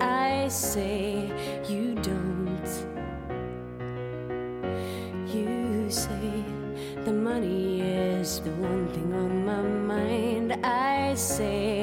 I say you don't. You say the money is the one thing on my mind. I say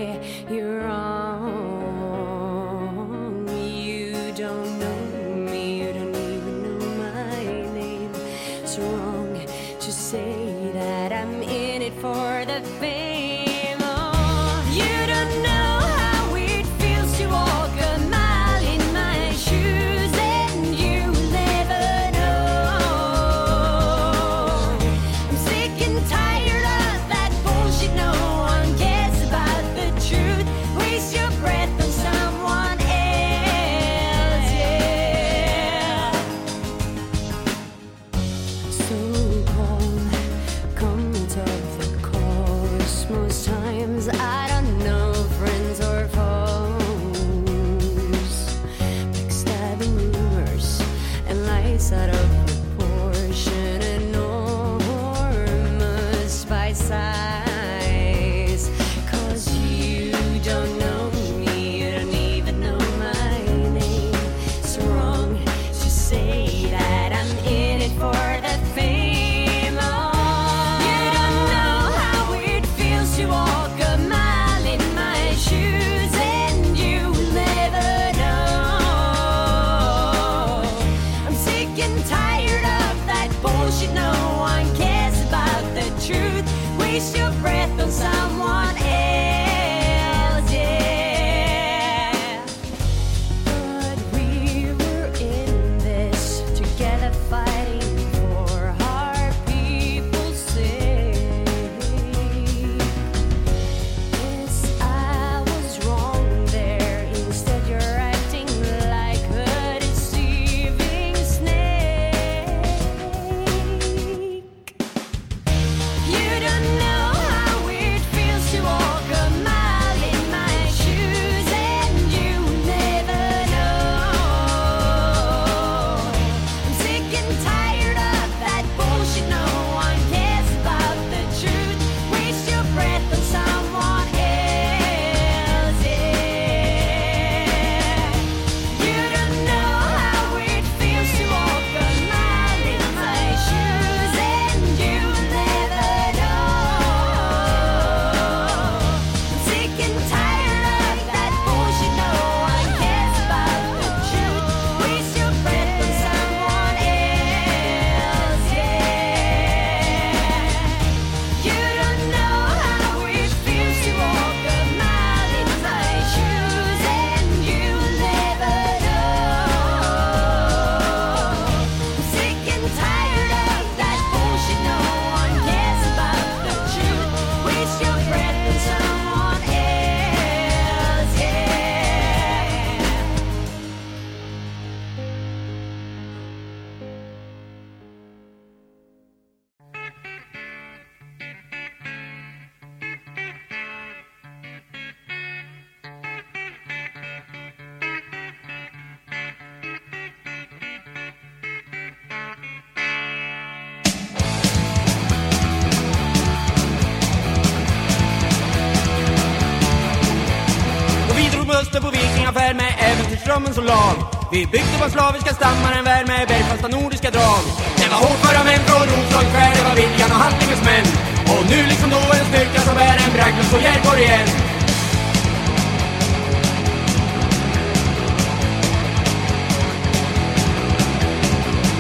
som en lag Vi byggde vår slaviska stammar en värld med bergfasta nordiska drag. Det var hårdföra män från Roslagsskär, det var viljan och handlingens män. Och nu liksom då en styrka som är en bragdlös och Järborg igen.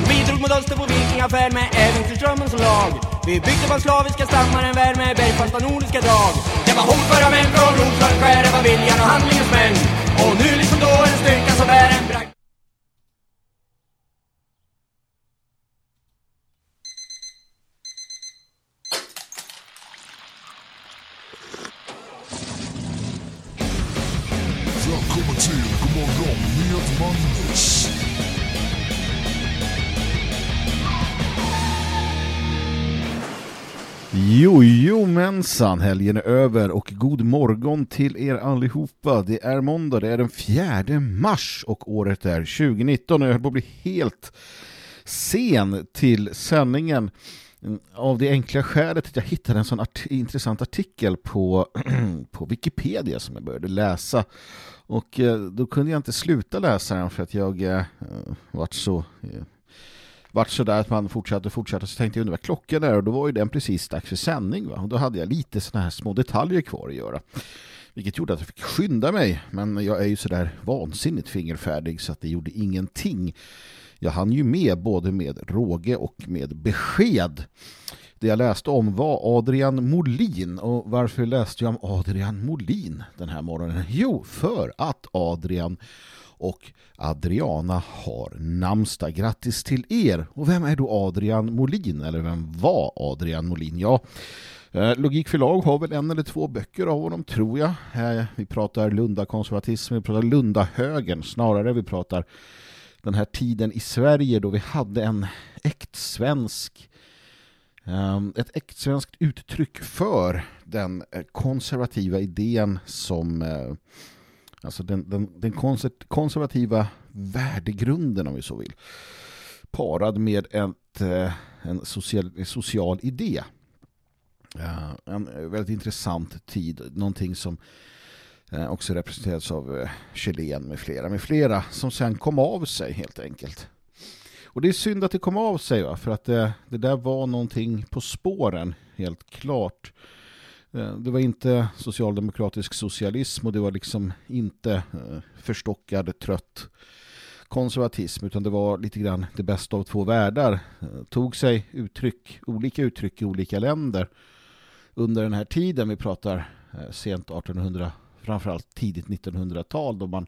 Vi drog mot öster på vikingafärd med äventyrsdrömmen som lag. Vi byggde vår slaviska stammar en värld med bergfasta nordiska drag. Det var hårdföra män från Roslagsskär, det var viljan och handlingens män. Och nu liksom då en styrka som är en bragd. Jajamensan, helgen är över och god morgon till er allihopa. Det är måndag, det är den 4 mars och året är 2019 och jag höll på att bli helt sen till sändningen. Mm, av det enkla skälet att jag hittade en sån art intressant artikel på, på Wikipedia som jag började läsa. Och eh, då kunde jag inte sluta läsa den för att jag eh, eh vart så... Eh, vart så där att man fortsatte och fortsatte så tänkte jag undra vad klockan är? Och då var ju den precis dags för sändning va? och då hade jag lite såna här små detaljer kvar att göra. Vilket gjorde att jag fick skynda mig men jag är ju sådär vansinnigt fingerfärdig så att det gjorde ingenting. Jag hann ju med både med råge och med besked. Det jag läste om var Adrian Molin. Och varför läste jag om Adrian Molin den här morgonen? Jo, för att Adrian och Adriana har namnsdag. Grattis till er! Och vem är då Adrian Molin? Eller vem var Adrian Molin? Ja, eh, Logikförlag har väl en eller två böcker av honom tror jag. Eh, vi pratar Lunda-konservatism, vi pratar Lunda-högern snarare. Vi pratar den här tiden i Sverige då vi hade en äkt svensk ett ehm, ett äktsvenskt uttryck för den eh, konservativa idén som Alltså den, den, den konservativa värdegrunden om vi så vill. Parad med ett, eh, en social, social idé. Eh, en väldigt intressant tid. Någonting som eh, också representerades av Chilen med flera, med flera som sen kom av sig helt enkelt. Och det är synd att det kom av sig va? för att det, det där var någonting på spåren helt klart. Eh, det var inte socialdemokratisk socialism och det var liksom inte eh, förstockad, trött konservatism utan det var lite grann det bästa av två världar. Det tog sig uttryck, olika uttryck i olika länder under den här tiden. Vi pratar sent 1800, framförallt tidigt 1900-tal då man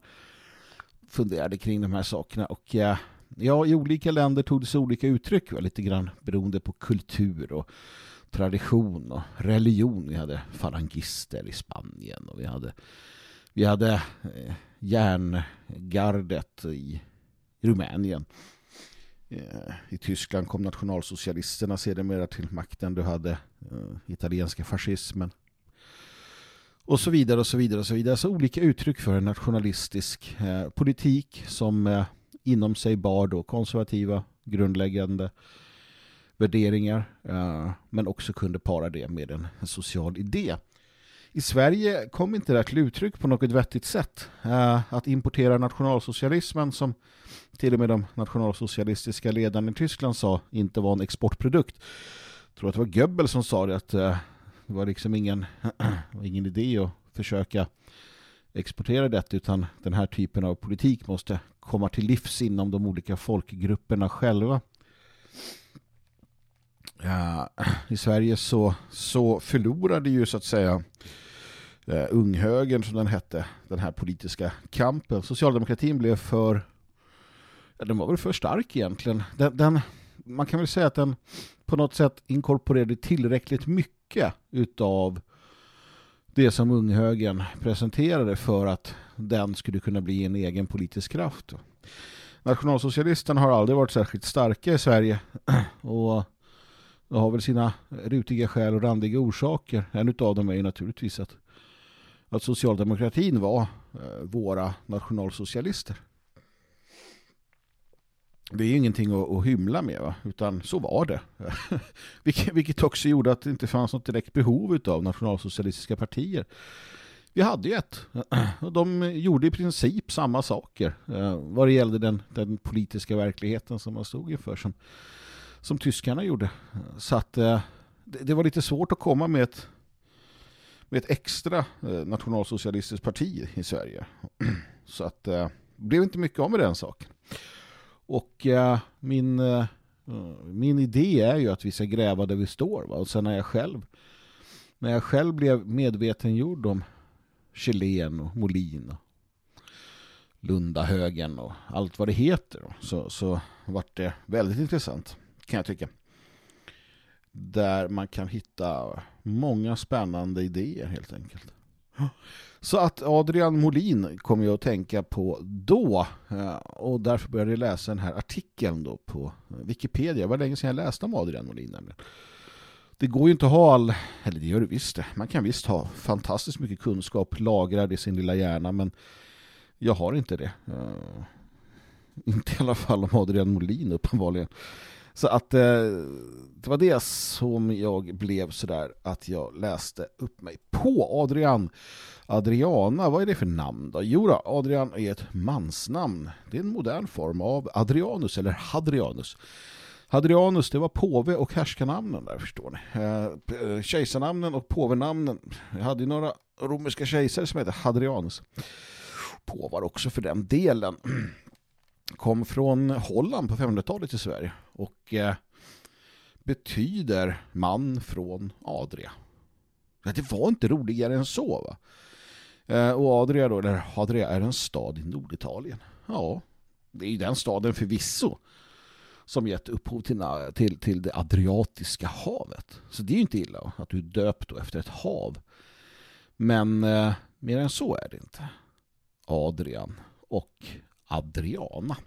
funderade kring de här sakerna. Och ja, i olika länder tog det sig olika uttryck, lite grann beroende på kultur och tradition och religion. Vi hade falangister i Spanien och vi hade, vi hade eh, järngardet i Rumänien. Eh, I Tyskland kom nationalsocialisterna sedermera till makten. Du hade eh, italienska fascismen. Och så vidare och så vidare och så vidare. Så olika uttryck för en nationalistisk eh, politik som eh, inom sig bar då konservativa grundläggande värderingar eh, men också kunde para det med en, social idé. I Sverige kom inte det till uttryck på något vettigt sätt. Eh, att importera nationalsocialismen som till och med de nationalsocialistiska ledarna i Tyskland sa inte var en exportprodukt. Jag tror att det var Göbbel som sa det att eh, det var liksom ingen, ingen idé att försöka exportera detta utan den här typen av politik måste komma till livs inom de olika folkgrupperna själva Eh, i Sverige så, så förlorade ju så att säga uh, unghögern som den hette, den här politiska kampen. Socialdemokratin blev för ja, den var väl för stark egentligen. Den, den, man kan väl säga att den på något sätt inkorporerade tillräckligt mycket utav det som unghögern presenterade för att den skulle kunna bli en egen politisk kraft. Nationalsocialisterna har aldrig varit särskilt starka i Sverige och de har väl sina rutiga skäl och randiga orsaker. En av dem är ju naturligtvis att, att socialdemokratin var eh, våra nationalsocialister. Det är ju ingenting att, att hymla med va? utan så var det. vilket, vilket också gjorde att det inte fanns något direkt behov av nationalsocialistiska partier. Vi hade ju ett. De gjorde i princip samma saker eh, vad det gällde den, den politiska verkligheten som man stod inför som som tyskarna gjorde. Så att eh, det, det, var lite svårt att komma med ett, med ett extra eh, nationalsocialistiskt parti i Sverige. Så att eh, det blev inte mycket av med den saken. Och min, min idé är ju att vi ska gräva där vi står. Va? Och sen när jag själv när jag själv blev medvetengjord om Chilen och Molin och Lundahögen och allt vad det heter så, så vart det väldigt intressant kan jag tycka. Där man kan hitta många spännande idéer helt enkelt. Så att Adrian Molin kommer jag att tänka på då eh, och därför började jag läsa den här artikeln då på Wikipedia. Det var länge sedan jag läste om Adrian Molin nämligen. Det går ju inte att ha all, eller det gör det visst det. Man kan visst ha fantastiskt mycket kunskap lagrad i sin lilla hjärna men jag har inte det. Uh, inte i alla fall om Adrian Molin uppenbarligen. Så att eh, det var det som jag blev sådär att jag läste upp mig på Adrian. Adriana, vad är det för namn då? Jo då, Adrian är ett mansnamn. Det är en modern form av Adrianus eller Hadrianus. Hadrianus, det var påve och härskarnamnen där förstår ni. Eh, eh kejsarnamnen och påvenamnen. Jag hade ju några romerska kejsare som hette Hadrianus. Påvar också för den delen. Kom från Holland på 500-talet i Sverige och eh, betyder man från Adria. Ja, det var inte roligare än så va? Eh, och Adria då, eller Adria är en stad i Norditalien. Ja, det är ju den staden förvisso som gett upphov till, till, till det Adriatiska havet. Så det är ju inte illa att du är döpt då efter ett hav. Men eh, mer än så är det inte. Adrian och Adriana.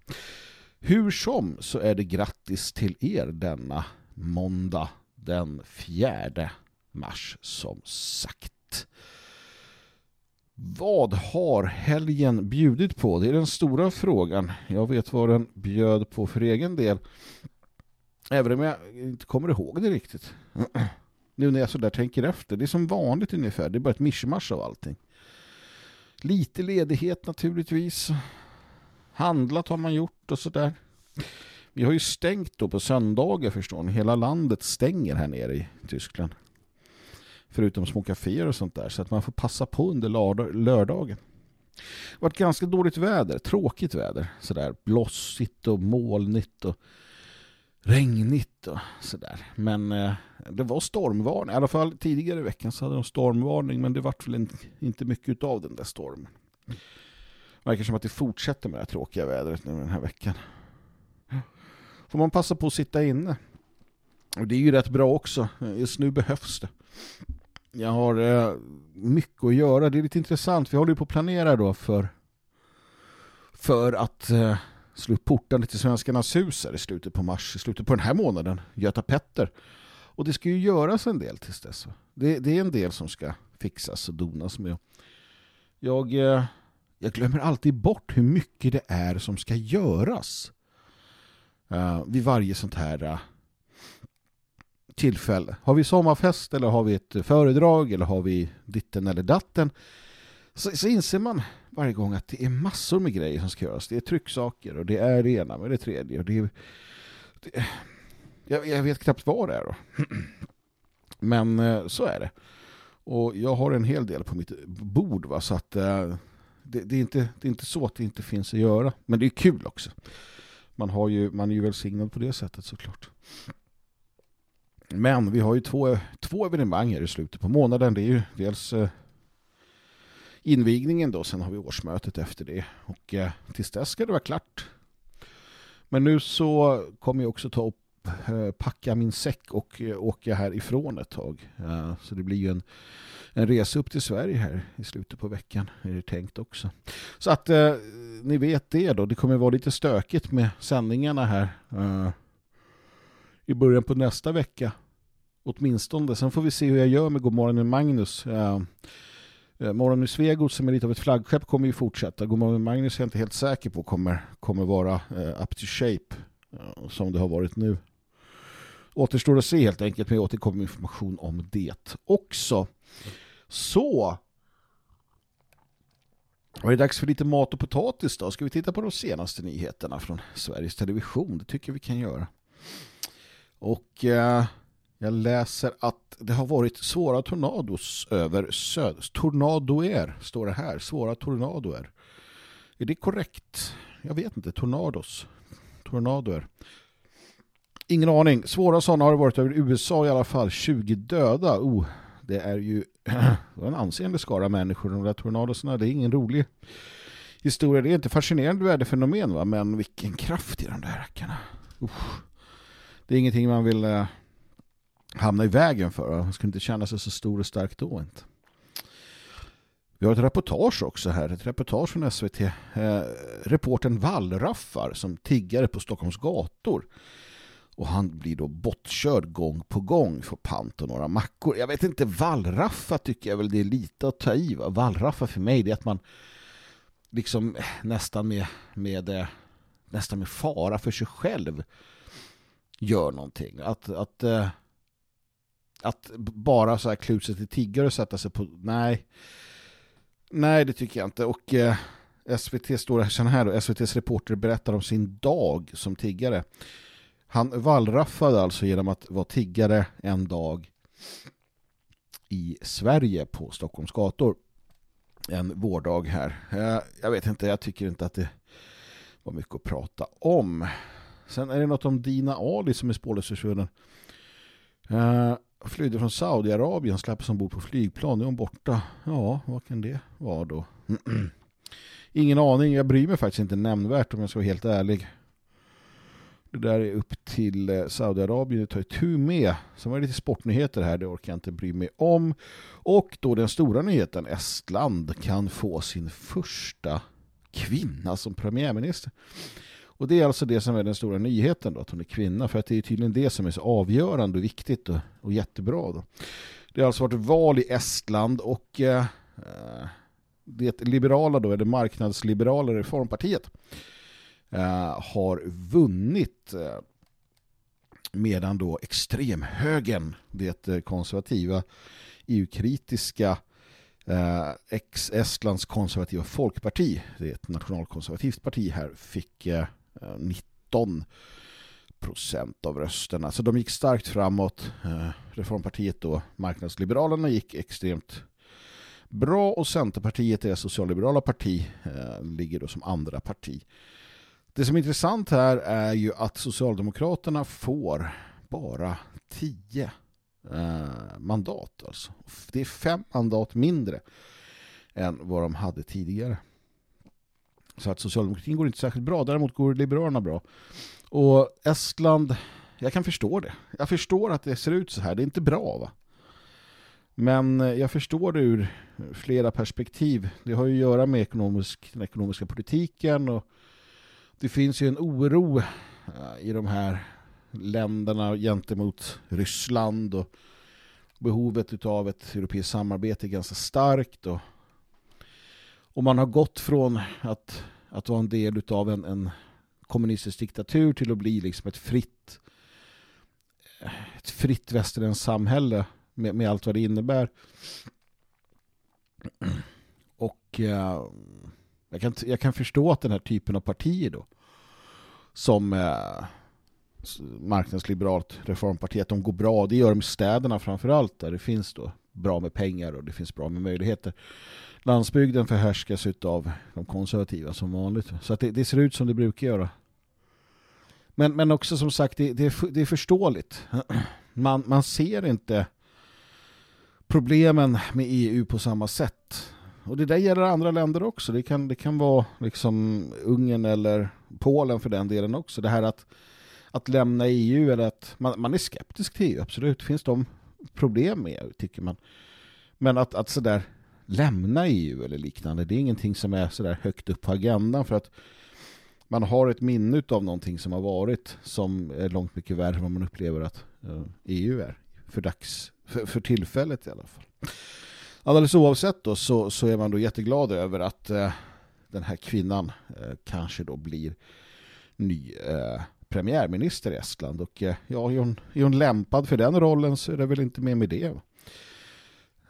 Hur som så är det grattis till er denna måndag den 4 mars som sagt. Vad har helgen bjudit på? Det är den stora frågan. Jag vet vad den bjöd på för egen del. Även om jag inte kommer ihåg det riktigt. Nu när jag så där tänker efter. Det är som vanligt ungefär. Det är bara ett mischmasch av allting. Lite ledighet naturligtvis. Handlat har man gjort och sådär. Vi har ju stängt då på söndagar förstår ni. Hela landet stänger här nere i Tyskland. Förutom små kaféer och sånt där. Så att man får passa på under lördagen. Det har varit ganska dåligt väder. Tråkigt väder. Sådär blossigt och molnigt och regnigt och sådär. Men eh, det var stormvarning. I alla fall tidigare i veckan så hade de stormvarning. Men det vart väl inte mycket av den där stormen. Det verkar som att det fortsätter med det här tråkiga vädret nu den här veckan. Får man passa på att sitta inne. Och det är ju rätt bra också. Just nu behövs det. Jag har eh, mycket att göra. Det är lite intressant. Vi håller ju på att planera då för för att eh, slå upp portarna till Svenskarnas hus i slutet på mars, i slutet på den här månaden, Göta Petter. Och det ska ju göras en del tills dess. Det, det är en del som ska fixas och donas med. Jag, eh, jag glömmer alltid bort hur mycket det är som ska göras uh, vid varje sånt här uh, tillfälle. Har vi sommarfest eller har vi ett föredrag eller har vi ditten eller datten så, så inser man varje gång att det är massor med grejer som ska göras. Det är trycksaker och det är det ena med det tredje. Och det är, det, jag, jag, vet knappt vad det är då. Men eh, så är det. Och jag har en hel del på mitt bord va? så att uh, det, det, är inte, det är inte så att det inte finns att göra. Men det är kul också. Man, har ju, man är ju välsignad på det sättet såklart. Men vi har ju två, två evenemang här i slutet på månaden. Det är ju dels eh, invigningen då, sen har vi årsmötet efter det. Och eh, tills dess ska det vara klart. Men nu så kommer jag också ta upp, Eh, packa min säck och eh, åka härifrån ett tag. Eh, så det blir ju en, en resa upp till Sverige här i slutet på veckan är det tänkt också. Så att eh, ni vet det då, det kommer vara lite stökigt med sändningarna här i början på nästa vecka. Åtminstone. Sen får vi se hur jag gör med Godmorgon med Magnus. Morgon i Svegot som är lite av ett flaggskepp kommer ju fortsätta. Godmorgon med Magnus är jag inte helt säker på kommer, kommer vara up to shape som det har varit nu. Återstår att se helt enkelt men jag återkommer information om det också. Så var det dags för lite mat och potatis då? Ska vi titta på de senaste nyheterna från Sveriges Television? Det tycker jag vi kan göra. Och eh, jag läser att det har varit svåra tornados över söder. Tornadoer står det här. Svåra tornadoer. Är det korrekt? Jag vet inte. Tornados. Tornadoer. Ingen aning. Svåra sådana har det varit över USA i alla fall. 20 döda. Oh, det är ju en ansenlig skara människor. De där tornadosarna. Det är ingen rolig historia. Det är inte fascinerande väderfenomen va? Men vilken kraft i de där rackarna. Uh. Det är ingenting man vill... Eh, hamna i vägen för. Man skulle inte känna sig så stor och stark då inte. Vi har ett reportage också här, ett reportage från SVT. Eh, reporten Wallraffar som tiggare på Stockholms gator. Och han blir då bortkörd gång på gång för pant och några mackor. Jag vet inte, Wallraffa tycker jag väl det är lite att ta i. Va? Wallraffa för mig det är att man liksom nästan med, med, eh, nästan med fara för sig själv gör någonting. Att, att, eh, att bara så här klä sig till tiggare och sätta sig på... Nej. Nej, det tycker jag inte. Och eh, SVT står här, så här då, SVTs reporter berättar om sin dag som tiggare. Han vallraffade alltså genom att vara tiggare en dag i Sverige på Stockholms gator. En vårdag här. Eh, jag vet inte, jag tycker inte att det var mycket att prata om. Sen är det något om Dina Ali som är spårlöst försvunnen. Uh, eh, flydde från Saudiarabien, släpptes ombord på flygplan. Nu är hon borta. Ja, vad kan det vara då? Ingen aning, jag bryr mig faktiskt inte nämnvärt om jag ska vara helt ärlig. Det där är upp till eh, Saudiarabien att ta itu med. Sen var det lite sportnyheter här, det orkar jag inte bry mig om. Och då den stora nyheten, Estland kan få sin första kvinna som premiärminister. Och det är alltså det som är den stora nyheten då, att hon är kvinna. För att det är tydligen det som är så avgörande och viktigt och, och jättebra då. Det har alltså varit val i Estland och eh, eh det liberala då, eller marknadsliberala reformpartiet Eh, har vunnit eh, medan då extremhögern, det eh, konservativa EU-kritiska eh, ex-Estlands konservativa folkparti, det är ett nationalkonservativt parti här, fick eh, 19 procent av rösterna. Så de gick starkt framåt. Eh, Reformpartiet då, marknadsliberalerna gick extremt bra och Centerpartiet, det socialliberala parti, eh, ligger då som andra parti. Det som är intressant här är ju att Socialdemokraterna får bara 10 eh, mandat. Alltså. Det är fem mandat mindre än vad de hade tidigare. Så att socialdemokratin går inte särskilt bra. Däremot går Liberalerna bra. Och Estland, jag kan förstå det. Jag förstår att det ser ut så här. Det är inte bra va? Men eh, jag förstår det ur flera perspektiv. Det har ju att göra med ekonomisk, den ekonomiska politiken och det finns ju en oro eh, i de här länderna gentemot Ryssland och behovet av ett europeiskt samarbete är ganska starkt och, och man har gått från att, att vara en del av en, en kommunistisk diktatur till att bli liksom ett fritt eh, ett fritt västerländskt samhälle med, med allt vad det innebär. Och eh, jag, kan, jag kan förstå att den här typen av partier då som eh, marknadsliberalt reformparti att de går bra. Det gör de i städerna framförallt där det finns då bra med pengar och det finns bra med möjligheter. Landsbygden förhärskas av de konservativa som vanligt. Så att det, det ser ut som det brukar göra. Men, men också som sagt, det, det, är, det är förståeligt. Man, man ser inte problemen med EU på samma sätt. Och det där gäller andra länder också. Det kan, det kan vara liksom Ungern eller Polen för den delen också. Det här att, att lämna EU eller att man, man är skeptisk till EU, absolut. Finns de problem med EU, tycker man. Men att, att sådär lämna EU eller liknande, det är ingenting som är sådär högt upp på agendan för att man har ett minne av någonting som har varit som är långt mycket värre än vad man upplever att eh, EU är för, dags, för, för tillfället i alla fall. Alldeles oavsett då så, så är man då jätteglad över att eh, den här kvinnan eh, kanske då blir ny eh, premiärminister i Estland och eh, ja, är hon, är hon lämpad för den rollen så är det väl inte mer med det.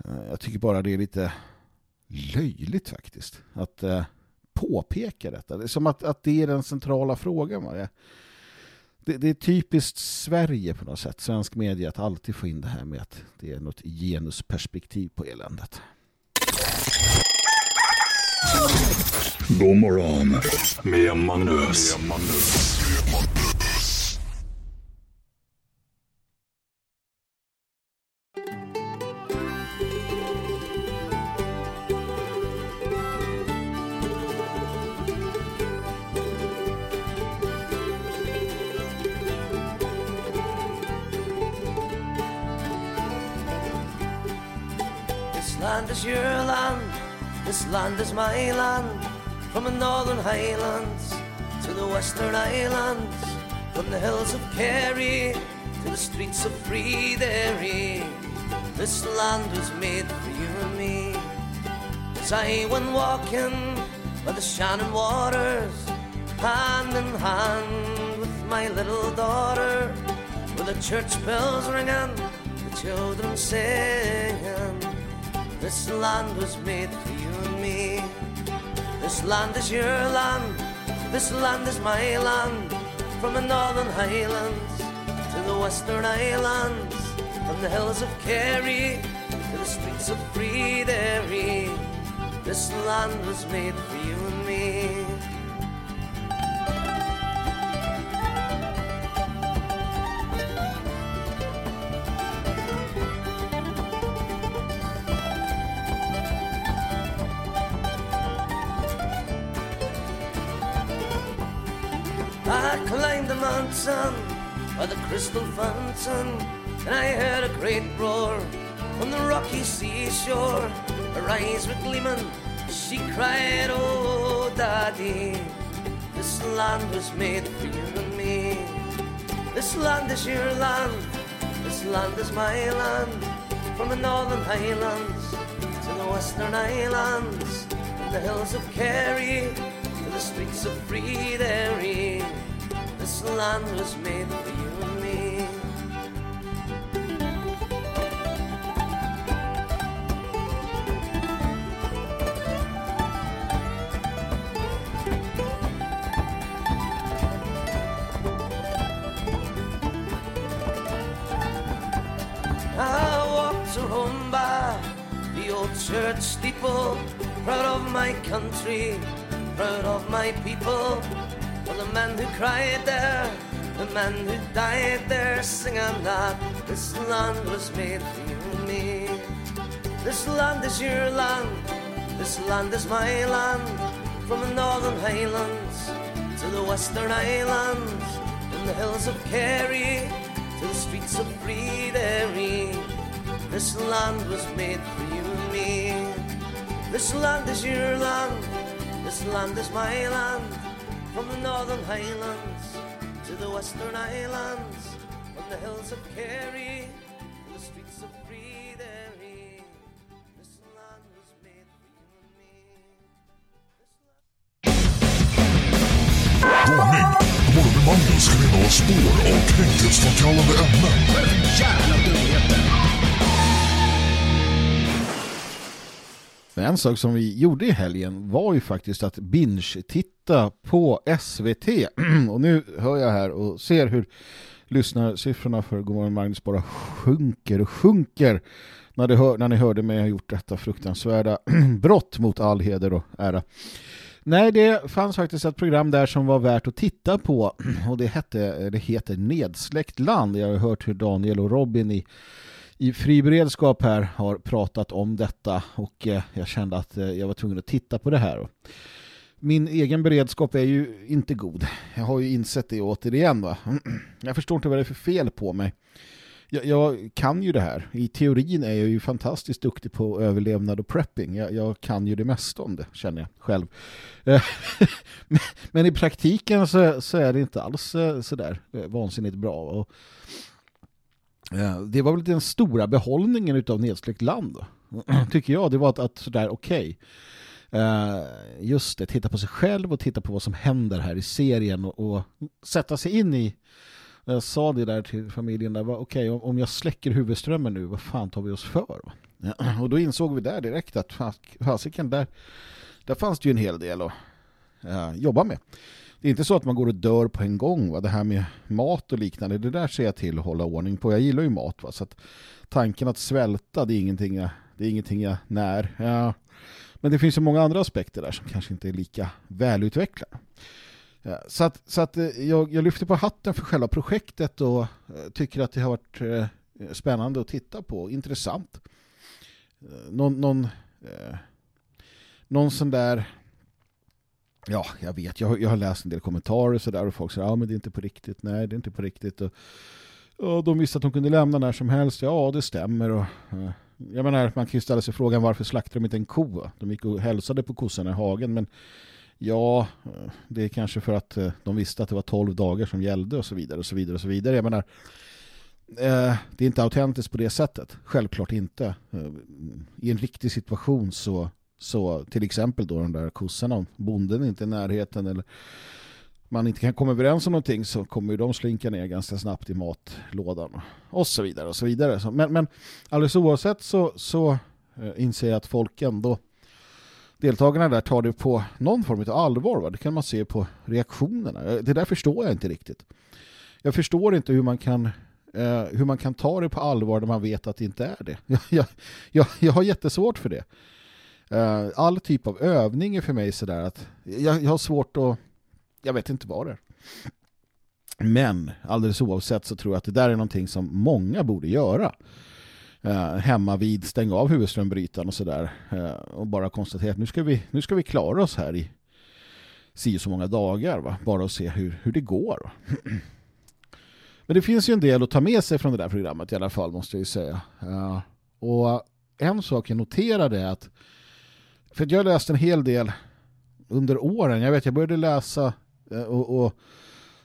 Eh, jag tycker bara det är lite löjligt faktiskt att eh, påpeka detta. Det är som att, att det är den centrala frågan. Va? Det, det, är typiskt Sverige på något sätt, svensk media, att alltid få in det här med att det är något genusperspektiv på eländet. God morgon med Magnus. Med Magnus. This land is my land. From the northern highlands to the western islands, from the hills of Kerry to the streets of Freedery. This land was made for you and me. As I went walking by the Shannon waters, hand in hand with my little daughter, with the church bells ringing, the children singing. This land was made for you This land is your land, this land is my land. From the northern highlands to the western islands, from the hills of Kerry to the streets of Freedery. This land was made for you and me. The mountain by the crystal fountain, and I heard a great roar from the rocky seashore. Her eyes were gleaming, she cried, Oh, Daddy, this land was made for you and me. This land is your land, this land is my land. From the northern highlands to the western islands, from the hills of Kerry to the streets of Freedery. This land was made for you and me. I walked home by the old church steeple, proud of my country, proud of my people. For the men who cried there, the men who died there, singing that this land was made for you and me. This land is your land, this land is my land, from the northern highlands to the western islands, from the hills of Kerry to the streets of Freedery. This land was made for you and me. This land is your land, this land is my land, from the northern highlands to the western islands, from the hills of Kerry to the streets of Freedery. This land was made for you and me. This land- Varning! Morgonbemanningen er ska innehålla spår av kränkthetsframkallande ämnen. Men en sak som vi gjorde i helgen var ju faktiskt att binge-titta på SVT. och nu hör jag här och ser hur lyssnarsiffrorna för Godmorgon Magnus bara sjunker och sjunker när, det hör, när ni hörde mig ha gjort detta fruktansvärda brott mot all heder och ära. Nej, det fanns faktiskt ett program där som var värt att titta på och det, hette, det heter Nedsläckt land. Jag har hört hur Daniel och Robin i i fri beredskap här har pratat om detta och eh, jag kände att eh, jag var tvungen att titta på det här. Min egen beredskap är ju inte god. Jag har ju insett det återigen. Va? Jag förstår inte vad det är för fel på mig. Jag, jag kan ju det här. I teorin är jag ju fantastiskt duktig på överlevnad och prepping. Jag, jag kan ju det mesta om det, känner jag själv. Men, i praktiken så, så är det inte alls eh, sådär vansinnigt bra. Och, Eh, det var väl den stora behållningen utav nedsläckt land tycker jag. Det var att, att sådär okej. Okay. Just det, titta på sig själv och titta på vad som händer här i serien och, och sätta sig in i jag sa det där till familjen där, okej okay, om jag släcker huvudströmmen nu, vad fan tar vi oss för? Ja, och då insåg vi där direkt att fasiken, där, där fanns det ju en hel del att ja, jobba med det är inte så att man går och dör på en gång. Va? Det här med mat och liknande, det där ser jag till att hålla ordning på. Jag gillar ju mat. Va? Så att tanken att svälta, det är ingenting jag, det är ingenting jag när. Ja. Men det finns ju många andra aspekter där som kanske inte är lika välutvecklade. Ja, så att, så att eh, jag, jag lyfter på hatten för själva projektet och eh, tycker att det har varit eh, spännande att titta på. Intressant. Någon, någon, eh, någon sån där ja, jag vet, jag, jag har läst en del kommentarer så där och folk säger, ja men det är inte på riktigt, nej det är inte på riktigt och, och de visste att de kunde lämna när som helst, ja det stämmer och eh, jag menar, man kan ju ställa sig frågan varför slaktar de inte en ko? De gick och hälsade på kossorna i hagen men ja, eh, det är kanske för att eh, de visste att det var 12 dagar som gällde och så vidare och så vidare och så vidare. Jag menar, det är inte autentiskt på det sättet. Självklart inte. I en riktig situation så så till exempel då de där kossorna, om bonden inte är i närheten eller man inte kan komma överens om någonting så kommer ju de slinka ner ganska snabbt i matlådan och så vidare och så vidare. Men, men alldeles oavsett så, så eh, inser jag att folk ändå deltagarna där tar det på någon form av allvar. Va? Det kan man se på reaktionerna. Eh, det där förstår jag inte riktigt. Jag förstår inte hur man kan eh, hur man kan ta det på allvar när man vet att det inte är det. Jag, jag, jag, jag har jättesvårt för det. Eh, all typ av övning är för mig sådär att jag, jag har svårt att jag vet inte vad det är. Men alldeles oavsett så tror jag att det där är någonting som många borde göra. Eh, hemma vid, stänga av huvudströmbrytaren och sådär. Eh, och bara konstatera att nu ska, vi, nu ska vi klara oss här i si så många dagar. Va? Bara att se hur, hur det går. Va? Men det finns ju en del att ta med sig från det där programmet i alla fall måste jag ju säga. Eh, och en sak jag noterade är att för jag läste en hel del under åren. Jag vet, jag började läsa eh, och, och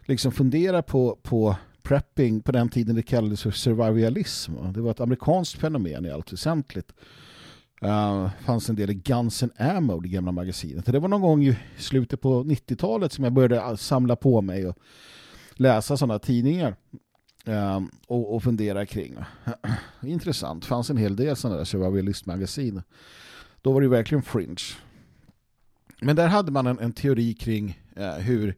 liksom fundera på, på prepping på den tiden det kallades för survivalism. Det var ett amerikanskt fenomen i allt väsentligt. Uh, fanns en del i Guns and Ammo, det gamla magasinet. Det var någon gång i slutet på 90-talet som jag började eh, samla på mig och läsa sådana tidningar uh, och, och fundera kring. Intressant, fanns en hel del sådana där survivalistmagasin. Då var det verkligen fringe. Men där hade man en, en teori kring eh, hur,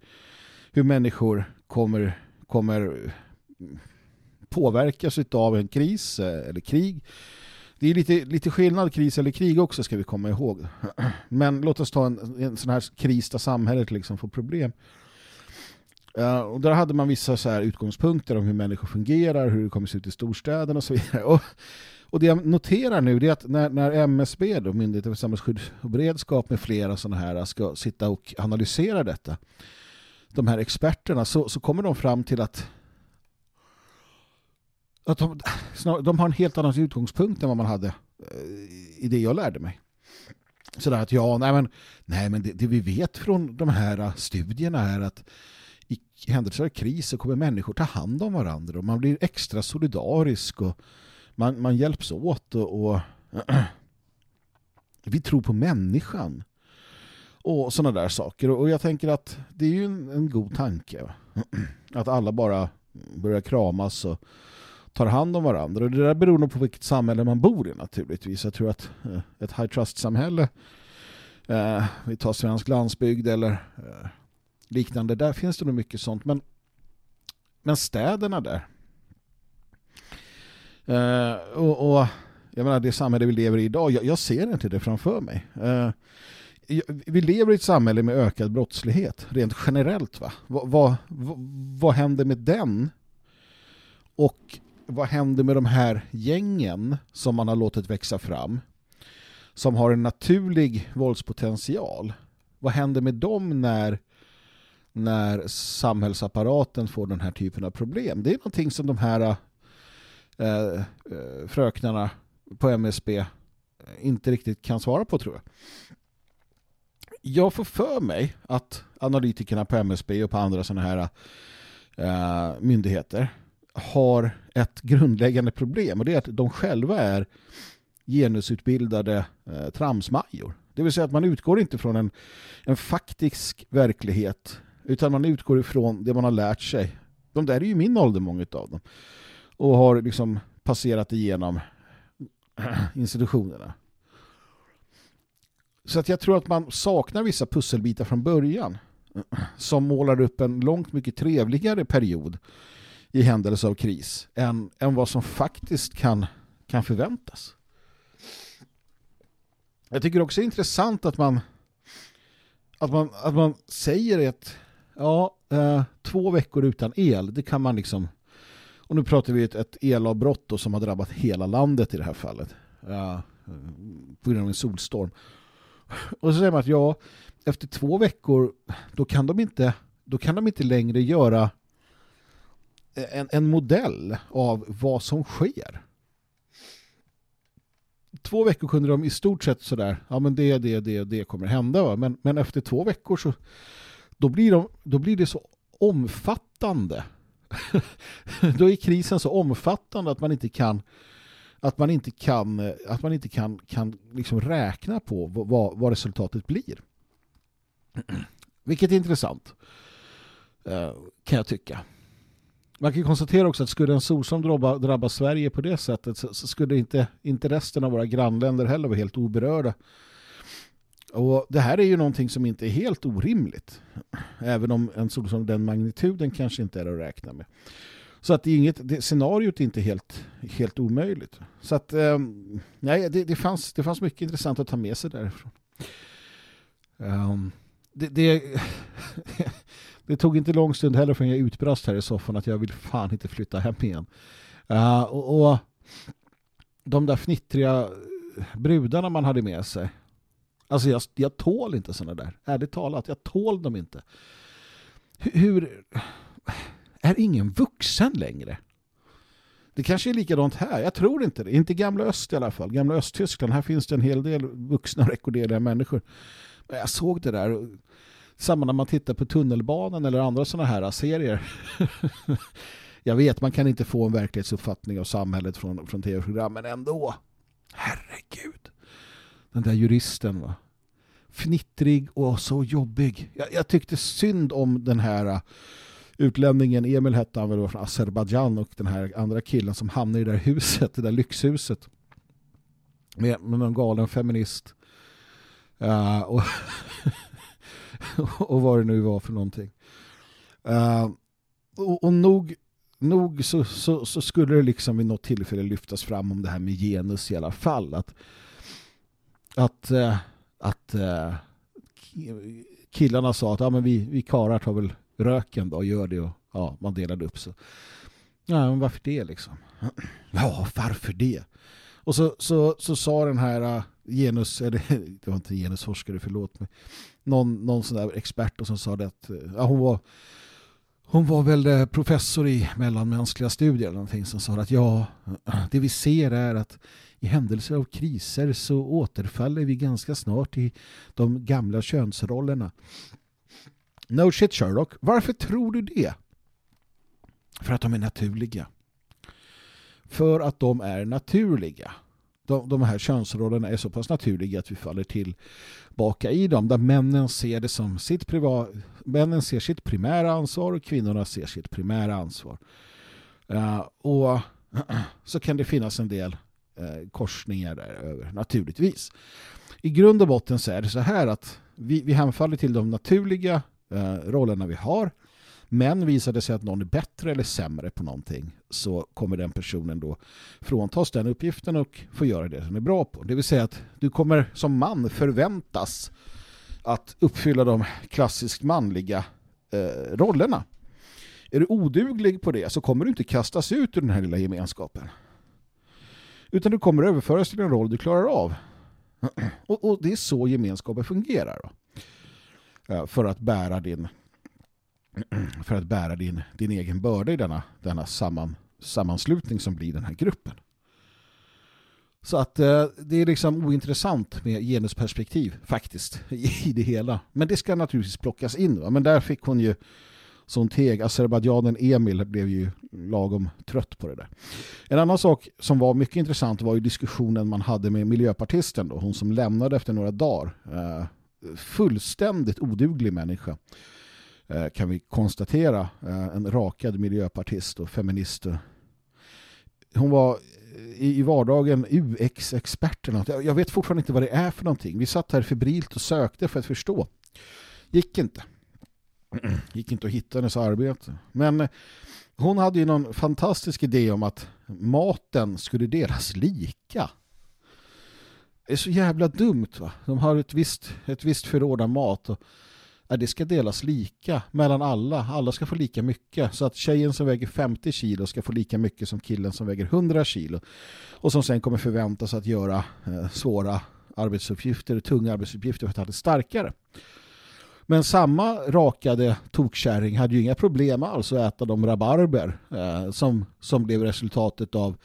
hur människor kommer, kommer påverkas av en kris eh, eller krig. Det är lite, lite skillnad kris eller krig också ska vi komma ihåg. Men låt oss ta en, en sån här kris där samhället liksom får problem. Uh, och där hade man vissa så här utgångspunkter om hur människor fungerar, hur det kommer se ut i storstäderna och så vidare. Och, och det jag noterar nu är att när, när MSB, då, Myndigheten för samhällsskydd och beredskap med flera sådana här ska sitta och analysera detta, de här experterna, så, så kommer de fram till att att de, de har en helt annan utgångspunkt än vad man hade eh, i det jag lärde mig. Sådär att ja, nej men, nej, men det, det vi vet från de här studierna är att i händelser av kris så kommer människor ta hand om varandra och man blir extra solidarisk och man, man hjälps åt och, och vi tror på människan och sådana där saker och jag tänker att det är ju en, en god tanke att alla bara börjar kramas och tar hand om varandra. Och det där beror nog på vilket samhälle man bor i naturligtvis. Jag tror att eh, ett high trust-samhälle eh, vi tar svensk landsbygd eller eh, liknande, där finns det nog mycket sånt. Men, men städerna där eh, och, och jag menar det samhälle vi lever i idag, jag, jag ser inte det framför mig. Eh, vi lever i ett samhälle med ökad brottslighet, rent generellt. Va? Vad, vad, vad händer med den? Och vad händer med de här gängen som man har låtit växa fram som har en naturlig våldspotential? Vad händer med dem när, när samhällsapparaten får den här typen av problem? Det är någonting som de här Eh, eh, fröknarna på MSB inte riktigt kan svara på tror jag. Jag får för mig att analytikerna på MSB och på andra sådana här eh, myndigheter har ett grundläggande problem och det är att de själva är genusutbildade eh, tramsmajor. Det vill säga att man utgår inte från en, en faktisk verklighet utan man utgår ifrån det man har lärt sig. De där är ju min ålder, många av dem. Och har liksom passerat igenom institutionerna. Så att jag tror att man saknar vissa pusselbitar från början som målar upp en långt mycket trevligare period i händelse av kris än, än vad som faktiskt kan, kan förväntas. Jag tycker också det är intressant att man att man, att man säger att ja, eh, två veckor utan el, det kan man liksom och nu pratar vi ett, ett elavbrott som har drabbat hela landet i det här fallet eh, på grund av en solstorm. Och så säger man att ja, efter två veckor då kan de inte då kan de inte längre göra en, en modell av vad som sker. Två veckor kunde de i stort sett sådär, ja men det, det, det, det kommer hända. Va? Men, men efter två veckor så då blir, de, då blir det så omfattande. då är krisen så omfattande att man inte kan att man inte kan att man inte kan, kan liksom räkna på vad, vad resultatet blir. Vilket är intressant. Eh, kan jag tycka. Man kan konstatera också att skulle en solstorm drabba, drabba Sverige på det sättet så, så, skulle inte, inte resten av våra grannländer heller vara helt oberörda. Och det här är ju någonting som inte är helt orimligt. Även om en solstorm den magnituden kanske inte är att räkna med. Så att det är inget, det, scenariot är inte helt, helt omöjligt. Så att, um, nej, det, det, fanns, det fanns mycket intressant att ta med sig därifrån. Um, det, det, det, tog inte lång stund heller förrän jag utbrast här i soffan att jag vill fan inte flytta hem igen. Uh, och, och de där fnittriga brudarna man hade med sig. Alltså jag, jag tål inte sådana där. Ärligt talat, jag tål dem inte. Hur, hur är ingen vuxen längre? Det kanske är likadant här. Jag tror inte det. Inte gamla öst i alla fall. Gamla Östtyskland. Här finns det en hel del vuxna rekorderliga människor. Men jag såg det där. Samma när man tittar på tunnelbanan eller andra sådana här serier. jag vet, man kan inte få en verklighetsuppfattning av samhället från, från tv-program. Men ändå. Herregud. Den där juristen va. Fnittrig och så jobbig. Jag, jag tyckte synd om den här äh, utlänningen, Emil hette han väl från Azerbajdzjan och den här andra killen som hamnade i det där huset, det där lyxhuset med, med någon galen feminist uh, och, och vad det nu var för någonting. Uh, och, och nog, nog så, så, så, skulle det liksom vid något tillfälle lyftas fram om det här med genus i alla fall. Att, att, eh, att eh, killarna sa att ja, men vi, vi karar tar väl röken då och gör det och ja, man delade upp så. Ja, men varför det liksom? Ja, varför det? Och så, så, så sa den här eh, genus, eller det var inte genusforskare, förlåt mig. Någon, någon sån där expert och som sa det att ja, hon var hon var väl eh, professor i mellanmänskliga studier eller någonting som sa att ja, det vi ser är att i händelser av kriser så återfaller vi ganska snart i de gamla könsrollerna. No shit Sherlock. Varför tror du det? För att de är naturliga. För att de är naturliga. De, de här könsrollerna är så pass naturliga att vi faller tillbaka i dem. Där männen ser det som sitt privat, männen ser sitt primära ansvar och kvinnorna ser sitt primära ansvar. Uh, och så kan det finnas en del uh, korsningar där naturligtvis. I grund och botten så är det så här att vi, vi hemfaller till de naturliga eh, rollerna vi har. Men visar det sig att någon är bättre eller sämre på någonting så kommer den personen då fråntas den uppgiften och få göra det den är bra på. Det vill säga att du kommer som man förväntas att uppfylla de klassiskt manliga eh, rollerna. Är du oduglig på det så kommer du inte kastas ut ur den här lilla gemenskapen. Utan du kommer överföras till en roll du klarar av. Och, och det är så gemenskapen fungerar. Då. För att bära din för att bära din, din egen börda i denna, denna samman, sammanslutning som blir den här gruppen. Så att eh, det är liksom ointressant med genusperspektiv faktiskt i det hela. Men det ska naturligtvis plockas in. Va? Men där fick hon ju sån teg. Azerbajdzjanen Emil blev ju lagom trött på det där. En annan sak som var mycket intressant var ju diskussionen man hade med miljöpartisten då. Hon som lämnade efter några dagar. Eh, fullständigt oduglig människa eh, kan vi konstatera. Eh, en rakad miljöpartist och feminist. Hon var i vardagen UX-experterna. Jag vet fortfarande inte vad det är för någonting. Vi satt här febrilt och sökte för att förstå. Gick inte. Gick inte att hitta hennes arbete. Men eh, hon hade ju någon fantastisk idé om att maten skulle delas lika Det är så jävla dumt va. De har ett visst, ett visst förråd av mat och att det ska delas lika mellan alla. Alla ska få lika mycket. Så att tjejen som väger 50 kilo ska få lika mycket som killen som väger 100 kilo. Och som sen kommer förväntas att göra eh, svåra arbetsuppgifter, tunga arbetsuppgifter för att ha det starkare. Men samma rakade tokkärring hade ju inga problem alls att äta de rabarber eh, som, som blev resultatet av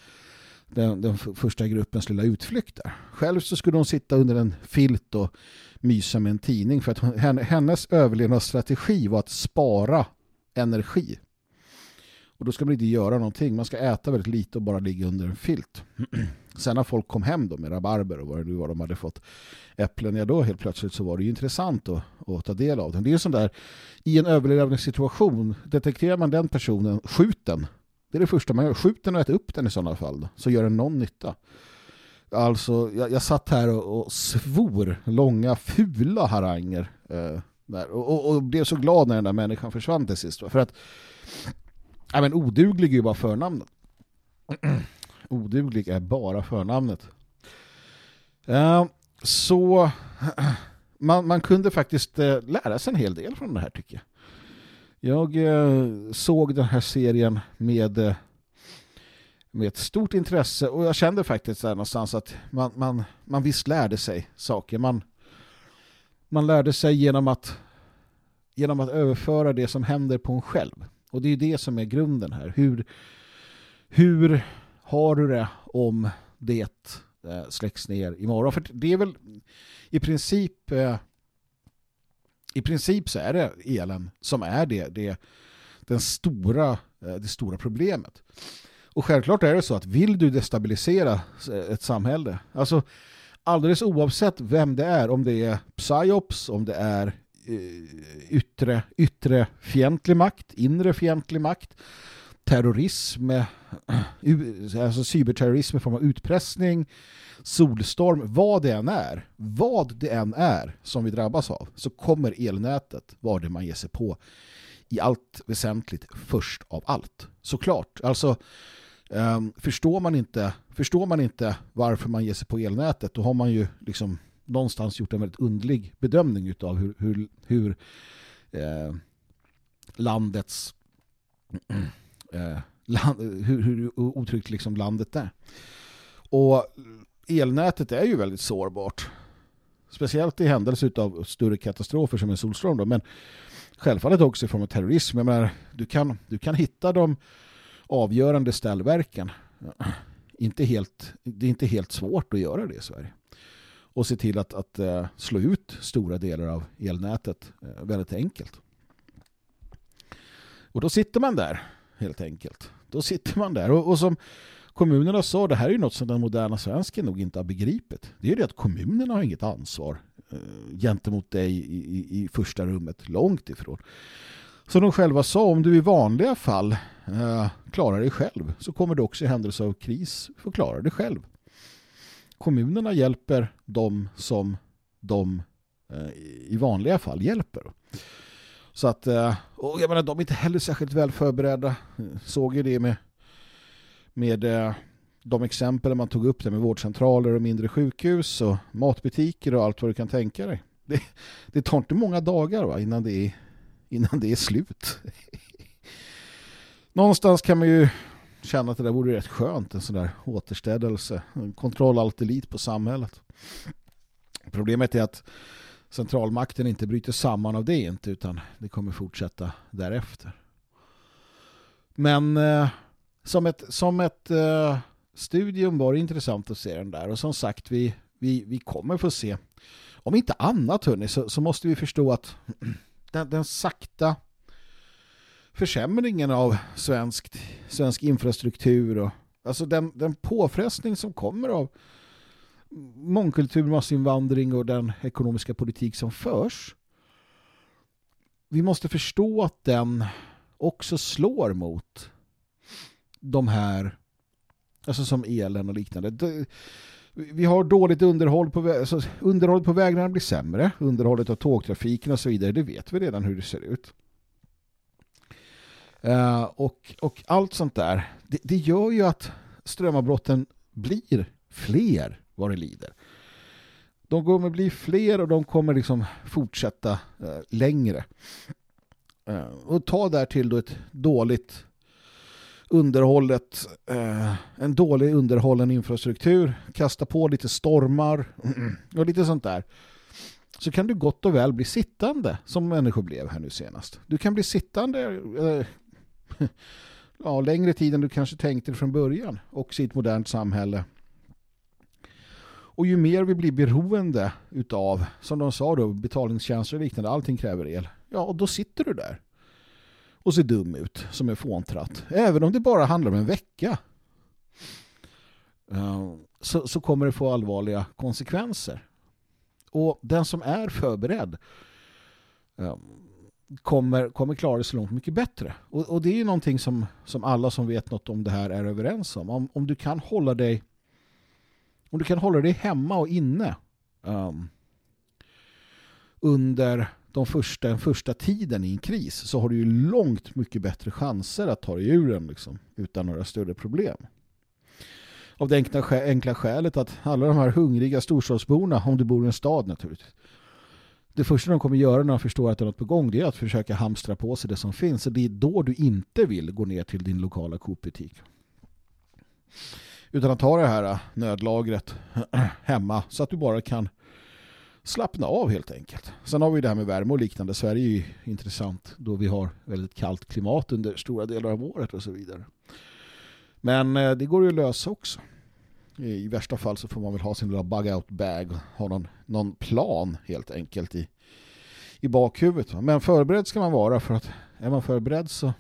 den, den första gruppens lilla utflykter. Själv så skulle hon sitta under en filt och mysa med en tidning för att hennes överlevnadsstrategi var att spara energi. Och då ska man inte göra någonting. Man ska äta väldigt lite och bara ligga under en filt. Sen när folk kom hem då med rabarber och vad det nu var de hade fått äpplen, ja då helt plötsligt så var det ju intressant att, att ta del av den. Det är ju sån där, i en överlevnadssituation, detekterar man den personen, skjut den. Det är det första man gör. Skjut den och ät upp den i sådana fall. Då, så gör den någon nytta. Alltså, jag, jag satt här och, och svor långa, fula haranger. Eh, där, och, och, och, blev så glad när den där människan försvann till sist. För att, ja men oduglig är ju bara förnamnet. oduglig är bara förnamnet. Eh, så man, man kunde faktiskt eh, lära sig en hel del från det här tycker jag. Jag eh, såg den här serien med, eh, med ett stort intresse och jag kände faktiskt där någonstans att man, man, man visst lärde sig saker. Man, man lärde sig genom att, genom att överföra det som händer på en själv. Och det är det som är grunden här. Hur, hur har du det om det eh, släcks ner imorgon? För det är väl i princip eh, i princip så är det elen som är det, det, den stora, eh, det stora problemet. Och självklart är det så att vill du destabilisera ett samhälle, alltså alldeles oavsett vem det är, om det är psyops, om det är eh, yttre, yttre fientlig makt, inre fientlig makt, terrorism, eh, alltså cyberterrorism i form av utpressning, solstorm, vad det än är, vad det än är som vi drabbas av, så kommer elnätet vara det man ger sig på i allt väsentligt först av allt. Såklart, alltså um, förstår, man inte, förstår man inte varför man ger sig på elnätet, då har man ju liksom någonstans gjort en väldigt undlig bedömning av hur, hur, hur eh, landets eh, land, hur, hur otryggt liksom landet är. Och elnätet är ju väldigt sårbart. Speciellt i händelse av större katastrofer som en solstorm. Då. Men självfallet också i form av terrorism. Jag menar, du, kan, du kan hitta de avgörande ställverken. Inte helt, det är inte helt svårt att göra det i Sverige. Och se till att, att eh, slå ut stora delar av elnätet eh, väldigt enkelt. Och då sitter man där helt enkelt. Då sitter man där. Och, och som kommunerna sa, det här är ju något som den moderna svensken nog inte har begripit. Det är ju det att kommunerna har inget ansvar eh, gentemot dig i, i, i, första rummet, långt ifrån. Som de själva sa, om du i vanliga fall eh, klarar dig själv så kommer du också i händelse av kris få klara dig själv. Kommunerna hjälper de som de eh, i vanliga fall hjälper. Så att, eh, och jag menar, de är inte heller särskilt väl förberedda. Såg ju det med med eh, de exempel man tog upp där med vårdcentraler och mindre sjukhus och matbutiker och allt vad du kan tänka dig. Det, det tar inte många dagar va, innan, det är, innan det är slut. Någonstans kan man ju känna att det där vore rätt skönt, en sån där återställelse, en kontroll allt elit på samhället. Problemet är att centralmakten inte bryter samman av det inte utan det kommer fortsätta därefter. Men eh, som ett, som ett eh, studium var det intressant att se den där. Och som sagt, vi, vi, vi kommer få se. Om inte annat hörni, så, så måste vi förstå att den, den sakta försämringen av svensk, svensk infrastruktur och alltså den, den påfrestning som kommer av mångkultur, massinvandring och den ekonomiska politik som förs. Vi måste förstå att den också slår mot de här alltså som elen och liknande. Vi har dåligt underhåll på, alltså underhållet på vägarna blir sämre. Underhållet av tågtrafiken och så vidare, det vet vi redan hur det ser ut. Uh, och, och allt sånt där, det, det gör ju att strömavbrotten blir fler vad det lider. De kommer bli fler och de kommer liksom fortsätta uh, längre. Uh, och ta där till då ett dåligt underhållet, eh, en dålig underhållen infrastruktur, kasta på lite stormar och lite sånt där. Så kan du gott och väl bli sittande som människor blev här nu senast. Du kan bli sittande eh, ja, längre tid än du kanske tänkte från början också i ett modernt samhälle. Och ju mer vi blir beroende utav, som de sa då, betalningstjänster och liknande, allting kräver el. Ja, och då sitter du där och se dum ut som en fåntratt. Även om det bara handlar om en vecka. Eh, så, så kommer det få allvarliga konsekvenser. Och den som är förberedd eh, kommer, kommer klara sig långt mycket bättre. Och, och det är ju någonting som, som alla som vet något om det här är överens om. Om, om du kan hålla dig om du kan hålla dig hemma och inne um, under de första, den första tiden i en kris så har du ju långt mycket bättre chanser att ta dig ur den liksom, utan några större problem. Av det enkla, enkla skälet att alla de här hungriga storstadsborna, om du bor i en stad naturligtvis, det första de kommer göra när de förstår att det är något på gång det är att försöka hamstra på sig det som finns. Så det är då du inte vill gå ner till din lokala Coop-butik. Utan att ta det här nödlagret hemma så att du bara kan slappna av helt enkelt. Sen har vi det här med värme och liknande. Sverige är ju intressant då vi har väldigt kallt klimat under stora delar av året och så vidare. Men eh, det går ju att lösa också. I värsta fall så får man väl ha sin lilla bug-out bag och ha någon, någon plan helt enkelt i, i bakhuvudet. Men förberedd ska man vara för att är man förberedd så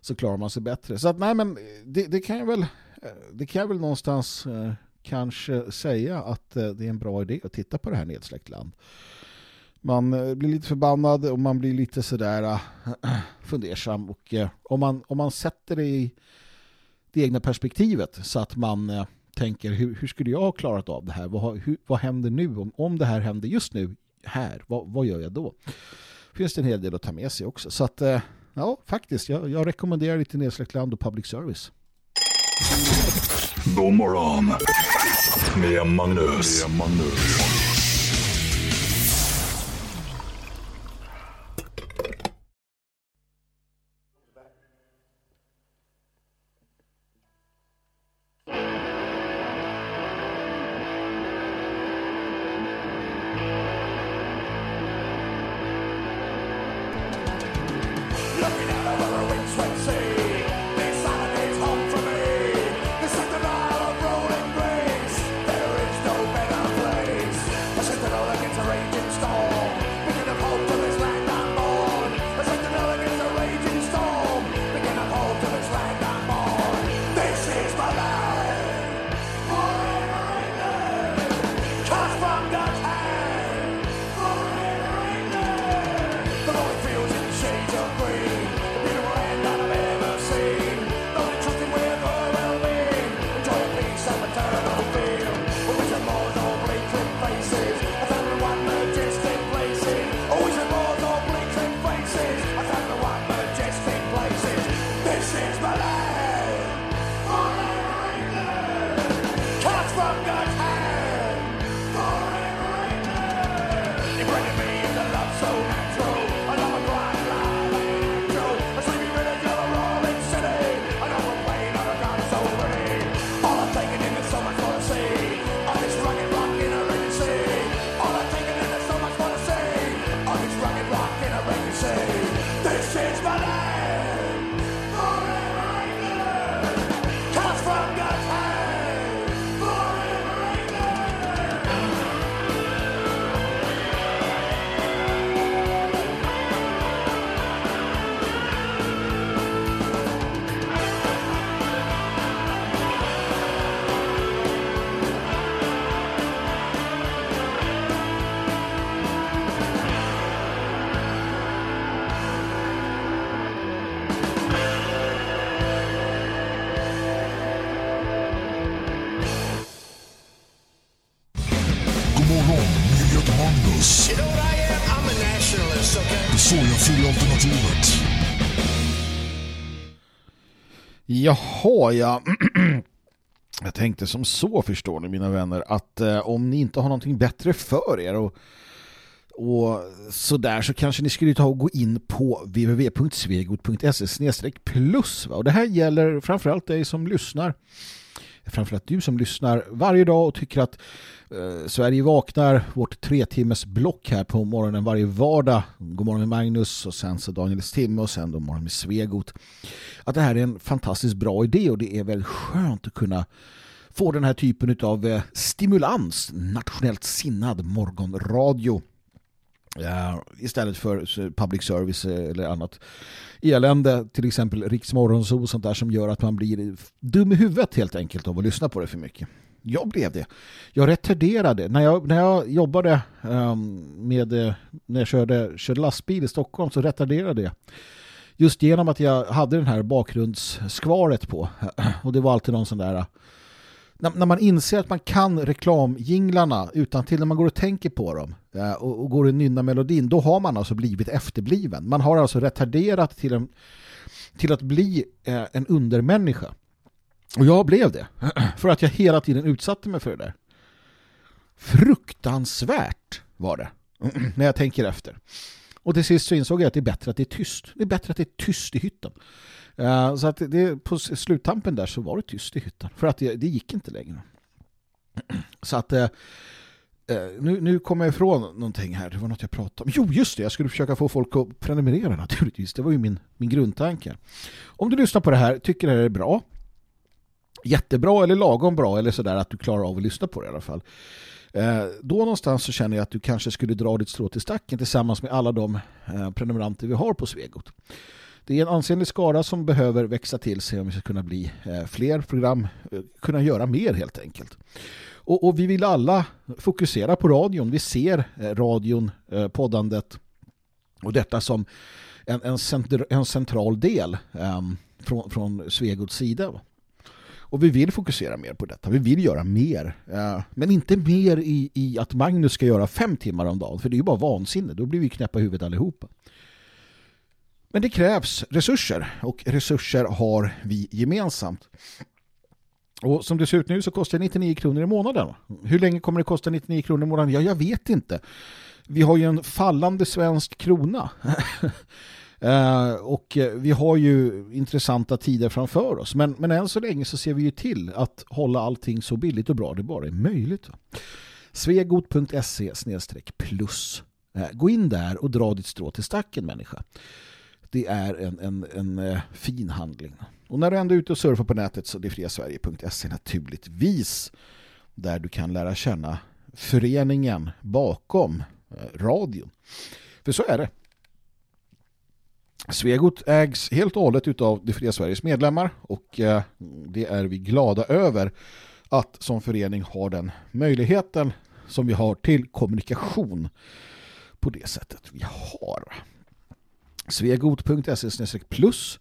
så klarar man sig bättre. Så att nej men eh, det, det kan jag väl eh, det kan jag väl någonstans kanske säga att eh, det är en bra idé att titta på det här nedsläckt land. Man eh, blir lite förbannad och man blir lite sådär äh, fundersam och äh, om, man, om man sätter det i det egna perspektivet så att man äh, tänker hur, hur skulle jag ha klarat av det här? Vad, hur, vad händer nu? Om, om det här händer just nu här, vad, vad gör jag då? Finns det en hel del att ta med sig också. Så att ja, faktiskt, jag, jag rekommenderar lite nedsläckt land och public service. God morgon med Magnus. Med Magnus. Jaha, ja. Jag tänkte som så förstår ni mina vänner att eh, om ni inte har någonting bättre för er och, och sådär så kanske ni skulle ta och gå in på www.svegot.se plus. Och det här gäller framförallt dig som lyssnar framförallt du som lyssnar varje dag och tycker att Eh, Sverige vaknar, vårt tre timmes block här på morgonen varje vardag. God morgon med Magnus och sen så Daniels timme och sen då morgon med Svegot. Att det här är en fantastiskt bra idé och det är väldigt skönt att kunna få den här typen av eh, stimulans, nationellt sinnad morgonradio. Ja, istället för public service eller annat elände, till exempel Riksmorgonso och sånt där som gör att man blir dum i huvudet helt enkelt av att lyssna på det för mycket. Jag blev det. Jag retarderade. När jag, när jag jobbade um, med, eh, när jag körde, körde lastbil i Stockholm så retarderade jag. Just genom att jag hade den här bakgrundsskvaret på. Och det var alltid någon sån där eh, när, man inser att man kan reklamjinglarna utan till när man går och tänker på dem eh, och, och går och nynna melodin, då har man alltså blivit efterbliven. Man har alltså retarderat till, en, till att bli en undermänniska. Och jag blev det. För att jag hela tiden utsatte mig för det där. Fruktansvärt var det. När jag tänker efter. Och till sist så insåg jag att det är bättre att det är tyst. Det är bättre att det är tyst i hytten. Eh, så att det, på sluttampen där så var det tyst i hytten. För att det, det gick inte längre. Så att eh, eh, nu, nu kommer jag ifrån någonting här. Det var något jag pratade om. Jo, just det. Jag skulle försöka få folk att prenumerera naturligtvis. Det var ju min, min grundtanke. Om du lyssnar på det här, tycker det här är bra. Jättebra eller lagom bra eller sådär att du klarar av att lyssna på det i alla fall. Eh, då någonstans så känner jag att du kanske skulle dra ditt strå till stacken tillsammans med alla de eh, prenumeranter vi har på Svegot. Det är en ansenlig skara som behöver växa till sig om vi ska kunna bli eh, fler program, eh, kunna göra mer helt enkelt. Och, och, vi vill alla fokusera på radion. Vi ser eh, radion, eh, poddandet och detta som en, en, center, en central del um, från, från Svegots sida. Och vi vill fokusera mer på detta. Vi vill göra mer. Eh, men inte mer i, i att Magnus ska göra fem timmar om dagen. För det är ju bara vansinne. Då blir vi knäppa i huvudet allihopa. Men det krävs resurser. Och resurser har vi gemensamt. Och som det ser ut nu så kostar det 99 kronor i månaden. Hur länge kommer det kosta 99 kronor i månaden? Ja, jag vet inte. Vi har ju en fallande svensk krona. Eh, och eh, vi har ju intressanta tider framför oss. Men, men än så länge så ser vi ju till att hålla allting så billigt och bra det bara är möjligt. Svegot.se plus. Eh, gå in där och dra ditt strå till stacken människa. Det är en, en, en fin handling. Och när du ändå är ute och surfar på nätet så är det friasverige.se naturligtvis. Där du kan lära känna föreningen bakom radion. För så är det. Svegot ägs helt och hållet av det fria Sveriges medlemmar och eh, det är vi glada över att som förening har den möjligheten som vi har till kommunikation på det sättet vi har. Svegot.se plus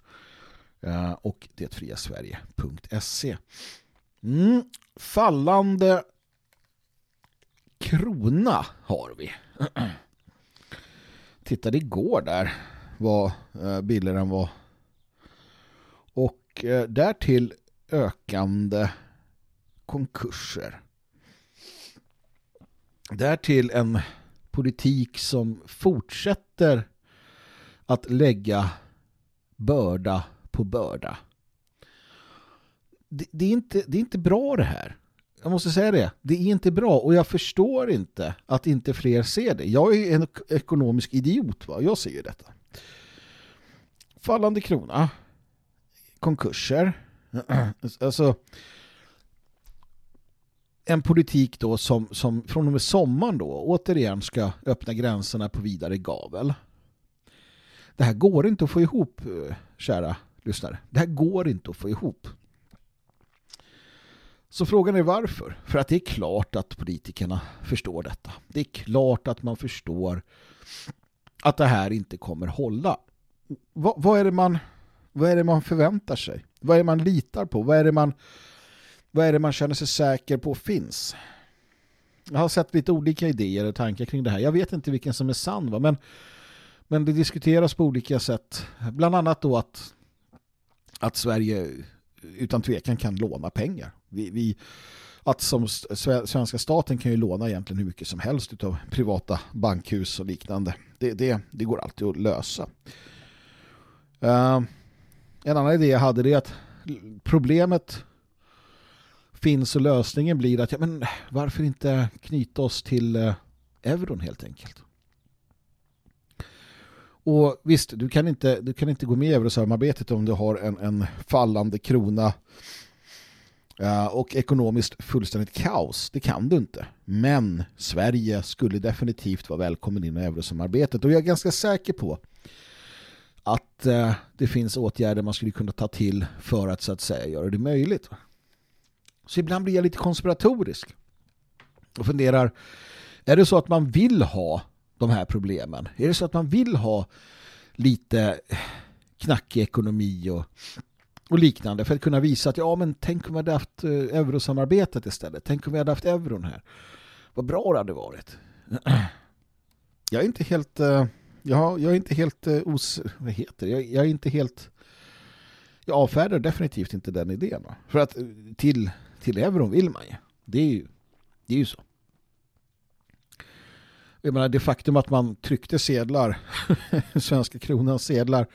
eh, och detfriasverige.se mm, Fallande krona har vi. Tittade igår där vad eh, billigare än var. Och eh, därtill ökande konkurser. Därtill en politik som fortsätter att lägga börda på börda. Det, det, är inte, det är inte bra det här. Jag måste säga det. Det är inte bra och jag förstår inte att inte fler ser det. Jag är en ekonomisk idiot. Va? Jag ser ju detta fallande krona, konkurser, alltså en politik då som, som från och med sommaren då återigen ska öppna gränserna på vidare gavel. Det här går inte att få ihop, eh, kära lyssnare. Det här går inte att få ihop. Så frågan är varför? För att det är klart att politikerna förstår detta. Det är klart att man förstår att det här inte kommer hålla vad, vad, är det man vad är det man förväntar sig? Vad är det man litar på? Vad är det man vad är det man känner sig säker på finns? Jag har sett lite olika idéer och tankar kring det här. Jag vet inte vilken som är sann va? Men, men det diskuteras på olika sätt. Bland annat då att, att Sverige utan tvekan kan låna pengar. Vi, vi, att som svenska staten kan ju låna egentligen hur mycket som helst av privata bankhus och liknande. Det, det, det går alltid att lösa. Uh, en annan idé jag hade är att problemet finns och lösningen blir att ja, men varför inte knyta oss till uh, euron helt enkelt. Och visst, du kan inte, du kan inte gå med i eurosamarbetet om du har en, en fallande krona Eh, och ekonomiskt fullständigt kaos. Det kan du inte. Men Sverige skulle definitivt vara välkommen in i eurosamarbetet och jag är ganska säker på att eh, det finns åtgärder man skulle kunna ta till för att så att säga göra det möjligt. Så ibland blir jag lite konspiratorisk och funderar, är det så att man vill ha de här problemen? Är det så att man vill ha lite knackig ekonomi och, och liknande för att kunna visa att ja men tänk om vi hade haft eh, eurosamarbetet istället. Tänk om vi hade haft euron här. Vad bra det hade varit. Jag är inte helt eh, jag, jag är inte helt eh, os... Vad heter det? Jag, jag är inte helt... Jag avfärdar definitivt inte den idén. Va? För att till, till euron vill man ju. Det är ju, det är ju så. Jag menar, det faktum att man tryckte sedlar, svenska kronans sedlar,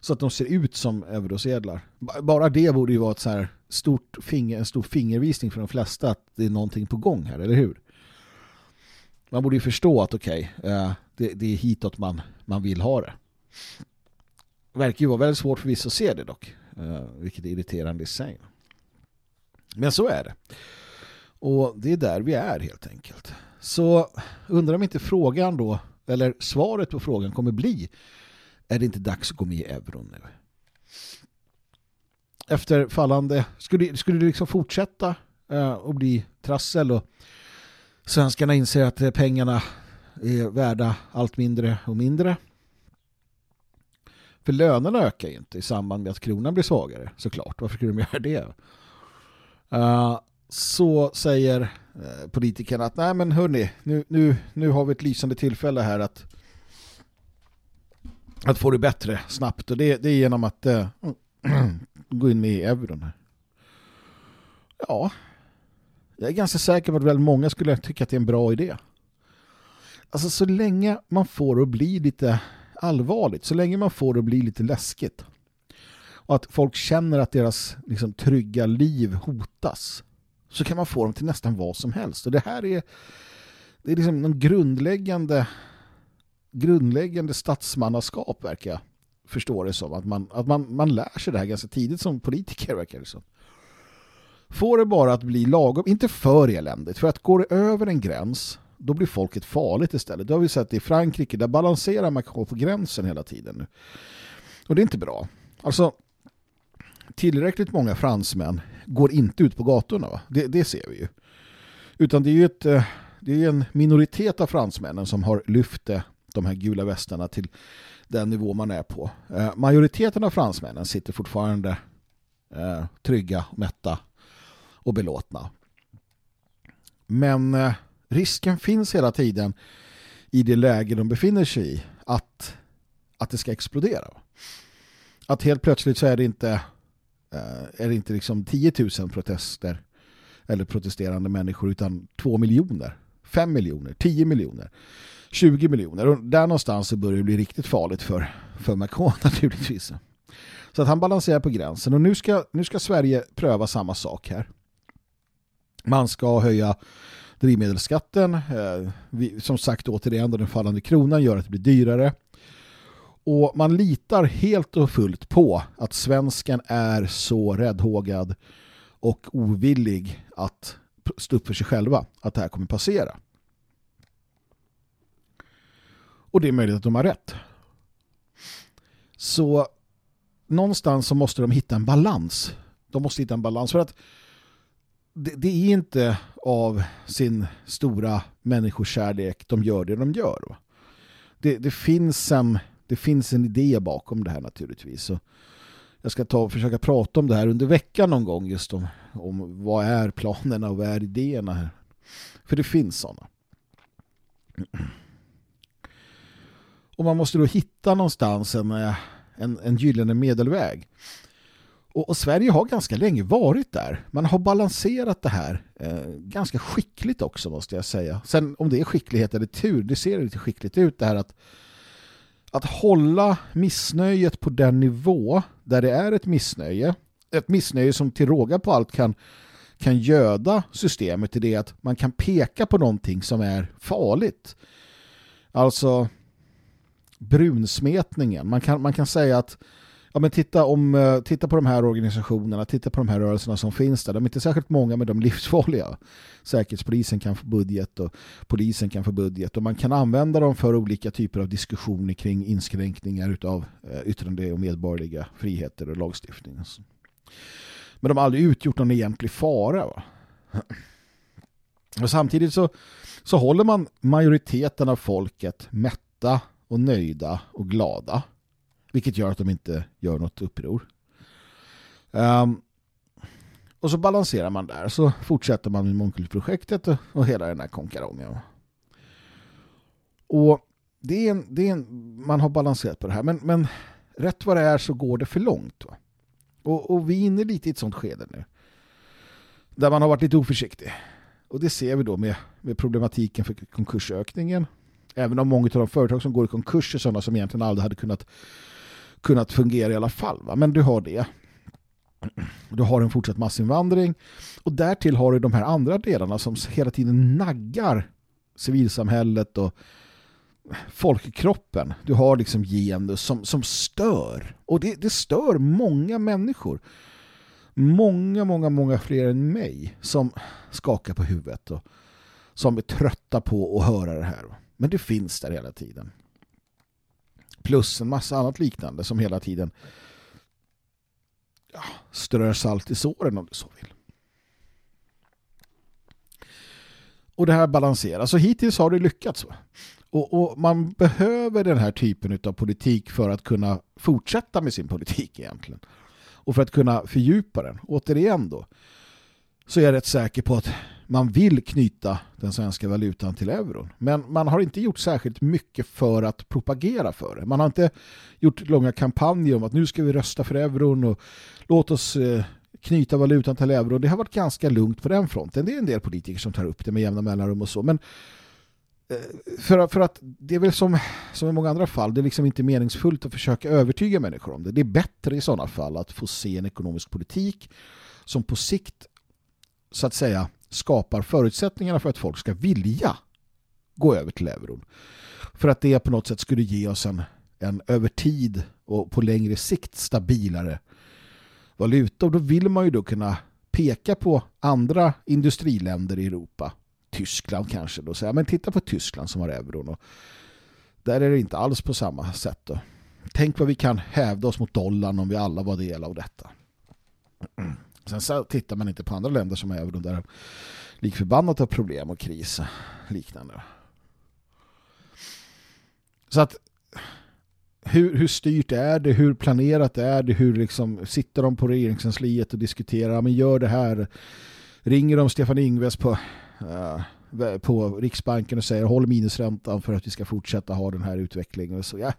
så att de ser ut som eurosedlar. Bara det borde ju vara ett så här stort finger, en stor fingervisning för de flesta att det är någonting på gång här, eller hur? Man borde ju förstå att okej, okay, eh, det, det, är hitåt man, man vill ha det. Det verkar ju vara väldigt svårt för vissa att se det dock, eh, vilket är irriterande i sig. Men så är det. Och det är där vi är helt enkelt. Så undrar om inte frågan då, eller svaret på frågan kommer bli är det inte dags att gå med i euron nu? Efter fallande, skulle, skulle det liksom fortsätta eh, och bli trassel och svenskarna inser att eh, pengarna är värda allt mindre och mindre. För lönerna ökar ju inte i samband med att kronan blir svagare, såklart. Varför skulle de göra det? Uh, så säger eh, politikerna att nej men hörni, nu, nu, nu har vi ett lysande tillfälle här att att få det bättre snabbt och det, det är genom att äh, gå in med i euron. Ja, jag är ganska säker på att väldigt många skulle tycka att det är en bra idé. Alltså så länge man får det att bli lite allvarligt, så länge man får det att bli lite läskigt och att folk känner att deras liksom, trygga liv hotas så kan man få dem till nästan vad som helst. Och det här är, det är liksom en grundläggande grundläggande statsmannaskap verkar jag förstå det som. Att, man, att man, man lär sig det här ganska tidigt som politiker verkar det som. Får det bara att bli lagom, inte för eländigt, för att går det över en gräns då blir folket farligt istället. Det har vi sett i Frankrike, där balanserar Macron på gränsen hela tiden nu. Och det är inte bra. Alltså, tillräckligt många fransmän går inte ut på gatorna. Det, det, ser vi ju. Utan det är ju ett, eh, det är en minoritet av fransmännen som har lyft det de här gula västarna till den nivå man är på. Eh, majoriteten av fransmännen sitter fortfarande eh, trygga, mätta och belåtna. Men eh, risken finns hela tiden i det läge de befinner sig i att, att det ska explodera. Att helt plötsligt så är det inte, eh, är det inte liksom 10 000 protester eller protesterande människor utan 2 miljoner, 5 miljoner, 10 miljoner, 20 miljoner. Och där någonstans så börjar det bli riktigt farligt för, för Macron naturligtvis. Så att han balanserar på gränsen. Och nu ska, nu ska Sverige pröva samma sak här. Man ska höja drivmedelsskatten. Eh, vi, som sagt återigen, den fallande kronan gör att det blir dyrare. Och man litar helt och fullt på att svensken är så räddhågad och ovillig att stå upp för sig själva att det här kommer passera. Och det är möjligt att de har rätt. Så någonstans så måste de hitta en balans. De måste hitta en balans för att det, det, är inte av sin stora människokärlek de gör det de gör. Det, det, finns en, det finns en idé bakom det här naturligtvis. Så jag ska ta och försöka prata om det här under veckan någon gång just om, om vad är planerna och vad är idéerna här. För det finns sådana. Och man måste då hitta någonstans en, eh, en, en gyllene medelväg. Och, och, Sverige har ganska länge varit där. Man har balanserat det här eh, ganska skickligt också måste jag säga. Sen om det är skicklighet eller tur, det ser lite skickligt ut det här att att hålla missnöjet på den nivå där det är ett missnöje. Ett missnöje som till råga på allt kan, kan göda systemet i det att man kan peka på någonting som är farligt. Alltså brunsmetningen. Man kan, man kan säga att ja, men titta, om, eh, titta på de här organisationerna, titta på de här rörelserna som finns där. De är inte särskilt många men de är livsfarliga. Säkerhetspolisen kan få budget och polisen kan få budget och man kan använda dem för olika typer av diskussioner kring inskränkningar av eh, yttrande och medborgerliga friheter och lagstiftning. Men de har aldrig utgjort någon egentlig fara. Va? Och samtidigt så, så håller man majoriteten av folket mätta och nöjda och glada. Vilket gör att de inte gör något uppror. Um, och så balanserar man där. Så fortsätter man med mångkulturprojektet och, och hela den här konkarongen. Och det är en, det är en, man har balanserat på det här. Men, men rätt vad det är så går det för långt. Va? Och, och vi är inne lite i ett sånt skede nu. Där man har varit lite oförsiktig. Och det ser vi då med, med problematiken för konkursökningen. Även om många av de företag som går i konkurs är sådana som egentligen aldrig hade kunnat, kunnat fungera i alla fall. Va? Men du har det. Du har en fortsatt massinvandring. Och därtill har du de här andra delarna som hela tiden naggar civilsamhället och folkkroppen. Du har liksom genus som, som stör. Och det, det stör många människor. Många, många, många fler än mig som skakar på huvudet och som är trötta på att höra det här. Men det finns där hela tiden. Plus en massa annat liknande som hela tiden ja, strör salt i såren om du så vill. Och det här balanseras. Så hittills har det lyckats. Och, och, man behöver den här typen av politik för att kunna fortsätta med sin politik egentligen. Och för att kunna fördjupa den. Återigen då så är jag rätt säker på att man vill knyta den svenska valutan till euron. Men man har inte gjort särskilt mycket för att propagera för det. Man har inte gjort långa kampanjer om att nu ska vi rösta för euron och låt oss eh, knyta valutan till euron. Det har varit ganska lugnt på den fronten. Det är en del politiker som tar upp det med jämna mellanrum och så. Men eh, för, för att det är väl som, som i många andra fall, det är liksom inte meningsfullt att försöka övertyga människor om det. Det är bättre i sådana fall att få se en ekonomisk politik som på sikt så att säga skapar förutsättningarna för att folk ska vilja gå över till euron. För att det på något sätt skulle ge oss en, en över tid och på längre sikt stabilare valuta. Och då vill man ju då kunna peka på andra industriländer i Europa. Tyskland kanske då. Säga, men titta på Tyskland som har euron. Och där är det inte alls på samma sätt. Då. Tänk vad vi kan hävda oss mot dollarn om vi alla var del av detta. Sen så tittar man inte på andra länder som är euron där likförbannat har problem och kris liknande. Så att hur, hur styrt är det? Hur planerat är det? Hur liksom, sitter de på regeringskansliet och diskuterar? Men gör det här. Ringer de Stefan Ingves på, uh, på Riksbanken och säger håll minusräntan för att vi ska fortsätta ha den här utvecklingen. Så ja,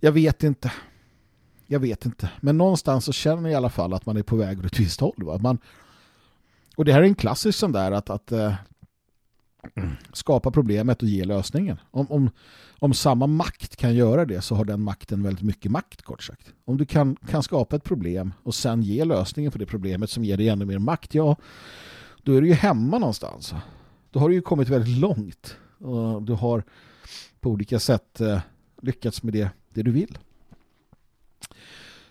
jag vet inte jag vet inte. Men någonstans så känner jag i alla fall att man är på väg åt ett visst håll. Va? Man, och det här är en klassisk sån där att, att äh, skapa problemet och ge lösningen. Om, om, om samma makt kan göra det så har den makten väldigt mycket makt kort sagt. Om du kan, kan skapa ett problem och sen ge lösningen på det problemet som ger dig ännu mer makt, ja, då är du ju hemma någonstans. Då har du ju kommit väldigt långt och du har på olika sätt äh, lyckats med det, det du vill.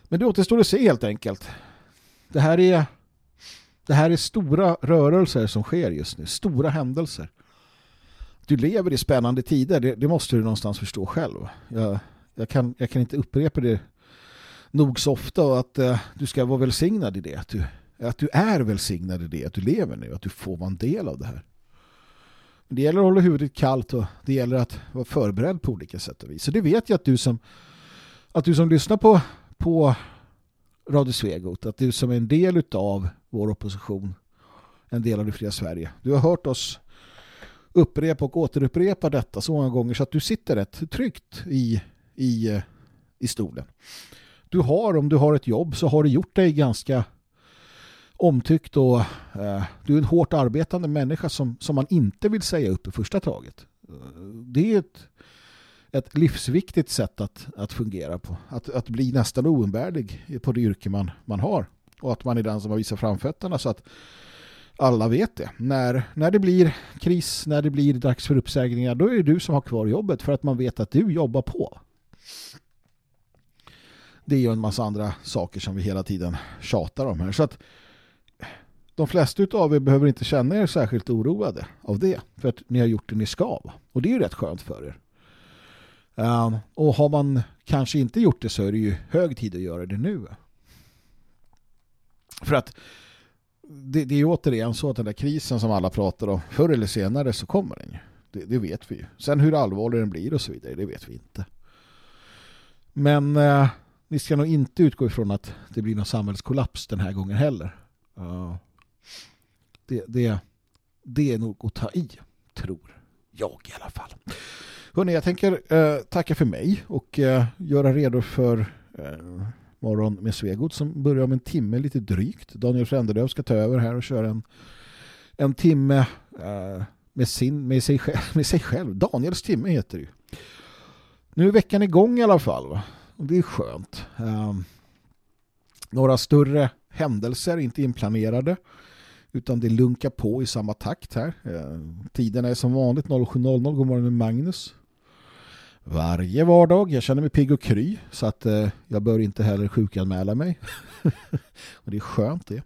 Men det återstår att se helt enkelt. Det här är det här är stora rörelser som sker just nu. Stora händelser. Du lever i spännande tider. Det, det måste du någonstans förstå själv. Jag, jag, kan, jag kan inte upprepa det nog så ofta och att eh, du ska vara välsignad i det. Att du, att du är välsignad i det. Att du lever nu. Att du får vara en del av det här. Det gäller att hålla huvudet kallt och det gäller att vara förberedd på olika sätt och vis. Så det vet jag att du som att du som lyssnar på på Radio Svegot att du som är en del av vår opposition, en del av det fria Sverige, du har hört oss upprepa och återupprepa detta så många gånger så att du sitter rätt tryggt i, i, i stolen. Du har, om du har ett jobb så har du gjort dig ganska omtyckt och eh, du är en hårt arbetande människa som, som man inte vill säga upp i första taget. Det är ett ett livsviktigt sätt att, att fungera på. Att, att bli nästan oumbärlig på det yrke man, man har. Och att man är den som har visat framfötterna så att alla vet det. När, när det blir kris, när det blir dags för uppsägningar, då är det du som har kvar jobbet för att man vet att du jobbar på. det är ju en massa andra saker som vi hela tiden tjatar om här. Så att de flesta av er behöver inte känna er särskilt oroade av det. För att ni har gjort det ni ska. Och det är ju rätt skönt för er. Ehm, och har man kanske inte gjort det så är det ju hög tid att göra det nu. För att det, det är ju återigen så att den där krisen som alla pratar om, förr eller senare så kommer den ju. Det, det vet vi ju. Sen hur allvarlig den blir och så vidare, det vet vi inte. Men eh, ni ska nog inte utgå ifrån att det blir någon samhällskollaps den här gången heller. Uh, det, det, det är nog att ta i, tror jag i alla fall. Hörrni, jag tänker eh, tacka för mig och eh, göra redo för eh, morgon med Svegot som börjar om en timme lite drygt. Daniel Frändelöv ska ta över här och köra en, en timme eh, med, sin, med, sig, med sig själv. Daniels timme heter det ju. Nu är veckan igång i alla fall. Va? Och det är skönt. Eh, några större händelser, inte inplanerade utan det lunkar på i samma takt här. Eh, tiden är som vanligt 07.00. God morgon med Magnus. Varje vardag. Jag känner mig pigg och kry så att eh, jag bör inte heller sjukanmäla mig. och det är skönt det.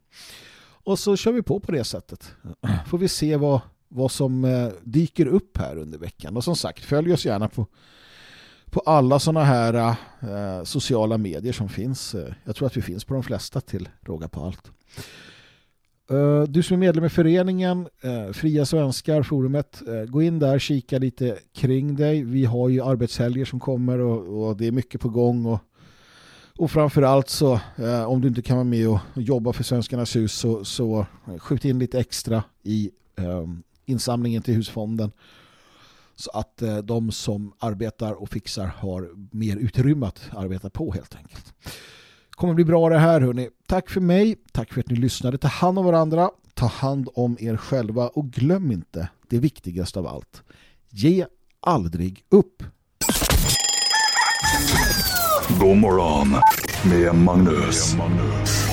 Och så kör vi på på det sättet. Får vi se vad, vad som eh, dyker upp här under veckan. Och som sagt, följ oss gärna på på alla sådana här eh, sociala medier som finns. Eh, jag tror att vi finns på de flesta till råga på allt. Eh, du som är medlem i föreningen eh, Fria Svenskar, forumet, eh, gå in där, kika lite kring dig. Vi har ju arbetshelger som kommer och, och det är mycket på gång och, och framförallt så om du inte kan vara med och, jobba för Svenskarnas hus så, så skjut in lite extra i ehm, insamlingen till husfonden så att uh, de som arbetar och fixar har mer utrymme att arbeta på helt enkelt kommer bli bra det här hörni. Tack för mig. Tack för att ni lyssnade. Ta hand om varandra. Ta hand om er själva och glöm inte det viktigaste av allt. Ge aldrig upp. God morgon med Magnus. Med Magnus.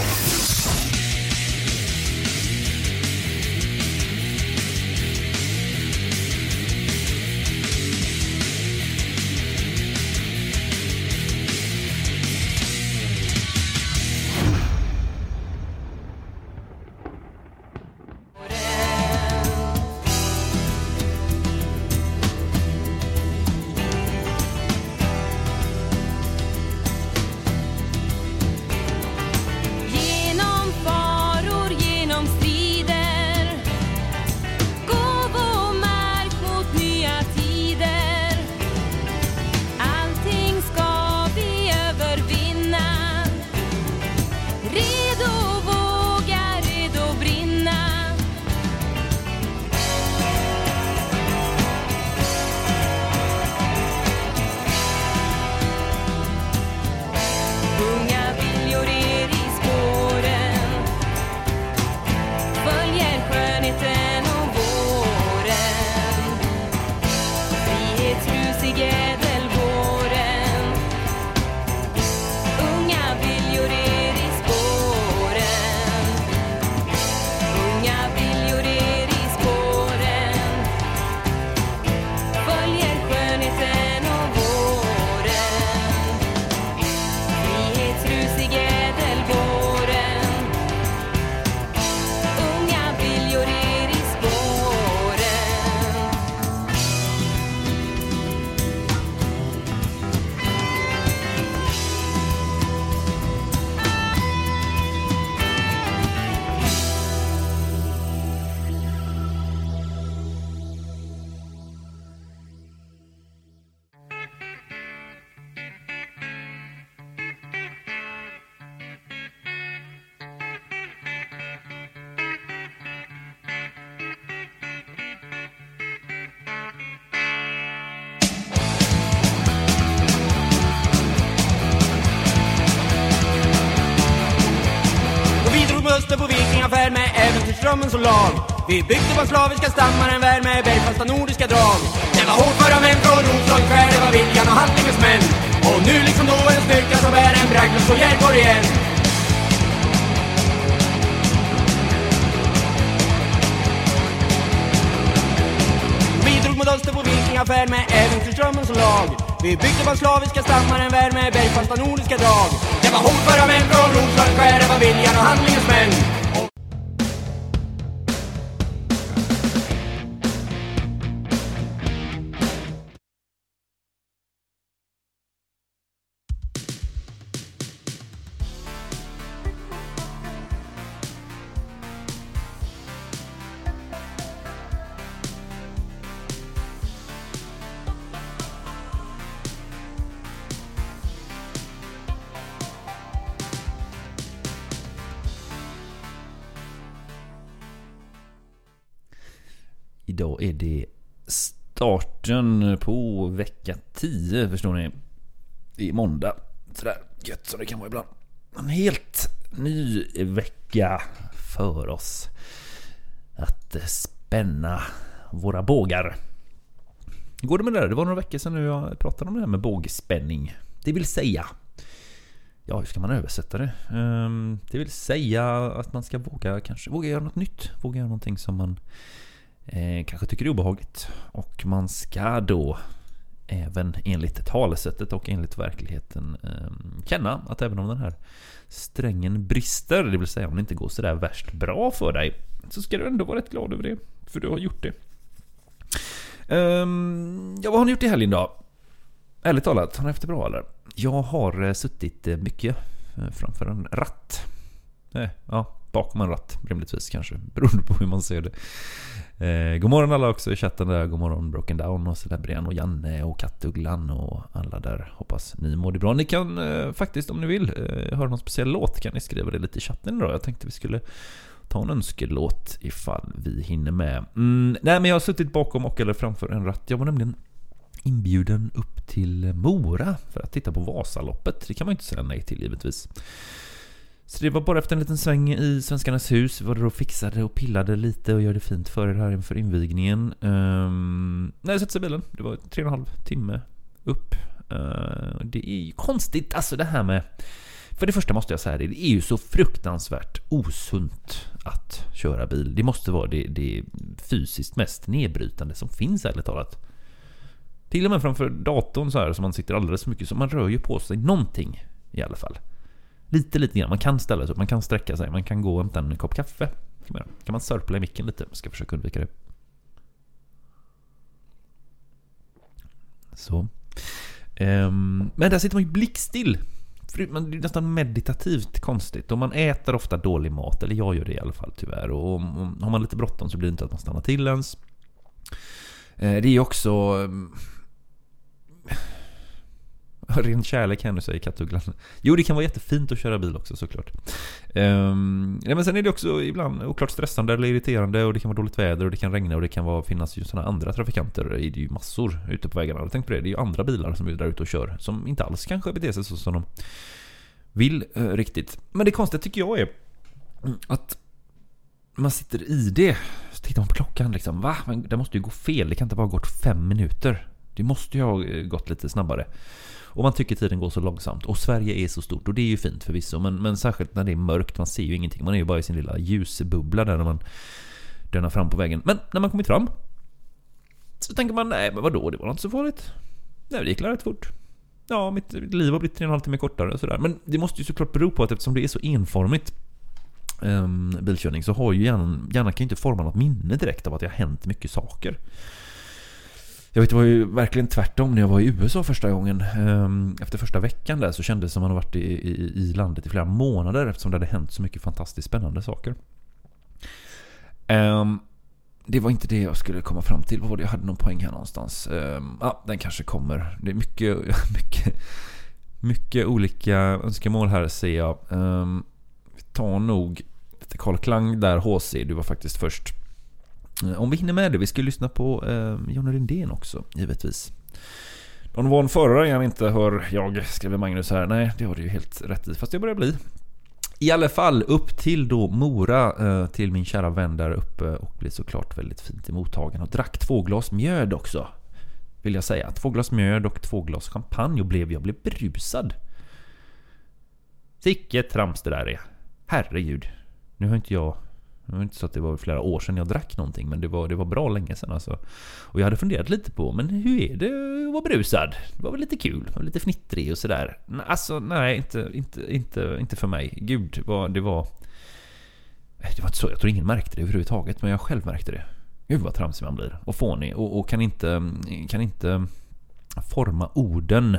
Som lag. Vi byggde på slaviska stammar en värld med bergfasta nordiska drag. Det var hårdföra män från Roslagsskär, det var viljan och handlingens män. Och nu liksom då en styrka som är en bragd och Järborg igen. Vi drog mot öster på vikingafärd med äventyrsdrömmen som lag. Vi byggde på slaviska stammar en värld med bergfasta nordiska drag. Det var hordföra män från Roslagsskär, det var viljan och handlingens män. Starten på vecka 10 förstår ni. Det är måndag. Sådär gött som det kan vara ibland. En helt ny vecka för oss. Att spänna våra bågar. Hur går det med det där? Det var några veckor sedan nu jag pratade om det här med bågspänning. Det vill säga Ja, hur ska man översätta det? Ehm, det vill säga att man ska våga kanske våga göra något nytt. Våga göra någonting som man eh, kanske tycker det är obehagligt. Och man ska då även enligt talesättet och enligt verkligheten eh, känna att även om den här strängen brister, det vill säga om det inte går sådär värst bra för dig, så ska du ändå vara rätt glad över det. För du har gjort det. Um, ja, vad har ni gjort i helgen då? Ärligt talat, har ni haft det bra eller? Jag har eh, suttit eh, mycket eh, framför en ratt. Eh, ja, bakom en ratt rimligtvis kanske, beroende på hur man ser det. Eh, god morgon alla också i chatten där. God morgon Broken Down och Celebrian och Janne och Kattugglan och alla där. Hoppas ni mår det bra. Ni kan eh, faktiskt om ni vill eh, höra någon speciell låt kan ni skriva det lite i chatten idag. Jag tänkte vi skulle ta en önskelåt ifall vi hinner med. Mm, nej men jag har suttit bakom och eller framför en ratt. Jag var nämligen inbjuden upp till Mora för att titta på Vasaloppet. Det kan man ju inte säga nej till givetvis. Så det var bara efter en liten sväng i Svenskarnas hus. Vi var där och fixade och pillade lite och gjorde fint för er här inför invigningen. Ehm, um, när jag satte sig i bilen. Det var tre och en halv timme upp. Uh, det är ju konstigt alltså det här med... För det första måste jag säga det, det är ju så fruktansvärt osunt att köra bil. Det måste vara det, det fysiskt mest nedbrytande som finns ärligt talat. Till och med framför datorn så här som man sitter alldeles för mycket så man rör ju på sig någonting i alla fall. Lite, lite grann. Man kan ställa sig upp, man kan sträcka sig, man kan gå och hämta en kopp kaffe. Kan man, sörpla i micken lite? Ska försöka undvika det. Så. Ehm, men där sitter man ju blickstill. Man- Det är nästan meditativt konstigt. Och man äter ofta dålig mat, eller jag gör det i alla fall tyvärr. Och har man lite bråttom så blir det inte att man stannar till ens. Eh, det är ju också... Ehm, Ren kärlek här nu säger kattugglan. Jo, det kan vara jättefint att köra bil också såklart. Um, ja, men sen är det också ibland oklart stressande eller irriterande och det kan vara dåligt väder och det kan regna och det kan vara, finnas ju sådana andra trafikanter. Det är ju massor ute på vägarna. Tänk på det, det är ju andra bilar som är där ute och kör som inte alls kanske beter sig så som de vill eh, riktigt. Men det konstiga tycker jag är att man sitter i det, så tittar man på klockan liksom. Va? Men det måste ju gå fel. Det kan inte bara ha gått fem minuter. Det måste ju ha eh, gått lite snabbare. Och man tycker tiden går så långsamt. Och Sverige är så stort och det är ju fint förvisso. Men, men särskilt när det är mörkt, man ser ju ingenting. Man är ju bara i sin lilla ljusbubbla där när man dönar fram på vägen. Men när man kommit fram så tänker man, nej men vadå, det var inte så farligt. Nej, det gick rätt fort. Ja, mitt liv har blivit tre och en halv timme kortare och sådär. Men det måste ju såklart bero på att eftersom det är så enformigt um, bilkörning så har ju hjärnan, hjärnan kan ju inte forma något minne direkt av att det har hänt mycket saker. Jag vet, det var ju verkligen tvärtom när jag var i USA första gången. Ehm, efter första veckan där så kändes det som man hade varit i, i, i landet i flera månader eftersom det hade hänt så mycket fantastiskt spännande saker. Ehm, det var inte det jag skulle komma fram till. Vad var det? Jag hade någon poäng här någonstans. Ehm, ja, den kanske kommer. Det är mycket, mycket, mycket olika önskemål här ser jag. Vi tar nog lite Carl Klang där, HC. Du var faktiskt först. Eh, om vi hinner med det, vi ska lyssna på eh, Johnny Lindén också, givetvis. Någon van förare jag inte hör jag, skriver Magnus här. Nej, det har du ju helt rätt i, fast det börjar bli. I alla fall upp till då Mora, eh, till min kära vän där uppe och blev såklart väldigt fint emottagen och drack två glas mjöd också. Vill jag säga. Två glas mjöd och två glas champagne och blev, jag blev brusad. Vilket trams det där är. Herregud. Nu har inte jag det var inte så att det var flera år sedan jag drack någonting, men det var, det var bra länge sedan alltså. Och jag hade funderat lite på, men hur är det att vara brusad? Det var väl lite kul, var lite fnittrig och sådär. Alltså nej, inte, inte, inte, inte för mig. Gud, vad. Det var, det var inte så, jag tror ingen märkte det överhuvudtaget, men jag själv märkte det. Gud vad tramsig man blir och fånig och, och kan inte, kan inte forma orden.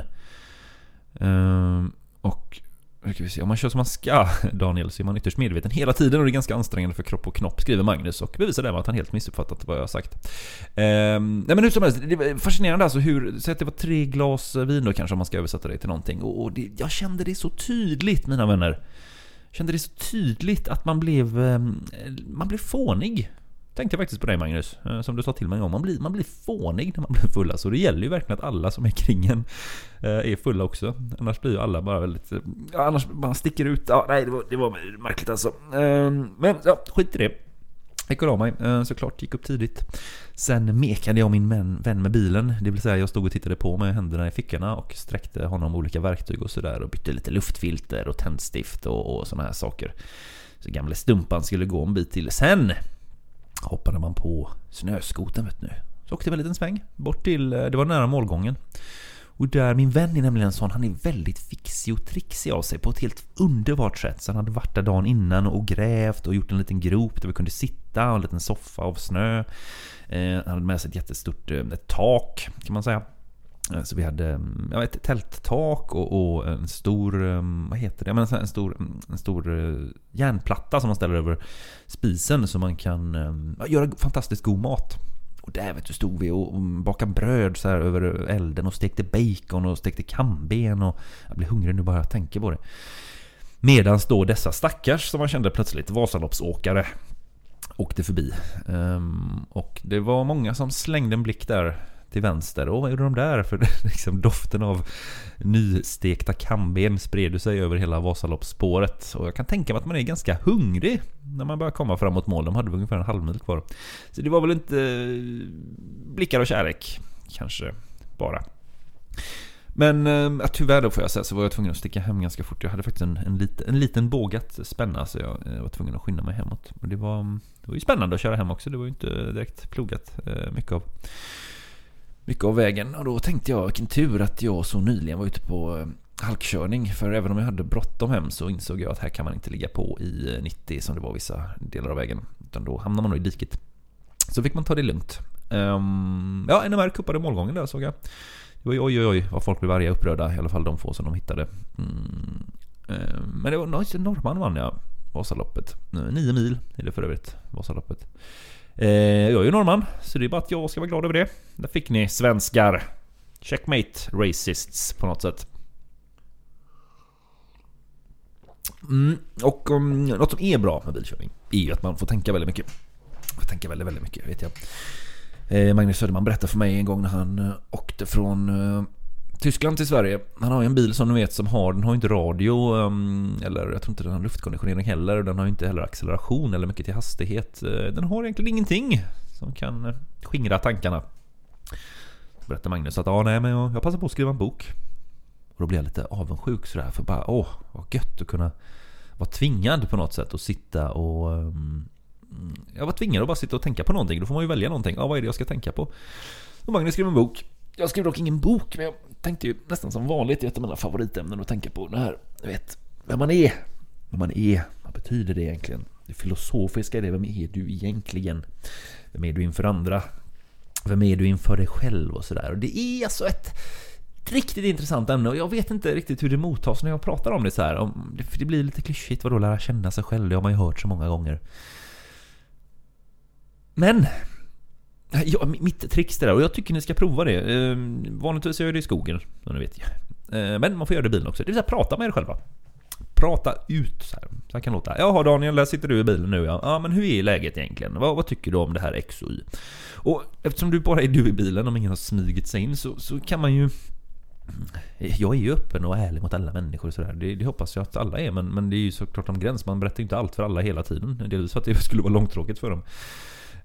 Ehm, och hur ska vi se, om man kör som man ska, Daniel, så är man ytterst medveten hela tiden och det är ganska ansträngande för kropp och knopp, skriver Magnus och bevisar därmed att han helt missuppfattat vad jag har sagt. Ehm, nej men hur som helst, det var fascinerande alltså hur, säg att det var tre glas vin då kanske om man ska översätta det till någonting. Och, och det, jag kände det så tydligt mina vänner. Kände det så tydligt att man blev, ehm, man blev fånig. Tänkte jag faktiskt på dig Magnus, eh, som du sa till mig en gång. Man blir, man blir fånig när man blir full. Så det gäller ju verkligen att alla som är kring en eh, är fulla också. Annars blir ju alla bara väldigt... Eh, ja, annars man sticker ut. Ja, nej, det var, det var märkligt alltså. Ehm, men ja, skit i det. Jag gick av mig såklart, gick upp tidigt. Sen mekade jag min vän, vän med bilen, det vill säga jag stod och tittade på med händerna i fickorna och sträckte honom olika verktyg och sådär och bytte lite luftfilter och tändstift och, och sådana här saker. Så gamle Stumpan skulle gå en bit till. Sen hoppade man på snöskoten vet du. Så åkte vi en liten sväng bort till, eh, det var nära målgången. Och där, min vän är nämligen en sån, han är väldigt fixig och trixig av sig på ett helt underbart sätt. Så han hade varit där dagen innan och grävt och gjort en liten grop där vi kunde sitta och en liten soffa av snö. Eh, han hade med sig ett jättestort eh, ett tak kan man säga. Eh, så vi hade mm, ja, ett tälttak och, och en stor, mm, vad heter det? Ja, men en stor, mm, en stor eh, järnplatta som man ställer över spisen så man kan ja, göra fantastiskt god mat. Och där vet du stod vi och och bakade bröd så här över elden och stekte bacon och stekte kamben och jag blir hungrig nu bara jag tänker på det. Medan då dessa stackars som man kände plötsligt Vasaloppsåkare åkte förbi. Ehm, och det var många som slängde en blick där till vänster. Åh, vad gjorde de där? För liksom doften av nystekta kamben spred sig över hela Vasaloppsspåret. Och jag kan tänka mig att man är ganska hungrig när man börjar komma framåt mål. De hade väl ungefär en halv mil kvar. Så det var väl inte eh, blickar och kärlek, kanske bara. Men eh, ja, tyvärr då får jag säga så var jag tvungen att sticka hem ganska fort. Jag hade faktiskt en, en, lit, en liten båge att spänna så jag eh, var tvungen att skynda mig hemåt. Men det var, mm, det var ju spännande att köra hem också. Det var ju inte direkt plogat eh, mycket av mycket av vägen. Och då tänkte jag vilken tur att jag så nyligen var ute på eh, halkkörning. För även om jag hade bråttom hem så insåg jag att här kan man inte ligga på i eh, 90 som det var vissa delar av vägen. Utan då hamnar man nog i diket. Så fick man ta det lugnt. Um, ja, NMR kuppade målgången där såg jag. Det var ju oj oj oj vad folk blev arga och upprörda. I alla fall de få som de hittade. Mm. Ehm, men det var nice, norrman vann jag Vasaloppet. Eh, nio mil är det för övrigt, Vasaloppet. Eh, jag är ju norrman, så det är bara att jag ska vara glad över det. Där fick ni svenskar. Checkmate racists på något sätt. Mm, och um, något som är bra med bilkörning är ju att man får tänka väldigt mycket. Får tänka väldigt, väldigt mycket, vet jag. Eh, Magnus Söderman berättade för mig en gång när han eh, åkte från eh, Tyskland till Sverige. Han har ju en bil som ni vet som har, den har ju inte radio ehm, eller jag tror inte den har luftkonditionering heller. Den har ju inte heller acceleration eller mycket till hastighet. Eh, den har egentligen ingenting som kan eh, skingra tankarna. Så Magnus att ja, nej, men jag, jag passar på att skriva en bok. Och då blir jag lite avundsjuk sådär för bara åh, vad gött att kunna vara tvingad på något sätt att sitta och ehm, jag var tvingad att bara sitta och tänka på någonting. Då får man ju välja någonting. Ja, vad är det jag ska tänka på? Och Magnus skrev en bok. Jag skrev dock ingen bok, men jag tänkte ju nästan som vanligt i ett av mina favoritämnen att tänka på det här. Jag vet, vem man är. Vem man är. Vad betyder det egentligen? Det filosofiska är det. Vem är du egentligen? Vem är du inför andra? Vem är du inför dig själv och sådär. Och det är alltså ett, ett riktigt intressant ämne och jag vet inte riktigt hur det mottas när jag pratar om det så här. För det blir lite klyschigt, vadå lära känna sig själv? Det har man ju hört så många gånger. Men Ja, mitt trix det där och jag tycker ni ska prova det. Eh, vanligtvis gör jag det i skogen, som ni vet. Eh, men man får göra det i bilen också. Det vill säga prata med er själva. Prata ut så här. Så här kan det låta. Jaha Daniel, där sitter du i bilen nu ja. Ja men hur är läget egentligen? Vad, vad tycker du om det här X och Y? Och eftersom du bara är du i bilen, om ingen har smugit sig in, så, så kan man ju... Jag är ju öppen och ärlig mot alla människor och sådär. Det, det hoppas jag att alla är. Men, men det är ju såklart om gräns. Man berättar ju inte allt för alla hela tiden. Delvis för att det skulle vara långtråkigt för dem.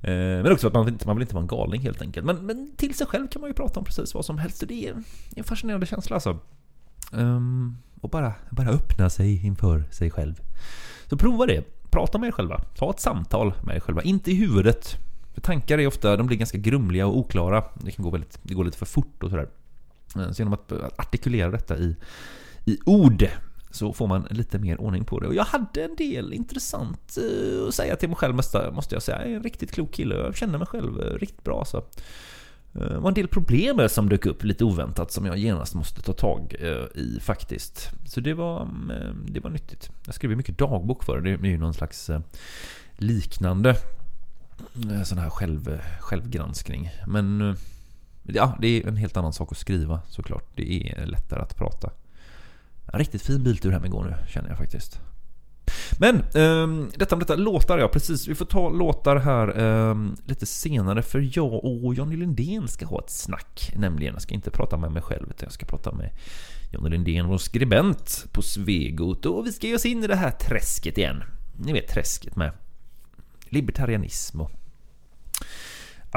Eh, men också att man vill, inte, man vill inte vara en galning helt enkelt. Men, men till sig själv kan man ju prata om precis vad som helst. Och det är en fascinerande känsla alltså. Um, och bara, bara öppna sig inför sig själv. Så prova det. prata med er själva. Ta ett samtal med er själva, inte i huvudet. För tankar är ofta, de blir ganska grumliga och oklara. Det kan gå väldigt, det går lite för fort och sådär. Eh, så genom att artikulera detta i, i ord så får man lite mer ordning på det. Och jag hade en del intressant eh, att säga till mig själv måste, måste jag säga. Jag är en riktigt klok kille och jag känner mig själv eh, riktigt bra. Så. Eh, det var en del problem som dök upp lite oväntat som jag genast måste ta tag i faktiskt. Så det var, mm, det var nyttigt. Jag skrev mycket dagbok för det. Det är ju någon slags liknande sån här själv, självgranskning. Men ja, det är en helt annan sak att skriva såklart. Det är lättare att prata. En riktigt fin biltur hem igår nu känner jag faktiskt. Men ehm, detta om detta, låtar ja, precis. Vi får ta låtar här ehm, lite senare för jag och Johnny Lindén ska ha ett snack. Nämligen, jag ska inte prata med mig själv utan jag ska prata med Johnny Lindén, vår skribent på Svegot. Och vi ska ge oss in i det här träsket igen. Ni vet träsket med libertarianism och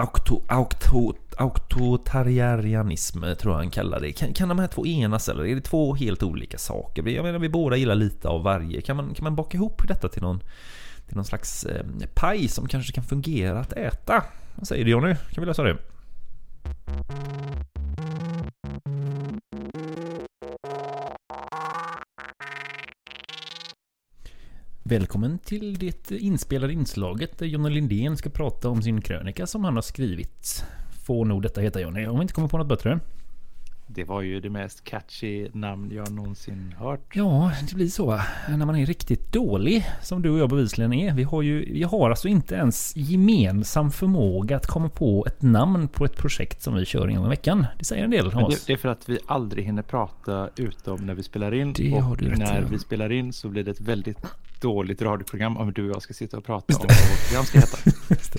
aukto, aukto, auktoritarianism tror jag han kallar det. Kan, kan de här två enas eller är det två helt olika saker? Jag menar vi båda gillar lite av varje. Kan man, kan man baka ihop detta till någon, till någon slags eh, paj som kanske kan fungera att äta? Vad säger du Johnny? Kan vi lösa det? Välkommen till det inspelade inslaget där Johnny Lindén ska prata om sin krönika som han har skrivit. Får nog detta heta Johnny, om vi inte kommer på något bättre. Det var ju det mest catchy namn jag någonsin hört. Ja, det blir så va? När man är riktigt dålig, som du och jag bevisligen är. Vi har ju vi har alltså inte ens gemensam förmåga att komma på ett namn på ett projekt som vi kör en gång i veckan. Det säger en del om oss. det, det är för att vi aldrig hinner prata utom när vi spelar in. Det och har du rätt när vi spelar in så blir det ett väldigt dåligt radioprogram om du och jag ska sitta och prata om vad vårt program ska heta.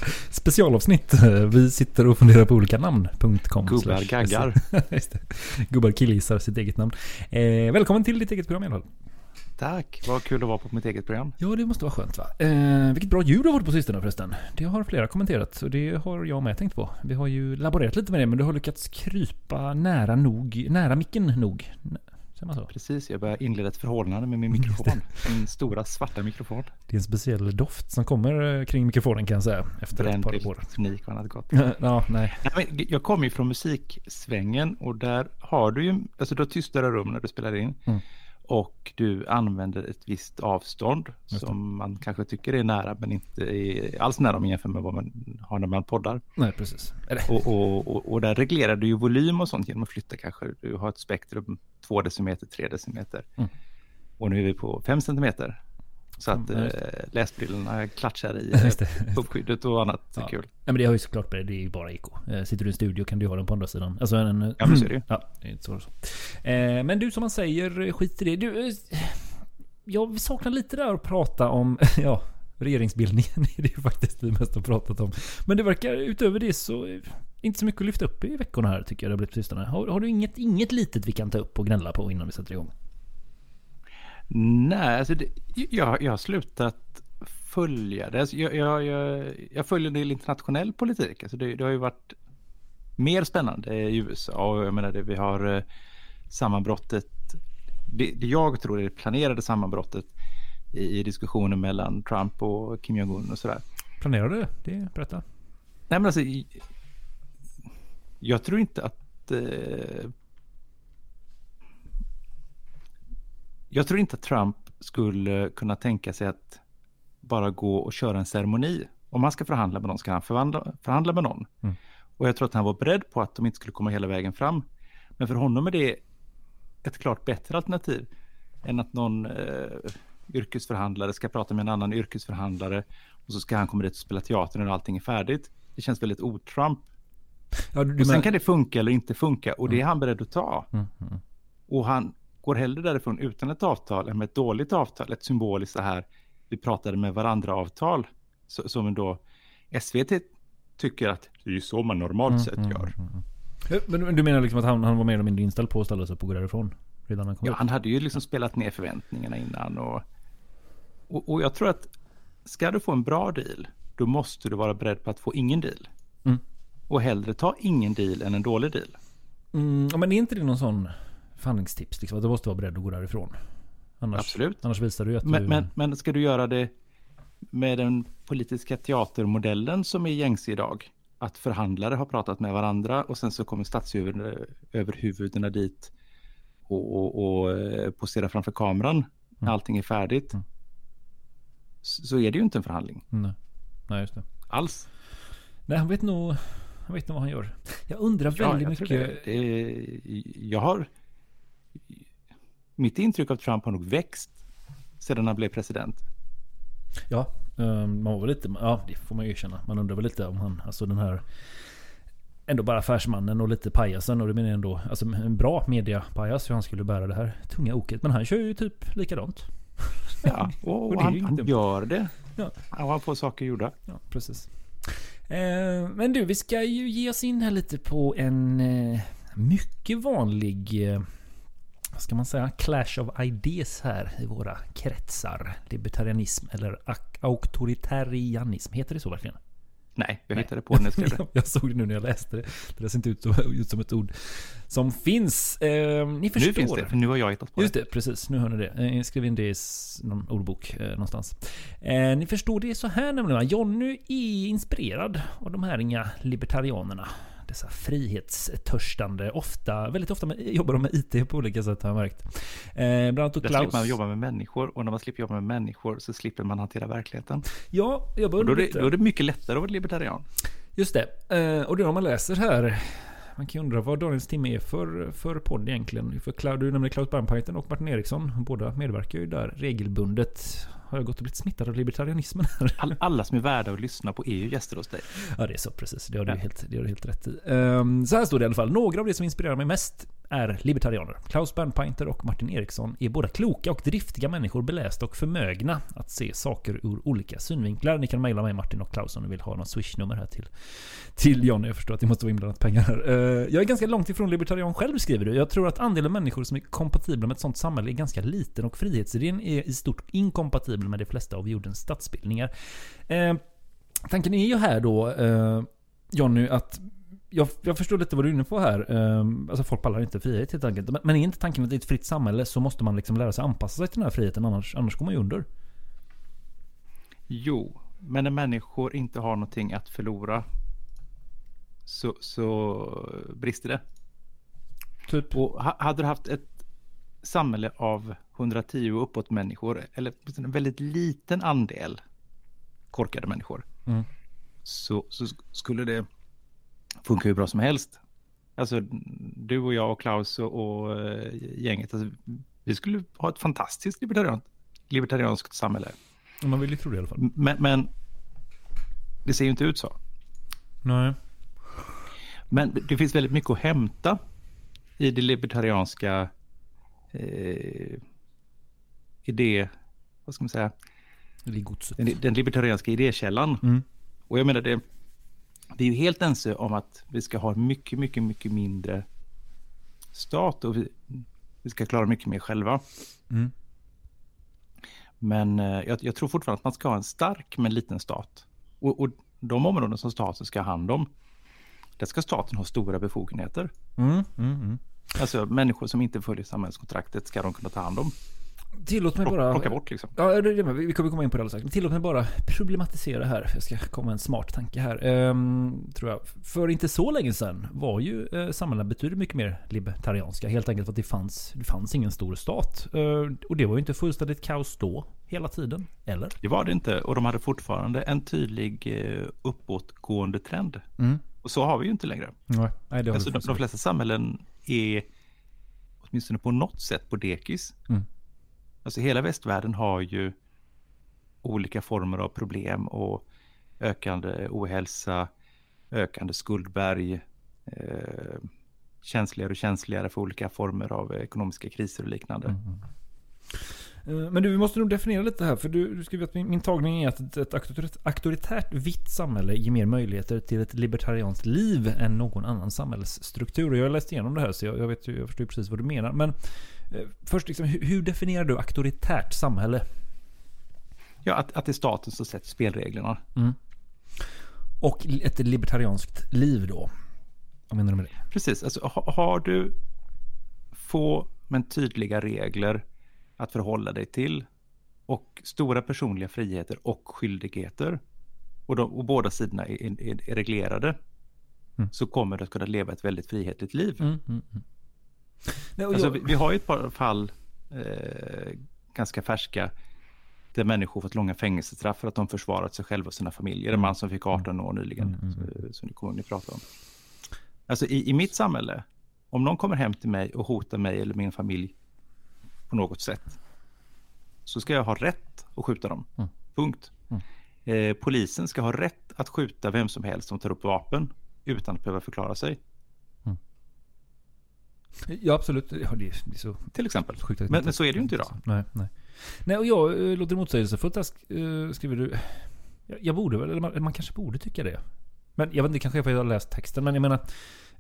Specialavsnitt. Vi sitter och funderar på olika namn.com. Gubbar gaggar. Just det. Gubbar killgissar sitt eget namn. Eh, välkommen till ditt eget program i alla fall. Tack, vad kul att vara på mitt eget program. Ja, det måste vara skönt va? Eh, vilket bra ljud du har fått på sistone förresten. Det har flera kommenterat och det har jag med tänkt på. Vi har ju laborerat lite med det men du har lyckats krypa nära nog, nära micken nog. Säger man så? Precis, jag börjar inleda ett förhållande med min mikrofon. Min stora svarta mikrofon. Det är en speciell doft som kommer eh, kring mikrofonen kan jag säga. Efter ett par Bränd år. elektronik och annat gott. ja, nej. Nej, jag kommer ju från musiksvängen och där har du ju, alltså du har tystare rum när du spelar in. Mm. Och du använder ett visst avstånd som man kanske tycker är nära men inte är alls nära om man jämför med vad man har när man poddar. Nej, precis. Och, och, och, och där reglerar du ju volym och sånt genom att flytta kanske. Du har ett spektrum 2 decimeter, 3 decimeter. Mm. Och nu är vi på 5 centimeter. Så att Mm, läsbrillorna klatschar i eh, uppskyddet och annat. Ja. kul. Nej, men det har ju såklart det är ju bara eko. Eh, Sitter du i en studio kan du ha den på andra sidan. Alltså en... Ja, men så är det ju. Ja, det är inte så. så. Men du som man säger, skit i det. Du, jag saknar lite där att prata om, ja, regeringsbildningen är det ju faktiskt vi mest har pratat om. Men det verkar utöver det så, inte så mycket att lyfta upp i veckorna här tycker jag det har blivit på sistone. Har, har du inget, inget litet vi kan ta upp och gnälla på innan vi sätter igång? Nej, alltså det, jag, jag har slutat följa det. Alltså jag, jag, jag, jag följer en del internationell politik. Alltså det, det har ju varit mer spännande i USA. Och jag menar det, vi har eh, sammanbrottet. Det, det jag tror är det planerade sammanbrottet i, i diskussionen mellan Trump och Kim Jong-Un och sådär. Planerar du det? Berätta. Nej men alltså, jag tror inte att... Eh, jag tror inte att Trump skulle kunna tänka sig att bara gå och köra en ceremoni. Om han ska förhandla med någon ska han förhandla, förhandla med någon. Mm. Och jag tror att han var beredd på att de inte skulle komma hela vägen fram. Men för honom är det ett klart bättre alternativ än att någon eh, yrkesförhandlare ska prata med en annan yrkesförhandlare och så ska han komma dit och spela teater när allting är färdigt. Det känns väldigt o-Trump. Ja, Och sen kan det funka eller inte funka och det är han beredd att ta. Mm, mm. Och han går hellre därifrån utan ett avtal än med ett dåligt avtal. Ett symboliskt så här, vi pratade med varandra avtal. Så, som då SVT tycker att det är ju så man normalt sett gör. Eh, Men men du menar liksom att han, han var mer eller mindre inställd på att ställa sig upp och gå därifrån? Redan han kom Ja, han hade ju liksom spelat ner förväntningarna innan. Och, och, och jag tror att ska du få en bra deal, då måste du vara beredd på att få ingen deal. Mm. Och hellre ta ingen deal än en dålig deal. Mm, men är inte det någon sån förhandlingstips? Liksom, att du måste vara beredd att gå därifrån? Annars, Absolut. Annars visar du att Men, du... men, men ska du göra det med den politiska teatermodellen som är gängse idag. Att förhandlare har pratat med varandra och sen så kommer statsöverhuvudena dit och, och, och eh, poserar framför kameran när allting är färdigt. Mm. Så är det ju inte en förhandling Nej. Nej, just det. alls. Nej, han vet nog... Han vet nog vad han gör. Jag undrar Ja, väldigt jag tror mycket... Det, det, jag har... Mitt intryck av Trump har nog växt sedan han blev president. Ja, eh, man var lite... Ja, det får man ju erkänna. Man undrar väl lite om han... Alltså den här... Ändå bara affärsmannen och lite pajasen. Och det menar jag ändå... Alltså en bra mediapajas hur han skulle bära det här tunga oket. Men han kör ju typ likadant. Ja, och, Och han, han gör det. Ja. Ja, han får saker gjorda. Ja, precis. Eh, men du, vi ska ju ge oss in här lite på en eh, mycket vanlig... Eh, vad ska man säga? Clash of ideas här i våra kretsar. Libertarianism eller auktoritarianism. Heter det så verkligen? Nej, jag hittade på det när jag skrev det. jag såg det nu när jag läste det. Det ser inte ut som, ut som ett ord som finns. Eh, ni förstår. Nu finns det, för nu har jag hittat på Just det. det, precis. Nu hör ni det. Eh, Skriv in det i någon ordbok eh, någonstans. Eh, ni förstår, det är så här nämligen. Jonny är inspirerad av de här inga libertarianerna. Dessa frihetstörstande, ofta, väldigt ofta med, jobbar de med IT på olika sätt har jag märkt. Eh, bland annat och Där Klaus. slipper man jobba med människor och när man slipper jobba med människor så slipper man hantera verkligheten. Ja, jag Och började då, är det, då är det mycket lättare att vara libertarian. Just det. Eh, och det om man läser här. Man kan ju undra vad dagens timme är för, för podd egentligen. För Cloud, du nämnde Klaus Bernpaiten och Martin Eriksson. Båda medverkar ju där regelbundet. Har jag gått och blivit smittad av libertarianismen här? All, alla som är värda att lyssna på är ju gäster hos dig. Ja, det är så precis. Det har du Ja. helt, det har du helt rätt i. Ehm, så här står det i alla fall. Några av de som inspirerar mig mest är libertarianer. Klaus Bernpainter och Martin Eriksson är båda kloka och driftiga människor, belästa och förmögna att se saker ur olika synvinklar. Ni kan mejla mig Martin och Klaus om ni vill ha något swishnummer här till, till Johnny. Jag förstår att det måste vara inblandat pengar här. Eh, jag är ganska långt ifrån libertarian själv skriver du. Jag tror att andelen människor som är kompatibla med ett sånt samhälle är ganska liten och frihetsidén är i stort inkompatibel med de flesta av jordens statsbildningar. Eh, tanken är ju här då, eh, Jonny, att jag, jag förstår lite vad du är inne på här. Eh, alltså folk pallar inte frihet helt enkelt. Men, men är inte tanken att i ett fritt samhälle så måste man liksom lära sig anpassa sig till den här friheten annars, annars går man ju under? Jo, men när människor inte har någonting att förlora så, så brister det. Typ. Och ha- hade du haft ett samhälle av 110 och uppåt människor, eller en väldigt liten andel korkade människor, Mm. så, så skulle det funka hur bra som helst. Alltså du och jag och Klaus och, och eh, gänget, alltså, vi skulle ha ett fantastiskt libertarian, libertarianskt samhälle. Man vill ju tro det i alla fall. Men, men det ser ju inte ut så. Nej. Men det- finns väldigt mycket att hämta i det libertarianska eh, idé, vad ska man säga, Det är godset. den, den libertarianska idékällan. Mm. Och jag menar det, vi är ju helt ense om att vi ska ha mycket, mycket, mycket mindre stat och vi, vi ska klara mycket mer själva. Mm. Men eh, jag, jag tror fortfarande att man ska ha en stark men liten stat. Och, och de områden som staten ska ha hand om, där ska staten ha stora befogenheter. Mm, mm, mm. Alltså människor som inte följer samhällskontraktet ska de kunna ta hand om. Tillåt mig bara... plocka bort liksom. Ja, det, det, vi kommer komma in på det alldeles strax. Tillåt mig bara problematisera här. Jag ska komma med en smart tanke här. Ehm, tror jag. För inte så länge sedan var ju eh, samhällena betydligt mycket mer libertarianska. Helt enkelt för att det fanns, det fanns ingen stor stat. Eh, och det var ju inte fullständigt kaos då. Hela tiden. Eller? Det var det inte och de hade fortfarande en tydlig eh, uppåtgående trend. Mm. Och så har vi ju inte längre. Nej, Nej det har Alltså, de, de flesta samhällen är åtminstone på något sätt på dekis. Mm. Alltså hela västvärlden har ju olika former av problem och ökande ohälsa, ökande skuldberg, eh, känsligare och känsligare för olika former av ekonomiska kriser och liknande. Mm. Eh, men du, vi måste nog definiera lite här. För du, du skriver att min, min tagning är att ett, ett auktoritärt, auktoritärt vitt samhälle ger mer möjligheter till ett libertarianskt liv än någon annan samhällsstruktur. Och jag har läst igenom det här så jag, jag, vet, ju- jag förstår precis vad du menar. Men först, liksom, hur, definierar du auktoritärt samhälle? Ja, att, att det är staten som sätter spelreglerna. Och ett libertarianskt liv då? Vad menar du med det? Precis, alltså ha, har du få men tydliga regler att förhålla dig till och stora personliga friheter och skyldigheter och, de, och båda sidorna är, är, är reglerade så kommer du att kunna leva ett väldigt frihetligt liv. Mm, mm, mm. Nej, Alltså, jag- vi, vi har ju ett par fall eh, ganska färska där människor fått långa fängelsestraff för att de försvarat sig själva och sina familjer. En man som fick 18 år nyligen, så- som ni kommer ni pratade om. Alltså i, i mitt samhälle, om någon kommer hem till mig och hotar mig eller min familj på något sätt, så ska jag ha rätt att skjuta dem. Punkt. Eh, polisen ska ha rätt att skjuta vem som helst som tar upp vapen utan att behöva förklara sig. Ja, absolut. Ja, det, är, så Till exempel. sjukt Men, men så är det ju inte idag. Nej, nej. Nej, och jag eh, låter motsägelsefullt sk- eh, skriver du. Jag, jag borde väl, eller man, man kanske borde tycka det. Men jag vet inte, kanske är för att jag har läst texten, men jag menar.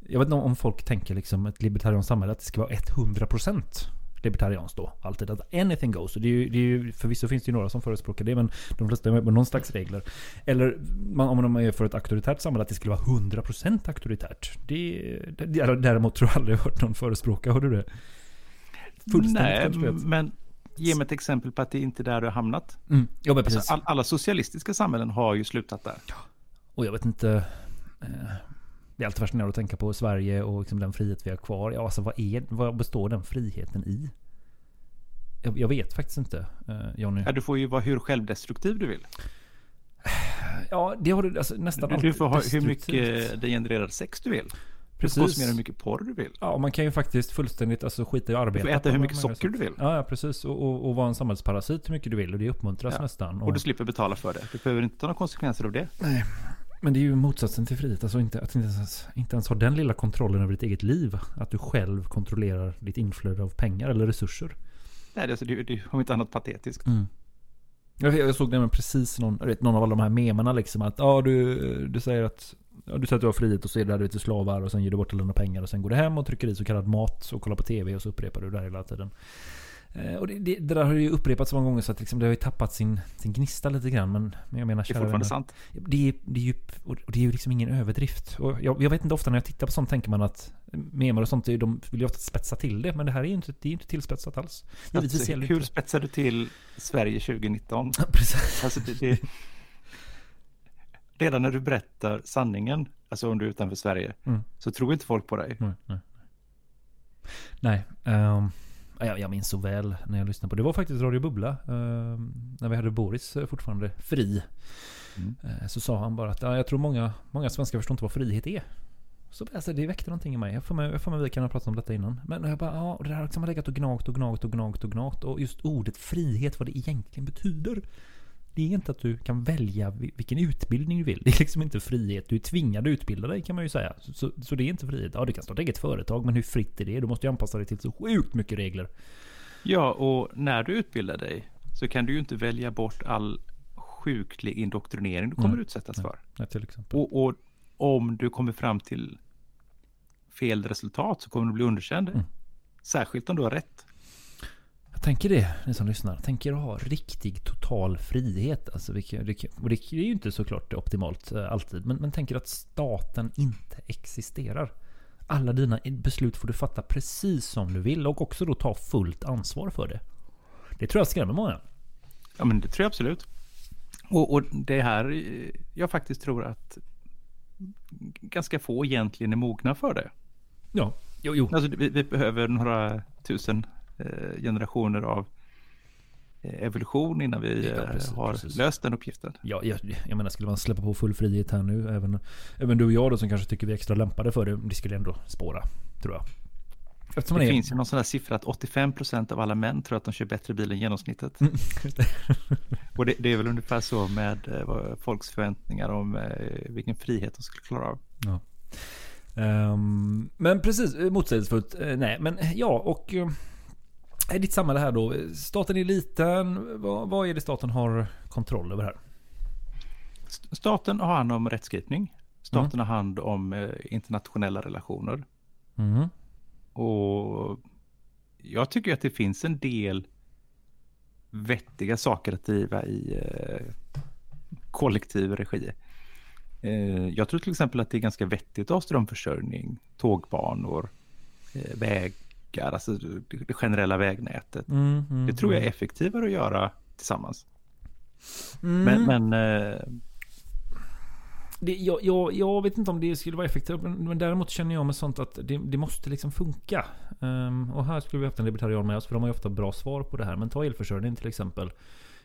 Jag vet inte om folk tänker liksom ett libertarianskt samhälle att det ska vara 100% libertarianskt då. Alltid att anything goes. Det är ju, det är ju, förvisso finns det ju några som förespråkar det, men de flesta är med någon slags regler. Eller man, om de är för ett auktoritärt samhälle, att det skulle vara 100% auktoritärt. Det, det, däremot tror jag aldrig jag hört någon förespråka. Har du det? Fullständigt Nej, men ge mig ett exempel på att det inte är där du har hamnat. Mm. Ja, men precis. Alltså, all, alla socialistiska samhällen har ju slutat där. Och jag vet inte... Eh, det är alltid fascinerande att tänka på Sverige och liksom den frihet vi har kvar. Ja, alltså vad, är, vad består den friheten i? Jag, jag vet faktiskt inte, eh, Jonny. Ja, du får ju vara hur självdestruktiv du vill. Ja, det har du alltså, nästan Du, du alltid får ha hur mycket degenererad sex du vill. Du får Precis. konsumera hur mycket porr du vill. Ja, man kan ju faktiskt fullständigt alltså, skita i att Du får äta hur mycket socker du vill. Ja, ja precis. Och, och, och vara en samhällsparasit hur mycket du vill. Och det uppmuntras Ja. nästan. Och du slipper betala för det. Du behöver inte ta några konsekvenser av det. Men det är ju motsatsen till frihet. Alltså inte, att inte ens, inte ens ha den lilla kontrollen över ditt eget liv. Att du själv kontrollerar ditt inflöde av pengar eller resurser. Nej, det, är alltså, det, det är inte annat patetiskt. Jag, jag såg nämligen precis någon, vet, någon av alla de här memerna liksom att ja, du, du säger att ja, du säger att du har frihet och så är det där lite slavar och sen ger du bort alla dina pengar och sen går du hem och trycker i så kallad mat och kollar på tv och så upprepar du det där hela tiden. Eh, och det, det, det där har ju upprepats många gånger så att liksom, det har ju tappat sin, sin gnista lite grann. Men, men jag menar Det är fortfarande vänner, sant. det är, det är ju och det är ju liksom ingen överdrift. Och jag, jag vet inte ofta när jag tittar på sånt tänker man att memer och sånt, de vill ju ofta spetsa till det. Men det här är ju inte, det är inte tillspetsat alls. Givetvis Alltså, hur inte- spetsar du till Sverige 2019? Precis. Alltså, det. Redan när du berättar sanningen, alltså om du är utanför Sverige, Mm. så tror inte folk på dig. Nej, nej. nej ehm, jag, jag minns så väl när jag lyssnade på det. var faktiskt Radio Bubbla. ehm, när vi hade Boris eh, fortfarande fri. Eh, så sa han bara att ja, jag tror många, många svenskar förstår inte vad frihet är. Så alltså, det väckte någonting i mig. Jag får mig, jag får mig vi kan ha pratat om detta innan. Men jag bara, ja, det här har liksom legat och gnagt och gnagt och gnagt och gnagt. Och just ordet frihet, vad det egentligen betyder. Det är inte att du kan välja vi- vilken utbildning du vill. Det är liksom inte frihet. Du är tvingad att utbilda dig kan man ju säga. Så, så, så det är inte frihet. Ja, du kan starta eget företag, men hur fritt är det? Du måste ju anpassa dig till så sjukt mycket regler. Ja, och när du utbildar dig så kan du ju inte välja bort all sjuklig indoktrinering du kommer Mm. utsättas för. Ja, till exempel. Och, och om du kommer fram till fel resultat så kommer du bli underkänd. Mm. Särskilt om du har rätt. Jag tänker det, ni som lyssnar. Tänker att ha riktig total frihet. Alltså, det, och det är ju inte såklart optimalt eh, alltid. Men, men tänker att staten inte existerar. Alla dina beslut får du fatta precis som du vill och också då ta fullt ansvar för det. Det tror jag skrämmer många. Ja, men det tror jag absolut. Och, och det här, eh, jag faktiskt tror att ganska få egentligen är mogna för det. Ja, jo, jo. Alltså, vi, vi behöver några tusen generationer av eh, evolution innan vi Ja, eh, precis, har precis. löst den uppgiften. Ja, jag, jag menar, skulle man släppa på full frihet här nu, även, även du och jag då som kanske tycker vi är extra lämpade för det, det skulle ändå spåra, tror jag. Eftersom Det är- finns ju någon sån här siffra att 85% av alla män tror att de kör bättre bil än genomsnittet. Det. Och det, det är väl ungefär så med eh, folks förväntningar om eh, vilken frihet de skulle klara av. Ja. Ehm, men precis, eh, motsägelsefullt. Eh, nej, men eh, ja, och... I ditt samhälle här då. Staten är liten. Vad, vad är det staten har kontroll över här? St- Staten har hand om rättskipning. Staten har hand om eh, internationella relationer. Mm. Och jag tycker att det finns en del vettiga saker att driva i eh, kollektiv regi. Eh, jag tror till exempel att det är ganska vettigt att ha strömförsörjning, tågbanor, eh, vägar, alltså det, generella vägnätet. Mm, mm, Det tror jag är effektivare att göra tillsammans. Mm. Men, men eh, Det, jag, jag, jag vet inte om det skulle vara effektivt, men, men däremot känner jag med sånt att det, det måste liksom funka. Ehm, och här skulle vi haft en libertarian med oss, för de har ju ofta bra svar på det här. Men ta elförsörjning till exempel.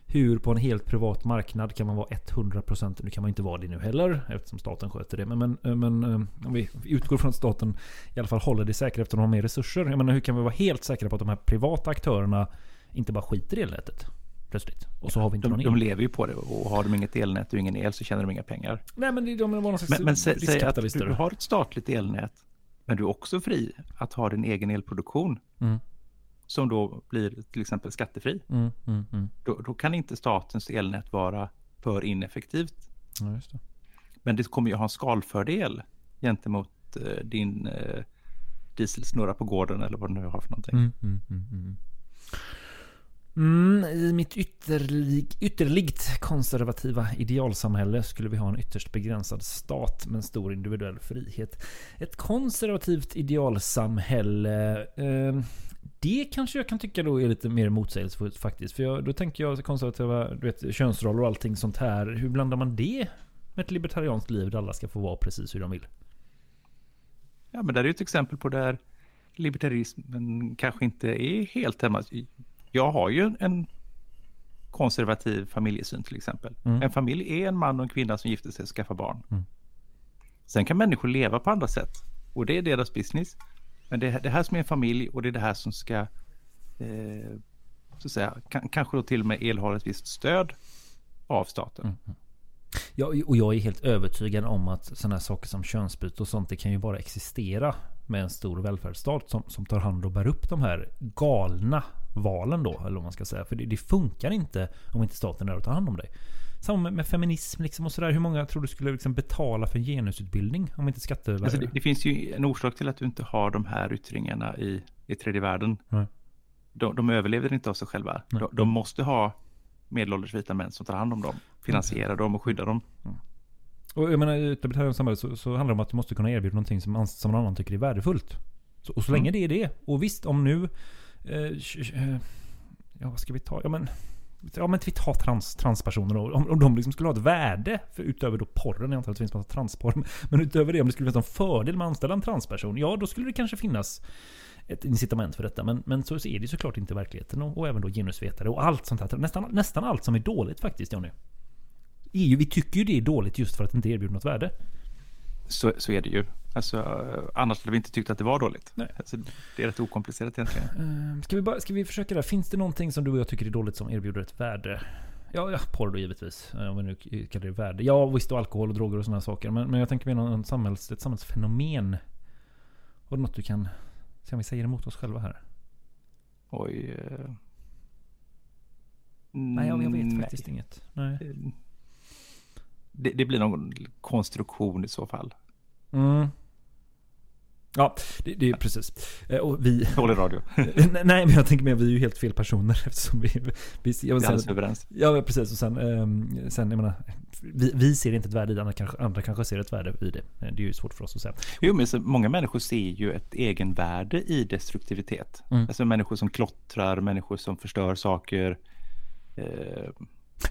Hur på en helt privat marknad kan man vara 100% Nu kan man inte vara det nu heller eftersom staten sköter det. Men, men, men ehm, om vi utgår från att staten i alla fall håller det säkert eftersom de har mer resurser. Jag menar, hur kan vi vara helt säkra på att de här privata aktörerna inte bara skiter i elnätet? Plötsligt. Och så har vi inte de, någon el. de lever ju på det och har de inget elnät och ingen el så tjänar de inga pengar. Nej men de är någon slags Men, men sä, säg att du har ett statligt elnät men du är också fri att ha din egen elproduktion Mm. Som då blir till exempel skattefri. Mm, mm, mm. Då, då kan inte statens elnät vara för ineffektivt. Ja, det. Men det kommer ju ha en skalfördel gentemot eh, din eh, dieselsnurra på gården eller vad du nu har för någonting. Mm, mm, mm, mm. Mm, I mitt ytterlig, ytterligt konservativa idealsamhälle skulle vi ha en ytterst begränsad stat med en stor individuell frihet. Ett konservativt idealsamhälle. Eh, det kanske jag kan tycka då är lite mer motsägelsefullt faktiskt. För jag, då tänker jag konservativa du vet, könsroller och allting sånt här. Hur blandar man det med ett libertarianskt liv där alla ska få vara precis hur de vill? Ja, men där är ett exempel på där libertarismen kanske inte är helt hemma. Jag har ju en konservativ familjesyn till exempel. Mm. En familj är en man och en kvinna som gifter sig och skaffar barn. Mm. Sen kan människor leva på andra sätt och det är deras business. Men det är det här som är en familj och det är det här som ska eh, så att säga, kan, kanske då till och med erhålla ett visst stöd av staten. Mm, mm. Ja, och jag är helt övertygad om att sådana här saker som könsbyte och sånt, det kan ju bara existera med en stor välfärdsstat som, som tar hand och bär upp de här galna valen då, eller vad man ska säga. För det, det funkar inte om inte staten är där och tar hand om dig. Samma med, feminism liksom och sådär. Hur många tror du skulle liksom betala för en genusutbildning om inte skatte... Alltså det, det finns ju en orsak till att du inte har de här yttringarna i, i tredje världen. Nej. De, de överlever inte av sig själva. De, de måste ha medelålders vita män som tar hand om dem, finansierar dem och skyddar dem. Och jag menar, i ett samhälle så, så handlar det om att du måste kunna erbjuda någonting som, som någon annan tycker är värdefullt. Så, och så länge det är det. Och visst, om nu... Eh, eh, ja, vad ska vi ta? Ja, men... Ja men vi tar trans, transpersoner då. Om, om de liksom skulle ha ett värde, för utöver då porren, jag antar att det finns massa transporr. Men utöver det, om det skulle finnas en fördel med att anställa en transperson, ja då skulle det kanske finnas ett incitament för detta. Men, men så är det såklart inte i verkligheten. Och, och även då genusvetare och allt sånt här. Nästan, nästan allt som är dåligt faktiskt, Jonny. EU, vi tycker ju det är dåligt just för att det inte erbjuder något värde. Så, så är det ju. Alltså, eh, annars hade vi inte tyckt att det var dåligt. Nej. Alltså, det är rätt okomplicerat egentligen. Ehm, Ska vi, bara, ska vi försöka där? Finns det någonting som du och jag tycker är dåligt som erbjuder ett värde? Ja, ja porr då givetvis. eh, Om vi nu kallar det värde. Ja, visst och alkohol och droger och sådana saker. Men, men jag tänker mer någon samhälls, ett samhällsfenomen. Och något du kan... Se om vi säger emot oss själva här. Oj. eh. Nej, jag, jag vet Nej. faktiskt inget. Nej. Det, det blir någon konstruktion i så fall. Mm. Ja, det, det är precis. Eh, Och vi... Dålig radio. Nej, men jag tänker mer vi är ju helt fel personer eftersom vi... vi jag Vi är alldeles överens. Ja, precis. Och sen, ehm, sen jag menar, vi, vi ser inte ett värde i det, andra kanske, andra kanske ser ett värde i det. Eh, Det är ju svårt för oss att säga. Jo, men så många människor ser ju ett egenvärde i destruktivitet. Mm. Alltså människor som klottrar, människor som förstör saker. Eh,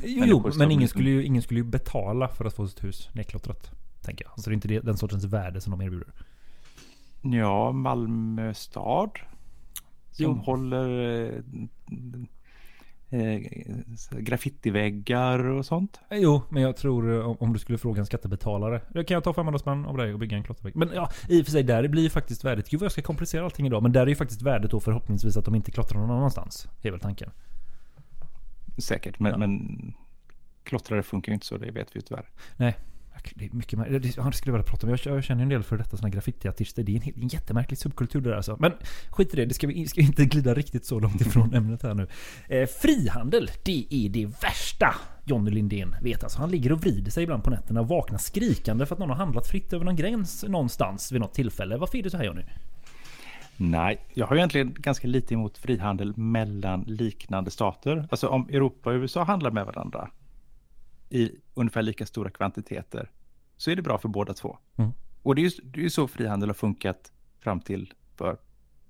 Jo, jo men ingen liksom- skulle, ju, ingen skulle ju betala för att få sitt hus nedklottrat. Tänker jag. Alltså det är inte det, den sortens värde som de erbjuder. Ja, Malmö stad. Som Jo. håller eh, eh, graffitiväggar och sånt. Eh, Jo, men jag tror eh, om, du skulle fråga en skattebetalare. Kan jag ta 500 spänn av dig och bygga en klottervägg. Men ja, i och för sig där blir ju faktiskt värdet. Gud vad jag ska komplicera allting idag. Men där är ju faktiskt värdet då förhoppningsvis att de inte klottrar någon annanstans. Det är väl tanken. Säkert, men, Ja. men klottrare funkar ju inte så, det vet vi ju tyvärr. Nej. Det är mycket mär- det, skulle jag vilja prata om. Jag, jag känner en del för detta såna graffitiartister. Det är en, helt- en jättemärklig subkultur där alltså. Men skit i det. Det ska vi ska inte glida riktigt så långt ifrån ämnet här nu. Eh, frihandel, det är det värsta Johnny Lindén vet. Alltså, han ligger och vrider sig ibland på nätterna och vaknar skrikande för att någon har handlat fritt över någon gräns någonstans vid något tillfälle. Varför är det så här Johnny? Nej, jag har egentligen ganska lite emot frihandel mellan liknande stater. Alltså om Europa och USA handlar med varandra i ungefär lika stora kvantiteter så är det bra för båda två. Mm. Och det är ju det är ju så frihandel har funkat fram till för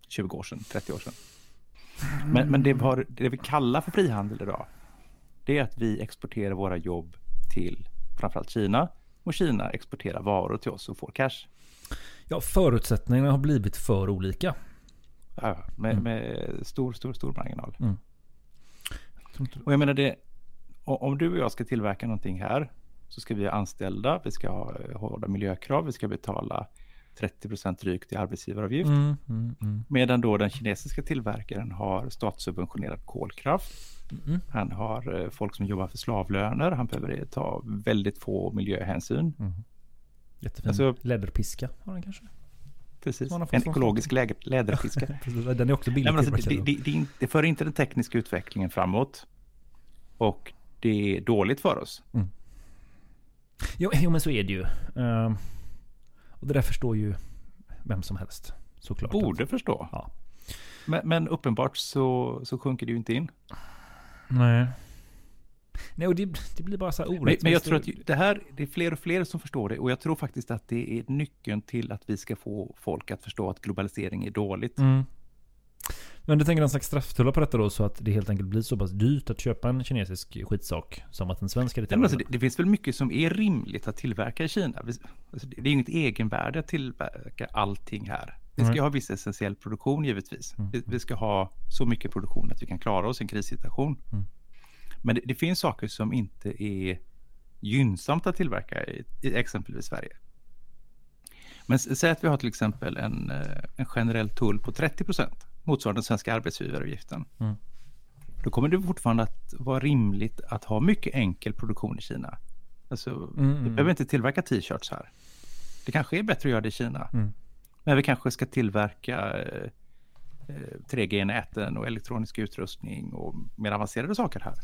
20 år sedan, 30 år sedan. Men, men det, vi har, det vi kallar för frihandel idag, det är att vi exporterar våra jobb till framförallt Kina och Kina exporterar varor till oss och får cash. Ja, förutsättningarna har blivit för olika. Ja, med, med stor, stor, stor marginal. Mm. Och jag menar det, om du och jag ska tillverka någonting här så ska vi ha anställda, vi ska ha eh, hårda miljökrav, vi ska betala 30 drygt i arbetsgivaravgift. Mm, mm, mm. Medan då den kinesiska tillverkaren har statssubventionerad kolkraft. Mm. Han har eh, folk som jobbar för slavlöner. Han behöver ta väldigt få miljöhänsyn. Jättefin Alltså- läderpiska har den kanske. Precis. Han En ekologisk läger. Precis, Den är också Nej, billig men alltså, det, det, det, det för inte den tekniska utvecklingen framåt. Och det är dåligt för oss. Jo, jo, men så är det ju. Ehm, och det där förstår ju vem som helst. Såklart. Borde förstå. Ja. Men, men uppenbart så, så sjunker det ju inte in. Nej. Nej, och det, det blir bara så här Men, orättvist. men jag tror att det här, det är fler och fler som förstår det. Och jag tror faktiskt att det är nyckeln till att vi ska få folk att förstå att globalisering är dåligt. Mm. Men du tänker en slags strafftullar på detta då så att det helt enkelt blir så pass dyrt att köpa en kinesisk skitsak som att en svensk men alltså, det, det finns väl mycket som är rimligt att tillverka i Kina. Alltså, det är inget egenvärde att tillverka allting här. Vi ska Nej. ha viss essentiell produktion givetvis. Mm. Vi, vi ska ha så mycket produktion att vi kan klara oss i en krissituation. Mm. Men det, det finns saker som inte är gynnsamt att tillverka i, i exempelvis Sverige. Men säg att vi har till exempel en, eh, en generell tull på 30 procent motsvarande den svenska arbetsgivaravgiften. Mm. Då kommer det fortfarande att vara rimligt att ha mycket enkel produktion i Kina. Alltså, Mm, vi mm. behöver inte tillverka t-shirts här. Det kanske är bättre att göra det i Kina. Mm. Men vi kanske ska tillverka eh, eh, 3G-näten och elektronisk utrustning och mer avancerade saker här.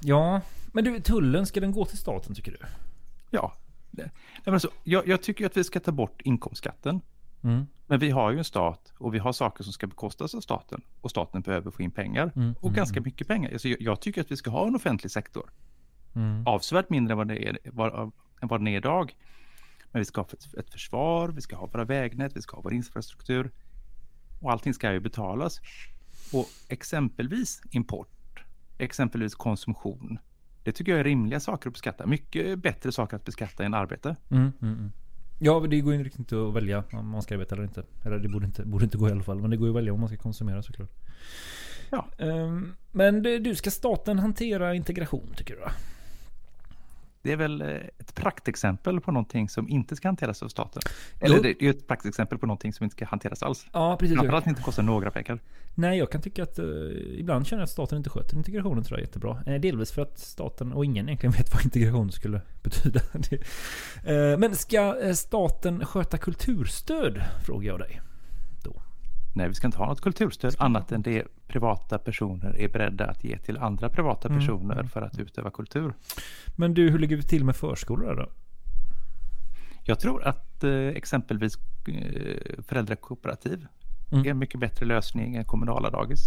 Ja, men du, tullen, ska den gå till staten tycker du? Ja, det, nej, men alltså, jag, jag tycker att vi ska ta bort inkomstskatten. Mm. Men vi har ju en stat och vi har saker som ska bekostas av staten och staten behöver få in pengar Mm, och ganska mycket pengar. Alltså, jag, jag tycker att vi ska ha en offentlig sektor. Mm. Avsevärt mindre än vad, det är, vad, än vad den är idag. Men vi ska ha ett, ett försvar, vi ska ha våra vägnät, vi ska ha vår infrastruktur. Och allting ska ju betalas. Och exempelvis import, exempelvis konsumtion. Det tycker jag är rimliga saker att beskatta. Mycket bättre saker att beskatta än arbete. Mm, mm, mm. Ja, det går ju riktigt inte att välja om man ska arbeta eller inte. Eller det borde inte, borde inte gå i alla fall. Men det går ju att välja om man ska konsumera såklart. Ja. Ehm, men det, du, ska staten hantera integration tycker du? Det är väl eh, ett praktexempel på någonting som inte ska hanteras av staten. Eller Jo. det är ju ett praktexempel på någonting som inte ska hanteras alls. Ja, precis. Framförallt inte kostar några pengar. Nej, jag kan tycka att eh, ibland känner jag att staten inte sköter integrationen tror jag jättebra. Eh, delvis för att staten och ingen egentligen vet vad integration skulle betyda. Det, eh, men ska eh, staten sköta kulturstöd? Frågar jag dig. Nej, vi ska inte ha något kulturstöd annat än det privata personer är beredda att ge till andra privata Mm, personer för att utöva kultur. Men du, hur ligger vi till med förskolor då? Jag tror att eh, exempelvis eh, föräldrakooperativ Mm. är en mycket bättre lösning än kommunala dagis.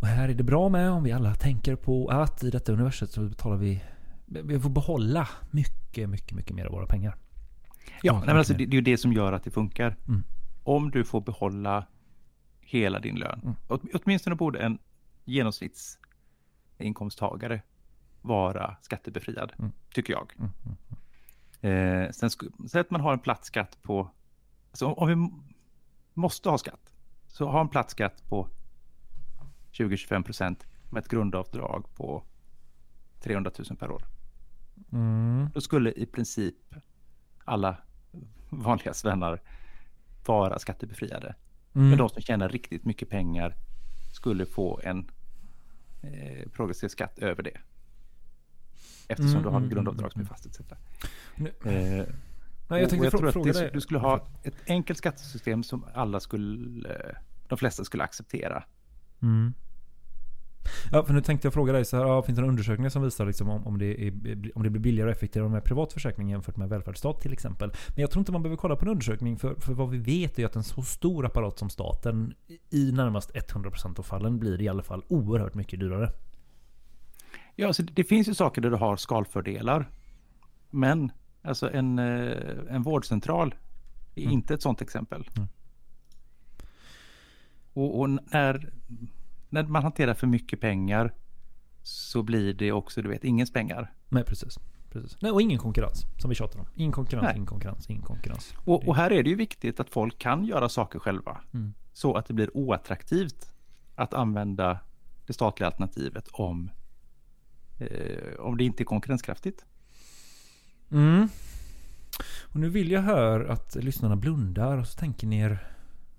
Och här är det bra med om vi alla tänker på att i detta universum så betalar vi vi får behålla mycket, mycket, mycket mer av våra pengar. Ja, nej, men alltså, det, det är ju det som gör att det funkar. Mm. Om du får behålla hela din lön. Mm. Åt, åtminstone borde en genomsnittsinkomsttagare vara skattebefriad, Mm. tycker jag. Mm, Eh, sen säg att man har en platt skatt på, alltså om, om vi måste ha skatt, så ha en platt skatt på 20-25 procent med ett grundavdrag på 300 000 per år. Mm. Då skulle i princip alla vanliga svennar vara skattebefriade. Mm. Men de som tjänar riktigt mycket pengar skulle få en eh, progressiv skatt över det. Eftersom Mm, du har mm, grundavdrag mm, som är mm. fastställt. Nu- Eh, Nej, jag tänkte jag tror frå- att fråga det, dig. du skulle ha ett enkelt skattesystem som alla skulle, de flesta skulle acceptera. Mm. Ja, för nu tänkte jag fråga dig så här. Ja, finns det några undersökningar som visar liksom om, om, det är, om det blir billigare och effektivare med privat försäkring jämfört med välfärdsstat till exempel? Men jag tror inte man behöver kolla på en undersökning för, för vad vi vet är att en så stor apparat som staten i närmast 100% av fallen blir i alla fall oerhört mycket dyrare. Ja, alltså det finns ju saker där du har skalfördelar. Men alltså en, eh, en vårdcentral är Mm. inte ett sådant exempel. Och, och när, när man hanterar för mycket pengar så blir det också, du vet, ingens pengar. Nej, precis. precis. Nej, och ingen konkurrens, som vi tjatar om. Ingen konkurrens, Nej. ingen konkurrens, ingen konkurrens. Och, och här är det ju viktigt att folk kan göra saker själva. Mm. Så att det blir oattraktivt att använda det statliga alternativet om, eh, om det inte är konkurrenskraftigt. Mm. Och nu vill jag här att lyssnarna blundar och så tänker ni er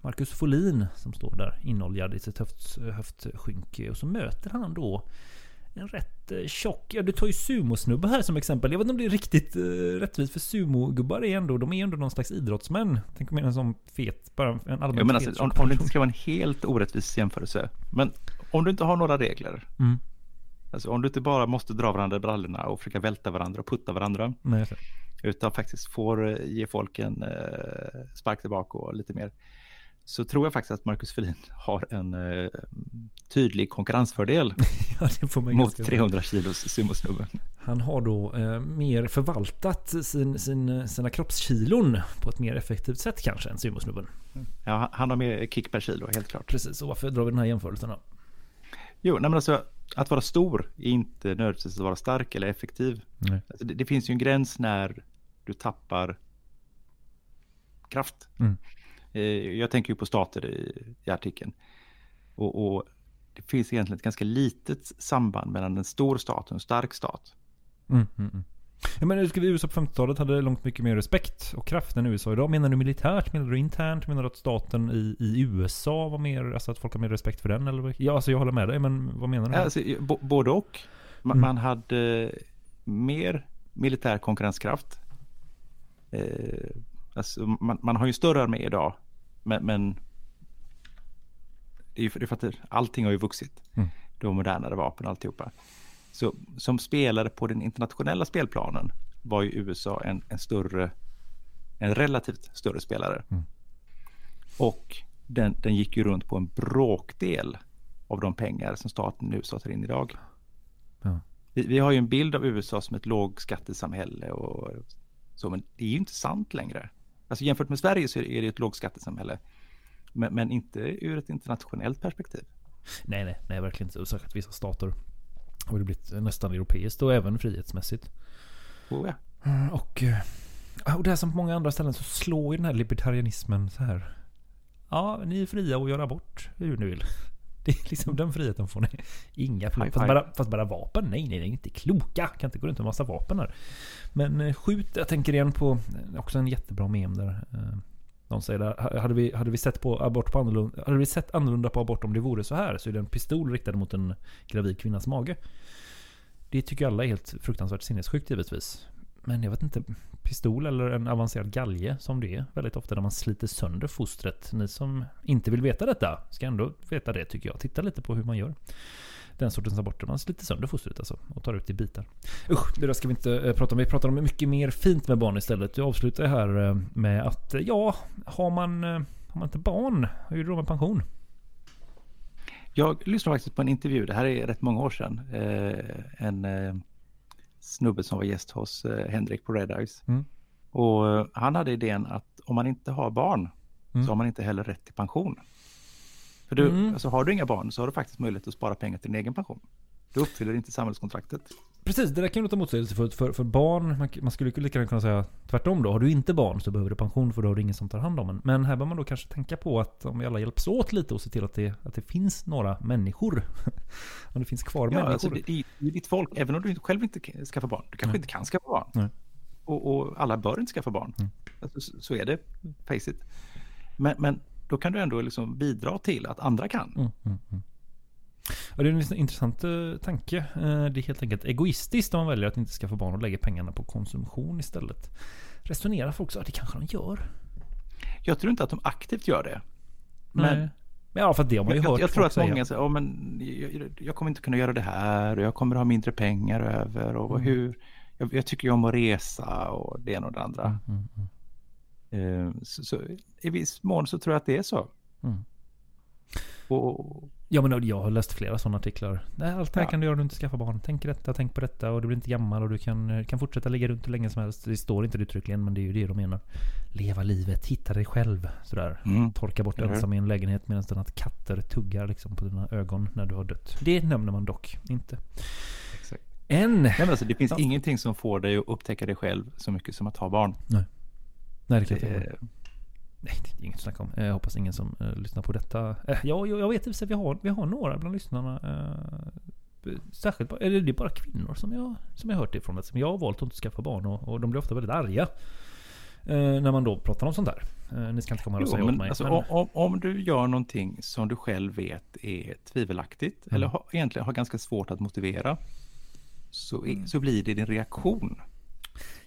Marcus Folin som står där inoljad i sitt höft, höftskynke och så möter han då en rätt eh, tjock, ja du tar ju sumosnubbe här som exempel. Jag vet inte om det är riktigt eh, rättvist för sumogubbar är ändå, de är ändå någon slags idrottsmän. Tänk om en sån fet, bara en allmänt Jag menar, fet alltså, om, om det inte ska vara en helt orättvis jämförelse. Men om du inte har några regler. Mm. Alltså om du inte bara måste dra varandra i brallorna och försöka välta varandra och putta varandra. Nej. Utan faktiskt får eh, ge folk en eh, spark tillbaka och lite mer. Så tror jag faktiskt att Marcus Felin har en eh, tydlig konkurrensfördel ja, mot ganska- 300 kilos sumosnubbe. Han har då eh, mer förvaltat sin, sin, sina kroppskilon på ett mer effektivt sätt kanske än sumosnubben. Ja, han- har mer kick per kilo, helt klart. Precis, och varför drar vi den här jämförelsen då? Jo, nej men alltså att vara stor är inte nödvändigtvis att vara stark eller effektiv. Alltså, det, det finns ju en gräns när du tappar kraft. Mm. Eh, jag tänker ju på stater i, i artikeln. Och, och det finns egentligen ett ganska litet samband mellan en stor stat och en stark stat. Mm, mm, mm. Ska vi USA på 50-talet hade långt mycket mer respekt och kraft än USA idag. Menar du militärt? Menar du internt? Menar du att staten i, i USA var mer, alltså att folk har mer respekt för den? Eller? Ja, alltså jag håller med dig, men vad menar du? Alltså, både och. Man, Mm. man hade mer militär konkurrenskraft. Eh, alltså, man, man har ju större armé idag, men, men det är ju för, att allting har ju vuxit. Mm. De modernare vapen och alltihopa. Så som spelare på den internationella spelplanen var ju USA en, en större, en relativt större spelare. Mm. Och den, den gick ju runt på en bråkdel av de pengar som staten USA tar in idag. Ja. Vi, vi har ju en bild av USA som ett lågskattesamhälle och så, men det är ju inte sant längre. Alltså jämfört med Sverige så är det ett lågskattesamhälle. Men, men inte ur ett internationellt perspektiv. Nej, nej, nej, verkligen inte. Särskilt vissa stater har det blivit nästan europeiskt och även frihetsmässigt. Oh, ja. Och, eh, och det här som på många andra ställen så slår ju den här libertarianismen så här. Ja, ni är fria att göra abort hur ni vill. Det är liksom den friheten får ni. Inga problem. Fast bara, fast bara vapen? Nej, nej, nej, inte kloka. Kan inte gå runt med massa vapen här. Men eh, skjut, jag tänker igen på eh, också en jättebra mem där. eh, De säger där, ha- hade vi, hade vi sett på abort på annorlunda, hade vi sett annorlunda på abort om det vore så här så är det en pistol riktad mot en gravid kvinnas mage. Det tycker alla är helt fruktansvärt sinnessjukt givetvis. Men jag vet inte, pistol eller en avancerad galge som det är väldigt ofta när man sliter sönder fostret. Ni som inte vill veta detta ska ändå veta det tycker jag. Titta lite på hur man gör. Den sortens aborter. Man sliter sönder fostret alltså och tar ut i bitar. Usch, det där ska vi inte eh, prata om. Vi pratar om mycket mer fint med barn istället. Jag avslutar här eh, med att eh, ja, har man, har man inte barn, hur är det då med pension? Jag lyssnade faktiskt på en intervju, det här är rätt många år sedan. En snubbe som var gäst hos eh, Henrik på Red Eyes. Mm. Och eh, han hade idén att om man inte har barn Mm. så har man inte heller rätt till pension. För du, Mm. alltså, har du inga barn så har du faktiskt möjlighet att spara pengar till din egen pension. Du uppfyller inte samhällskontraktet. Precis, det där kan ju låta motsägelsefullt för, för barn. Man, man skulle lika gärna kunna säga tvärtom då. Har du inte barn så behöver du pension för då har du ingen som tar hand om en. Men här bör man då kanske tänka på att om vi alla hjälps åt lite och se till att det, att det finns några människor. om det finns kvar Ja, människor. alltså, det, det är ditt folk, även om du själv inte skaffar barn. Du kanske Nej. inte kan skaffa barn. Nej. Och, och alla bör inte skaffa barn. Mm. Alltså, så, så är det, face it. Men, men då kan du ändå liksom bidra till att andra kan. Mm, mm, mm. Ja, det är en intressant eh, tanke. Eh, Det är helt enkelt egoistiskt om man väljer att inte skaffa barn och lägger pengarna på konsumtion istället. Resonerar folk så? Ja, det kanske de gör. Jag tror inte att de aktivt gör det. Men, Men ja, för det har man ju jag, hört jag, jag tror att många säger, ja, men jag, jag kommer inte kunna göra det här och jag kommer ha mindre pengar över och Mm. hur, jag, jag tycker ju om att resa och det ena och det andra. Mm, mm, mm. Eh, Så, så, I viss mån så tror jag att det är så. Och, Ja men jag har läst flera sådana artiklar. Nej, allt det här Ja. kan du göra om du inte skaffar barn. Tänk detta, tänk på detta och du blir inte gammal och du kan, kan fortsätta ligga runt hur länge som helst. Det står inte uttryckligen men det är ju det de menar. Leva livet, hitta dig själv. Sådär. Mm. Torka bort hur? ensam i en lägenhet medan den att katter tuggar liksom på dina ögon när du har dött. Det nämner man dock inte. Exakt. Än! Nej, men alltså, det finns Ja. ingenting som får dig att upptäcka dig själv så mycket som att ha barn. Nej det kan jag Nej, det är inget att snacka om. Jag hoppas ingen som eh, lyssnar på detta. Eh, ja, jag, jag vet inte, vi har, vi har några bland lyssnarna. Eh, särskilt, eller det är bara kvinnor som jag, som jag hört ifrån. Som jag har valt att inte skaffa barn och, och de blir ofta väldigt arga. När man då pratar om sånt där. Ni ska inte komma här och jo, säga åt mig. alltså, men, om, om, du gör någonting som du själv vet är tvivelaktigt Mm. eller har, egentligen har ganska svårt att motivera så, är, så blir det din reaktion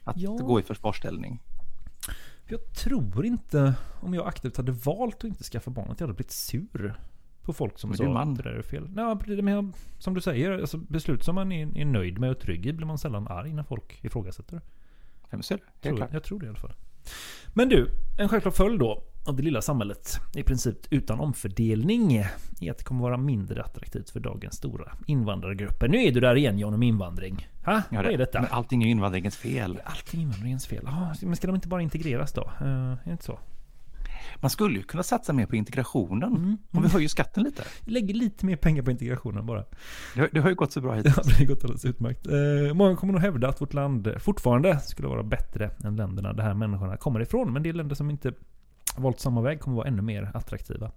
att Ja. gå i försvarsställning. Jag tror inte, om jag aktivt hade valt att inte skaffa barn, att jag hade blivit sur. På folk som Men sa du man. att det där är fel. Nej, men jag, som du säger, alltså, beslut som man är, är nöjd med och trygg i blir man sällan arg när folk ifrågasätter. Ja, men är det, helt Tror, jag tror det i alla fall. Men du, en självklar följd då av det lilla samhället, i princip utan omfördelning, är att det kommer vara mindre attraktivt för dagens stora invandrargrupper. Nu är du där igen John med invandring. Ha? Ja, Vad är detta? Men allting är invandringens fel. Allting är invandringens fel. Ah, men ska de inte bara integreras då? Uh, är det inte så? Man skulle ju kunna satsa mer på integrationen. Mm, Om vi höjer skatten lite. Lägg lite mer pengar på integrationen bara. Det, har- det har ju gått så bra hittills. Ja, det har gått alldeles utmärkt. Eh, många kommer nog hävda att vårt land fortfarande skulle vara bättre än länderna där här människorna kommer ifrån. Men det är länder som inte valt samma väg kommer vara ännu mer attraktiva.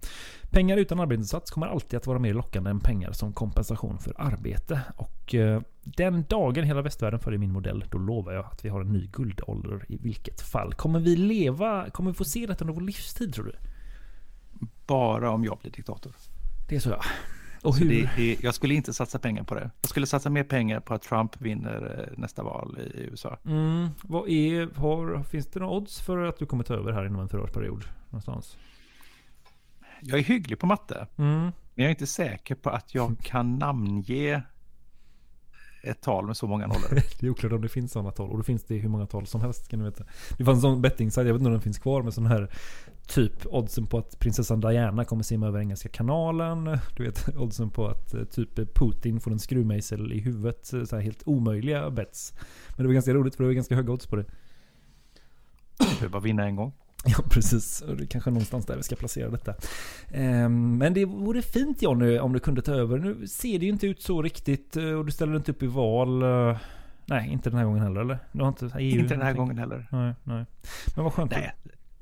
Pengar utan arbetsinsats kommer alltid att vara mer lockande än pengar som kompensation för arbete. Och eh, den dagen hela västvärlden följer min modell, då lovar jag att vi har en ny guldålder i vilket fall. Kommer vi leva, kommer vi få se detta under vår livstid tror du? Bara om jag blir diktator. Det är så ja. Och hur? det, det, jag skulle inte satsa pengar på det. Jag skulle satsa mer pengar på att Trump vinner eh, nästa val i USA. Mm, vad är, har, finns det några odds för att du kommer ta över här inom en fyraårsperiod? Någonstans? Jag är hygglig på matte, Mm. men jag är inte säker på att jag kan namnge ett tal med så många nollor. Det är oklart om det finns sådana tal. Och då finns det hur många tal som helst kan du veta. Det fanns en sån bettingsajt, jag vet inte om den finns kvar, med sån här typ oddsen på att prinsessan Diana kommer simma över Engelska kanalen. Du vet oddsen på att eh, typ Putin får en skruvmejsel i huvudet. Så här helt omöjliga bets. Men det var ganska roligt för det var ganska höga odds på det. Behöver bara vinna en gång. Ja, precis. Det är kanske någonstans där vi ska placera detta. Ehm, Men det vore fint Johnny om du kunde ta över. Nu ser det ju inte ut så riktigt eh, och du ställer inte upp i val. eh, Nej, inte den här gången heller eller? Du har inte, EU, inte den här någonting? gången heller. Nej, nej. Men vad skönt. Nej,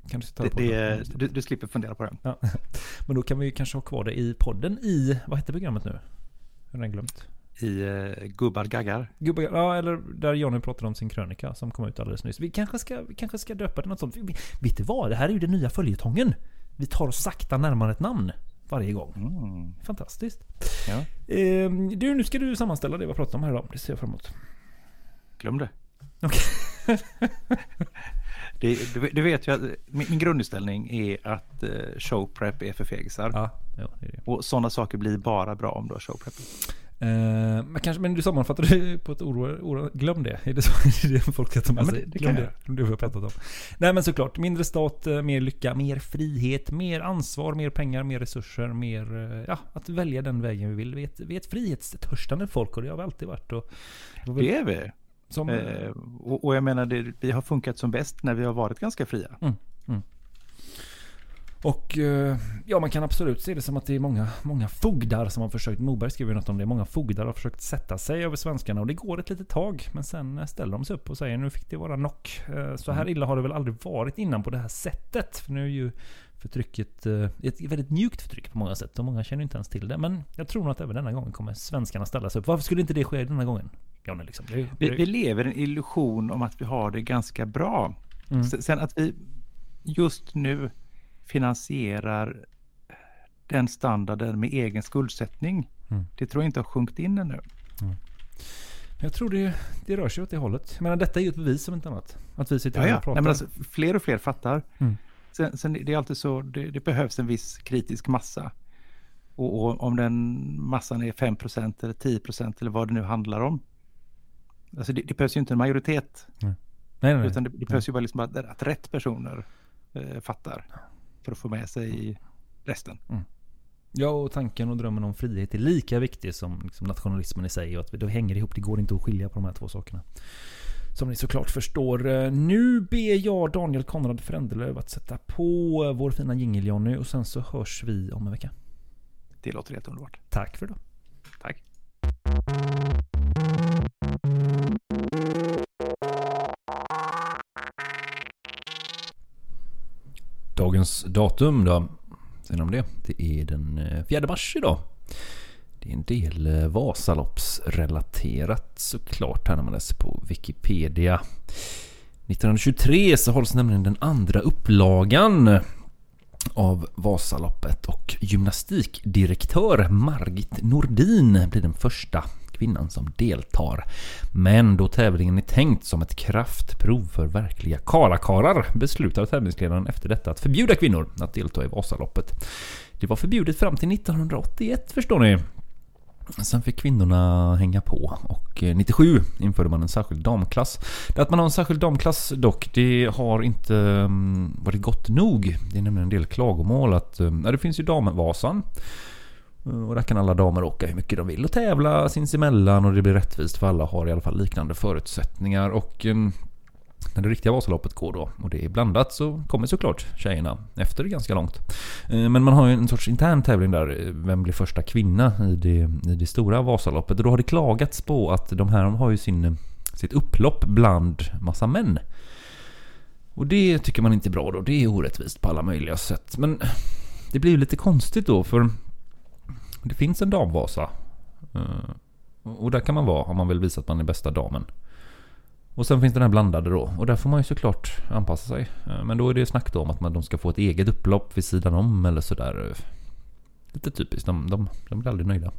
Kan du det, det du, du slipper fundera på det. Ja. Men då kan vi ju kanske ha kvar det i podden i, vad hette programmet nu? Jag har glömt. I uh, Gubbar Gaggar. Gubbar, ja, eller där Johnny pratade om sin krönika som kom ut alldeles nyss. Vi kanske ska, vi kanske ska döpa det något sånt. Vi- Vet du vad? Det här är ju den nya följetongen. Vi tar oss sakta närmare ett namn varje gång. Mm. Fantastiskt. Ja, Ehm, du, nu ska du sammanställa det vi har pratat om här idag. Det ser jag fram emot. glöm det. Okej. det du, du vet ju att min, min grundinställning är att uh, showprep är för fegisar. Ja, ja, det är det. Och sådana saker blir bara bra om du har showprep. Ehm, men, kanske, men du sammanfattar det på ett oro, Glöm det. Är det så är det det folk ska ta med Ja, men sig? det- det Glöm det. Det har vi pratat om. Nej men såklart. Mindre stat, eh, mer lycka, mer frihet, mer ansvar, mer pengar, mer resurser, mer... eh, Ja, att välja den vägen vi vill. Vi är ett, vi är ett frihetstörstande folk och det har vi alltid varit. Och, och vi- Det är vi. Som, Eh, och, och jag menar, det, vi har funkat som bäst när vi har varit ganska fria. Och eh, ja, man kan absolut se det som att det är många, många fogdar som har försökt, Moberg skrev ju något om det, många fogdar har försökt sätta sig över svenskarna och det går ett litet tag. Men sen ställer de sig upp och säger nu fick det vara knock. Eh, Så här illa har det väl aldrig varit innan på det här sättet. För nu är ju förtrycket eh, ett väldigt mjukt förtryck på många sätt och många känner inte ens till det. Men jag tror nog att även denna gången kommer svenskarna ställa sig upp. Varför skulle inte det ske denna gången? Johnny, liksom. Det, Vi, det, vi lever i en illusion om att vi har det ganska bra. Mm. Sen att vi just nu finansierar den standarden med egen skuldsättning. Mm. Det tror jag inte har sjunkit in ännu. jag tror det, det rör sig åt det hållet. Jag menar, detta är ju ett bevis som inte annat. Att vi sitter här ja. och pratar. Nej, men alltså, fler och fler fattar. Mm. Sen, sen det är alltid så, det, det behövs en viss kritisk massa. Och, och om den massan är 5% eller 10% eller vad det nu handlar om. Alltså det, det behövs ju inte en majoritet. nej, nej, nej. Utan det, det behövs ju bara liksom att, att rätt personer eh, fattar. För att få med sig resten. Ja, och tanken och drömmen om frihet är lika viktig som liksom nationalismen i sig. Och att det hänger ihop, det går inte att skilja på de här två sakerna. Som ni såklart förstår. Eh, Nu ber jag Daniel Konrad Frändelöv att sätta på vår fina jingel Jonny och sen så hörs vi om en vecka. Det låter helt underbart. Tack för idag. Tack. Dagens datum då? Sen om det. Det är den eh, 4 mars idag. Det är en del eh, Vasaloppsrelaterat såklart här när man läser på Wikipedia. 1923 så hålls nämligen den andra upplagan av Vasaloppet och gymnastikdirektör Margit Nordin blir den första kvinnan som deltar. Men då tävlingen är tänkt som ett kraftprov för verkliga karlakarar beslutar tävlingsledaren efter detta att förbjuda kvinnor att delta i Vasaloppet. Det var förbjudet fram till 1981 förstår ni. Sen fick kvinnorna hänga på och eh, 97 införde man en särskild damklass. Det att man har en särskild damklass dock, det har inte mm, varit gott nog. Det är nämligen en del klagomål att eh, ja, det finns ju damvasan. Eh, och där kan alla damer åka hur mycket de vill och tävla sinsemellan och det blir rättvist för alla har i alla fall liknande förutsättningar. Och eh, när det riktiga Vasaloppet går då och det är blandat så kommer såklart tjejerna efter ganska långt. Eh, men man har ju en sorts intern tävling där. Vem blir första kvinna i det, i det stora Vasaloppet? Och då har det klagats på att de här de har ju sin, sitt upplopp bland massa män. Och det tycker man inte är bra då. Det är orättvist på alla möjliga sätt. Men det blir ju lite konstigt då för det finns en damvasa. Eh, och där kan man vara om man vill visa att man är bästa damen. Och sen finns den här blandade då. Och där får man ju såklart anpassa sig. Eh, men då är det snack då om att man, de ska få ett eget upplopp vid sidan om eller sådär. Lite typiskt. De, de, de blir aldrig nöjda.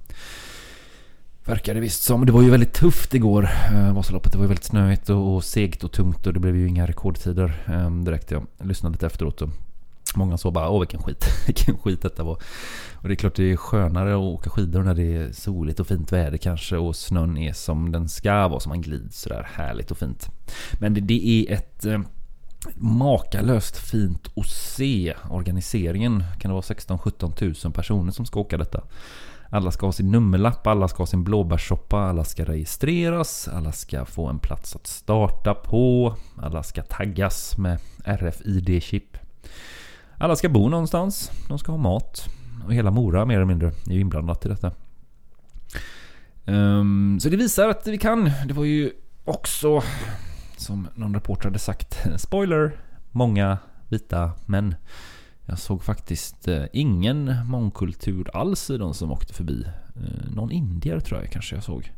Verkar det visst som. Det var ju väldigt tufft igår. eh, Vasaloppet. Det var ju väldigt snöigt och, och segt och tungt. Och det blev ju inga rekordtider eh, direkt. Jag lyssnade lite efteråt. Och många så bara åh vilken skit. vilken skit detta var. Och det är klart det är skönare att åka skidor när det är soligt och fint väder kanske. Och snön är som den ska vara. Som man glider sådär härligt och fint. Men det, det är ett eh, makalöst fint att se. Organiseringen kan det vara 16-17 000 personer som ska åka detta. Alla ska ha sin nummerlapp, alla ska ha sin blåbärssoppa, alla ska registreras, alla ska få en plats att starta på, alla ska taggas med RFID-chip. Alla ska bo någonstans, de ska ha mat. Och hela Mora mer eller mindre är ju inblandat i detta. Um, så det visar att vi kan. Det var ju också, som någon reporter hade sagt, spoiler, många vita män. Jag såg faktiskt eh, ingen mångkultur alls i de som åkte förbi. Eh, någon indier tror jag kanske jag såg.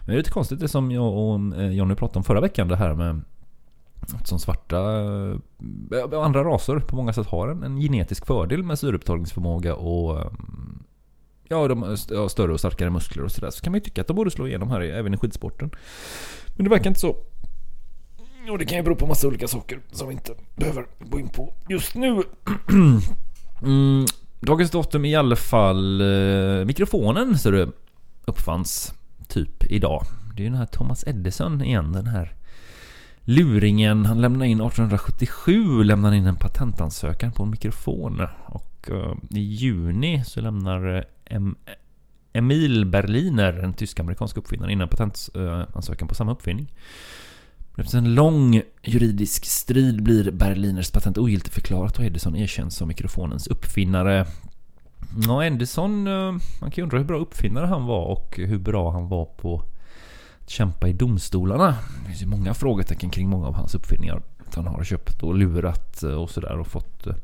Men det är lite konstigt det som jag och eh, Jonny pratade om förra veckan. Det här med Eftersom svarta eh, andra raser på många sätt har en, en genetisk fördel med syreupptagningsförmåga och eh, Ja, de har större och starkare muskler och sådär. Så kan man ju tycka att de borde slå igenom här även i skidsporten. Men det verkar inte så. Och det kan ju bero på massa olika saker som vi inte behöver gå in på just nu. mm, dagens datum i alla fall. Eh, mikrofonen ser du. uppfanns typ idag. Det är ju den här Thomas Edison igen. Den här luringen. Han lämnade in 1877 lämnade in en patentansökan på en mikrofon. Och eh, i juni så lämnar eh, Emil Berliner, en tysk-amerikansk uppfinnare, in en patentansökan på samma uppfinning. Efter en lång juridisk strid blir Berliners patent ogiltigförklarat och Edison erkänns som mikrofonens uppfinnare. Ja, Edison, eh, man kan ju undra hur bra uppfinnare han var och hur bra han var på kämpa i domstolarna. Det finns ju många frågetecken kring många av hans uppfinningar. Att han har köpt och lurat eh, och sådär och fått, eh,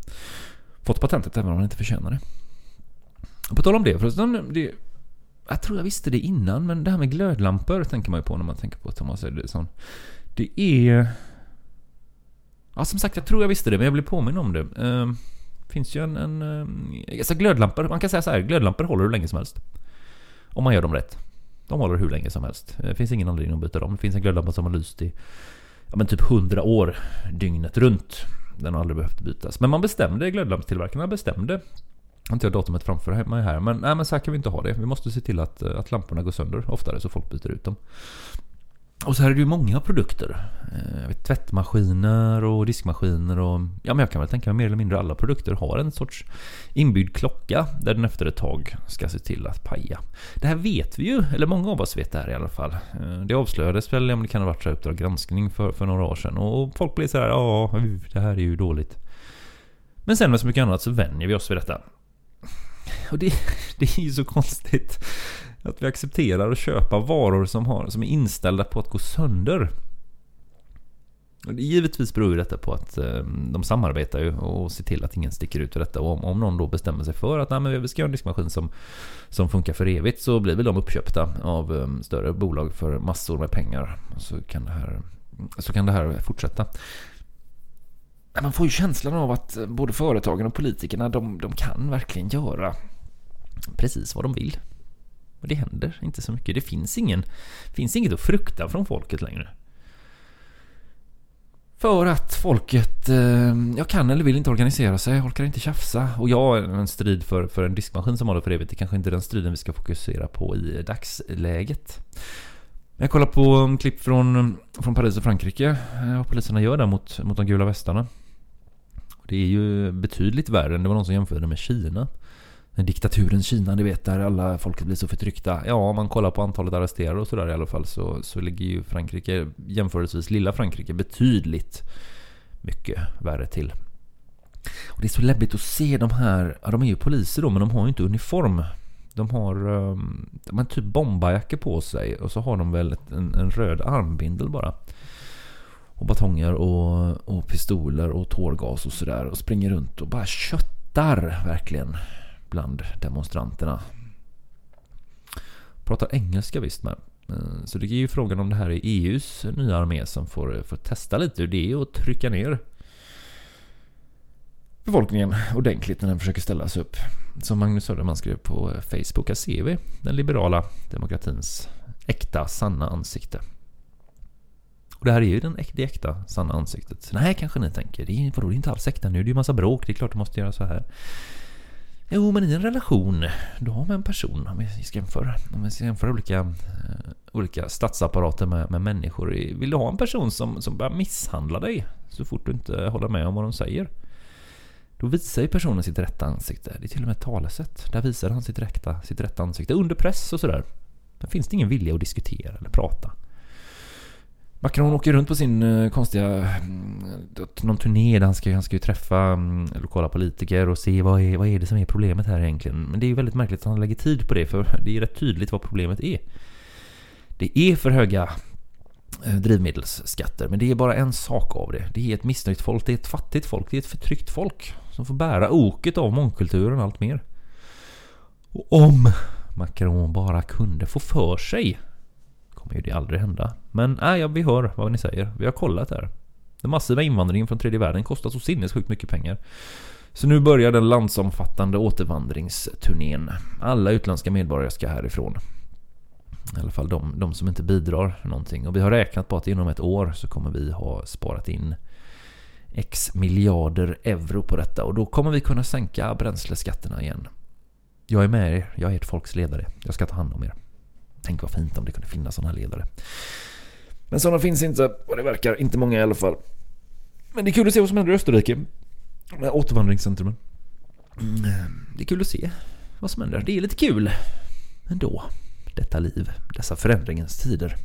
fått patentet även om han inte förtjänar det. Och på tal om det, förresten, det, jag tror jag visste det innan, men det här med glödlampor tänker man ju på när man tänker på Thomas Edison. Det är... Ja, som sagt, jag tror jag visste det, men jag blev påminn om det. Eh, finns ju en... en eh, alltså glödlampor, man kan säga så här, glödlampor håller hur länge som helst. Om man gör dem rätt. De håller hur länge som helst. Det finns ingen anledning att byta dem. Det finns en glödlampa som har lyst i ja, men typ 100 år dygnet runt. Den har aldrig behövt bytas. Men man bestämde, glödlampstillverkarna bestämde jag har inte jag datumet framför mig här, men, nej, men så här kan vi inte ha det. Vi måste se till att, att lamporna går sönder oftare så folk byter ut dem. Och så här är det ju många produkter. Eh, jag vet, tvättmaskiner och diskmaskiner och... Ja, men jag kan väl tänka mig mer eller mindre alla produkter har en sorts inbyggd klocka där den efter ett tag ska se till att paja. Det här vet vi ju, eller många av oss vet det här i alla fall. Eh, det avslöjades väl om det kan ha varit så här Uppdrag granskning för, för några år sedan och folk blir så här ja, det här är ju dåligt. Men sen med så mycket annat så vänjer vi oss vid detta. Och det, det är ju så konstigt att vi accepterar att köpa varor som, har, som är inställda på att gå sönder. Och det- givetvis beror ju detta på att eh, de samarbetar ju och ser till att ingen sticker ut ur detta. Och om, om någon då bestämmer sig för att Nej, men vi ska göra en diskmaskin som, som funkar för evigt så blir väl de uppköpta av eh, större bolag för massor med pengar. Så kan det här, så kan det här fortsätta. Man får ju känslan av att eh, både företagen och politikerna de, de kan verkligen göra precis vad de vill. Och det händer inte så mycket. Det finns, ingen, finns inget att frukta från folket längre. För att folket, eh, jag kan eller vill inte organisera sig, orkar inte tjafsa. Och jag är en strid för, för en diskmaskin som håller för evigt. Det kanske inte är den striden vi ska fokusera på i dagsläget. Jag kollar på klipp från, från Paris och Frankrike. Eh, vad poliserna gör där mot, mot de gula västarna. Det är ju betydligt värre än det var någon som jämförde med Kina. Den diktaturen Kina, ni vet där alla folket blir så förtryckta. Ja, om man kollar på antalet arresterade och sådär i alla fall så, så ligger ju Frankrike, jämförelsevis lilla Frankrike, betydligt mycket värre till. Och det är så läbbigt att se de här, ja de är ju poliser då men de har ju inte uniform. De har, ehm, de har typ bombarjackor på sig och så har de väl en, en röd armbindel bara. Och batonger och, och pistoler och tårgas och sådär och springer runt och bara köttar verkligen bland demonstranterna. Pratar engelska visst med. Eh, så det är ju frågan om det här är EUs nya armé som får, eh, får testa lite hur det är att trycka ner befolkningen ordentligt när den försöker ställa sig upp. Som Magnus Söderman skrev på eh, Facebook, här ser vi den liberala demokratins äkta, sanna ansikte. Och det här är ju den, det äkta, sanna ansiktet. Nej, kanske ni tänker. Det är, vadå, det är inte alls äkta nu. Det är ju massa bråk. Det är klart du måste göra så här. Jo, men i en relation, då har man en person, om vi ska jämföra, om vi ska jämföra olika, eh, olika statsapparater med, med människor. Vill du ha en person som, som börjar misshandla dig så fort du inte håller med om vad de säger? Då visar ju personen sitt rätta ansikte. Det är till och med ett talesätt. Där visar han sitt rätta, sitt rätta ansikte under press och sådär. Där finns det ingen vilja att diskutera eller prata. Macron åker runt på sin eh, konstiga mm, någon turné där han ska, han ska ju träffa mm, lokala politiker och se vad är, vad är det som är problemet här egentligen. Men det är ju väldigt märkligt att han lägger tid på det för det är rätt tydligt vad problemet är. Det är för höga eh, drivmedelsskatter men det är bara en sak av det. Det är ett missnöjt folk, det är ett fattigt folk, det är ett förtryckt folk som får bära oket av mångkulturen allt mer. Och om Macron bara kunde få för sig kommer ju det aldrig hända. Men nej, ja, vi hör vad ni säger. Vi har kollat här. Den massiva invandringen från tredje världen kostar så sinnessjukt mycket pengar. Så nu börjar den landsomfattande återvandringsturnén. Alla utländska medborgare ska härifrån. I alla fall de, de som inte bidrar någonting. Och vi har räknat på att inom ett år så kommer vi ha sparat in X miljarder euro på detta. Och då kommer vi kunna sänka bränsleskatterna igen. Jag är med er. Jag är ert folks ledare. Jag ska ta hand om er. Tänk vad fint om det kunde finnas sådana ledare. Men sådana finns inte, vad det verkar inte många i alla fall. Men det är kul att se vad som händer i Österrike. Med återvandringscentrumen. Mm, det är kul att se vad som händer. Det är lite kul ändå. Detta liv, dessa förändringens tider.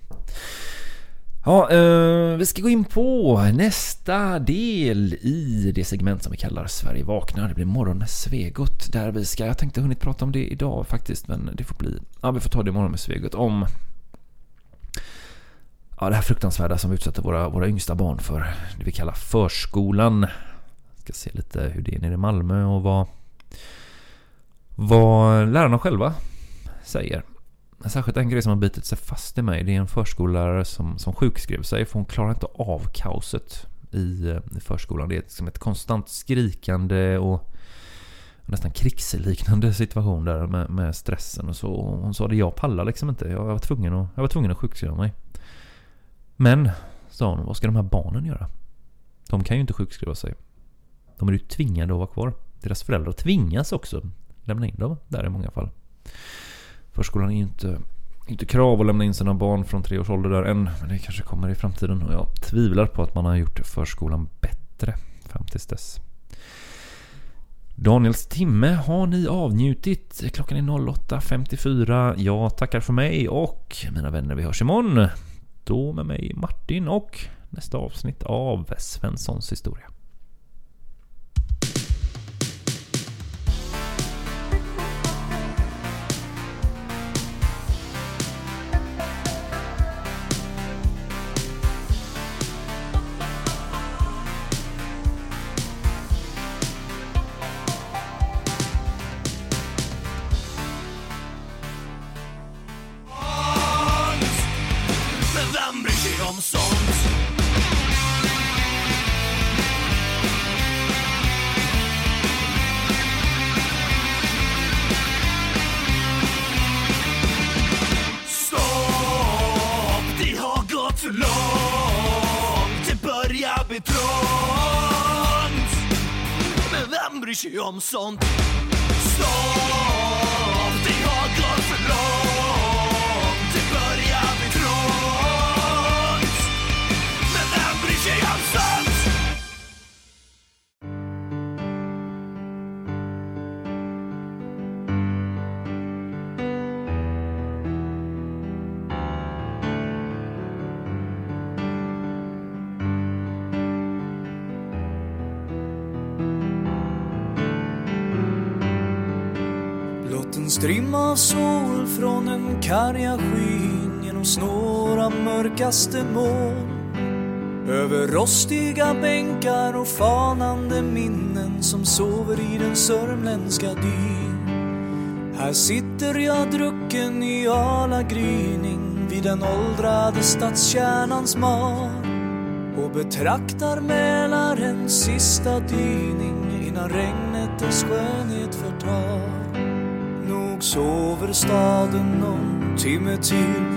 Ja, eh, vi ska gå in på nästa del i det segment som vi kallar Sverige vaknar. Det blir morgon med Svegot. Där vi ska, jag tänkte hunnit prata om det idag faktiskt, men det får bli, ja vi får ta det imorgon med Svegot. Om ja, det här fruktansvärda som vi utsätter våra, våra yngsta barn för. Det vi kallar förskolan. Jag ska se lite hur det är nere i Malmö och vad, vad lärarna själva säger. Särskilt en grej som har bitit sig fast i mig. Det är en förskollärare som, som sjukskrev sig för hon klarar inte av kaoset i, eh, i förskolan. Det är liksom ett konstant skrikande och nästan krigsliknande situation där med, med stressen och så. Och hon sa det, jag pallar liksom inte. Jag var tvungen att, jag var tvungen att sjukskriva mig. Men, sa hon, vad ska de här barnen göra? De kan ju inte sjukskriva sig. De är ju tvingade att vara kvar. Deras föräldrar tvingas också lämna in dem där i många fall. Förskolan är ju inte inte krav att lämna in sina barn från tre års ålder där än. Men det kanske kommer i framtiden. Och jag tvivlar på att man har gjort förskolan bättre fram tills dess. Daniels timme har ni avnjutit. Klockan är 08.54. Jag tackar för mig och mina vänner, vi hörs imorgon. Då med mig Martin och nästa avsnitt av Svenssons historia. Bryr mörkaste moln över rostiga bänkar och fanande minnen som sover i den sörmländska dyn. Här sitter jag drucken i ala gryning vid den åldrade stadskärnans mar och betraktar Mälarens sista dyning innan regnet dess skönhet förtar. Nog sover staden någon timme till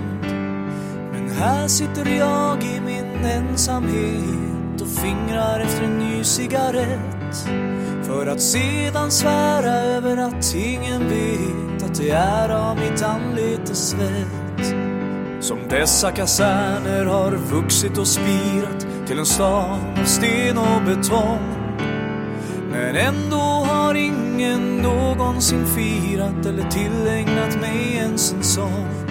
Här sitter jag i min ensamhet och fingrar efter en ny cigarett för att sedan svära över att ingen vet att det är av mitt anletes svett som dessa kaserner har vuxit och spirat till en stad av sten och betong. Men ändå har ingen någonsin firat eller tillägnat mig ens en sång.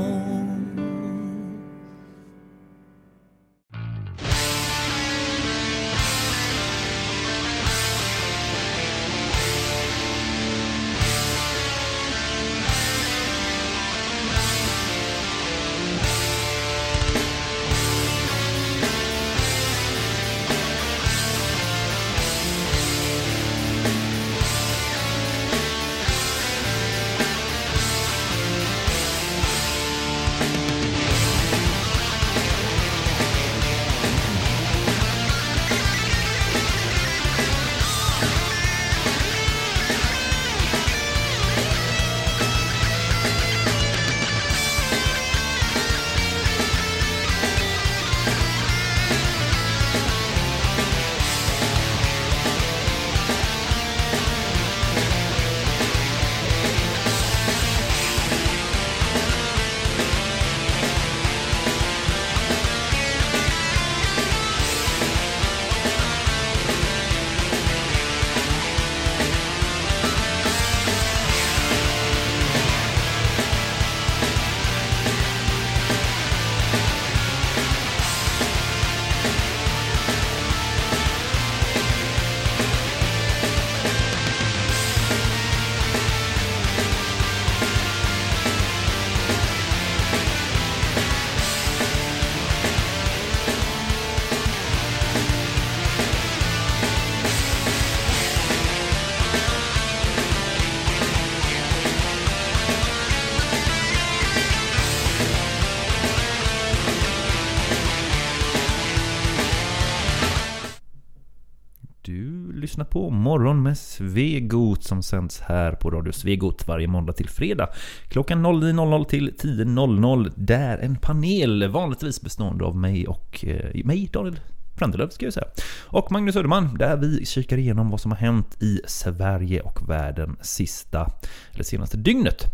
På Morgon med Svegot som sänds här på Radio Svegot varje måndag till fredag. Klockan 09.00 till 10.00 där en panel vanligtvis bestående av mig och eh, mig, Daniel Frändelöv ska jag säga. Och Magnus Söderman, där vi kikar igenom vad som har hänt i Sverige och världen sista, eller senaste dygnet.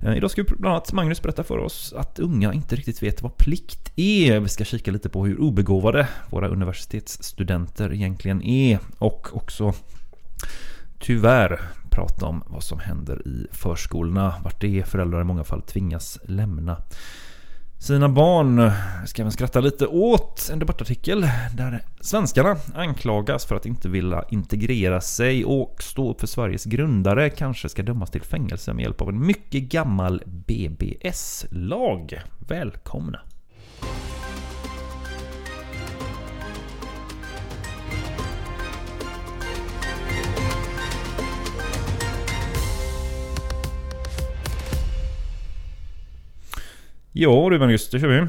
Eh, idag ska bland annat Magnus berätta för oss att unga inte riktigt vet vad plikt är. Vi ska kika lite på hur obegåvade våra universitetsstudenter egentligen är och också tyvärr prata om vad som händer i förskolorna, vart det är föräldrar i många fall tvingas lämna sina barn. Ska även skratta lite åt en debattartikel där svenskarna anklagas för att inte vilja integrera sig och stå upp för Sveriges grundare kanske ska dömas till fängelse med hjälp av en mycket gammal BBS-lag. Välkomna! Ja du Magnus, då kör vi.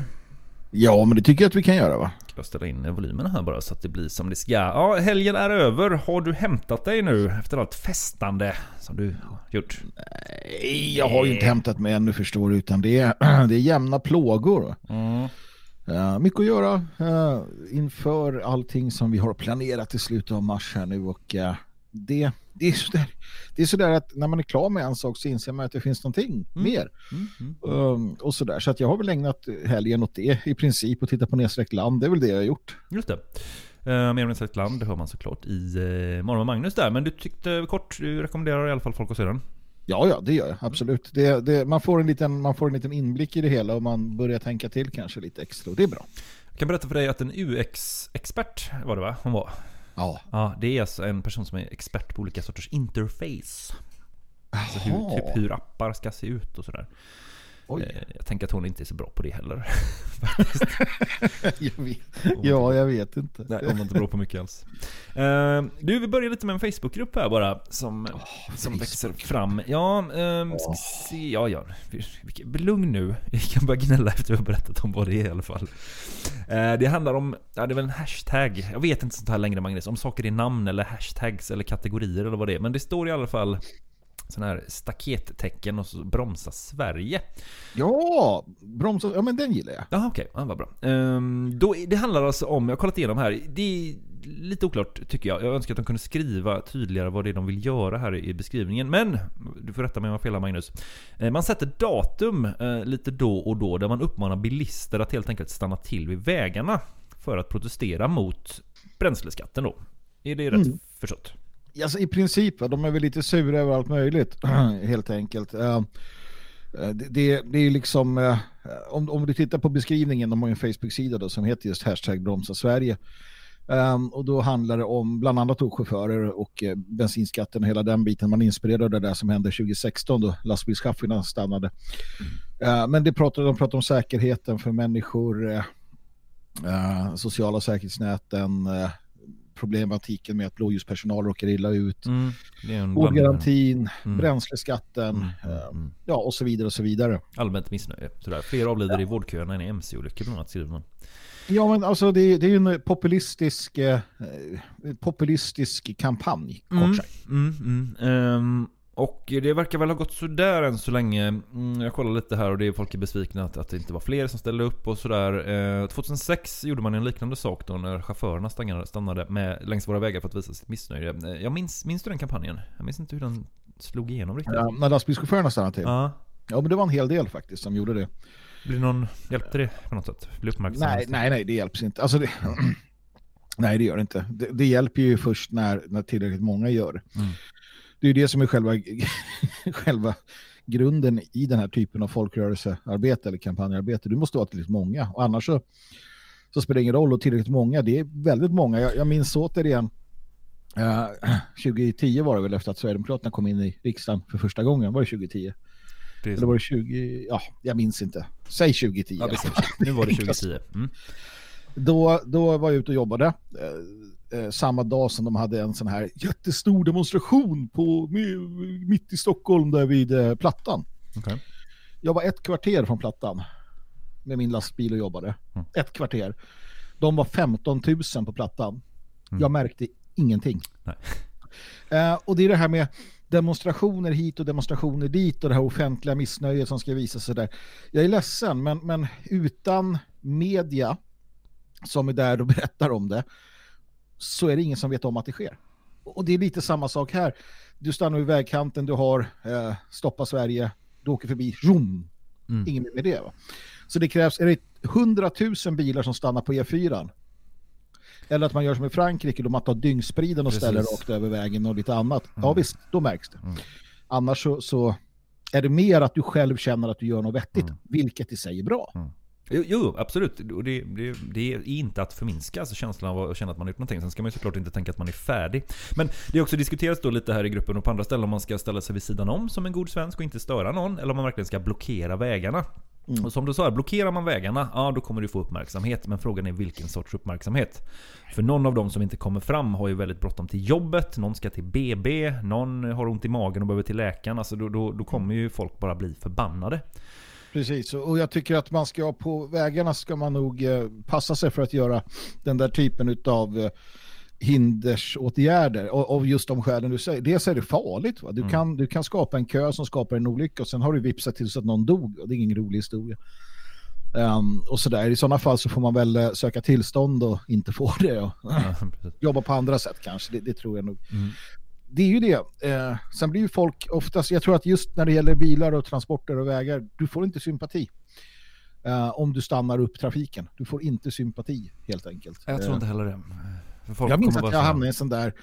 Ja, men det tycker jag att vi kan göra va? Jag ställa in volymerna här bara så att det blir som det ska. Ja, helgen är över. Har du hämtat dig nu efter allt festande som du har gjort? Nej, jag har ju inte hämtat mig ännu förstår du, utan det är, det är jämna plågor. Mm. Uh, mycket att göra uh, inför allting som vi har planerat i slutet av mars här nu och uh, det, det, är sådär, det är sådär att när man är klar med en sak så inser man att det finns någonting mer. Mm, mm. Um, och sådär. Så att jag har väl ägnat helgen åt det i princip och titta på nedsträckt land. Det är väl det jag har gjort. Just det. Uh, mer om ett land, det hör man såklart i uh, Morgon Magnus där. Men du tyckte kort, du rekommenderar i alla fall folk att se den. Ja, ja, det gör jag. Absolut. Det, det, man, får en liten, man får en liten inblick i det hela och man börjar tänka till kanske lite extra. Och det är bra. Jag kan berätta för dig att en UX-expert var det va? Hon var. Ja. Ja, det är alltså en person som är expert på olika sorters interface. Alltså hur, typ hur appar ska se ut och sådär. Oj. Eh, Jag tänker att hon inte är så bra på det heller. jag vet. Ja, jag vet inte. Nej, hon var inte bra på mycket alls. Eh, du, vi börjar lite med en Facebookgrupp här bara. Som, som växer fram. Ja, ehm, ska se. Ja, ja. Lugn nu. Vi kan börja gnälla efter att vi har berättat om vad det är i alla fall. Eh, det handlar om, ja det är väl en hashtag. Jag vet inte sånt här längre Magnus. Om saker är namn eller hashtags eller kategorier eller vad det är. Men det står i alla fall sån här stakettecken och så bromsa Sverige. Ja, bromsa. Ja, men den gillar jag. Jaha okej, ja, vad bra. Ehm, då, det handlar alltså om, jag har kollat igenom här, det är lite oklart tycker jag. Jag önskar att de kunde skriva tydligare vad det är de vill göra här i beskrivningen. Men, du får rätta mig om jag har fel här, Magnus. Eh, Man sätter datum eh, lite då och då där man uppmanar bilister att helt enkelt stanna till vid vägarna för att protestera mot bränsleskatten då. Är det rätt förstått? Alltså, I princip, de är väl lite sura över allt möjligt, helt enkelt. Eh, eh, det, det, det är liksom, eh, om, om du tittar på beskrivningen, de har ju en Facebook-sida då, som heter just hashtag bromsa Sverige. Ehm, och då handlar det om bland annat chaufförer och bensinskatten och hela den biten. Man inspirerar det där som hände 2016 då lastbilschaufförerna stannade. Eh, men det pratar, de pratar om säkerheten för människor, sociala säkerhetsnäten, problematiken med att blåljuspersonal råkar illa ut, Mm, vårdgarantin, Mm. bränsleskatten, Mm, eh, mm. ja och så vidare och så vidare. Allmänt missnöje. Sådär. Fler avlider i vårdköerna än i MC-olyckor bland annat skriver man. Ja, men alltså det, det är ju en populistisk, eh, populistisk kampanj, kort sagt. Mm, mm. Ehm, och det verkar väl ha gått sådär än så länge. Mm, jag kollar lite här och det är folk är besvikna att, att det inte var fler som ställde upp och sådär. Eh, 2006 gjorde man en liknande sak då när chaufförerna stannade, stannade med, längs våra vägar för att visa sitt missnöje. Eh, Jag minns, minns du den kampanjen? Jag minns inte hur den slog igenom riktigt. Ja, när lastbilschaufförerna stannade till. Ja. Ja. men det var en hel del faktiskt som gjorde det. Blir någon, hjälpte det på något sätt? Blir uppmärksam? Nej, nej, nej, det hjälps inte. Alltså det, nej, det gör det inte. Det, det hjälper ju först när, när tillräckligt många gör. Mm. Det är det som är själva, själva grunden i den här typen av folkrörelsearbete eller kampanjarbete. Du måste vara tillräckligt många. Och annars så, så spelar det ingen roll. Och tillräckligt många, det är väldigt många. Jag, jag minns återigen, eh, 2010 var det väl efter att Sverigedemokraterna kom in i riksdagen för första gången. Var det 2010? Det är Eller var det 20? Ja, jag minns inte. Säg 2010. i Ja, nu var det 2010. Mm. Då, då var jag ute och jobbade eh, samma dag som de hade en sån här jättestor demonstration på, mi- mitt i Stockholm där vid eh, Plattan. Okej. Jag var ett kvarter från Plattan med min lastbil och jobbade. Mm. Ett kvarter. De var 15 000 på Plattan. Mm. Jag märkte ingenting. Eh, och det är det här med demonstrationer hit och demonstrationer dit och det här offentliga missnöjet som ska visa sig där. Jag är ledsen, men, men utan media som är där och berättar om det så är det ingen som vet om att det sker. Och det är lite samma sak här. Du stannar vid vägkanten, du har eh, stoppa Sverige, du åker förbi, zoom. Mm. Ingen med det va? Så det krävs, är det 100 000 bilar som stannar på E4 eller att man gör som i Frankrike, då man tar dyngspriden och Precis. ställer rakt över vägen och lite annat. Ja Mm. visst, då märks det. Mm. Annars så, så är det mer att du själv känner att du gör något vettigt, Mm. vilket i sig är bra. Jo, jo absolut. Och det, det, det är inte att förminska alltså känslan av att känna att man har gjort någonting. Sen ska man ju såklart inte tänka att man är färdig. Men det är också diskuterats då lite här i gruppen och på andra ställen om man ska ställa sig vid sidan om som en god svensk och inte störa någon. Eller om man verkligen ska blockera vägarna. Mm. Och som du sa, blockerar man vägarna, ja då kommer du få uppmärksamhet. Men frågan är vilken sorts uppmärksamhet. För någon av dem som inte kommer fram har ju väldigt bråttom till jobbet, någon ska till BB, någon har ont i magen och behöver till läkaren. Alltså då, då, då kommer ju folk bara bli förbannade. Precis, och jag tycker att man ska på vägarna ska man nog eh, passa sig för att göra den där typen av eh, hindersåtgärder och- av just de skälen du säger. Dels är det farligt. Va? Du, Mm. kan, du kan skapa en kö som skapar en olycka och sen har du vipsat till så att någon dog och det är ingen rolig historia. Ehm, och sådär. I sådana fall så får man väl eh, söka tillstånd och inte få det och Ja, jobba på andra sätt kanske. Det, det tror jag nog. Mm. Det är ju det. Eh, sen blir ju folk oftast, jag tror att just när det gäller bilar och transporter och vägar, du får inte sympati. Eh, om du stannar upp trafiken. Du får inte sympati helt enkelt. Jag tror Eh, inte heller det. Jag minns att jag hamnade i en sån där,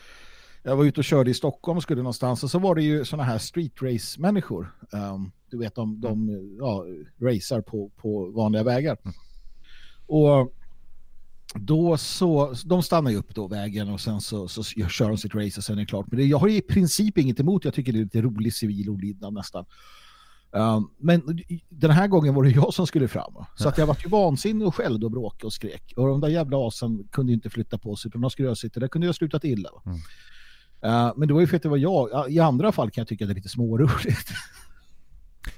jag var ute och körde i Stockholm och skulle någonstans och så var det ju såna här street race människor. Um, du vet, de, de ja, racear på, på vanliga vägar. Mm. Och då så, de stannar ju upp då vägen och sen så, så kör de sitt race och sen är det klart. Men det, jag har i princip inget emot, jag tycker det är lite rolig civil olydnad nästan. Um, men den här gången var det jag som skulle fram. Så att jag var ju vansinnig och skällde och bråkade och skrek. Och de där jävla asen kunde inte flytta på sig utan de skulle göra sitt. Det kunde ju ha slutat illa. Mm. Uh, men det var ju för att det var jag. I andra fall kan jag tycka att det är lite småroligt.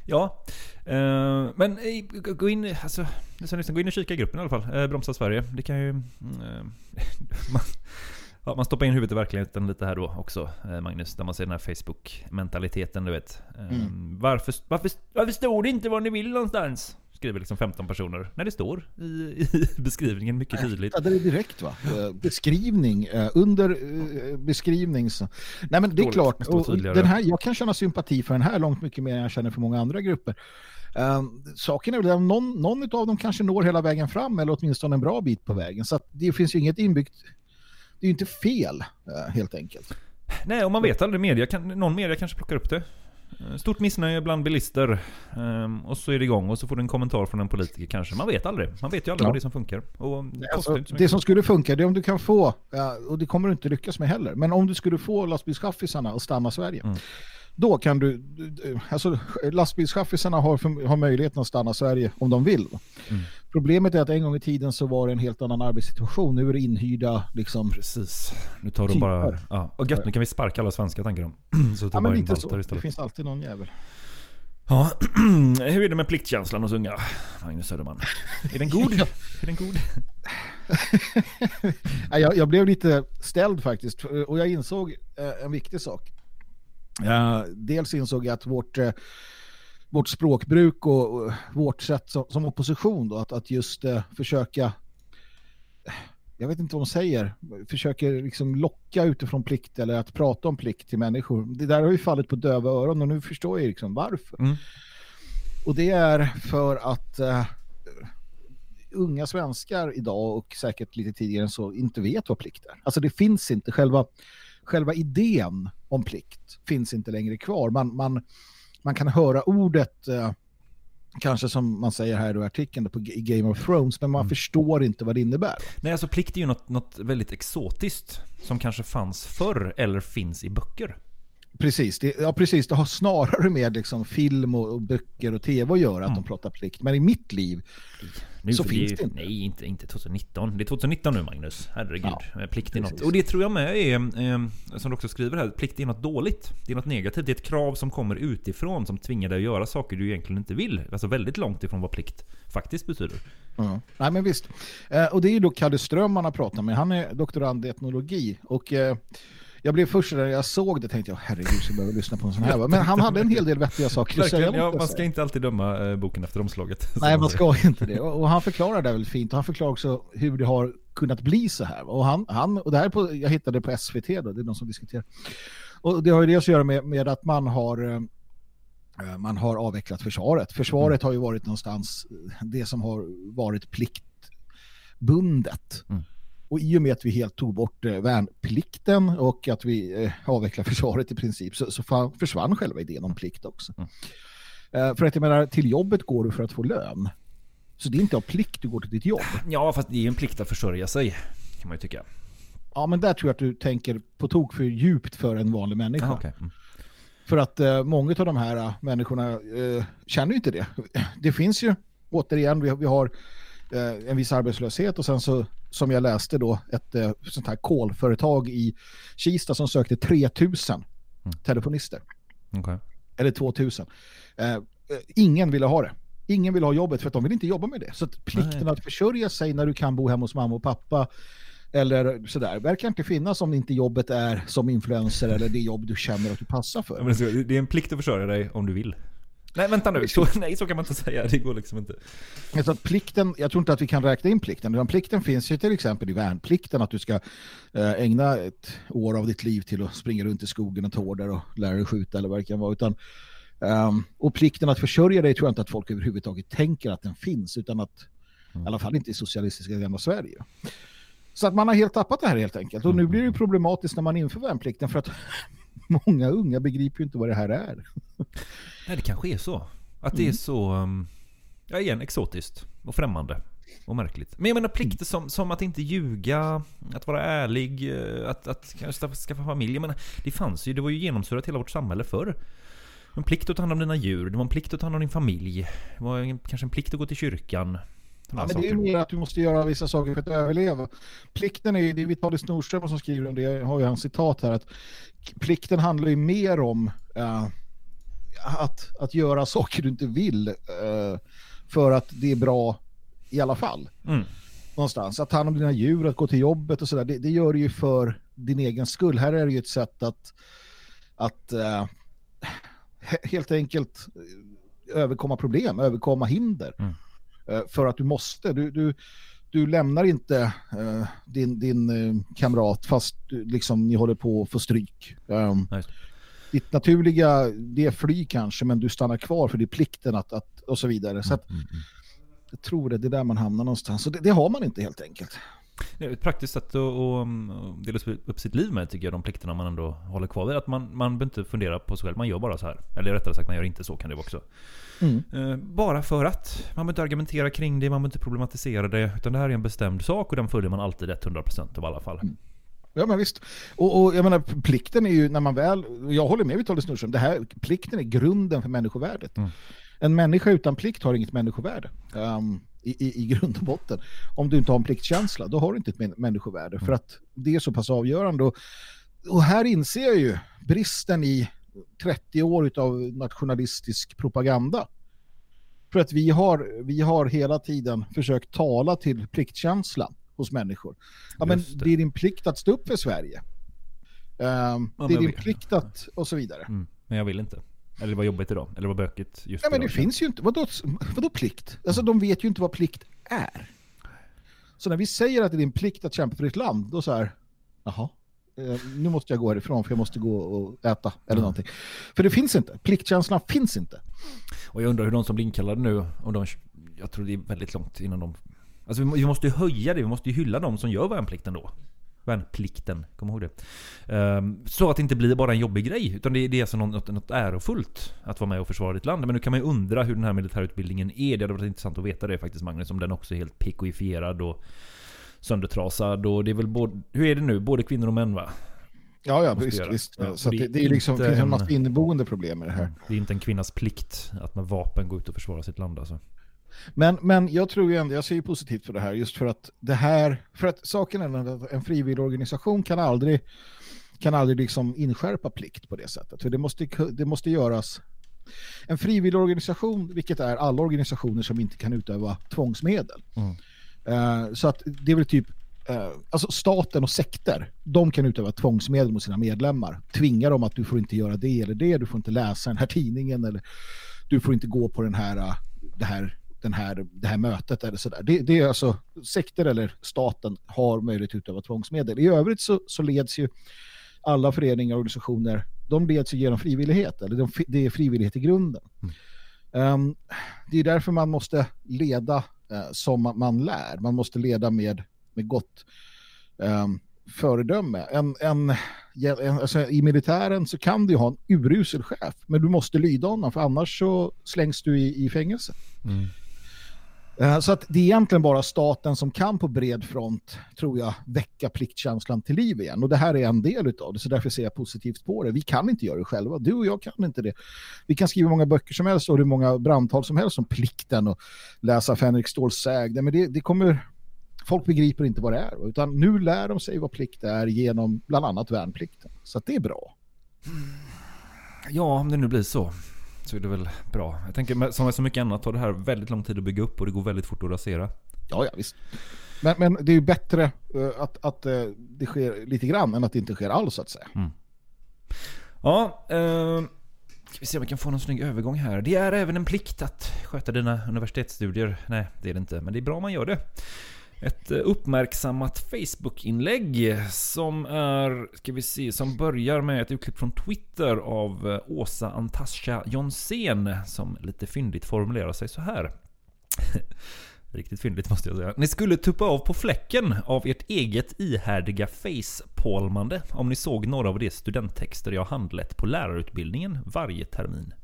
Ja, men eh, gå- in, alltså, nästan, gå in och kika i gruppen i alla fall. Eh, Bromsa Sverige. Det kan ju... mm, Eh, man, ja, man stoppar in huvudet i verkligheten lite här då också, eh, Magnus. Där man ser den här Facebook-mentaliteten, du vet. Eh, Mm. varför, varför, varför står det inte var ni vill någonstans? Skriver liksom 15 personer. När det står i, i beskrivningen mycket tydligt. Ja, det är direkt va? Eh, beskrivning, eh, under eh, beskrivning så. Nej men det är klart, och den här, jag kan känna sympati för den här långt mycket mer än jag känner för många andra grupper. Eh, saken är väl att någon, någon av dem kanske når hela vägen fram eller åtminstone en bra bit på vägen. Så det finns ju inget inbyggt, det är ju inte fel helt enkelt. Nej, och man vet aldrig. Media kan, någon media kanske plockar upp det. Eh, Stort missnöje bland bilister. ehm, och så är det igång och så får du en kommentar från en politiker kanske. Man vet aldrig. Man vet ju aldrig Ja. vad det är som funkar. Och det Alltså, det som skulle funka det är om du kan få, och det kommer du inte lyckas med heller, men om du skulle få lastbilschaffisarna att stanna Sverige, Mm. då kan du, alltså lastbilschaffisarna har, har möjligheten att stanna Sverige om de vill. Mm. Problemet är att en gång i tiden så var det en helt annan arbetssituation, nu är det inhyrda liksom, Precis. Nu tar de bara... Ja. Och gött, nu kan vi sparka alla svenskar tänker de. Så ja men lite så, baltar det istället. finns alltid någon jävel. Ja. Hur är det med pliktkänslan hos unga? Magnus Söderman. Är den god? är den god? Ja, jag, jag blev lite ställd faktiskt och jag insåg eh, en viktig sak. Eh, dels insåg jag att vårt, eh, vårt språkbruk och, och vårt sätt som, som opposition då, att, att just eh, försöka jag vet inte vad de säger, försöker liksom locka utifrån plikt eller att prata om plikt till människor. Det där har ju fallit på döva öron och nu förstår jag liksom varför. Mm. Och det är för att eh, unga svenskar idag och säkert lite tidigare än så inte vet vad plikt är. Alltså det finns inte, själva, själva idén om plikt finns inte längre kvar. Man, man, man kan höra ordet, eh, kanske som man säger här i artikeln på Game of Thrones, men man förstår inte vad det innebär. Nej, alltså plikt är ju något, något väldigt exotiskt. Som kanske fanns förr eller finns i böcker. Precis, det, ja, precis, det har snarare med liksom film och, och böcker och tv att göra att de pratar plikt. Men i mitt liv Nu, så finns är- det inte. Nej, inte, inte 2019. Det är 2019 nu Magnus. Herregud. Ja, plikt är något. Och det tror jag med är, eh, som du också skriver här, plikt är något dåligt. Det är något negativt. Det är ett krav som kommer utifrån som tvingar dig att göra saker du egentligen inte vill. Alltså väldigt långt ifrån vad plikt faktiskt betyder. Ja. Nej men visst. Eh, och det är ju då Kalle Ström man har pratat med. Han är doktorand i etnologi. Och eh, Jag blev först när jag såg det tänkte jag, herregud så behöver lyssna på en sån här. Men han hade en hel del vettiga saker att säga. Ja, man ska inte alltid döma eh, boken efter omslaget. Nej, man ska inte det. Och han förklarar det väl fint. Och han förklarar också hur det har kunnat bli så här. Och, han, han, och det här är på, jag hittade på SVT, då, det är någon som diskuterar. Och det har ju dels att göra med, med att man har, eh, man har avvecklat försvaret. Försvaret har ju varit någonstans eh, det som har varit pliktbundet. Mm. Och i och med att vi helt tog bort eh, värnplikten och att vi eh, avvecklade försvaret i princip så, så försvann själva idén om plikt också. Eh, för att jag menar, till jobbet går du för att få lön. Så det är inte av plikt du går till ditt jobb. Ja, fast det är ju en plikt att försörja sig. Kan man ju tycka. Ja, men där tror jag att du tänker på tok för djupt för en vanlig människa. Ah, okej. Mm. För att eh, många av de här eh, människorna eh, känner ju inte det. Det finns ju, återigen, vi, vi har en viss arbetslöshet och sen så, som jag läste då, ett eh, sånt här kolföretag i Kista som sökte 3000 telefonister. Okej. Eller 2000. Eh, eh, ingen ville ha det. Ingen vill ha jobbet för att de vill inte jobba med det. Så att plikten Nej. att försörja sig när du kan bo hemma hos mamma och pappa eller sådär, verkar inte finnas om inte jobbet är som influencer eller det jobb du känner att du passar för. Det är en plikt att försörja dig om du vill. Nej, vänta nu. Så, nej, så kan man inte säga. Det går liksom inte. Så att plikten, jag tror inte att vi kan räkna in plikten, utan plikten finns ju till exempel i värnplikten att du ska eh, ägna ett år av ditt liv till att springa runt i skogen och tårdar och lära dig skjuta eller vad det kan vara. Utan, ehm, och plikten att försörja dig tror jag inte att folk överhuvudtaget tänker att den finns, utan att i alla fall inte i socialistiska gamla Sverige. Så att man har helt tappat det här helt enkelt. Och nu blir det ju problematiskt när man inför värnplikten för att många unga begriper ju inte vad det här är. Nej, det kanske är så. Att det är så, um, ja igen, exotiskt och främmande. Och märkligt. Men jag menar plikter som, som att inte ljuga, att vara ärlig, eh, att, att kanske skaffa- skaffa familj. Jag menar, det fanns ju, det var ju genomsyrat hela vårt samhälle förr. En plikt att ta hand om dina djur, det var en plikt att ta hand om din familj. Det var en, kanske en plikt att gå till kyrkan. Sådana Ja, men det är mer att du måste göra vissa saker för att överleva. Plikten är ju, det är Vitalis Nordström som skriver om det, jag har ju hans citat här, att plikten handlar ju mer om eh, att, att göra saker du inte vill eh, för att det är bra i alla fall. Mm. Någonstans. Att ta hand om dina djur, att gå till jobbet och sådär, det, det gör du ju för din egen skull. Här är det ju ett sätt att, att he- helt enkelt överkomma problem, överkomma hinder. Mm. Eh, för att du måste. Du, du, du lämnar inte eh, din, din eh, kamrat fast liksom, ni håller på att få stryk. Just det. ditt naturliga, det är fly kanske, men du stannar kvar för det är plikten att, att och så vidare. Så att, Mm, jag tror det, det är där man hamnar någonstans. Och det, det har man inte helt enkelt. Det är ett praktiskt sätt att dela upp sitt liv med tycker jag, de plikterna man ändå håller kvar vid. Att man, man behöver inte fundera på sig själv, man gör bara så här. Eller rättare sagt, man gör inte så kan det vara också. Mm. Eh, Bara för att. Man behöver inte argumentera kring det, man behöver inte problematisera det. Utan det här är en bestämd sak och den följer man alltid 100% av alla fall. Ja men visst. Och, och jag menar, plikten är ju när man väl, jag håller med Vitalis Nordström, det här, plikten är grunden för människovärdet. Mm. En människa utan plikt har inget människovärde. Um, i, i, I grund och botten. Om du inte har en pliktkänsla, då har du inte ett män- människovärde. För att det är så pass avgörande. Och, och här inser jag ju bristen i 30 år av nationalistisk propaganda. För att vi har, vi har hela tiden försökt tala till pliktkänslan hos människor. Ja, men det. det. är din plikt att stå upp för Sverige. Ehm, Ja, det är din plikt att, och så vidare. Mm. Men jag vill inte. Eller det var jobbigt idag. Eller det var bökigt just Ja, men det idag. finns ju inte. Vadå, vadå plikt? Alltså de vet ju inte vad plikt är. Så när vi säger att det är din plikt att kämpa för ditt land, då så här, jaha, nu måste jag gå härifrån för jag måste gå och äta eller någonting. För det finns inte. Pliktkänslan finns inte. Och jag undrar hur de som blir inkallade nu, om de, jag tror det är väldigt långt innan de... Alltså vi må- vi måste ju höja det, vi måste ju hylla de som gör värnplikten då. Värnplikten, kom ihåg det. Ehm, så att det inte blir bara en jobbig grej, utan det, det är alltså något, något ärofullt att vara med och försvara ditt land. Men nu kan man ju undra hur den här militärutbildningen är. Det hade varit intressant att veta det faktiskt Magnus, om den också är helt PKifierad och söndertrasad. Och det är väl både, hur är det nu? Både kvinnor och män va? Ja, ja, visst. visst. Ja, så det det, är det är liksom, finns en massa inneboende problem med det här. Det är inte en kvinnas plikt att med vapen gå ut och försvara sitt land alltså. Men, men jag tror ju ändå, jag ser ju positivt för det här, just för att det här, för att saken är att en frivillig organisation kan aldrig, kan aldrig liksom inskärpa plikt på det sättet. För det måste, det måste göras, en frivillig organisation, vilket är alla organisationer som inte kan utöva tvångsmedel. Mm. Eh, så att det är väl typ eh, alltså staten och sekter, de kan utöva tvångsmedel mot sina medlemmar. Tvinga dem att du får inte göra det eller det, du får inte läsa den här tidningen eller du får inte gå på den här, eh, det här, den här, det här mötet eller sådär. Det, det är alltså sekter eller staten har möjlighet att utöva tvångsmedel. I övrigt så, så leds ju alla föreningar och organisationer, de leds ju genom frivillighet, eller de, det är frivillighet i grunden. Um, det är därför man måste leda Eh, som man, man lär. Man måste leda med, med gott um, föredöme. En, en, en, alltså, I militären så kan du ha en urusel chef, men du måste lyda honom, för annars så slängs du i, i fängelse. Mm. Eh, så att det är egentligen bara staten som kan på bred front, tror jag, väcka pliktkänslan till liv igen. Och det här är en del av det, så därför ser jag positivt på det. Vi kan inte göra det själva. Du och jag kan inte det. Vi kan skriva många böcker som helst och hur många brandtal som helst om plikten och läsa Fänrik Ståls sägner. Men det, det kommer... Folk begriper inte vad det är, utan nu lär de sig vad plikt är genom bland annat värnplikten. Så att det är bra. Ja, om det nu blir så. Så är det väl bra. Jag tänker som med så mycket annat tar det här väldigt lång tid att bygga upp och det går väldigt fort att rasera. Ja, ja visst. Men, men det är ju bättre eh, att, att eh, det sker lite grann än att det inte sker alls, så att säga. Ja, eh, ska vi se om vi kan få någon snygg övergång här. Det är även en plikt att sköta dina universitetsstudier. Nej, det är det inte, men det är bra om man gör det. Ett eh, uppmärksammat Facebook-inlägg som är, ska vi se, som börjar med ett utklipp från Twitter av eh, Åsa Antascha Jonsén som lite fyndigt formulerar sig så här. Riktigt fyndigt måste jag säga. Ni skulle tuppa av på fläcken av ert eget ihärdiga facepalmande om ni såg några av de studenttexter jag handlett på lärarutbildningen varje termin.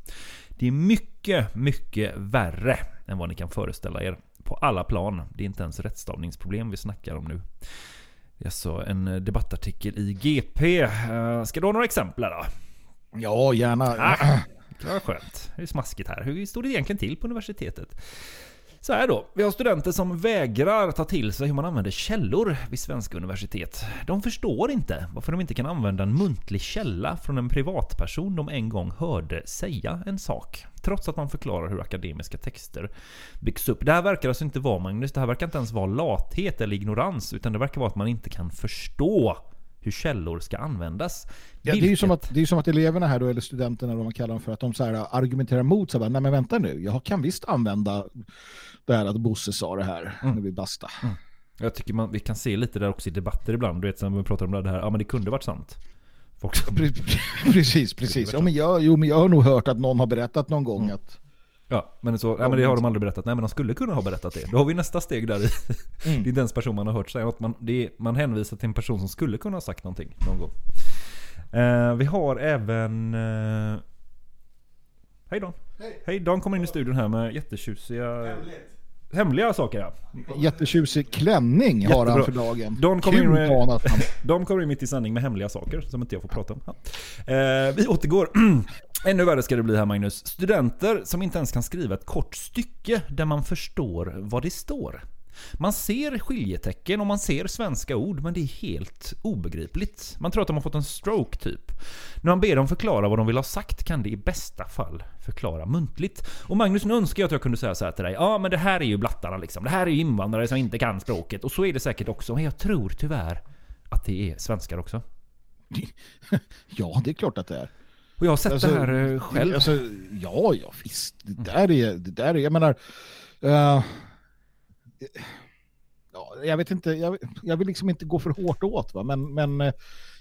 Det är mycket, mycket värre än vad ni kan föreställa er. På alla plan. Det är inte ens rättstavningsproblem vi snackar om nu. Det är alltså en debattartikel i GP. Eh, Ska du ha några exempel då? Ja, gärna. Ah, det var skönt. Det är smaskigt här. Hur står det egentligen till på universitetet? Så här då, vi har studenter som vägrar ta till sig hur man använder källor vid svenska universitet. De förstår inte varför de inte kan använda en muntlig källa från en privatperson de en gång hörde säga en sak. Trots att man förklarar hur akademiska texter byggs upp. Det här verkar alltså inte vara, Magnus, det här verkar inte ens vara lathet eller ignorans, utan det verkar vara att man inte kan förstå hur källor ska användas. Ja, det är ju som att, det är som att eleverna här då, eller studenterna vad man kallar dem för, att de så här argumenterar mot, så här, nej men vänta nu, jag kan visst använda det här att Bosse sa det här när vi basta. Jag tycker man, vi kan se lite där också i debatter ibland. Du vet, när vi pratar om det här, ja men det kunde varit sant. Folk som, Pre- precis, precis. Ja, men jag, jo, men jag har nog hört att någon har berättat någon gång att ja, men, så, ja, men det har de aldrig berättat. Nej men de skulle kunna ha berättat det. Då har vi nästa steg där i. Det är ens person man har hört säga. Man, det är, man hänvisar till en person som skulle kunna ha sagt någonting någon gång. Eh, vi har även... Eh, hej Dan. Hej. Dan kommer in i studion här med jättetjusiga... Hemliga saker ja. jättetjusig klänning har han Jättebra. för dagen. Dan kommer in med- De kommer in mitt i sanning med hemliga saker som inte jag får prata om. Ja. Eh, vi återgår. Ännu värre ska det bli här Magnus. Studenter som inte ens kan skriva ett kort stycke där man förstår vad det står. Man ser skiljetecken och man ser svenska ord, men det är helt obegripligt. Man tror att de har fått en stroke typ. När man ber dem förklara vad de vill ha sagt kan det i bästa fall förklara muntligt. Och Magnus, nu önskar jag att jag kunde säga så här till dig. Ja, men det här är ju blattarna liksom. Det här är ju invandrare som inte kan språket. Och så är det säkert också. Men jag tror tyvärr att det är svenskar också. Ja, det är klart att det är. Och jag har sett Alltså, det här eh, själv. Alltså, ja, ja, visst. Det där är, det där är jag menar... eh, ja, jag vet inte, jag, jag vill liksom inte gå för hårt åt, va? men, men eh,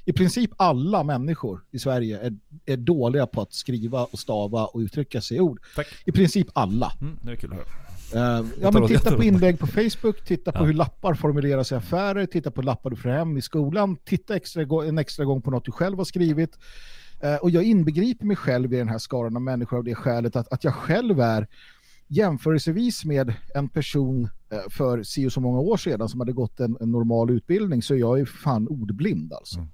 i princip alla människor i Sverige är, är dåliga på att skriva och stava och uttrycka sig i ord. Tack. I princip alla. Mm, det är kul att höra. Eh, ja, men titta på inlägg på Facebook, titta på Ja. hur lappar formuleras i affärer, titta på lappar du får hem i skolan, titta extra, en extra gång på något du själv har skrivit. Eh, och jag inbegriper mig själv i den här skaran av människor av det skälet att, att jag själv är jämförelsevis med en person för si så många år sedan som hade gått en, en normal utbildning så jag är fan ordblind alltså.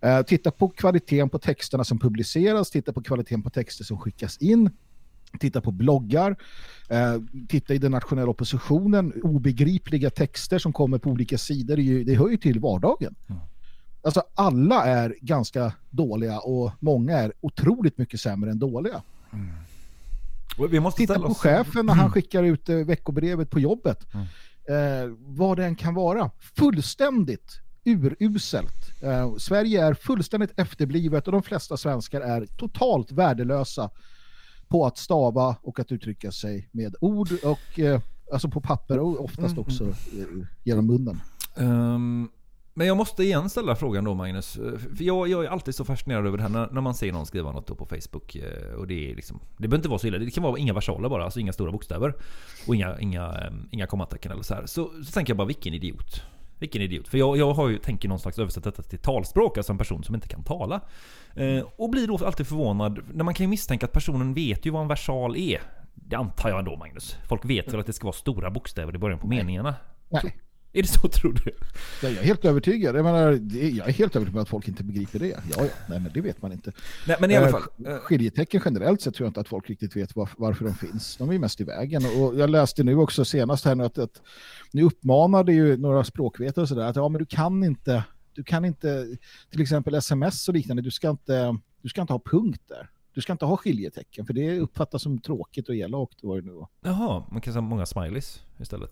Eh, titta på kvaliteten på texterna som publiceras, titta på kvaliteten på texter som skickas in, titta på bloggar, eh, titta i den nationella oppositionen, obegripliga texter som kommer på olika sidor, det, ju- det hör ju till vardagen. Alltså alla är ganska dåliga och många är otroligt mycket sämre än dåliga. Och Vi måste Titta på chefen när han skickar ut eh, veckobrevet på jobbet. eh, vad det än kan vara, fullständigt uruselt. Eh, Sverige är fullständigt efterblivet och de flesta svenskar är totalt värdelösa på att stava och att uttrycka sig med ord och eh, alltså på papper och oftast också eh, genom munnen. Ehm, men jag måste igen ställa frågan då Magnus. För jag, jag är alltid så fascinerad över det här när, när man ser någon skriva något på Facebook. eh, Och det är liksom, det behöver inte vara så illa. Det kan vara inga versaler bara, alltså inga stora bokstäver. Och inga, inga, ehm, inga kommatecken eller så här. Så, så tänker jag bara vilken idiot. Vilken idiot. För jag, jag har ju, tänker någon slags översätta detta till talspråk, alltså en person som inte kan tala. Eh, och blir då alltid förvånad, när man kan ju misstänka att personen vet ju vad en versal är. Det antar jag ändå Magnus. Folk vet väl att det ska vara stora bokstäver i början på meningarna. Nej. Är det så tror du? Ja, Jag är helt övertygad. Jag, menar, jag är helt övertygad om att folk inte begriper det. Ja, ja, nej, men det vet man inte. Nej men i alla Eh, fall. eh, Skiljetecken generellt sett tror jag inte att folk riktigt vet var, varför de finns. De är mest i vägen. Och jag läste nu också senast här nu att, att nu uppmanade ju några språkvetare och sådär att ja, men du kan inte, du kan inte, till exempel sms och liknande, du ska inte, du ska inte ha punkt där. Du ska inte ha skiljetecken, för det uppfattas som tråkigt och elakt. Vad det nu var. Jaha, man kan säga många smileys istället.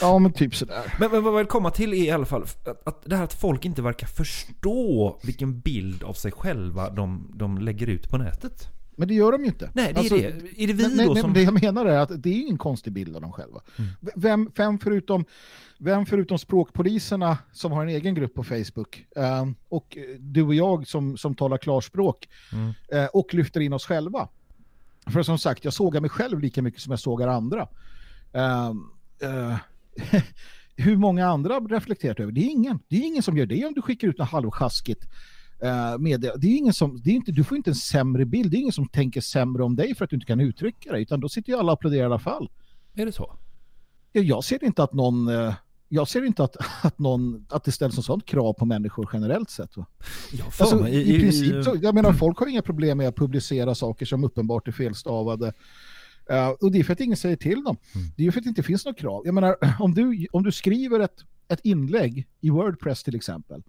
Ja, men typ sådär. Men, men vad jag vill komma till är i alla fall att, att det här att folk inte verkar förstå vilken bild av sig själva de, de lägger ut på nätet. Men det gör de ju inte. Nej, det Alltså, är det. Är det vi nej, då nej, som... Det jag menar är att det är ingen konstig bild av dem själva. Mm. Vem, vem, förutom, vem förutom språkpoliserna som har en egen grupp på Facebook eh, och du och jag som, som talar klarspråk Mm. eh, och lyfter in oss själva. För som sagt, jag sågar mig själv lika mycket som jag sågar andra. Eh, eh, hur många andra har reflekterat över? Det är ingen. Det är ingen som gör det om du skickar ut något halvsjaskigt med det. Är ingen som, det är inte, du får inte en sämre bild. Det är ingen som tänker sämre om dig för att du inte kan uttrycka dig. Utan då sitter ju alla och applåderar i alla fall. Är det så? Ja, Jag ser inte att någon... eh, Jag ser inte att, att, någon, att det ställs något sånt krav på människor generellt sett. För Alltså, mig i, princip så, jag menar, folk har inga problem med att publicera saker som uppenbart är felstavade. Eh, och det är för att ingen säger till dem. Det är för att det inte finns något krav. Jag menar, om du, om du skriver ett, ett inlägg i Wordpress till exempel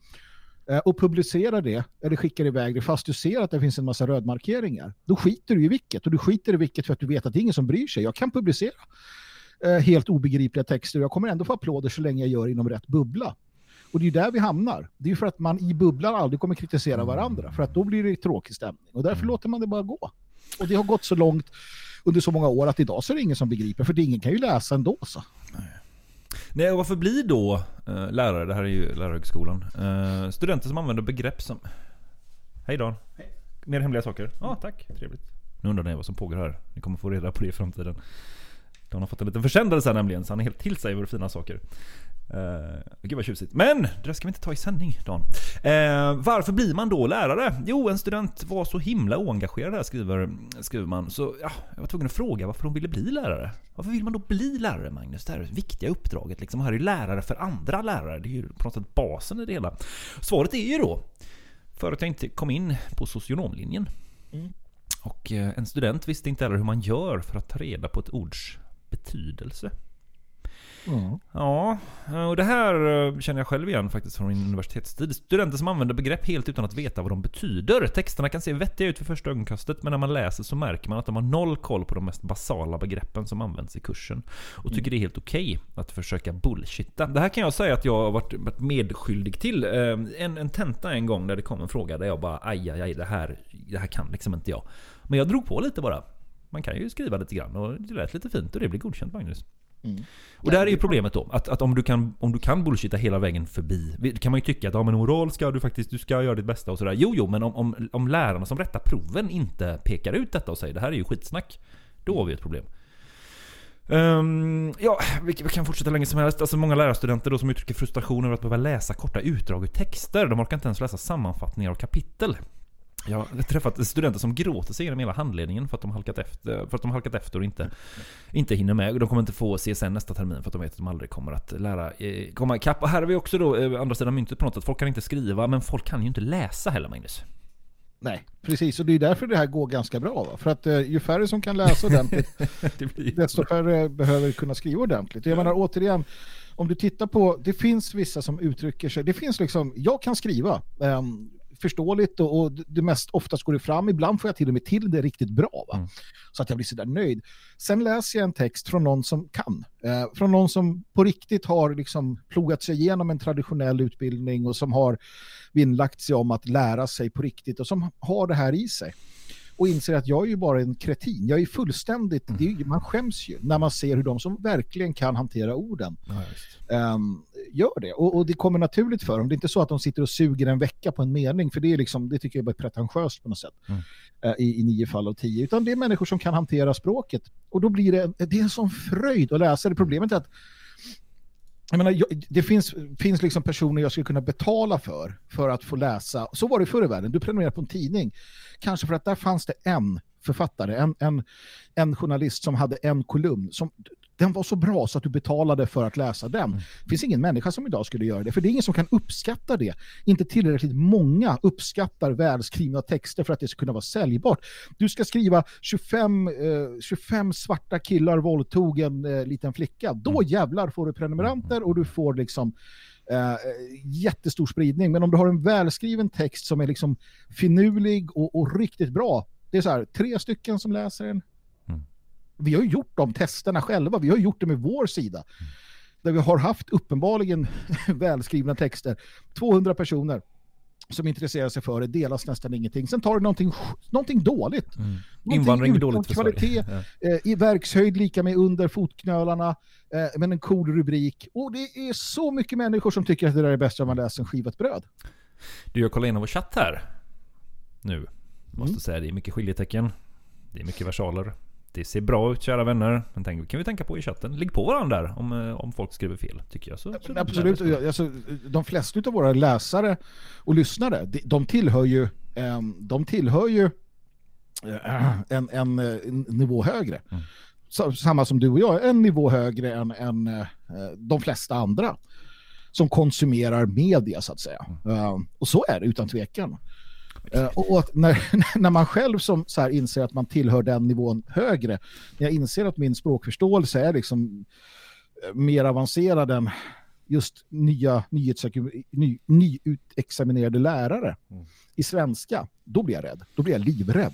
eh, och publicerar det, eller skickar iväg det fast du ser att det finns en massa rödmarkeringar, då skiter du i vilket. Och du skiter i vilket för att du vet att det är ingen som bryr sig. Jag kan publicera eh, helt obegripliga texter och jag kommer ändå få applåder så länge jag gör inom rätt bubbla. Och det är där vi hamnar. Det är för att man i bubblan aldrig kommer kritisera varandra. För att då blir det tråkig stämning. Och därför låter man det bara gå. Och det har gått så långt under så många år att idag så är det ingen som begriper. För det ingen kan ju läsa ändå. Så. Nej, och varför blir då eh, lärare, det här är ju lärarhögskolan, eh, studenter som använder begrepp som... Hej Dan. Mer hemliga saker? Ja, tack. Trevligt. Nu undrar ni vad som pågår här. Ni kommer få reda på det i framtiden. Dan har fått en liten försändelse här nämligen, så han är helt till sig över fina saker. Uh, gud vad tjusigt. Men det ska vi inte ta i sändning Dan. Eh, varför blir man då lärare? Jo, en student var så himla oengagerad här skriver, skriver man. Så ja, jag var tvungen att fråga varför de ville bli lärare. Varför vill man då bli lärare Magnus? Det här är det viktiga uppdraget. Liksom. Här är ju lärare för andra lärare. Det är ju på något sätt basen i det hela. Svaret är ju då för att jag inte kom in på socionomlinjen. Och eh, en student visste inte heller hur man gör för att ta reda på ett ords betydelse. Mm. Ja, och det här eh, känner jag själv igen faktiskt från min universitetstid. Studenter som använder begrepp helt utan att veta vad de betyder. Texterna kan se vettiga ut för första ögonkastet, men när man läser så märker man att de har noll koll på de mest basala begreppen som används i kursen. Och tycker det är helt okej att försöka bullshitta. Det här kan jag säga att jag har varit, medskyldig till. Eh, en, en tenta en gång där det kom en fråga där jag bara aj, aj, aj, det här, det här kan liksom inte jag. Men jag drog på lite bara. Man kan ju skriva lite grann och det lät lite fint och det blir godkänt Magnus. Mm. Och där är ju problemet då, att, att om, du kan, om du kan bullshitta hela vägen förbi, kan man ju tycka att ja, men moral ska du faktiskt, du ska göra ditt bästa och sådär. Jo, jo, men om, om, om lärarna som rättar proven inte pekar ut detta och säger det här är ju skitsnack, då har vi ett problem. Um, ja, vi, vi kan fortsätta länge som helst. Alltså många lärarstudenter då som uttrycker frustration över att behöva läsa korta utdrag ur texter. De orkar inte ens läsa sammanfattningar av kapitel. Jag har träffat studenter som gråter sig genom hela handledningen för att de halkat efter, för att de halkat efter och inte, inte hinner med. De kommer inte få CSN nästa termin för att de vet att de aldrig kommer att lära eh, komma ikapp. Och här har vi också då eh, andra sidan myntet på något sätt. Folk kan inte skriva, men folk kan ju inte läsa heller Magnus. Nej, precis. Och det är därför det här går ganska bra. Va? För att eh, ju färre som kan läsa ordentligt, desto färre behöver kunna skriva ordentligt. Jag menar återigen, om du tittar på, det finns vissa som uttrycker sig, det finns liksom, jag kan skriva, ehm, förståeligt och, och det mest oftast går det fram. Ibland får jag till och med till det riktigt bra. Va? Så att jag blir sådär nöjd. Sen läser jag en text från någon som kan. Eh, från någon som på riktigt har liksom plogat sig igenom en traditionell utbildning och som har vinnlagt sig om att lära sig på riktigt och som har det här i sig och inser att jag är ju bara en kretin. Jag är fullständigt, det är, man skäms ju när man ser hur de som verkligen kan hantera orden ehm, gör det. Och, och det kommer naturligt för dem. Det är inte så att de sitter och suger en vecka på en mening, för det, är liksom, det tycker jag är pretentiöst på något sätt. eh, I, I nio fall av tio. Utan det är människor som kan hantera språket. Och då blir det, det är en sån fröjd att läsa det. Problemet är att jag menar, jag, det finns, finns liksom personer jag skulle kunna betala för, för att få läsa. Så var det förr i världen. Du prenumererade på en tidning. Kanske för att där fanns det en författare, en, en, en journalist som hade en kolumn. Som, den var så bra så att du betalade för att läsa den. Det finns ingen människa som idag skulle göra det, för det är ingen som kan uppskatta det. Inte tillräckligt många uppskattar välskrivna texter för att det ska kunna vara säljbart. Du ska skriva 25, eh, 25 svarta killar våldtog en eh, liten flicka. Då jävlar får du prenumeranter och du får liksom eh, jättestor spridning. Men om du har en välskriven text som är liksom finurlig och, och riktigt bra. Det är så här, tre stycken som läser den. Vi har gjort de testerna själva. Vi har gjort det med vår sida. Där vi har haft uppenbarligen välskrivna texter. 200 personer som intresserar sig för det, delas nästan ingenting. Sen tar det någonting, någonting dåligt. Någonting Invandring är dåligt för kvalitet. Ja. Eh, I verkshöjd lika med under fotknölarna, eh, men en cool rubrik. Och det är så mycket människor som tycker att det där är bäst om man läser en skivat bröd. Du, jag kollar in vår chatt här. Nu. Måste Mm. säga, det är mycket skiljetecken. Det är mycket versaler. Det ser bra ut kära vänner. Men tänk, kan vi tänka på i chatten. Ligg på varandra där om, eh, om folk skriver fel. Tycker jag. Så, så Absolut. Alltså, de flesta av våra läsare och lyssnare, de, tillhör ju, ehm, de tillhör ju eh, en, en, en nivå högre. Så, samma som du och jag, en nivå högre än, än eh, de flesta andra som konsumerar media så att säga. Eh, och så är det utan tvekan. Eh, och att när, när man själv som så här inser att man tillhör den nivån högre, när jag inser att min språkförståelse är liksom eh, mer avancerad än just nya ny, nyutexaminerade lärare i svenska, då blir jag rädd. Då blir jag livrädd.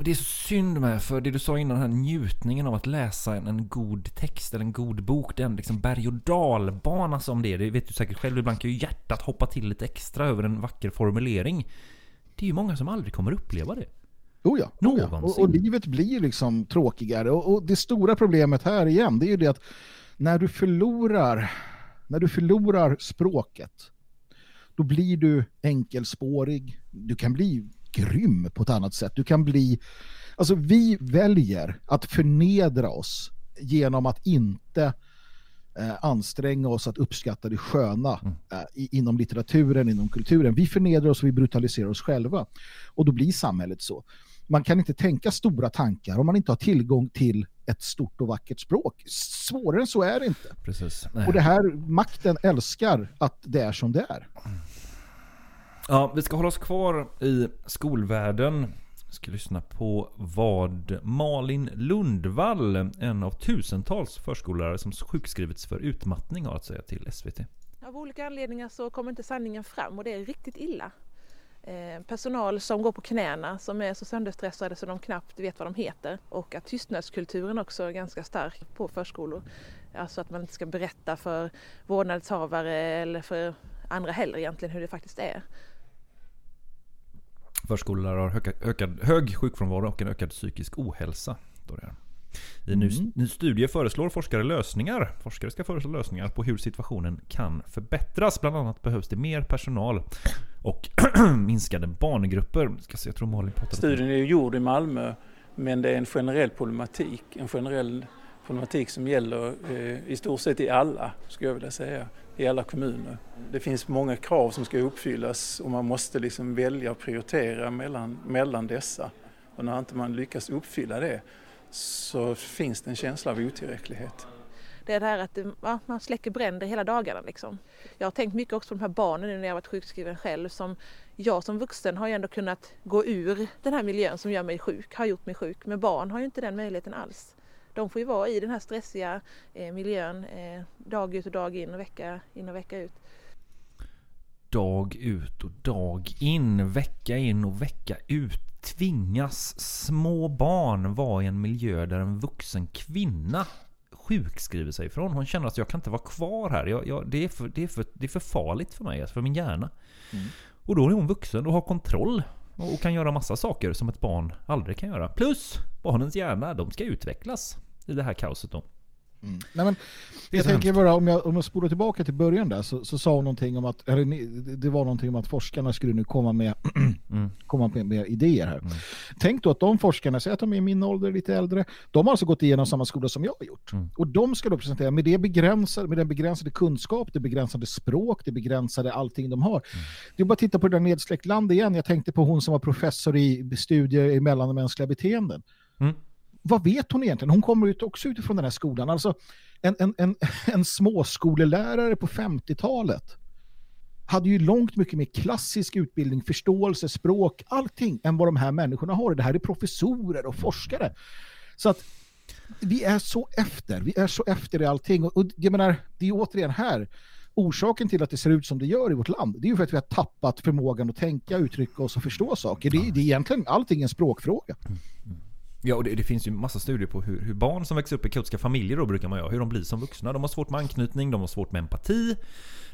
Det är så synd med, för det du sa innan, den här njutningen av att läsa en, en god text eller en god bok, den liksom berg och dalbana som det är. Det vet du säkert själv, ibland kan ju hjärtat hoppa till lite extra över en vacker formulering. Det är ju många som aldrig kommer uppleva det. Oh ja, oh ja. Och, och livet blir liksom tråkigare. Och, och det stora problemet här igen, det är ju det att när du förlorar, när du förlorar språket, då blir du enkelspårig. Du kan bli grym på ett annat sätt. Du kan bli... Alltså vi väljer att förnedra oss genom att inte eh, anstränga oss att uppskatta det sköna eh, i, inom litteraturen, inom kulturen. Vi förnedrar oss och vi brutaliserar oss själva. Och då blir samhället så. Man kan inte tänka stora tankar om man inte har tillgång till ett stort och vackert språk. Svårare än så är det inte. Precis. Och det här, makten älskar att det är som det är. Ja, vi ska hålla oss kvar i skolvärlden. Vi ska lyssna på vad Malin Lundvall, en av tusentals förskollärare som sjukskrivits för utmattning, har att säga till SVT. Av olika anledningar så kommer inte sanningen fram och det är riktigt illa. Eh, personal som går på knäna, som är så sönderstressade så de knappt vet vad de heter. Och att tystnadskulturen också är ganska stark på förskolor. Alltså att man inte ska berätta för vårdnadshavare eller för andra heller egentligen hur det faktiskt är. Förskollärare har ökad, ökad, hög sjukfrånvaro och en ökad psykisk ohälsa. Står det här. I en ny, ny studie föreslår forskare lösningar. Forskare ska föreslå lösningar på hur situationen kan förbättras. Bland annat behövs det mer personal och minskade barngrupper. Ska se, jag tror Malin pratade. Studien är gjord i Malmö men det är en generell problematik. En generell problematik som gäller eh, i stort sett i alla, skulle jag vilja säga, i alla kommuner. Det finns många krav som ska uppfyllas och man måste liksom välja och prioritera mellan, mellan dessa. Och när inte man lyckas uppfylla det så finns det en känsla av otillräcklighet. Det är det här att ja, man släcker bränder hela dagarna. Liksom. Jag har tänkt mycket också på de här barnen nu när jag varit sjukskriven själv. Som jag som vuxen har ju ändå kunnat gå ur den här miljön som gör mig sjuk, har gjort mig sjuk. Men barn har ju inte den möjligheten alls. De får ju vara i den här stressiga eh, miljön eh, dag ut och dag in och vecka in och vecka ut. dag ut och dag in, vecka in och vecka ut tvingas små barn vara i en miljö där en vuxen kvinna sjukskriver sig ifrån. Hon känner att jag kan inte vara kvar här. Jag, jag, det, är för, det, är för, det är för farligt för mig, för min hjärna. Och då är hon vuxen och har kontroll och och kan göra massa saker som ett barn aldrig kan göra. Plus barnens hjärna, de ska utvecklas i det här kaoset då. Nej, men jag tänker bara, om jag, om jag spolar tillbaka till början där så, så sa hon någonting om att, eller det var någonting om att forskarna skulle nu komma med, komma med, med idéer här. Tänk då att de forskarna, säger att de är i min ålder, lite äldre, de har alltså gått igenom samma skola som jag har gjort. Och de ska då presentera, med, det begränsade, med den begränsade kunskap, det begränsade språk, det begränsade allting de har. Det är bara att titta på det där nedsläckt land igen. Jag tänkte på hon som var professor i studier i mellanmänskliga beteenden vad vet hon egentligen? Hon kommer ut också utifrån den här skolan. Alltså en, en, en, en småskolelärare på 50-talet hade ju långt mycket mer klassisk utbildning, förståelse, språk, allting än vad de här människorna har. Det här är professorer och forskare. Så att vi är så efter. Vi är så efter i allting. Och, och jag menar, det är återigen här orsaken till att det ser ut som det gör i vårt land. Det är ju för att vi har tappat förmågan att tänka, uttrycka oss och förstå saker. Det, är- det är egentligen allting en språkfråga. Ja, och det, det finns ju massa studier på hur, hur barn som växer upp i kaotiska familjer då brukar man göra, hur de blir som vuxna. De har svårt med anknytning, de har svårt med empati,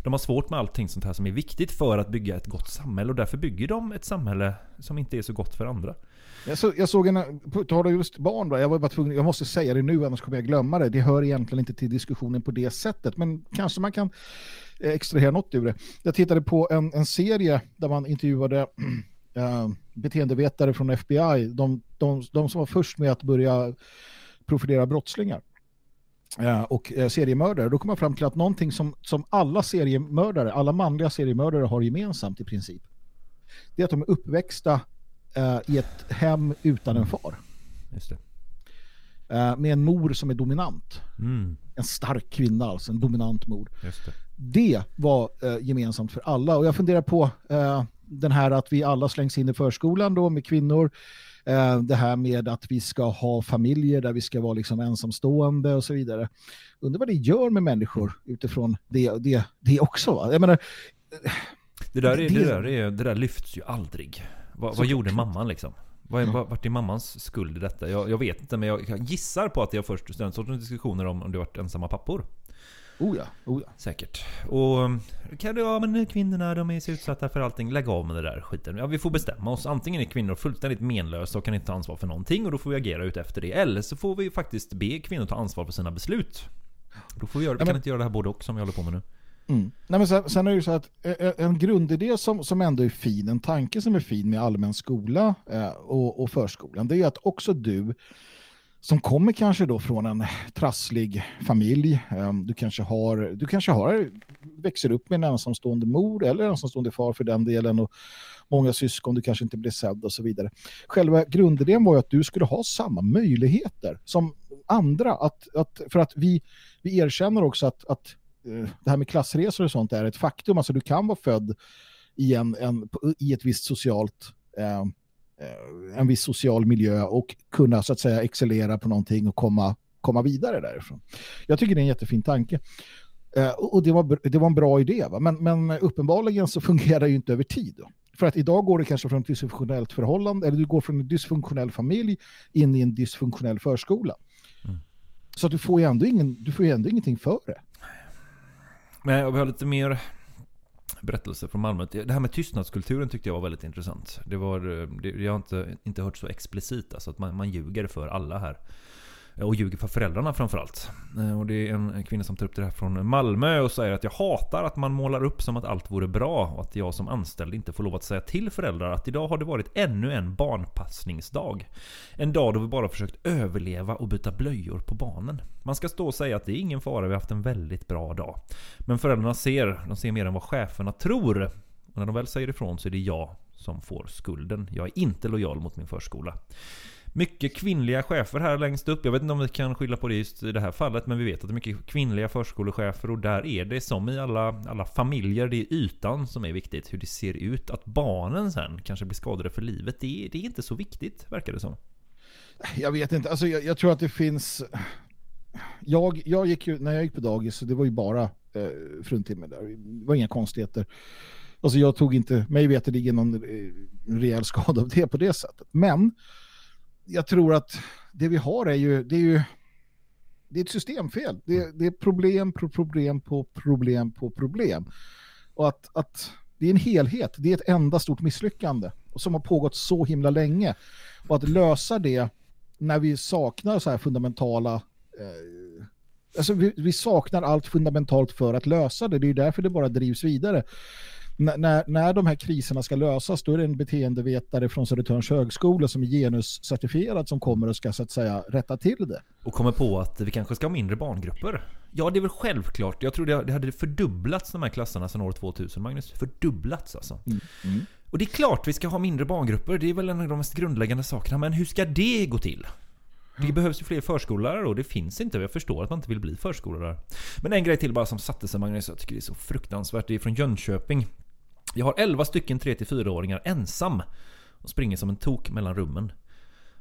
de har svårt med allting sånt här som är viktigt för att bygga ett gott samhälle och därför bygger de ett samhälle som inte är så gott för andra. Jag, så, jag såg en, på tal om just barn, då, jag var bara tvungen, jag måste säga det nu annars kommer jag glömma det. Det hör egentligen inte till diskussionen på det sättet, men kanske man kan eh, extrahera något ur det. Jag tittade på en, en serie där man intervjuade eh, beteendevetare från FBI, de, de, de som var först med att börja profilera brottslingar eh, och eh, seriemördare. Då kom man fram till att någonting som, som alla seriemördare, alla manliga seriemördare har gemensamt i princip, det är att de är uppväxta eh, i ett hem utan en far. Just det. Eh, med en mor som är dominant. Mm, En stark kvinna, alltså en dominant mor. det. Det var eh, gemensamt för alla. Och jag funderar på eh, den här att vi alla slängs in i förskolan då med kvinnor. Eh, det här med att vi ska ha familjer där vi ska vara liksom ensamstående och så vidare. Undrar vad det gör med människor utifrån det, det, det också. Va? Jag menar, Det där, är, Det- det, där är, det där lyfts ju aldrig. Vad, vad gjorde mamman liksom? Vad är, vad, vart är mammans skuld i detta? Jag, jag vet inte, men jag, jag gissar på att det har först den sortens diskussioner om om det varit ensamma pappor. Oh ja, oh ja. Säkert. Och kan det ja men kvinnorna de är så utsatta för allting. Lägg av med det där skiten. Ja vi får bestämma oss. Antingen är kvinnor fullständigt menlösa och kan inte ta ansvar för någonting och då får vi agera ut efter det. Eller så får vi faktiskt be kvinnor ta ansvar för sina beslut. Då får vi göra, vi kan men- inte göra det här både och som vi håller på med nu. Mm. Nej, men sen, sen är det ju så att en grundidé som, som ändå är fin, en tanke som är fin med allmän skola eh, och, och förskolan, det är att också du som kommer kanske då från en trasslig familj, ehm, du kanske har, du kanske har, växer upp med en ensamstående mor eller en ensamstående far för den delen och många syskon, du kanske inte blir sedd och så vidare. Själva grundidén var ju att du skulle ha samma möjligheter som andra, att, att, för att vi, vi erkänner också att, att eh, det här med klassresor och sånt är ett faktum. Alltså du kan vara född i, en, en, i ett visst socialt eh, en viss social miljö och kunna så att säga excellera på någonting och komma, komma vidare därifrån. Jag tycker det är en jättefin tanke. Eh, och det var, det var en bra idé, va? Men, men uppenbarligen så fungerar det ju inte över tid. Då. För att idag går det kanske från ett dysfunktionellt förhållande, eller du går från en dysfunktionell familj in i en dysfunktionell förskola. Så att du får ju ändå, ingen, du får ändå ingenting för det. Men jag ha lite mer berättelser från Malmö. Det här med tystnadskulturen tyckte jag var väldigt intressant. Det var, eh, det, jag har inte, inte hört så explicit, alltså att man, man ljuger för alla här. Eh, och ljuger för föräldrarna framförallt. Eh, och det är en kvinna som tar upp det här från Malmö och säger att jag hatar att man målar upp som att allt vore bra och att jag som anställd inte får lov att säga till föräldrar att idag har det varit ännu en barnpassningsdag. En dag då vi bara försökt överleva och byta blöjor på barnen. Man ska stå och säga att det är ingen fara, vi har haft en väldigt bra dag. Men föräldrarna ser, de ser mer än vad cheferna tror. Och när de väl säger ifrån så är det jag som får skulden. Jag är inte lojal mot min förskola. Mycket kvinnliga chefer här längst upp. Jag vet inte om vi kan skylla på det just i det här fallet, men vi vet att det är mycket kvinnliga förskolechefer och där är det som i alla, alla familjer, det är ytan som är viktigt. Hur det ser ut. Att barnen sen kanske blir skadade för livet, det är, det är inte så viktigt, verkar det som. Jag vet inte, alltså jag, jag tror att det finns... Jag, jag gick ju, när jag gick på dagis, så det var ju bara eh, fruntimmer där. Det var inga konstigheter. Alltså jag tog inte, mig veterligen någon eh, rejäl skada av det på det sättet. Men jag tror att det vi har är ju, det är ju det är ett systemfel. Det, det är problem på problem på problem på problem. Och att, att det är en helhet, det är ett enda stort misslyckande och som har pågått så himla länge. Och att lösa det när vi saknar så här fundamentala eh, alltså vi, vi saknar allt fundamentalt för att lösa det. Det är ju därför det bara drivs vidare. När, när de här kriserna ska lösas då är det en beteendevetare från Södertörns högskola som är genuscertifierad som kommer och ska så att säga rätta till det. Och kommer på att vi kanske ska ha mindre barngrupper. Ja, det är väl självklart. Jag tror det, det hade fördubblats de här klasserna sedan år 2000, Magnus. Fördubblats alltså. Mm. Och det är klart vi ska ha mindre barngrupper. Det är väl en av de mest grundläggande sakerna. Men hur ska det gå till? Det behövs ju fler förskollärare och det finns inte. Jag förstår att man inte vill bli förskollärare. Men en grej till bara som satte sig Magnus. Jag tycker det är så fruktansvärt. Det är från Jönköping. Jag har 11 stycken 3-4-åringar ensam. Och springer som en tok mellan rummen.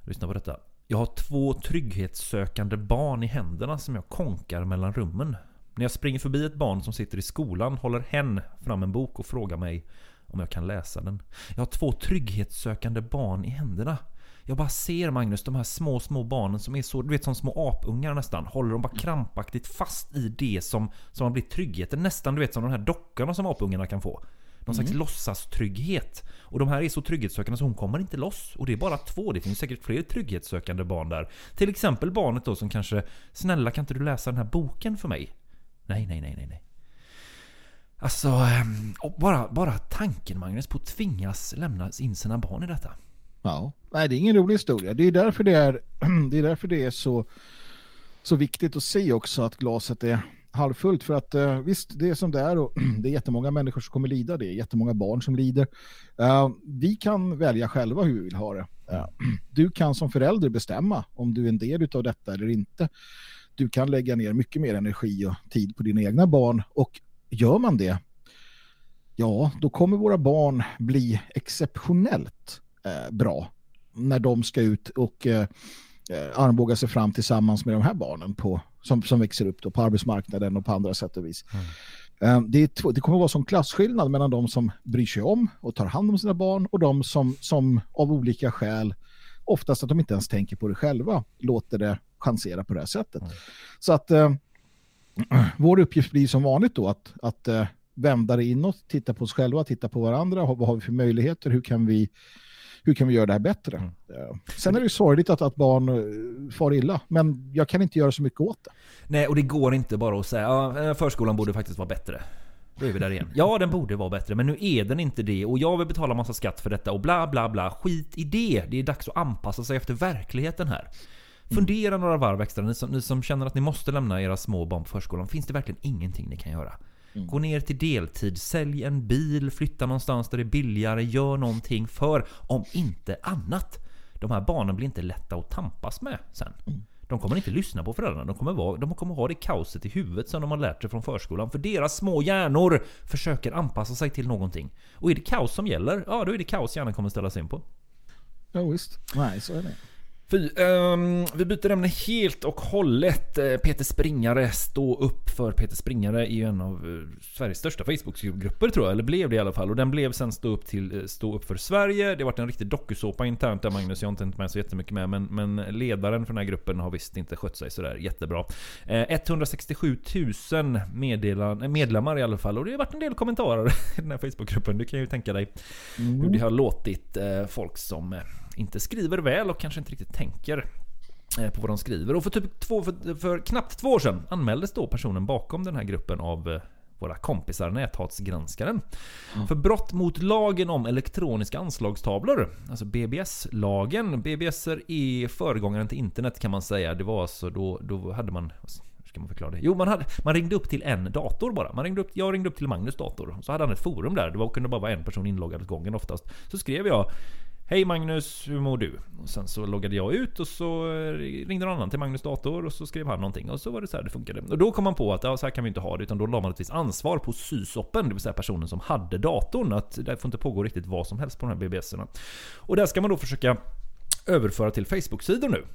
Lyssna på detta. Jag har två trygghetssökande barn i händerna som jag konkar mellan rummen. När jag springer förbi ett barn som sitter i skolan håller hen fram en bok och frågar mig om jag kan läsa den. Jag har två trygghetssökande barn i händerna. Jag bara ser Magnus, de här små, små barnen som är så, du vet som små apungar nästan. Håller de bara krampaktigt fast i det som, som har blivit tryggheten. Nästan du vet som de här dockorna som apungarna kan få. Någon slags låtsastrygghet. Och de här är så trygghetssökande så hon kommer inte loss. Och det är bara två. Det finns säkert fler trygghetssökande barn där. Till exempel barnet då som kanske Snälla kan inte du läsa den här boken för mig? Nej, nej, nej, nej, nej. Alltså, ehm, bara, bara tanken Magnus på att tvingas lämna in sina barn i detta. Ja, nej det är ingen rolig historia. Det är därför det är, det är, därför det är så, så viktigt att se också att glaset är halvfullt. För att eh, visst, det är som det är och det är jättemånga människor som kommer lida. Det är jättemånga barn som lider. Eh, vi kan välja själva hur vi vill ha det. Eh, du kan som förälder bestämma om du är en del av detta eller inte. Du kan lägga ner mycket mer energi och tid på dina egna barn och gör man det ja, då kommer våra barn bli exceptionellt eh, bra när de ska ut och eh, eh, armbåga sig fram tillsammans med de här barnen på, som, som växer upp då på arbetsmarknaden och på andra sätt och vis. Eh, Det, är det kommer att vara som klasskillnad mellan de som bryr sig om och tar hand om sina barn och de som, som av olika skäl, oftast att de inte ens tänker på det själva, låter det chansera på det här sättet. Så att eh, vår uppgift blir som vanligt då att, att eh, vända det inåt, titta på oss själva, titta på varandra, vad har vi för möjligheter, hur kan vi hur kan vi göra det här bättre? Eh, Sen är det ju sorgligt att, att barn eh, far illa, men jag kan inte göra så mycket åt det. Nej, och det går inte bara att säga ja, förskolan borde faktiskt vara bättre. Då är vi där igen. Ja, den borde vara bättre, men nu är den inte det. Och jag vill betala massa skatt för detta och bla bla bla. Skit i det. Det är dags att anpassa sig efter verkligheten här. Fundera några varv extra, ni som, ni som känner att ni måste lämna era små barn på förskolan. Finns det verkligen ingenting ni kan göra? Gå ner till deltid, sälj en bil, flytta någonstans där det är billigare, gör någonting för, om inte annat. De här barnen blir inte lätta att tampas med sen. De kommer inte lyssna på föräldrarna. De kommer, vara, de kommer ha det kaoset i huvudet som de har lärt sig från förskolan. För deras små hjärnor försöker anpassa sig till någonting. Och är det kaos som gäller, ja då är det kaos hjärnan kommer ställas in på. Ja visst, nej så är det. Fy, ehm, vi byter ämne helt och hållet. Eh, Peter Springare, stå upp för Peter Springare är ju en av eh, Sveriges största Facebookgrupper tror jag, eller blev det i alla fall. Och den blev sen stå upp till eh, Stå upp för Sverige. Det har varit en riktig dokusåpa internt där Magnus, jag har inte hängt med så jättemycket med, men, men ledaren för den här gruppen har visst inte skött sig sådär jättebra. Eh, 167 000 meddelan- medlemmar i alla fall, och det har varit en del kommentarer i den här Facebookgruppen. Du kan ju tänka dig hur det har låtit folk som inte skriver väl och kanske inte riktigt tänker eh, på vad de skriver. Och för, typ två, för, för knappt två år sedan anmäldes då personen bakom den här gruppen av eh, våra kompisar Näthatsgranskaren. För brott mot lagen om elektroniska anslagstavlor, alltså BBS-lagen. BBS är föregångaren till internet kan man säga. Det var alltså då, då hade man ska man förklara det? Jo, man, hade, man ringde upp till en dator bara. Man ringde upp, jag ringde upp till Magnus dator. Så hade han ett forum där. Det var, kunde bara vara en person inloggad åt gången oftast. Så skrev jag Hej Magnus, hur mår du? Och sen så loggade jag ut och så eh, ringde någon annan till Magnus dator och så skrev han någonting och så var det så här det funkade. Och då kom man på att ja, så här kan vi inte ha det utan då la man ett visst ansvar på sysoppen, det vill säga personen som hade datorn. Att det får inte pågå riktigt vad som helst på de här BBSerna. Och där ska man då försöka överföra till Facebook-sidor nu.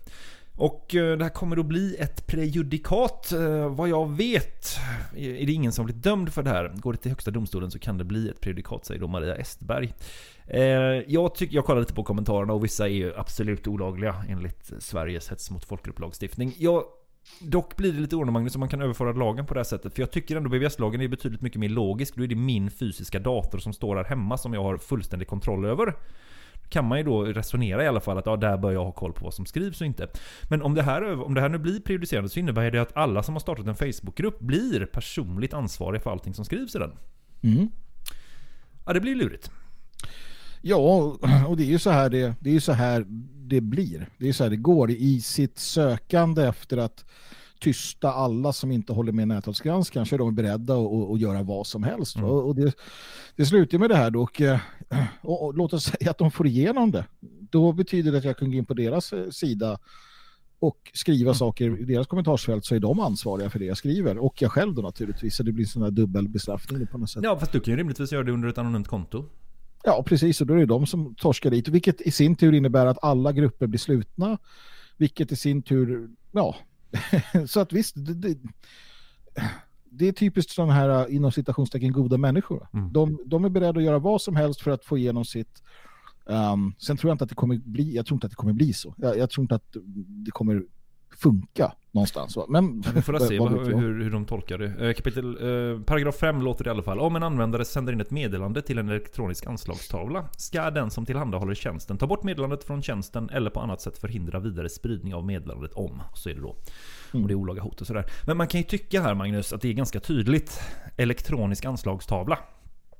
Och eh, det här kommer då bli ett prejudikat. Eh, vad jag vet är det ingen som blivit dömd för det här. Går det till högsta domstolen så kan det bli ett prejudikat, säger då Maria Estberg. Eh, Jag, tycker, jag kollar lite på kommentarerna och vissa är ju absolut olagliga enligt Sveriges hets mot folkgrupp-lagstiftning. Jag Dock blir det lite oroande Magnus om man kan överföra lagen på det här sättet. För jag tycker ändå BBS-lagen är betydligt mycket mer logisk. Då är det min fysiska dator som står här hemma som jag har fullständig kontroll över. Kan man ju då resonera i alla fall att ja, där bör jag ha koll på vad som skrivs och inte. Men om det här, om det här nu blir prejudicerande så innebär det att alla som har startat en Facebookgrupp blir personligt ansvariga för allting som skrivs i den. Mm. Ja, det blir lurigt. Ja, och det är ju så här det, det, är så här det blir. Det är så här det går i sitt sökande efter att tysta alla som inte håller med näthalsgranskaren så är de beredda att, göra vad som helst. Mm. Och, det, det slutar med det här då, och, eh, och, och låt oss säga att de får igenom det. Då betyder det att jag kan gå in på deras eh, sida och skriva saker i deras kommentarsfält så är de ansvariga för det jag skriver. Och jag själv då naturligtvis. Så det blir en sån här dubbelbestraffning på något sätt. Ja, fast du kan ju rimligtvis göra det under ett anonymt konto. Ja, precis. Och då är det de som torskar dit. Vilket i sin tur innebär att alla grupper blir slutna. Vilket i sin tur, ja. så att visst, det, det, det är typiskt sådana här inom citationstecken goda människor. Mm. De, de är beredda att göra vad som helst för att få igenom sitt. Um, sen tror jag inte att det kommer bli, jag tror inte att det kommer bli så. Jag, jag tror inte att det kommer funka någonstans. Men Vi får se vad hur, hur de tolkar det. Eh, Kapitel, eh, paragraf 5 låter det i alla fall. Om en användare sänder in ett meddelande till en elektronisk anslagstavla ska den som tillhandahåller tjänsten ta bort meddelandet från tjänsten eller på annat sätt förhindra vidare spridning av meddelandet om. Så är det då. Mm. Och det är olaga hot och sådär. Men man kan ju tycka här Magnus att det är ganska tydligt. Elektronisk anslagstavla.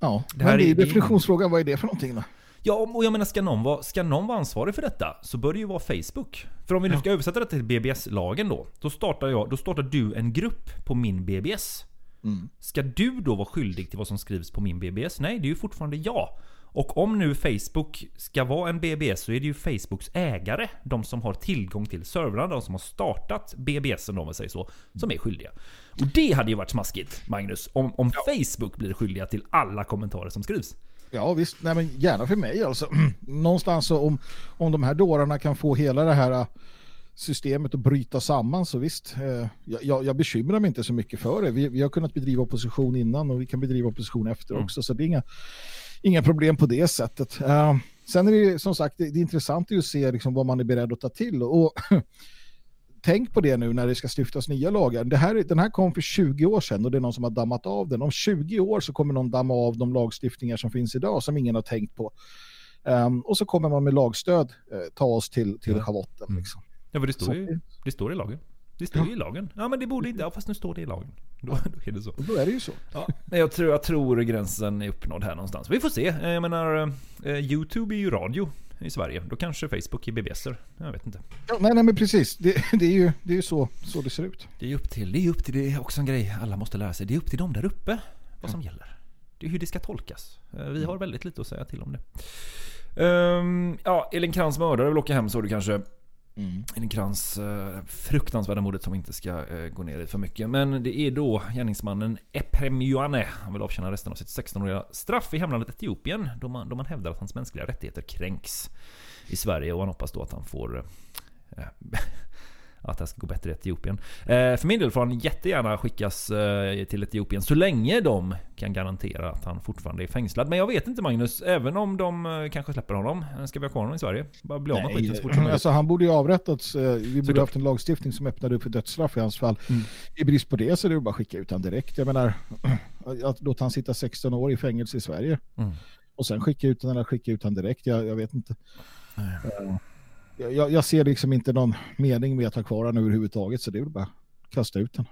Ja, Det men det är- definitionsfrågan, vad är det för någonting då? Ja, och jag menar ska någon, vara, ska någon vara ansvarig för detta så bör det ju vara Facebook. För om vi nu ska översätta det till BBS-lagen då. Då startar, jag, då startar du en grupp på min BBS. Mm. Ska du då vara skyldig till vad som skrivs på min BBS? Nej, det är ju fortfarande jag. Och om nu Facebook ska vara en BBS så är det ju Facebooks ägare, de som har tillgång till servrarna, de som har startat BBSen om man säger så, som är skyldiga. Och det hade ju varit smaskigt, Magnus, om, om Facebook blir skyldiga till alla kommentarer som skrivs. Ja visst, nej men gärna för mig alltså. Någonstans så om, om de här dårarna kan få hela det här äh, systemet att bryta samman så visst, eh, jag- jag, bekymrar mig inte så mycket för det. Vi, vi har kunnat bedriva opposition innan och vi kan bedriva opposition efter Mm. också så det är inga, inga problem på det sättet. Eh, sen är det som sagt, det, det är intressant att se liksom vad man är beredd att ta till och tänk på det nu när det ska stiftas nya lagar. Det här, den här kom för 20 år sedan och det är någon som har dammat av den. Om 20 år så kommer någon damma av de lagstiftningar som finns idag som ingen har tänkt på. Ehm, och så kommer man med lagstöd eh, ta oss till, till Ja. schavotten. Mm. Liksom. Ja, för det står ju det står i lagen. Det står ju i lagen. Ja, men det borde inte... Ja, fast nu står det i lagen. Då, då är det så. Då är det ju så. Ja, men jag tror, jag tror gränsen är uppnådd här någonstans. Vi får se. Jag menar, eh, YouTube är ju radio i Sverige. Då kanske Facebook är BBSer. Jag vet inte. Ja, nej, nej, men precis. Det, det är ju, det är ju så, så det ser ut. Det är upp till, det är upp till, det är också en grej alla måste lära sig. Det är upp till dem där uppe vad som gäller. Det är hur det ska tolkas. Eh, Vi har väldigt lite att säga till om det. Ehm, ja, Elin Krantz mördare vill åka hem såg du kanske. Mm. Krantz eh, fruktansvärda mordet som inte ska eh, gå ner i för mycket. Men det är då gärningsmannen Epremioane. Han vill avtjäna resten av sitt 16-åriga straff i hemlandet Etiopien. Då man, då man hävdar att hans mänskliga rättigheter kränks i Sverige. Och han hoppas då att han får eh, att det ska gå bättre i Etiopien. Eh, för min del får han jättegärna skickas eh, till Etiopien så länge de kan garantera att han fortfarande är fängslad. Men jag vet inte Magnus, även om de eh, kanske släpper honom. Ska vi ha kvar honom i Sverige? Bara bli av med skiten så fort som möjligt. alltså, han borde ju avrättats. Vi borde Såklart. haft en lagstiftning som öppnade upp för dödsstraff i hans fall. Mm. I brist på det så är det bara att skicka ut han direkt. Jag menar, att låta han sitta 16 år i fängelse i Sverige. Mm. Och sen skicka ut han eller skicka ut han direkt. Jag, jag vet inte. Eh, jag, jag, ser liksom inte någon mening med att ha kvar den överhuvudtaget. Så det är väl bara att kasta ut den.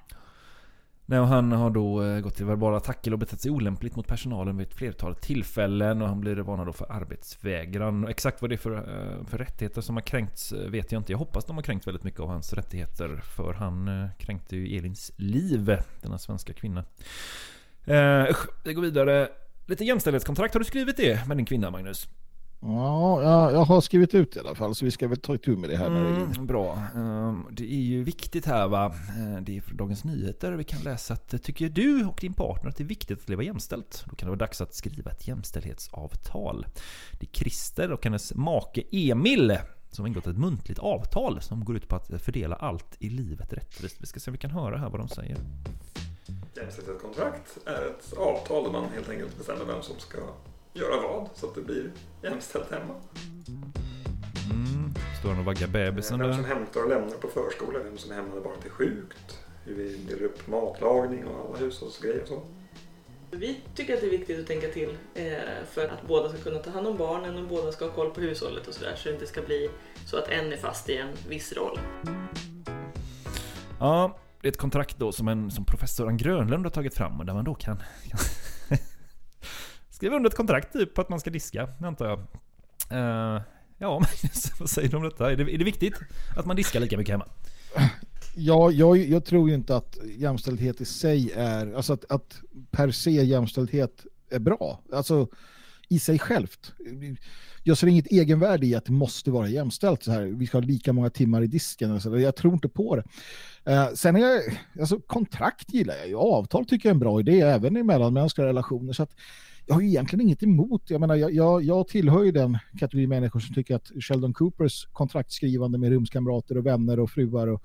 Nej, och han har då eh, gått till verbala attacker och betett sig olämpligt mot personalen vid ett flertal tillfällen och han blir varnad då för arbetsvägran. Och exakt vad det är för, eh, för rättigheter som har kränkts eh, vet jag inte. Jag hoppas de har kränkt väldigt mycket av hans rättigheter för han kränkte ju Elins liv, denna svenska kvinna. Eh, usch, vi går vidare. Lite jämställdhetskontrakt, har du skrivit det med din kvinna Magnus? Ja, jag, jag har skrivit ut det i alla fall. Så vi ska väl ta itu med det här. Det Mm, bra. Ehm, Det är ju viktigt här va. Eh, Det är från Dagens Nyheter. Vi kan läsa att eh, tycker du och din partner att det är viktigt att leva jämställt? Då kan det vara dags att skriva ett jämställdhetsavtal. Det är Christer och hennes make Emil som har ingått ett muntligt avtal som går ut på att fördela allt i livet rättvist. Vi ska se om vi kan höra här vad de säger. Jämställdhetskontrakt är ett avtal där man helt enkelt bestämmer vem som ska göra vad så att det blir jämställt hemma. Mm. Står han och vaggar bebisen Vem som där? hämtar och lämnar på förskolan, vem som när barnet är sjukt, hur vi delar upp matlagning och alla hushållsgrejer och så. Vi tycker att det är viktigt att tänka till eh, för att båda ska kunna ta hand om barnen och båda ska ha koll på hushållet och sådär så det inte ska bli så att en är fast i en viss roll. Ja, det är ett kontrakt då som, en, som professor Ann Grönlund har tagit fram och där man då kan, kan skriva under ett kontrakt typ på att man ska diska, antar jag. Uh, ja, Magnus, vad säger du om detta? Är det, är det viktigt att man diskar lika mycket hemma? Ja, jag, jag tror ju inte att jämställdhet i sig är, alltså att, att per se jämställdhet är bra. Alltså i sig självt. Jag ser inget egenvärde i att det måste vara jämställt så här. Vi ska ha lika många timmar i disken. och så där. Jag tror inte på det. Eh, sen är jag, alltså kontrakt gillar jag ju. Avtal tycker jag är en bra idé även i mellanmänskliga relationer. Så att jag har ju egentligen inget emot. Jag menar, jag, jag, jag tillhör ju den kategori människor som tycker att Sheldon Coopers kontraktskrivande med rumskamrater och vänner och fruar och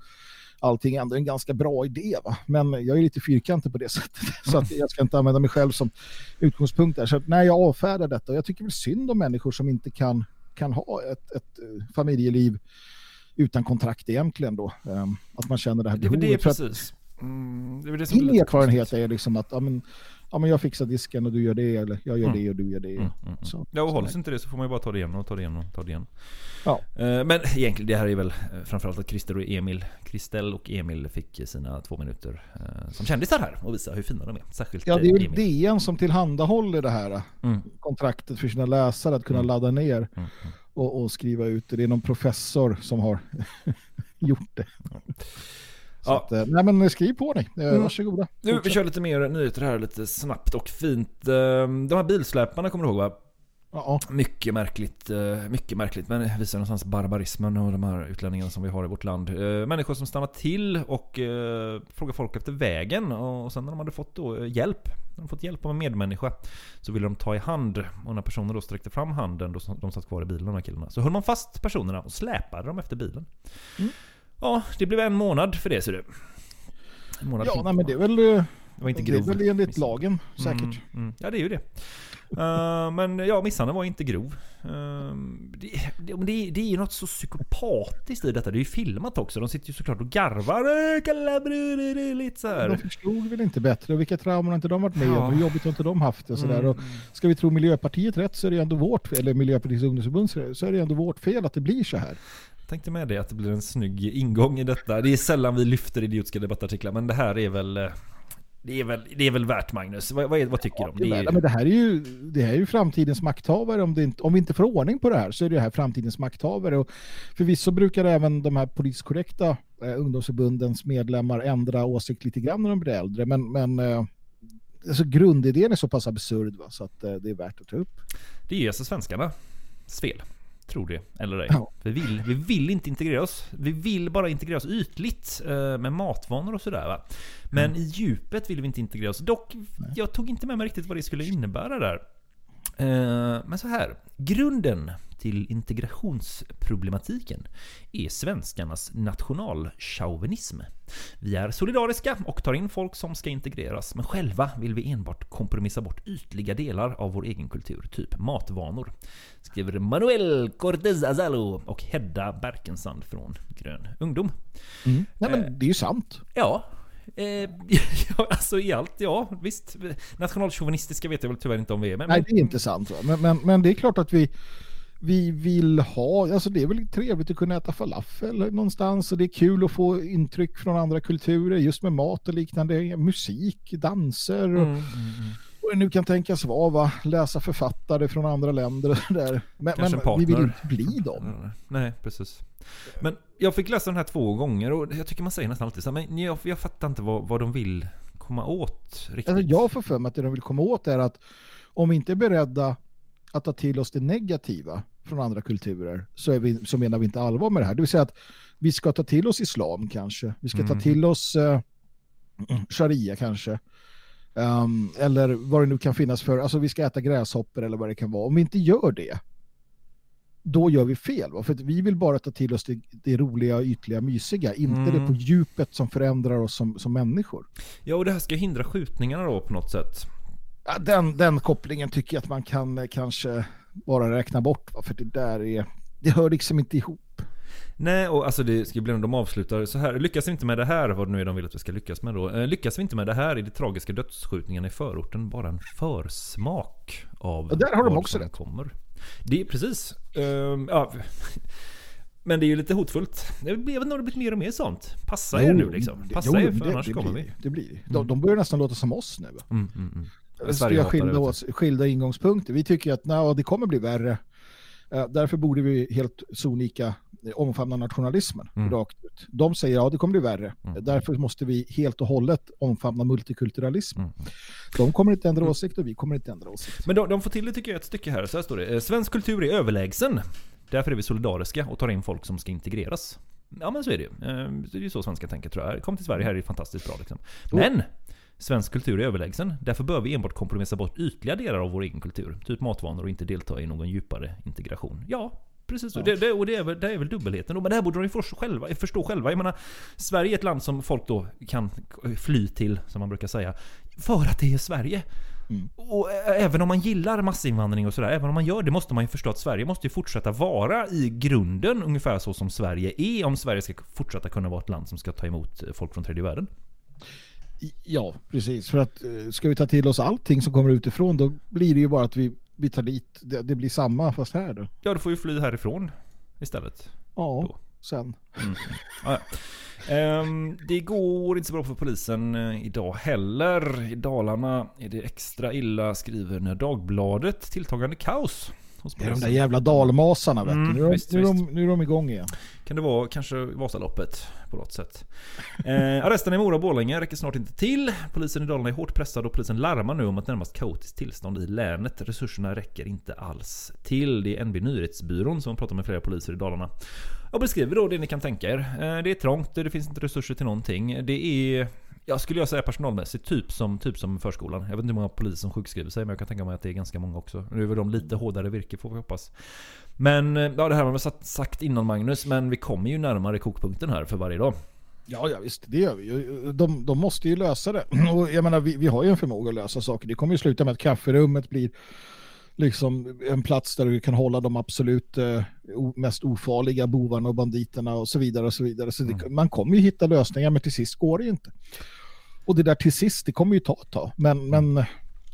allting ändå är en ganska bra idé. Va? Men jag är lite fyrkantig på det sättet. Så att jag ska inte använda mig själv som utgångspunkt där. Så att, nej, jag avfärdar detta. Jag tycker väl synd om människor som inte kan, kan ha ett, ett eh, familjeliv utan kontrakt egentligen då. Ehm, att man känner det här Det är behovet. det att precis. Mm, det är det som är Min erfarenhet är liksom att ja, men, ja, men jag fixar disken och du gör det eller jag gör Mm. det och du gör det. Mm, mm, mm. Så, Ja, och så hålls inte det så får man ju bara ta det igen och ta det igen och ta det igen. Ja. Eh, Men egentligen, det här är väl eh, framförallt att Christer och Emil, Kristel och Emil fick sina två minuter eh, som kändisar här och visa hur fina de är. Särskilt Ja, det är ju Emil. DN som tillhandahåller det här Mm. kontraktet för sina läsare att kunna Mm. ladda ner och, och skriva ut det. Det är någon professor som har gjort det. Ja. att, eh, nej men skriv på dig, eh, Mm. varsågoda. Nu, vi kör lite mer nyheter här lite snabbt och fint. Eh, De här bilsläparna kommer du ihåg va? Ja, Mycket märkligt, eh, mycket märkligt. Men det visar någonstans barbarismen och de här utlänningarna som vi har i vårt land. Eh, Människor som stannar till och eh, frågar folk efter vägen. Och sen när de hade fått då eh, hjälp, de fått hjälp av en medmänniska, så ville de ta i hand. Och när personen då sträckte fram handen, då de satt kvar i bilen de här killarna, så höll man fast personerna och släpade dem efter bilen. Mm. Ja, det blev en månad för det ser du. En månad ja nej, men det är väl, eh, Det var inte det är grov väl enligt lagen säkert. Mm, mm. Ja, det är ju det. Eh, men ja, misshandeln var inte grov. Uh, det, det, det, är ju något så psykopatiskt i detta. Det är ju filmat också. De sitter ju såklart och garvar. "Äh, Kalla bror, det är lite så De här. förstod väl inte bättre vilka trauman har inte de varit med Ja. om? Hur jobbigt har inte de haft det? Och sådär. Mm. Och ska vi tro Miljöpartiet rätt så är det ändå vårt, eller Miljöpartiets ungdomsförbund så är det ändå vårt fel att det blir så här. Tänkte med det att det blir en snygg ingång i detta. Det är sällan vi lyfter idiotiska debattartiklar, men det här är väl... eh, Det är väl, det är väl värt Magnus. Vad, vad, är, vad tycker du om Det, är, Är, men det här är ju, det här är ju framtidens makthavare. Om, inte, om vi inte får ordning på det här så är det här framtidens makthavare. Och förvisso brukar även de här politiskt korrekta eh, ungdomsförbundens medlemmar ändra åsikt lite grann när de blir äldre. Men, men eh, alltså grundidén är så pass absurd va? så att eh, det är värt att ta upp. det är alltså svenskarnas fel. Tror det eller ej. Ja. Vi, vill, vi vill inte integrera oss. Vi vill bara integrera oss ytligt eh, med matvanor och sådär. Va? Men Mm. i djupet vill vi inte integrera oss. Dock, jag tog inte med mig riktigt vad det skulle innebära där. Eh, men så här. Grunden till integrationsproblematiken är svenskarnas nationalchauvinism. Vi är solidariska och tar in folk som ska integreras, men själva vill vi enbart kompromissa bort ytliga delar av vår egen kultur, typ matvanor. Skriver Manuel Cortez Azalo och Hedda Berkensand från Grön Ungdom. Nej men det är ju sant. Ja. Eh, ja, alltså i allt, ja visst. Nationalchauvinistiska vet jag väl tyvärr inte om vi är. Men, Nej, det är inte sant. Men, men, men det är klart att vi, vi vill ha, alltså det är väl trevligt att kunna äta falafel någonstans och det är kul att få intryck från andra kulturer just med mat och liknande, musik, danser och, Mm, mm, mm. och det nu kan tänkas vara, va? läsa författare från andra länder och så där. Men, men en vi vill inte bli dem. Nej, precis. Men jag fick läsa den här två gånger och jag tycker man säger nästan alltid så här, men jag, jag fattar inte vad, vad de vill komma åt riktigt. Alltså jag får för mig att det de vill komma åt är att om vi inte är beredda att ta till oss det negativa från andra kulturer så, är vi, så menar vi inte allvar med det här. Det vill säga att vi ska ta till oss islam kanske. Vi ska ta Mm. till oss eh, sharia kanske. Ehm, eller vad det nu kan finnas för, alltså vi ska äta gräshoppor eller vad det kan vara. Om vi inte gör det, då gör vi fel. Va? För vi vill bara ta till oss det, det roliga, ytliga, mysiga, inte Mm. det på djupet som förändrar oss som, som människor. Ja, och det här ska hindra skjutningarna då på något sätt. Ja, den, den kopplingen tycker jag att man kan eh, kanske bara räkna bort, va? för det där är, det hör liksom inte ihop. Nej, och alltså det ska bli de avslutar så här. Lyckas vi inte med det här, vad nu är de vill att vi ska lyckas med då. Eh, Lyckas vi inte med det här i de tragiska dödsskjutningarna i förorten bara en försmak av Och där har de också som rätt. kommer. Det är precis. Ehm, ja. Men det är ju lite hotfullt. Jag vet inte om det mer och mer sånt. Passa er Jo, nu liksom. det- Passa jo, er för det- annars det kommer blir- vi. Det blir det. De, de börjar nästan låta som oss nu. Mm, mm, mm. Skilda, det, skilda ingångspunkter. Vi tycker att nej, det kommer bli värre. Eh, Därför borde vi helt sonika eh, omfamna nationalismen Mm. rakt ut. De säger ja, det kommer bli värre. Därför måste vi helt och hållet omfamna multikulturalism. Mm. De kommer inte ändra åsikt och vi kommer inte ändra åsikt. Men de, de får till det tycker jag ett stycke här. Så här står det. Eh, Svensk kultur är överlägsen. Därför är vi solidariska och tar in folk som ska integreras. Ja men så är det ju. Det är ju så svenskar tänker tror jag. Kom till Sverige, här är det fantastiskt bra liksom. Men! Svensk kultur är överlägsen. Därför bör vi enbart kompromissa bort ytliga delar av vår egen kultur. Typ matvanor och inte delta i någon djupare integration. Ja, precis. så. Det, det, och det är, väl, det är väl dubbelheten. Men det här borde de ju förstå själva, förstå själva. Jag menar, Sverige är ett land som folk då kan fly till, som man brukar säga. För att det är Sverige. Och ä- även om man gillar massinvandring och sådär, även om man gör det måste man ju förstå att Sverige måste ju fortsätta vara i grunden ungefär så som Sverige är om Sverige ska fortsätta kunna vara ett land som ska ta emot folk från tredje världen. Ja, precis. För att eh, ska vi ta till oss allting som kommer utifrån då blir det ju bara att vi, vi tar dit, det, det blir samma fast här då. Ja, då får vi fly härifrån istället. Ja, sen. Mm. Ja, ja. Ehm, det går inte så bra för polisen eh, idag heller. I Dalarna är det extra illa, skriver när Dagbladet. Tilltagande kaos. Hos Det är de där jävla dalmasarna vet Mm, du. Nu är, de, visst, nu, är de, visst. nu är de igång igen. Kan det vara kanske Vasaloppet på något sätt? Eh, arresten i Mora och Borlänge räcker snart inte till. Polisen i Dalarna är hårt pressad och polisen larmar nu om ett närmast kaotiskt tillstånd i länet. Resurserna räcker inte alls till. Det är NB Nyhetsbyrån som pratar med flera poliser i Dalarna. Och beskriver då det ni kan tänka er. Eh, det är trångt, det finns inte resurser till någonting. Det är jag skulle jag säga personalmässigt, typ som, typ som förskolan. Jag vet inte hur många poliser som sjukskriver sig, men jag kan tänka mig att det är ganska många också. Nu är väl de lite hårdare virke får vi hoppas. Men, eh, ja det här har vi sagt- sagt innan Magnus, men vi kommer ju närmare kokpunkten här för varje dag. Ja, ja visst, det gör vi ju. De, de måste ju lösa det. Och jag menar, vi, vi har ju en förmåga att lösa saker. Det kommer ju sluta med att kafferummet blir liksom en plats där du kan hålla de absolut eh, mest ofarliga bovarna och banditerna och så vidare och så vidare. Så det, man kommer ju hitta lösningar, men till sist går det ju inte. Och det där till sist, det kommer ju ta ett tag. Men, men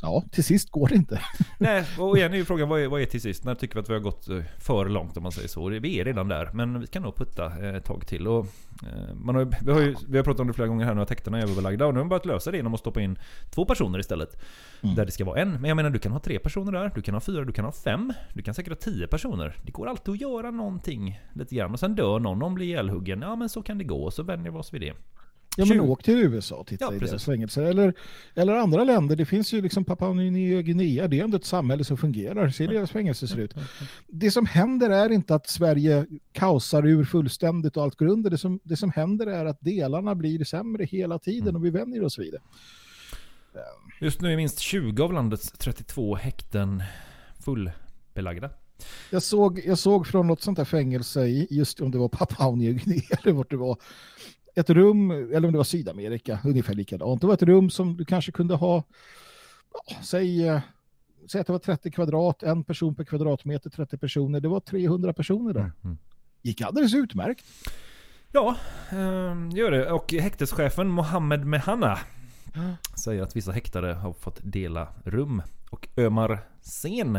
ja, till sist går det inte. Nej, och igen är ju frågan vad är, vad är till sist? När tycker vi att vi har gått eh, för långt om man säger så? Vi är redan där, men vi kan nog putta eh, ett tag till. Och, eh, man har, vi, har ju, vi har pratat om det flera gånger här nu att häktena är överbelagda och nu har man börjat lösa det genom att stoppa in två personer istället. Där det ska vara en. Men jag menar du kan ha tre personer där, du kan ha fyra, du kan ha fem. Du kan säkert ha tio personer. Det går alltid att göra någonting lite grann. Och sen dör någon, någon blir ihjälhuggen. Ja men så kan det gå, och så vänjer vi oss vid det. Ja, men 20 åk till USA och titta Ja, i deras fängelser. Eller, eller andra länder. Det finns ju liksom Papua Nya Guinea. Det är ändå ett samhälle som fungerar. Se deras fängelser ser ut. Det som händer är inte att Sverige kaosar ur fullständigt och allt går under. Det som, det som händer är att delarna blir sämre hela tiden och vi vänjer oss vid det. Just nu är minst 20 av landets 32 häkten fullbelagda. Jag såg, jag såg från något sånt där fängelse i, just om det var Papua Nya Guinea eller vart det var, ett rum, eller om det var Sydamerika, ungefär likadant. Det var ett rum som du kanske kunde ha, ja, säg, eh, säg att det var 30 kvadrat, en person per kvadratmeter, 30 personer. Det var 300 personer där. Gick alldeles utmärkt. Ja, eh, gör det. Och häkteschefen Mohammed Mehana säger att vissa häktade har fått dela rum. Och Ömar Sen,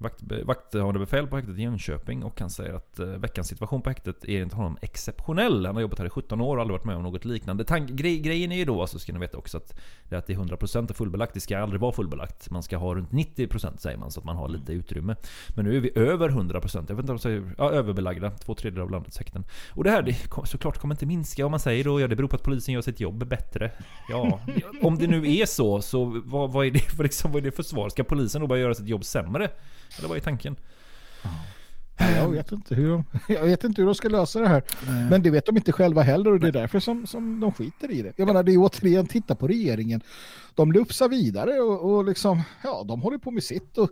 vakt, vakthavande befäl på häktet i Jönköping och han säger att eh, veckans situation på häktet är enligt honom exceptionell. Han har jobbat här i 17 år och aldrig varit med om något liknande. Tank, grej, grejen är ju då, alltså ska ni veta också, att det, är att det är 100% är fullbelagt. Det ska aldrig vara fullbelagt. Man ska ha runt 90% säger man så att man har lite utrymme. Men nu är vi över 100%. Jag vet inte om de säger, ja, överbelagda. Två tredjedelar av landets häkten. Och det här det såklart kommer inte minska. Om man säger då, ja det beror på att polisen gör sitt jobb bättre. Ja, om det nu är så, så vad, vad, är, det för, liksom, vad är det för svar? Ska polisen då bara göra sitt jobb sämre? Eller vad är tanken? Jag vet inte hur de, jag vet inte hur de ska lösa det här. Men det vet de inte själva heller och det är därför som, som de skiter i det. Jag menar, det är återigen, titta på regeringen. De lufsar vidare och, och liksom, ja, de håller på med sitt. Och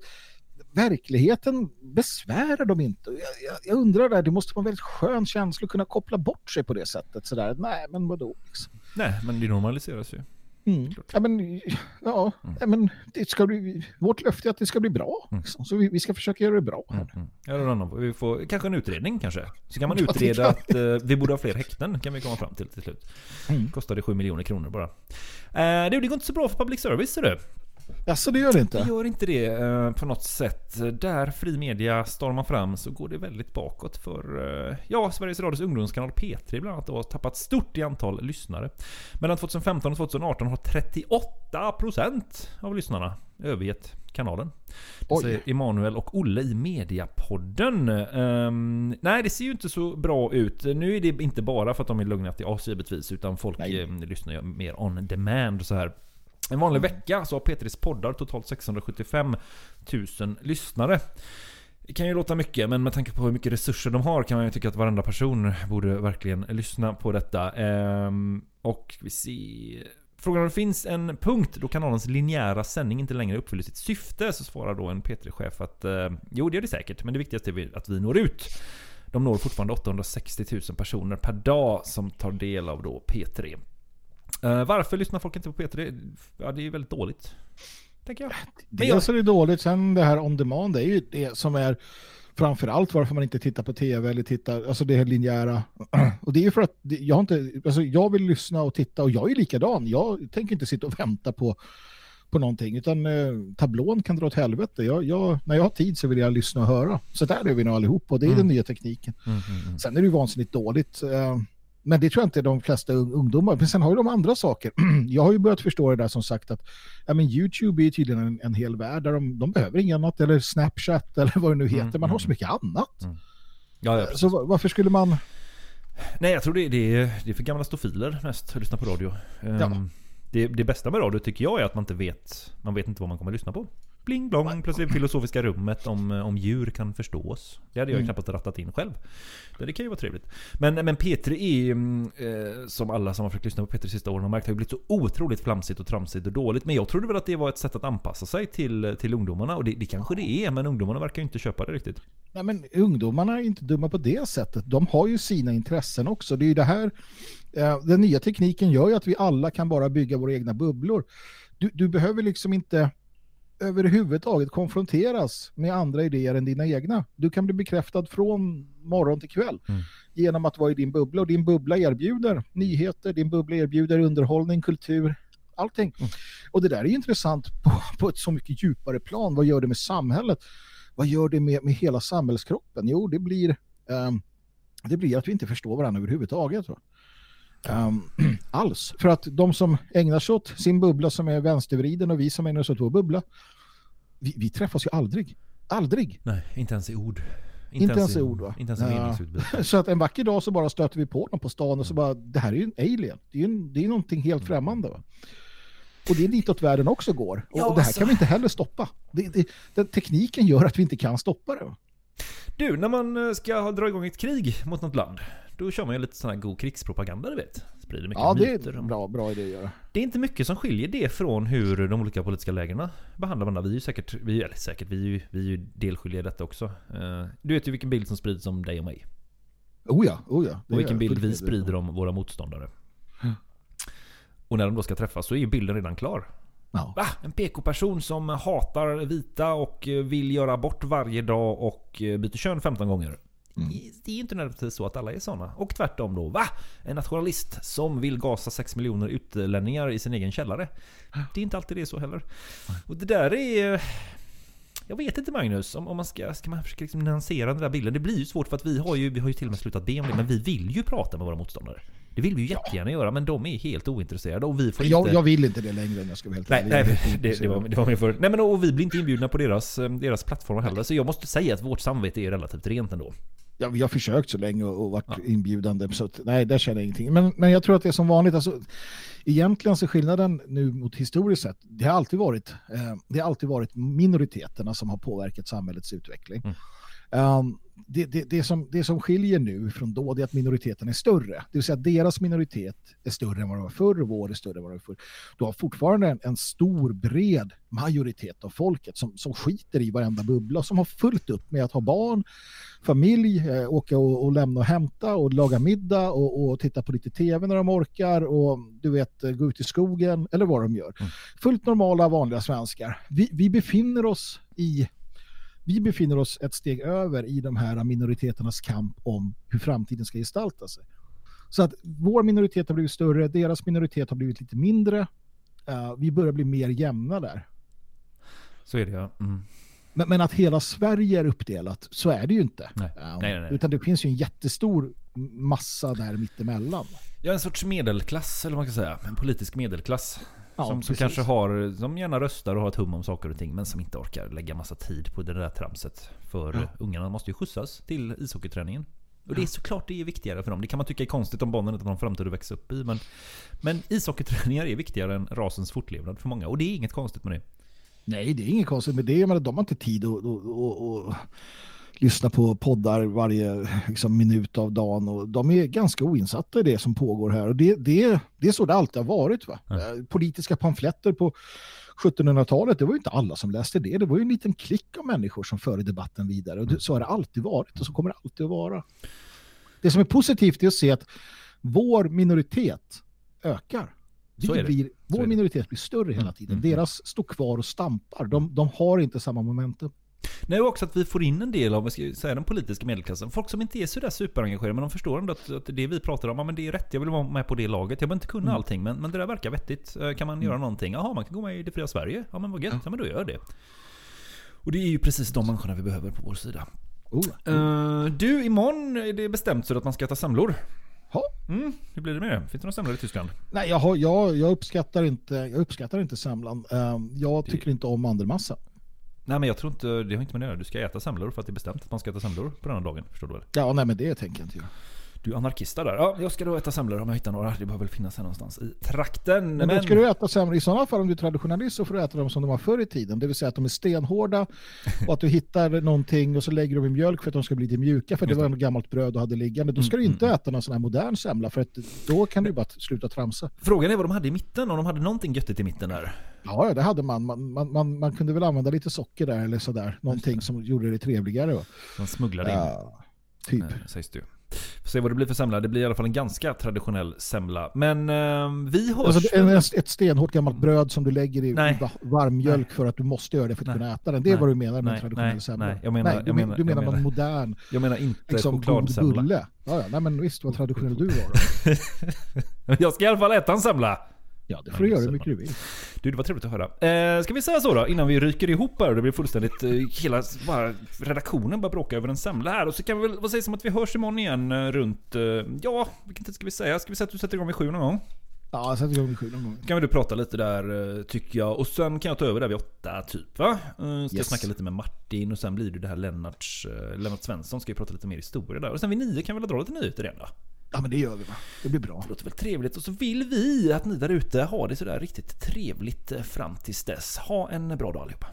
verkligheten besvärar dem inte. Jag, jag, jag undrar där, det måste vara en väldigt skön känsla att kunna koppla bort sig på det sättet. Sådär, nej men vadå? Liksom. Nej, men det normaliseras ju. Mm. Ja, men, ja, ja, men det ska bli, vårt löfte är att det ska bli bra. Liksom. Så vi, vi ska försöka göra det bra. Här. Ja, det är någon- vi får kanske en utredning kanske. Så kan man Ja, det utreda kan att eh, vi borde ha fler häkten, kan vi komma fram till till slut. Mm. Kostade 7 miljoner kronor bara. Eh, det, det går inte så bra för public service, ser du. Alltså det gör det inte? Det gör inte det eh, på något sätt. Där fri media stormar fram så går det väldigt bakåt för eh, ja, Sveriges Radios ungdomskanal P3 bland annat då, har tappat stort i antal lyssnare. Mellan 2015 och 2018 har 38% av lyssnarna övergett kanalen. Det säger Emanuel och Olle i Mediapodden. Ehm, nej, det ser ju inte så bra ut. Nu är det inte bara för att de är lugnat i oss givetvis, utan folk eh, lyssnar ju mer on demand och så här. En vanlig vecka så har P3's poddar totalt 675 000 lyssnare. Det kan ju låta mycket, men med tanke på hur mycket resurser de har kan man ju tycka att varenda person borde verkligen lyssna på detta. Ehm, och vi ser... Frågan om det finns en punkt då kanalens linjära sändning inte längre uppfyller sitt syfte så svarar då en P3-chef att eh, jo, det gör det säkert, men det viktigaste är att vi når ut. De når fortfarande 860 000 personer per dag som tar del av då P3. Eh, varför lyssnar folk inte på P3? Ja, det är ju väldigt dåligt. Tänker jag. Men jag, Dels är det dåligt, sen det här on demand det är ju det som är framförallt varför man inte tittar på tv eller tittar, alltså det här linjära. Och det är ju för att det- jag har inte, alltså jag vill lyssna och titta och jag är likadan. Jag tänker inte sitta och vänta på, på någonting utan eh, tablån kan dra åt helvete. Jag, jag, när jag har tid så vill jag lyssna och höra. Så där är vi nog allihop och det är Mm. den nya tekniken. Mm, mm, mm. Sen är det ju vansinnigt dåligt. eh, Men det tror jag inte de flesta ung- ungdomar. Men sen har ju de andra saker. Jag har ju börjat förstå det där som sagt att ja, men YouTube är tydligen en, en hel värld där de, de behöver inget annat. Eller Snapchat eller vad det nu heter. Man har så mycket annat. Ja, ja, precis. så va- varför skulle man... Nej, jag tror det, det, är, det är för gamla stofiler mest att lyssna på radio. Ehm, Ja. det, det bästa med radio tycker jag är att man inte vet Man vet inte vad man kommer att lyssna på. Bling blong, plötsligt filosofiska rummet om, om djur kan förstå oss. Det hade jag Mm. knappast rattat in själv. Det, det kan ju vara trevligt. Men, men P3 är, mm, eh, som alla som har försökt lyssna på P3 sista åren har märkt, har blivit så otroligt flamsigt och tramsigt och dåligt. Men jag trodde väl att det var ett sätt att anpassa sig till, till ungdomarna. Och det, det kanske det är, men ungdomarna verkar ju inte köpa det riktigt. Nej, men ungdomarna är inte dumma på det sättet. De har ju sina intressen också. Det är ju det här... Eh, den nya tekniken gör ju att vi alla kan bara bygga våra egna bubblor. Du, du behöver liksom inte överhuvudtaget konfronteras med andra idéer än dina egna. Du kan bli bekräftad från morgon till kväll genom att vara i din bubbla. Och din bubbla erbjuder nyheter, din bubbla erbjuder underhållning, kultur, allting. Och det där är ju intressant på, på ett så mycket djupare plan. Vad gör det med samhället? Vad gör det med, med hela samhällskroppen? Jo, det blir, ehm, det blir att vi inte förstår varandra överhuvudtaget. Va? Ehm, alls. För att de som ägnar sig åt sin bubbla som är vänstervriden och vi som ägnar oss åt vår bubbla, vi, vi träffas ju aldrig. Aldrig. Nej, inte ens i ord. Inte, ens i ord va? Inte ens i meningsutbyte. Så att en vacker dag så bara stöter vi på dem på stan och så bara, det här är ju en alien. Det är ju en, det är någonting helt främmande. Va? Och det är ditåt världen också går. Och, Ja, och det här alltså. kan vi inte heller stoppa. Det, det, den tekniken gör att vi inte kan stoppa det. Va? Du, när man eh, ska dra igång ett krig mot något land, då kör man ju lite sån här god krigspropaganda, du vet. Sprider mycket Ja, det är bra, bra idé att göra. Det är inte mycket som skiljer det från hur de olika politiska lägren behandlar varandra. Vi är ju säkert, vi är, eller säkert, vi är ju, vi är ju delskyldiga i detta också. Eh, Du vet ju vilken bild som sprids om dig och mig. Oh ja, oh ja. Och vilken bild vi sprider om våra motståndare. Och när de då ska träffas så är ju bilden redan klar. Ja. Va? En PK-person som hatar vita och vill göra abort varje dag och eh, byter kön 15 gånger. Det är ju inte nödvändigtvis så att alla är såna. Och tvärtom då. Va? En nationalist som vill gasa 6 miljoner utlänningar i sin egen källare. Det är inte alltid det är så heller. Och det där är... Jag vet inte Magnus, om, om man ska, ska man försöka liksom nyansera den där bilden. Det blir ju svårt för att vi har ju, vi har ju till och med slutat be om det. Men vi vill ju prata med våra motståndare. Det vill vi ju jättegärna göra, men de är helt ointresserade och vi får Jag, inte... jag vill inte det längre om jag ska vara helt Nej, nej det, det, var, det var min för... Nej men och vi blir inte inbjudna på deras, deras plattformar heller. Så jag måste säga att vårt samvete är relativt rent ändå. Ja, vi har försökt så länge och och varit inbjudande. Så att, nej, där känner jag ingenting. Men, men jag tror att det är som vanligt. Alltså, egentligen så är skillnaden nu mot historiskt sett. Det har alltid varit, eh, det har alltid varit minoriteterna som har påverkat samhällets utveckling. Um, det, det, det, som, det som skiljer nu från då det är att minoriteten är större. Det vill säga att deras minoritet är större än vad det var förr och vår är större än vad det var förr. Du har fortfarande en, en stor, bred majoritet av folket som, som skiter i varenda bubbla, som har fullt upp med att ha barn, familj, eh, åka och, och lämna och hämta och laga middag och, och titta på lite tv när de orkar och du vet, eh, gå ut i skogen eller vad de gör. Fullt normala, vanliga svenskar. Vi, vi befinner oss i vi befinner oss ett steg över i de här minoriteternas kamp om hur framtiden ska gestalta sig. Så att vår minoritet har blivit större, deras minoritet har blivit lite mindre. Uh, vi börjar bli mer jämna där. Så är det ja. Mm. Men, men, att hela Sverige är uppdelat, så är det ju inte. Nej. Nej, nej, nej. Utan det finns ju en jättestor massa där mittemellan. Ja, en sorts medelklass, eller vad man ska säga. En politisk medelklass. Ja, som, som kanske har, som gärna röstar och har ett hum om saker och ting men som inte orkar lägga massa tid på det där tramset. För Ja. ungarna måste ju skjutsas till ishockeyträningen. Och det är såklart det är viktigare för dem. Det kan man tycka är konstigt om barnen inte har någon framtid att växa upp i. Men, men ishockeyträningar är viktigare än rasens fortlevnad för många. Och det är inget konstigt med det. Nej, det är inget konstigt med det. Men de har inte tid att, att, att, att lyssna på poddar varje liksom, minut av dagen. Och de är ganska oinsatta i det som pågår här. Och det, det, det är så det alltid har varit. Va? Eh, Politiska pamfletter på 1700-talet, det var ju inte alla som läste det. Det var ju en liten klick av människor som förde debatten vidare. Och det, så har det alltid varit och så kommer det alltid att vara. Det som är positivt är att se att vår minoritet ökar. Vi Så är det. blir, vår minoritet blir större hela tiden. mm, Deras står kvar och stampar. De, de har inte samma momentum. Nej, och också att vi får in en del av ska säga, den politiska medelklassen. Folk som inte är så där superengagerade, men de förstår ändå att, att det vi pratar om, ja, men det är rätt, jag vill vara med på det laget. Jag behöver inte kunna Mm. allting, men, men det där verkar vettigt. Eh, Kan man göra någonting? Jaha, man kan gå med i det fria Sverige. Ja, men vad gött. Ja, men då gör jag det. Och det är ju precis de människorna vi behöver på vår sida. Oh, Eh, du, imorgon är det bestämt så att man ska äta semlor. Ja. Mm, hur blir det med det? Finns det några semlor i Tyskland? Nej, jag, har, jag, jag, uppskattar inte, jag uppskattar inte semlan. Ehm, jag tycker inte om mandelmassa. Nej men jag tror inte, det har inte med det att göra. Du ska äta semlor för att det är bestämt att man ska äta semlor på den här dagen. Förstår du väl? Ja, nej men det tänker jag inte göra. Du är anarkista där. Ja, jag ska då äta semlor om jag hittar några. Det behöver väl finnas här någonstans i trakten. Men, då ska du äta semlor. I sådana fall om du är traditionalist så får du äta dem som de var förr i tiden. Det vill säga att de är stenhårda och att du hittar någonting och så lägger du dem i mjölk för att de ska bli lite mjuka för det var ett gammalt bröd du hade liggande. Då ska Mm, du inte äta någon sån här modern semla för att då kan du bara sluta tramsa. Frågan är vad de hade i mitten, om de hade någonting göttigt i mitten där. Ja, det hade man. Man, man, man. man kunde väl använda lite socker där eller sådär. Någonting som gjorde det trevligare. De smugglade in. Ja, typ. Eh, sägs det. Får se vad det blir för semla. Det blir i alla fall en ganska traditionell semla. Men eh, vi hörs... Alltså, en, ett stenhårt gammalt bröd som du lägger i, Nej. i va- varm mjölk för att du måste göra det för att Nej. kunna äta den. Det är Nej. vad du menar med Nej, traditionell nej, semla. nej. Jag menar- nej, du, jag men, menar- du menar jag menar- modern Jag menar inte liksom, chokladsemla. Ja, ja, nej, men visst vad traditionell du var. Då. jag ska i alla fall äta en semla. Ja, det får du göra hur mycket du vill. Du, det var trevligt att höra. Eh, ska vi säga så då, innan vi ryker ihop här och det blir fullständigt, eh, hela bara, redaktionen bara bråkar över en semla här. Och så kan vi väl, vad sägs om att vi hörs imorgon igen eh, runt, eh, ja, vilken tid ska vi säga? Ska vi säga att du sätter igång vid sju någon gång? Ja, jag sätter igång vid sju någon gång. Kan väl du prata lite där eh, tycker jag. Och sen kan jag ta över där vid åtta typ va? Eh, Ska jag Yes. snacka lite med Martin och sen blir det det här Lennarts, eh, Lennart Svensson ska ju prata lite mer historia där. Och sen vid nio kan vi väl dra lite nyheter igen då? Ja, men det gör vi va. Det blir bra. Det låter väl trevligt. Och så vill vi att ni där ute har det sådär riktigt trevligt eh, fram tills dess. Ha en bra dag allihopa.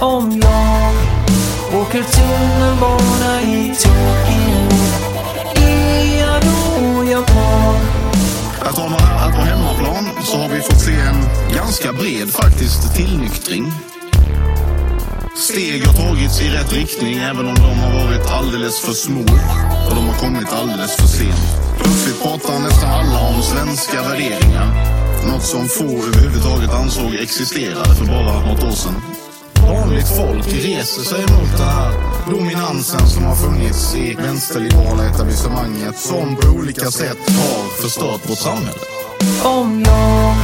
Om jag åker tunnelbana i Tokyo. Vi fått se en ganska bred faktiskt tillnyktring. Steg har tagits i rätt riktning även om de har varit alldeles för små och de har kommit alldeles för sent. Plötsligt pratar nästan alla om svenska värderingar. Något som få överhuvudtaget ansåg existerade för bara något år sedan. Vanligt folk reser sig mot den här dominansen som har funnits i vänsterliberala etablissemanget som på olika sätt har förstört vårt samhälle om jag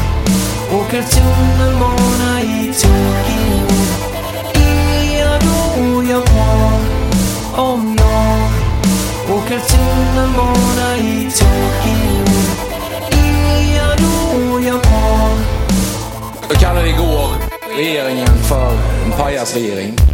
åker tunnelbana i Tokyo. Ja, då jag om jag åker tunnelbana i Tokyo. Ja, då Japan? Jag kallade igår regeringen för en pajasregering.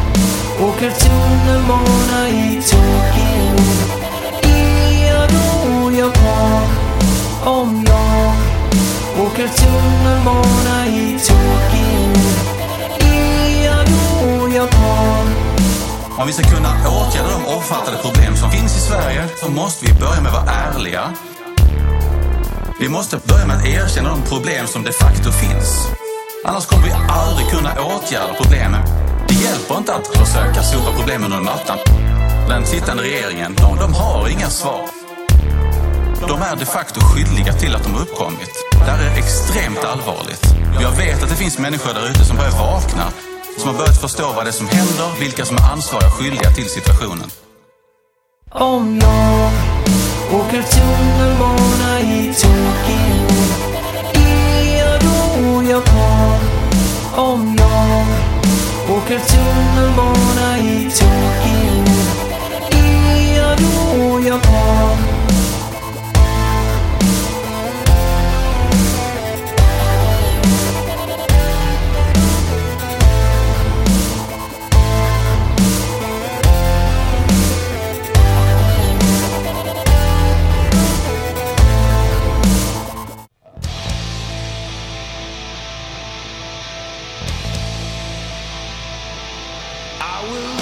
åker tunnelbana i Tokyo Är jag då japan? Om jag åker tunnelbana i Tokyo Är jag då japan? Om vi ska kunna åtgärda de omfattande problem som finns i Sverige så måste vi börja med att vara ärliga. Vi måste börja med att erkänna de problem som de facto finns. Annars kommer vi aldrig kunna åtgärda problemen. Det hjälper inte att försöka sopa problemen under mattan. Den sittande regeringen, de, de har inga svar. De är de facto skyldiga till att de har uppkommit. Det här är extremt allvarligt. Jag vet att det finns människor där ute som börjar vakna. Som har börjat förstå vad det är som händer, vilka som är ansvariga och skyldiga till situationen. Om jag åker tunnelbana i Tokyo Är jag då jag Om jag åker tunnelbana i Tokyo Är jag då japan? I will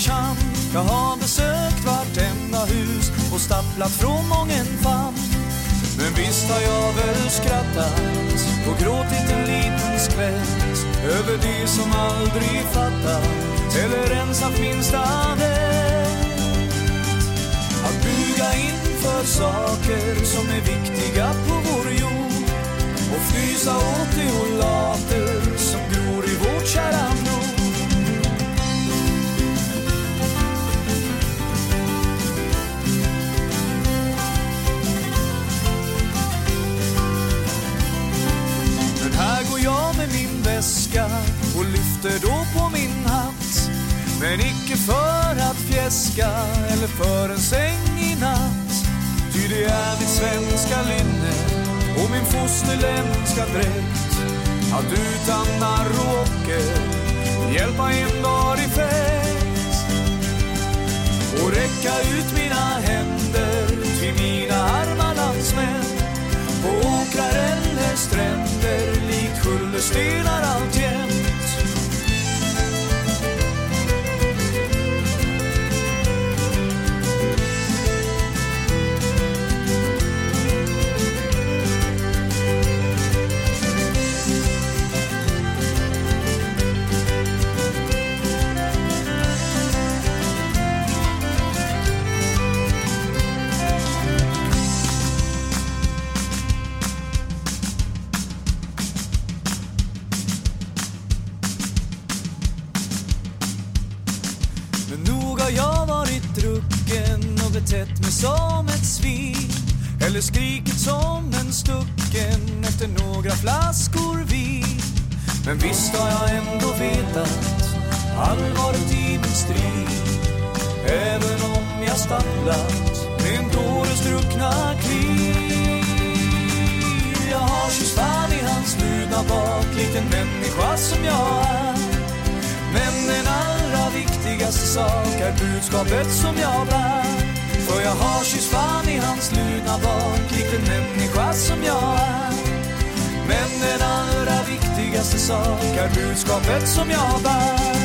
Oskarshamn Jag har besökt vartenda hus och stapplat från mången famn. Men visst har jag väl skrattat och gråtit en liten skvätt över det som aldrig fattat eller ens haft minsta för en säng i natt. Ty det är mitt svenska linne och min fosterländska dräkt. Att utan narr hjälpa en dag i fält. Och räcka ut mina händer till mina arma landsmän. På åkrar eller stränder likt kullerstenar alltjämt. sak är budskapet som jag bär. För jag har kysst fan i hans luna bak, likt en människa som jag är. Men den allra viktigaste sak är budskapet som jag bär.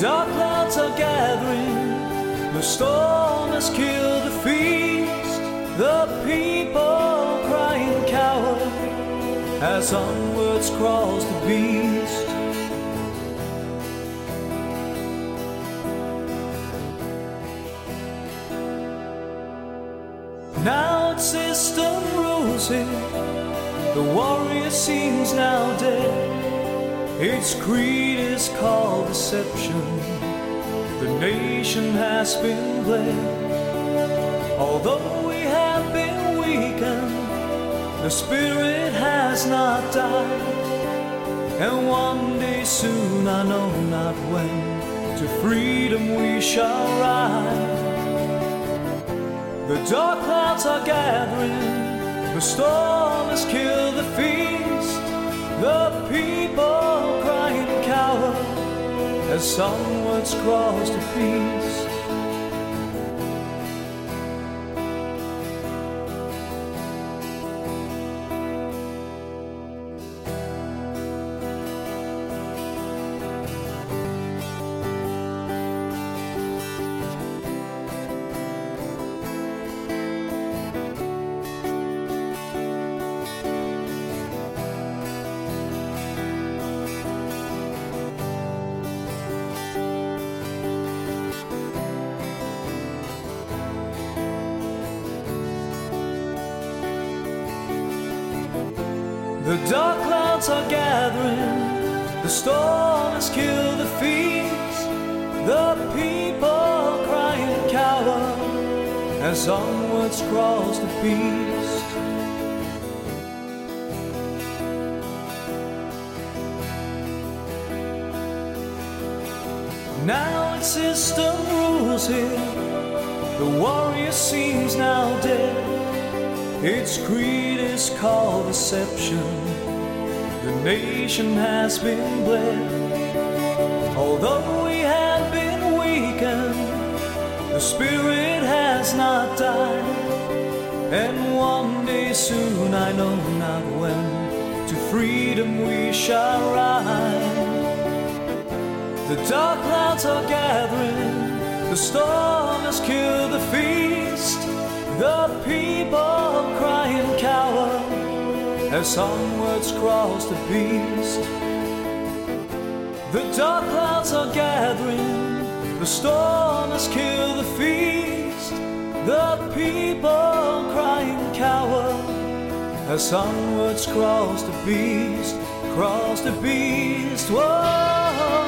Dark clouds are gathering, the storm is killed has been bled. Although we have been weakened, the spirit has not died. And one day soon, I know not when, to freedom we shall ride. The dark clouds are gathering, the storm has killed the feast. The people crying coward as onwards crawls the beast. Nation has been bled. Although we have been weakened, the spirit has not died. And one day soon, I know not when, to freedom we shall ride. The dark clouds are gathering, the storm as onwards crawls the beast. The dark clouds are gathering, the storm has killed the feast. The people crying cower as onwards crawls the beast, crawls the beast. Whoa.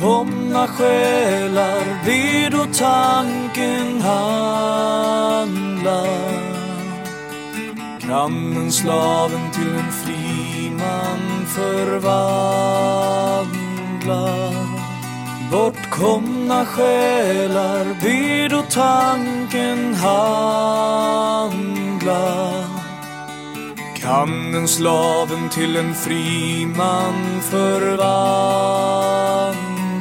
Bortkomna själar vid och tanken handla Kan en slaven till en fri man förvandla Bortkomna själar vid och tanken handla kan en slaven till en fri man förvandla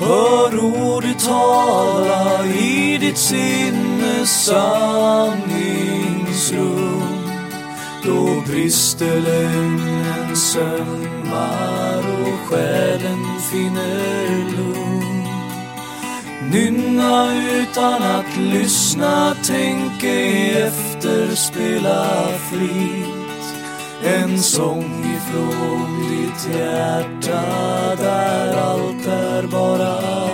Hör ordet tala i ditt sinnes sanningsrum. Då brister lögnen sömmar och själen finner lugn. Nynna utan att lyssna, tänk ej efter, spela fritt. En sång ifrån ditt hjärta där allt är bara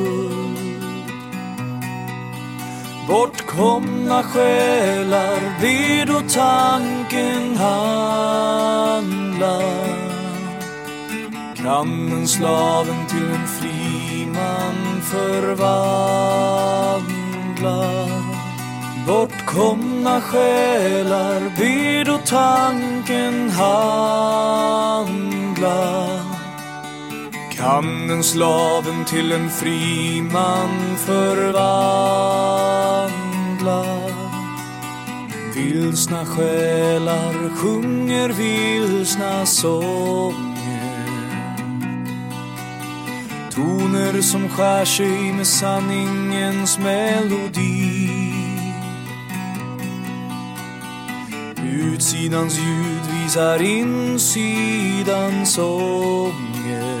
Bortkomna själar vid då tanken handlar, Kan en slaven till en fri man förvandla Bortkomna själar vid då tanken handlar, kan den slaven till en fri man förvandla Vilsna själar sjunger vilsna sånger. Toner som skär sig med sanningens melodi. Utsidans ljud visar insidans ånger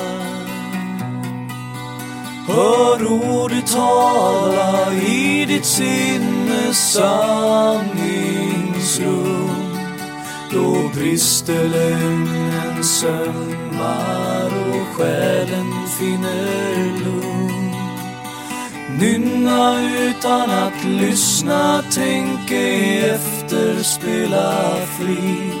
Hör ordet tala i ditt sinnes sanningsrum. Då brister lögnen sömmar och själen finner lugn. Nynna utan att lyssna, tänk efter, spela fri.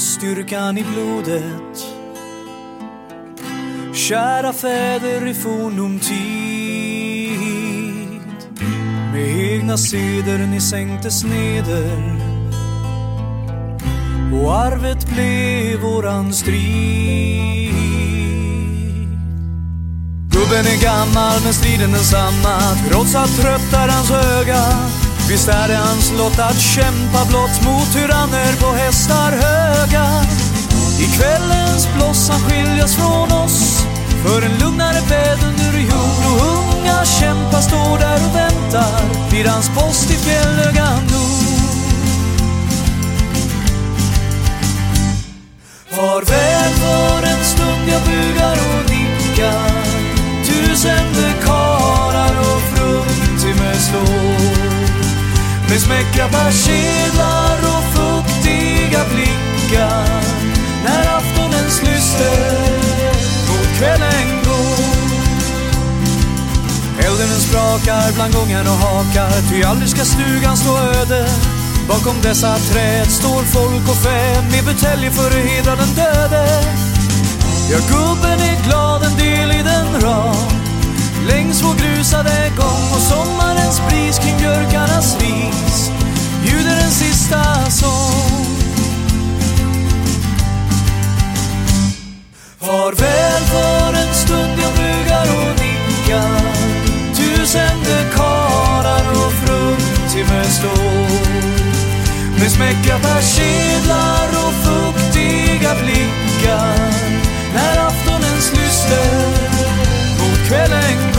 Styrkan i blodet. Kära fäder i fornum tid. Med egna seder ni sänktes neder. Och arvet blev våran strid. Gubben är gammal men striden densamma Trots att trött är hans öga. Visst är det hans lott att kämpa blott mot tyranner på hästar höga? I kvällens bloss han skiljas från oss För en lugnare bädd under jord och unga kämpar står där och väntar Vid hans post i Fjällögan nord. Farväl för en stund jag bugar och nickar Tusende karlar och fruntimmer slår. Med smäckra persedlar och fuktiga blickar. När aftonens lyster mot kvällen går. Elden den sprakar bland gången och hakar. Ty aldrig ska stugan stå öde. Bakom dessa träd står folk och fä med buteljer för att hedra den döde. Ja, gubben är glad en del i den ram längs vår grusade gång och sommarens bris kring björkarnas ris ljuder en sista sång. Farväl för en stund jag bugar och nickar. Tusende karar och fruntimmer står. Med smäckra persedlar och fuktiga blickar. När aftonens lyster mot kvällen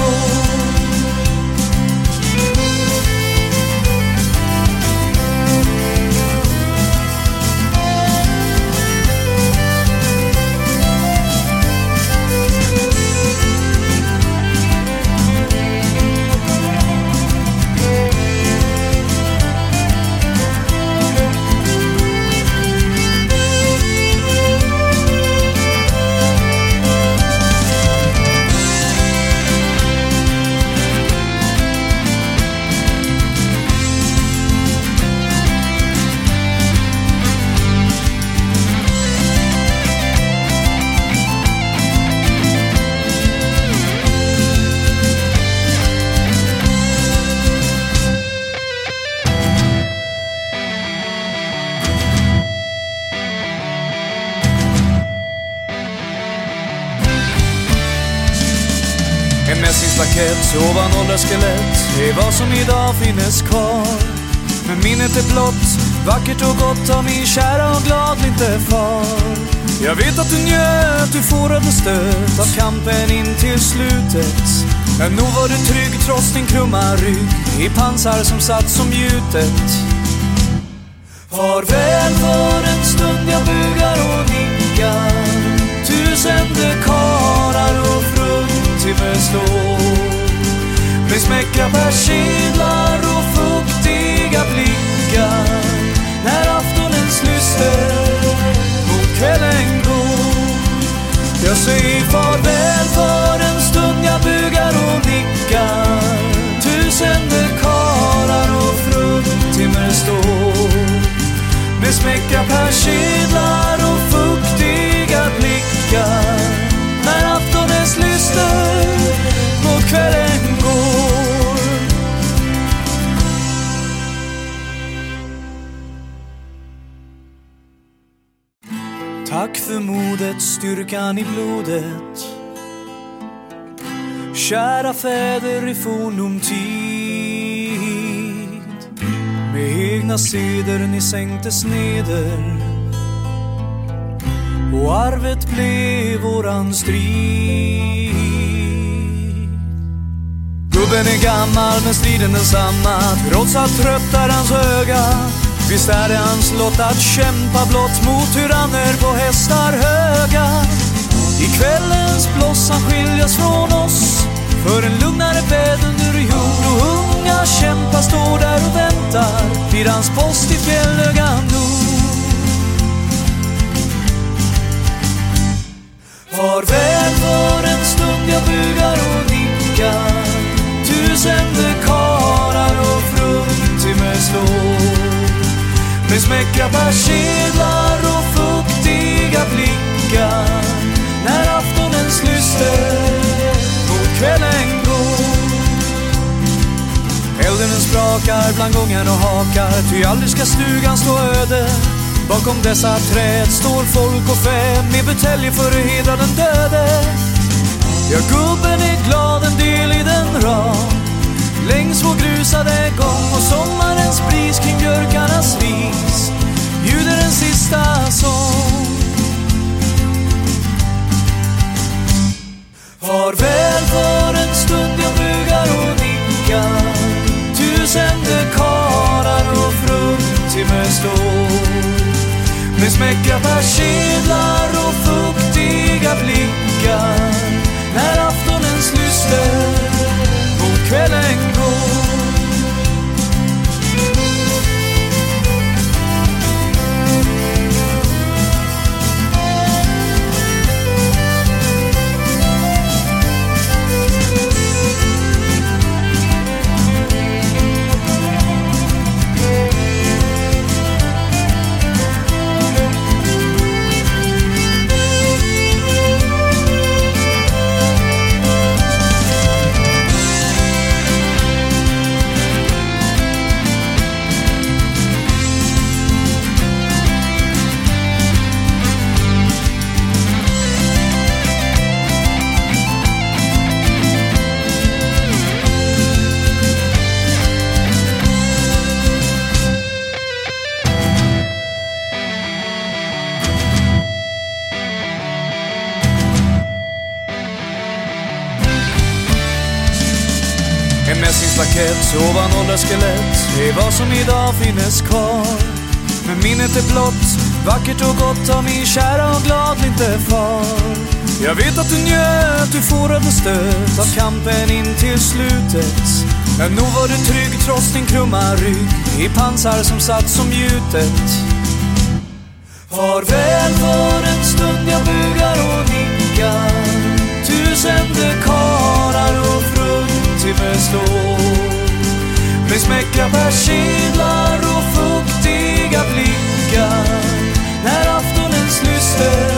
Sovan ovan är vad som idag finnes kvar. Men minnet är blott, vackert och gott av min kära och gladlinte far. Jag vet att du njöt, du fårade stöt av kampen in till slutet. Men nog var du trygg trots din krumma rygg i pansar som satt som gjutet. Farväl för en stund jag bugar och nickar Tusende karar och fruntimmer slår med smäckra persedlar och fuktiga blickar. När aftonens lyster mot kvällen går. Jag säger farväl för en stund jag bugar och nickar. Tusen karar och frukttimmer står. Med smäckra persedlar och fuktiga blickar. Styrkan i blodet. Kära fäder i fornum tid. Med egna seder ni sänktes neder. Och arvet blev våran strid. Gubben är gammal men striden densamma Trots att trött är hans öga. Visst är det hans lott att kämpa blott mot tyranner på hästar höga. I kvällens bloss han skiljas från oss. För en lugnare bädd under jord och unga kämpar står där och väntar Vid hans post i fjällögan nord. Farväl för en stund jag bugar och nickar Tusende karar och fruntimmer slår. Med smäckra persedlar och fuktiga blickar aftonens lyster mot kvällen går. Elden den sprakar bland gången och hakar ty aldrig ska stugan stå öde. Bakom dessa träd står folk och fä med buteljer för att hedra den döde. Ja, gubben är glad en del i den rad. Längs vår grusade gång och sommarens bris kring björkarnas ris, ljuder en sista sång. Fruntimmer står. Med smäckra persedlar och fuktiga blickar. När aftonens lyster mot kvällen mässingslakett ovan skelett är vad som idag finnes kvar. Men minnet är blott, vackert och gott av min kära och gladlinte far. Jag vet att du njöt, du forade stöt av kampen in till slutet. Men nog var du trygg trots din krumma rygg i pansar som satt som gjutet. Farväl för en stund jag bugar och nickar Tusende dekarar och fruntimmer slår Med smäckra persedlar och fuktiga blickar. När aftonens lyster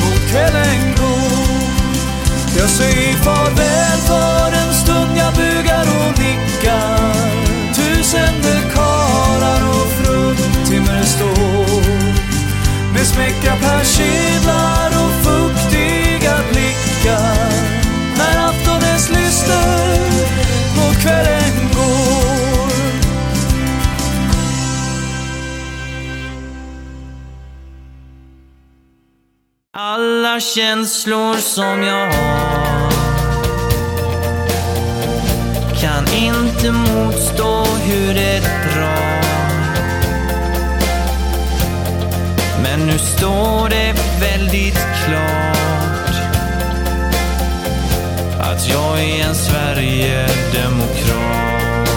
mot kvällen går. Jag säger farväl för en stund jag bugar och nickar. Tusende karar och fruntimmer står. Med smäckra persedlar och fuktiga blickar. När aftonens lyster kvällen går. Alla känslor som jag har kan inte motstå hur det drar. Men nu står det väldigt klart att jag är en Sverigedemokrat.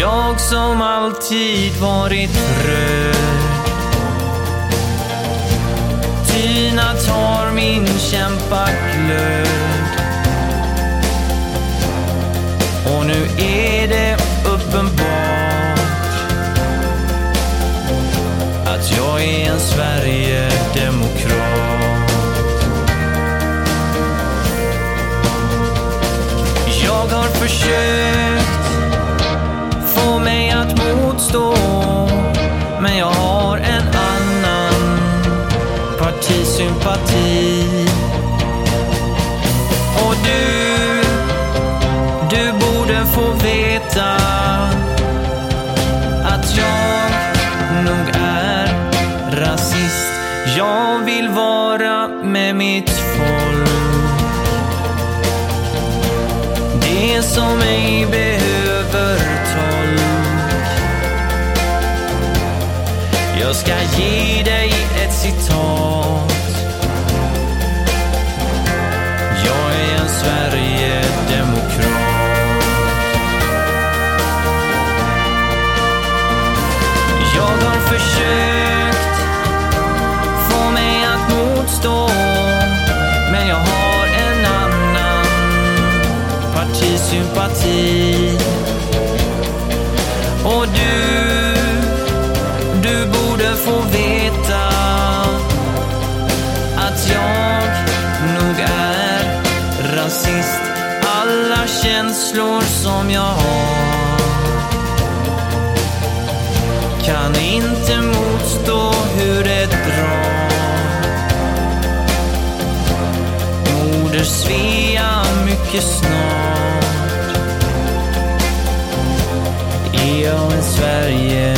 Jag som alltid varit röd Tina tar min kämpaglöd och nu är det uppenbart att jag är en Sverigedemokrat. Jag har försökt få mig att motstå men jag har en annan partisympati. Och du, du borde få veta att jag Det som mycket snart. Är jag en Sverige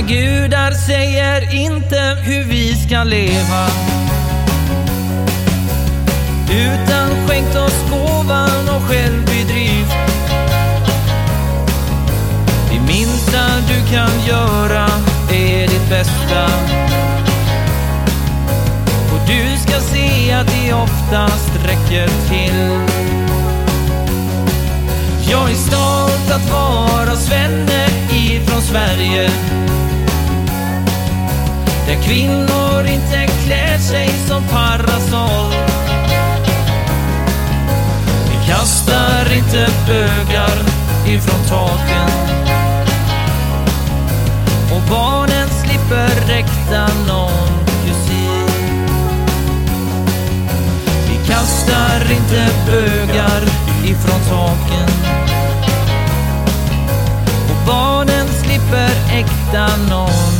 Våra gudar säger inte hur vi ska leva. Utan skänkt oss gåvan och självbedrift. Det minsta du kan göra är ditt bästa. Och du ska se att det oftast räcker till. Jag är stolt att vara svenne ifrån Sverige. Där kvinnor inte klär sig som parasoll. Vi kastar inte bögar ifrån taken. Och barnen slipper räkta någon kusin. Vi kastar inte bögar ifrån taken. Och barnen slipper äkta någon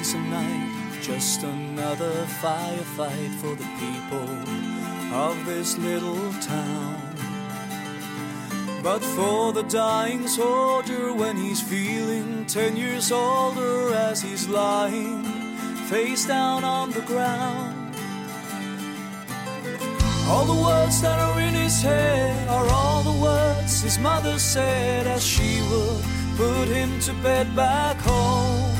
of night. Just another firefight for the people of this little town. But for the dying soldier when he's feeling ten years older as he's lying face down on the ground. All the words that are in his head are all the words his mother said as she would put him to bed back home.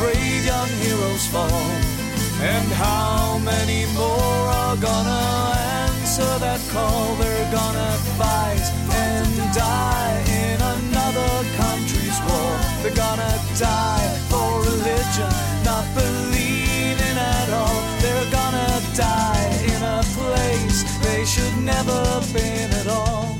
brave young heroes fall? And how many more are gonna answer that call? They're gonna fight and die in another country's war. They're gonna die for religion, not believing at all. They're gonna die in a place they should never been at all.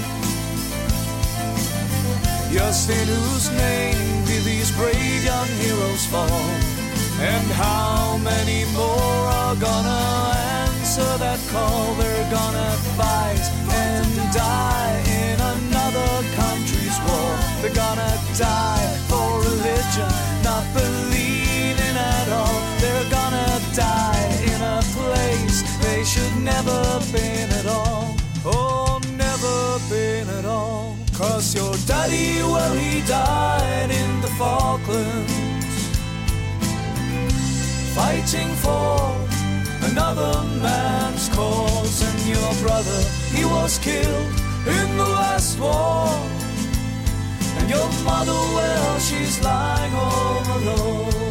Just in whose name did these brave young heroes fall? And how many more are gonna answer that call? They're gonna fight and die in another country's war. They're gonna die for religion, not believing at all. They're gonna die in a place they should never been at all. Cause your daddy, well, he died in the Falklands fighting for another man's cause. And your brother, he was killed in the last war. And your mother, well, she's lying home alone.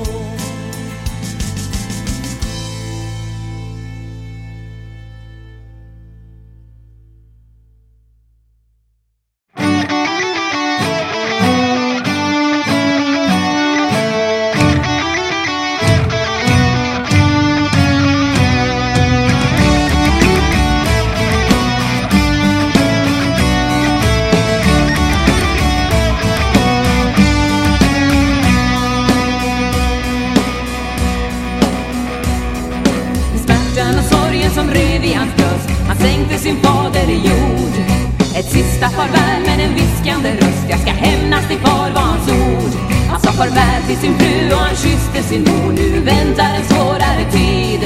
En röst Jag ska hämnas till far var hans ord. Han sa farväl till sin fru och han kysste sin mor. Nu väntar en svårare tid.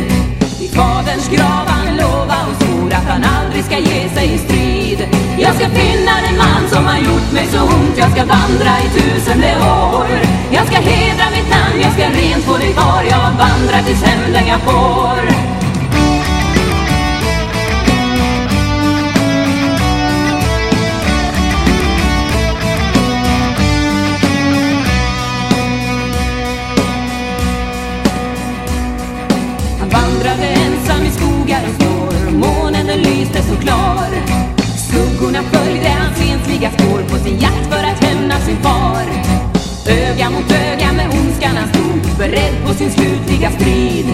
I faderns grav han lova och svor Att han aldrig ska ge sig i strid. Jag ska finna den man som har gjort mig så ont. Jag ska vandra i tusende år. Jag ska hedra mitt namn, jag ska rent få dig kvar. Jag vandrar tills hämnden jag får. Skuggorna följde hans ensliga spår På sin jakt för att hämna sin far. Öga mot öga med ondskan han stod Beredd på sin slutliga strid.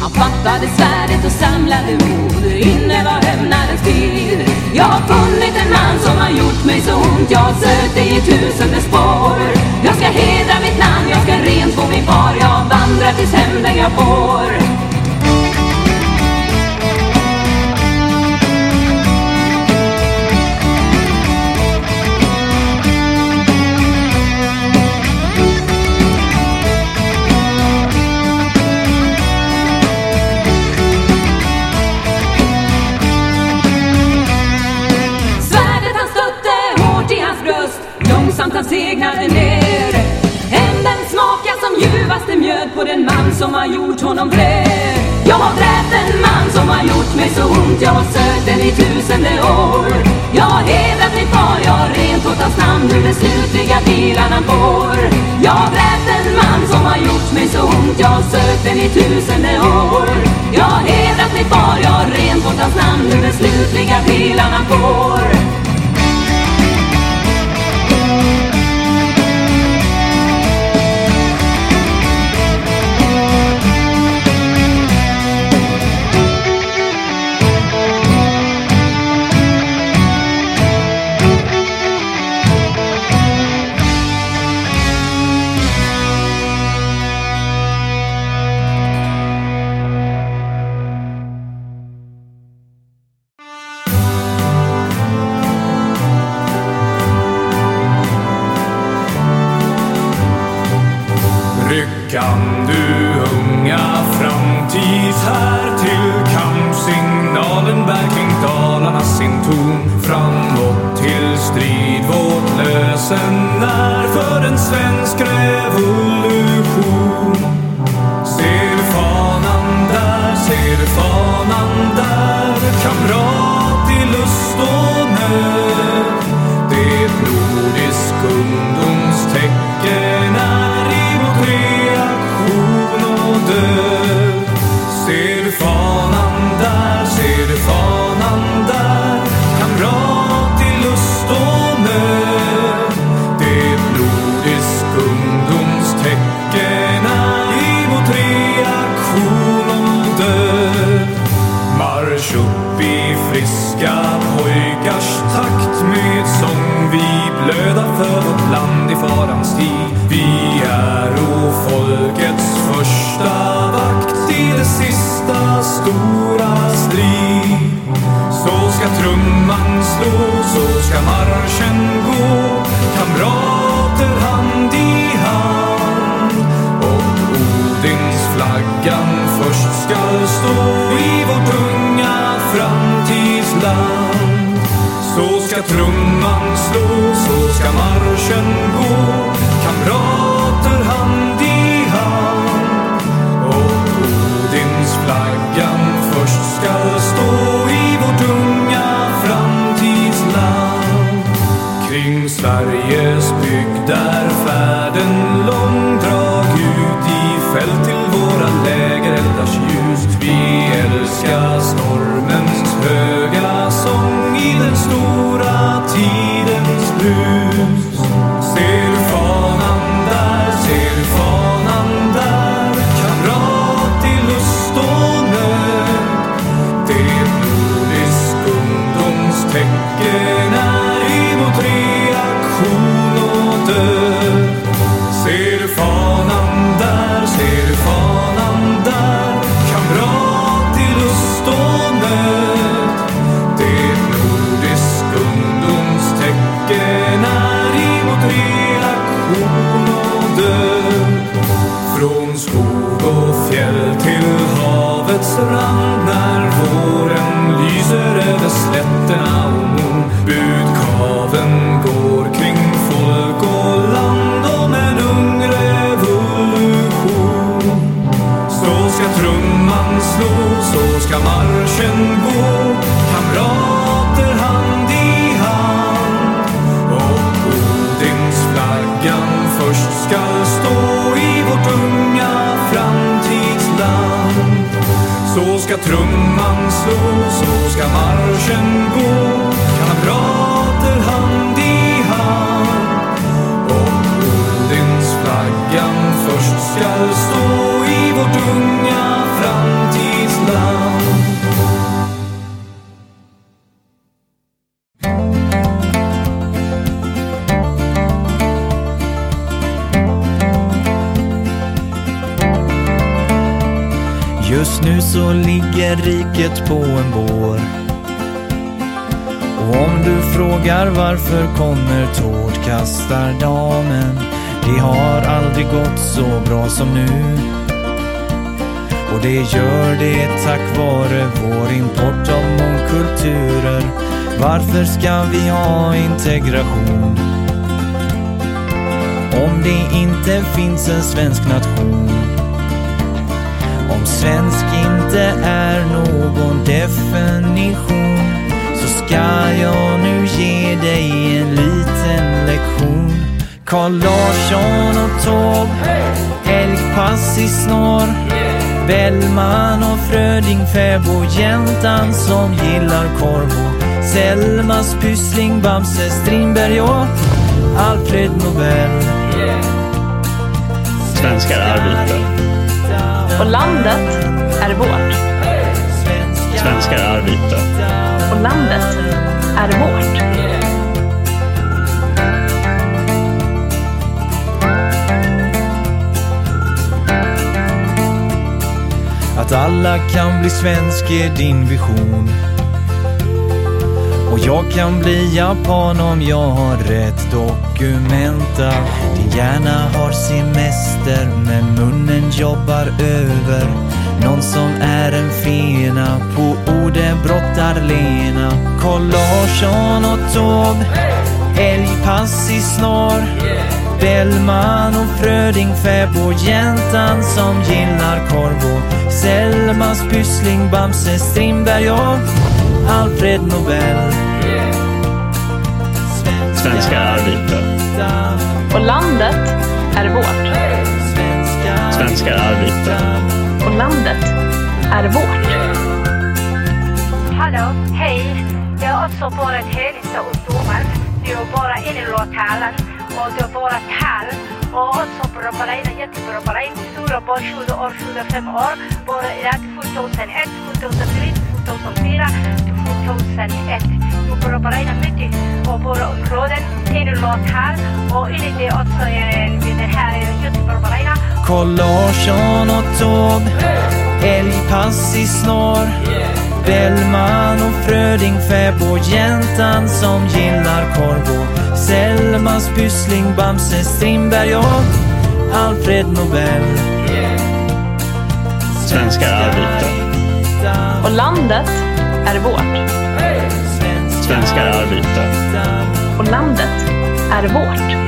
Han fattade svärdet och samlade mod. Inne var hämnarens tid. Jag har funnit en man som har gjort mig så ont. Jag har sökt dig i tusende spår. Jag ska hedra mitt namn, jag ska rent få min far. Jag vandrar tills hämnden jag får. Långsamt han segnade ner Änden smakar som ljuvaste mjöd På den man som har gjort honom vred Jag har dräpt en man som har gjort mig så ont. Jag har sökt den i tusende år. Jag har hedrat min far Jag har rent åt hans namn Hur den slutliga vilan han får Jag har dräpt en man som har gjort mig så ont. Jag har sökt den i tusende år. Jag har hedrat min far Jag har rent åt hans namn Hur den slutliga vilan han får jag har rätt dokumenta. Din hjärna har semester men munnen jobbar över. Någon som är en fena på ordet brottar-Lena Carl Larsson och Taube Älgpass i snar Bellman och Fröding Fäbo Jäntan som gillar korv och Selmas Pyssling Bamse Strindberg och Alfred Nobel Svenskar är vita. Och landet är vårt. Svenskar är vita. Och landet är vårt. Hallå, hej. Jag har också varit hälsa och sommar. Det är bara en låthällen och det är bara tal. Och också dig, jättebra på dig. Stora barn, 20 år, 25 år. Bara i det 2001, 2003, 2004, 2001. Mycket. Och bara områden, en låthall. Och enligt det också är det här på dig. Carl Larsson och Taube Älgpass i snar Bellman och Fröding Fäbo Jäntan som gillar korv och Selmas Pyssling Bamse Strindberg och Alfred Nobel Svenskar är vita. Och landet är vårt. Svenskar är vita. Och landet är vårt.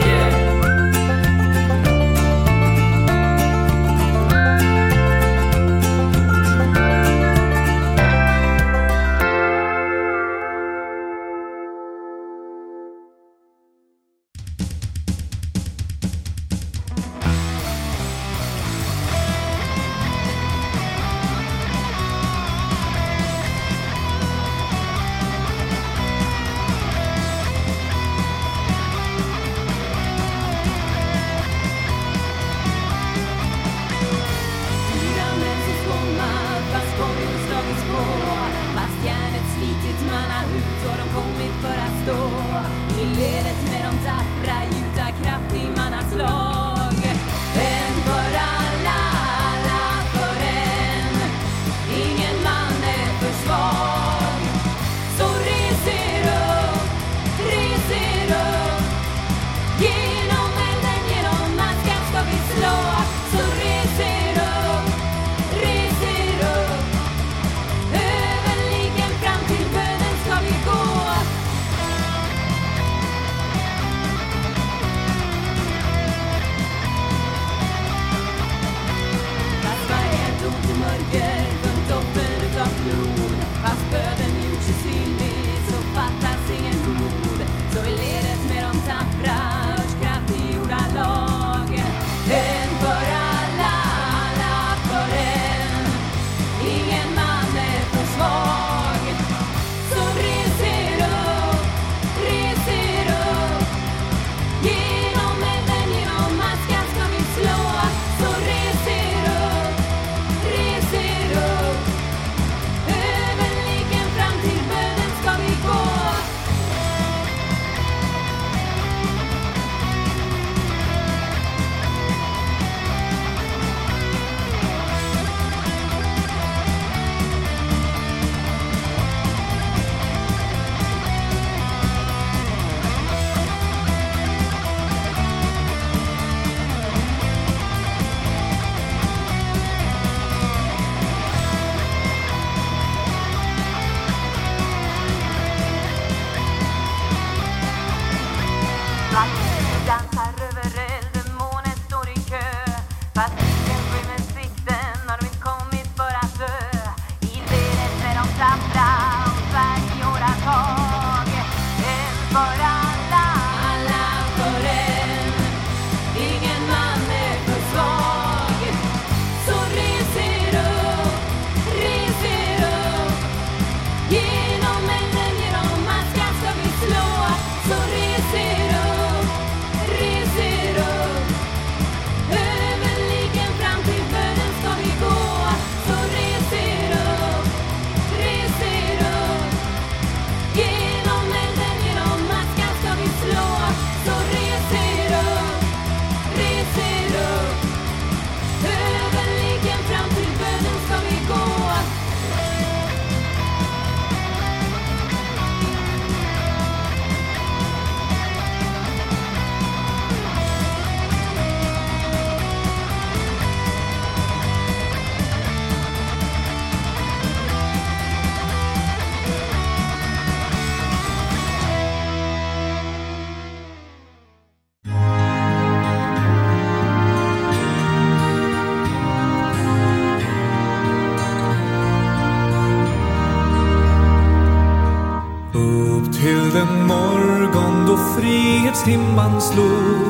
timman slog.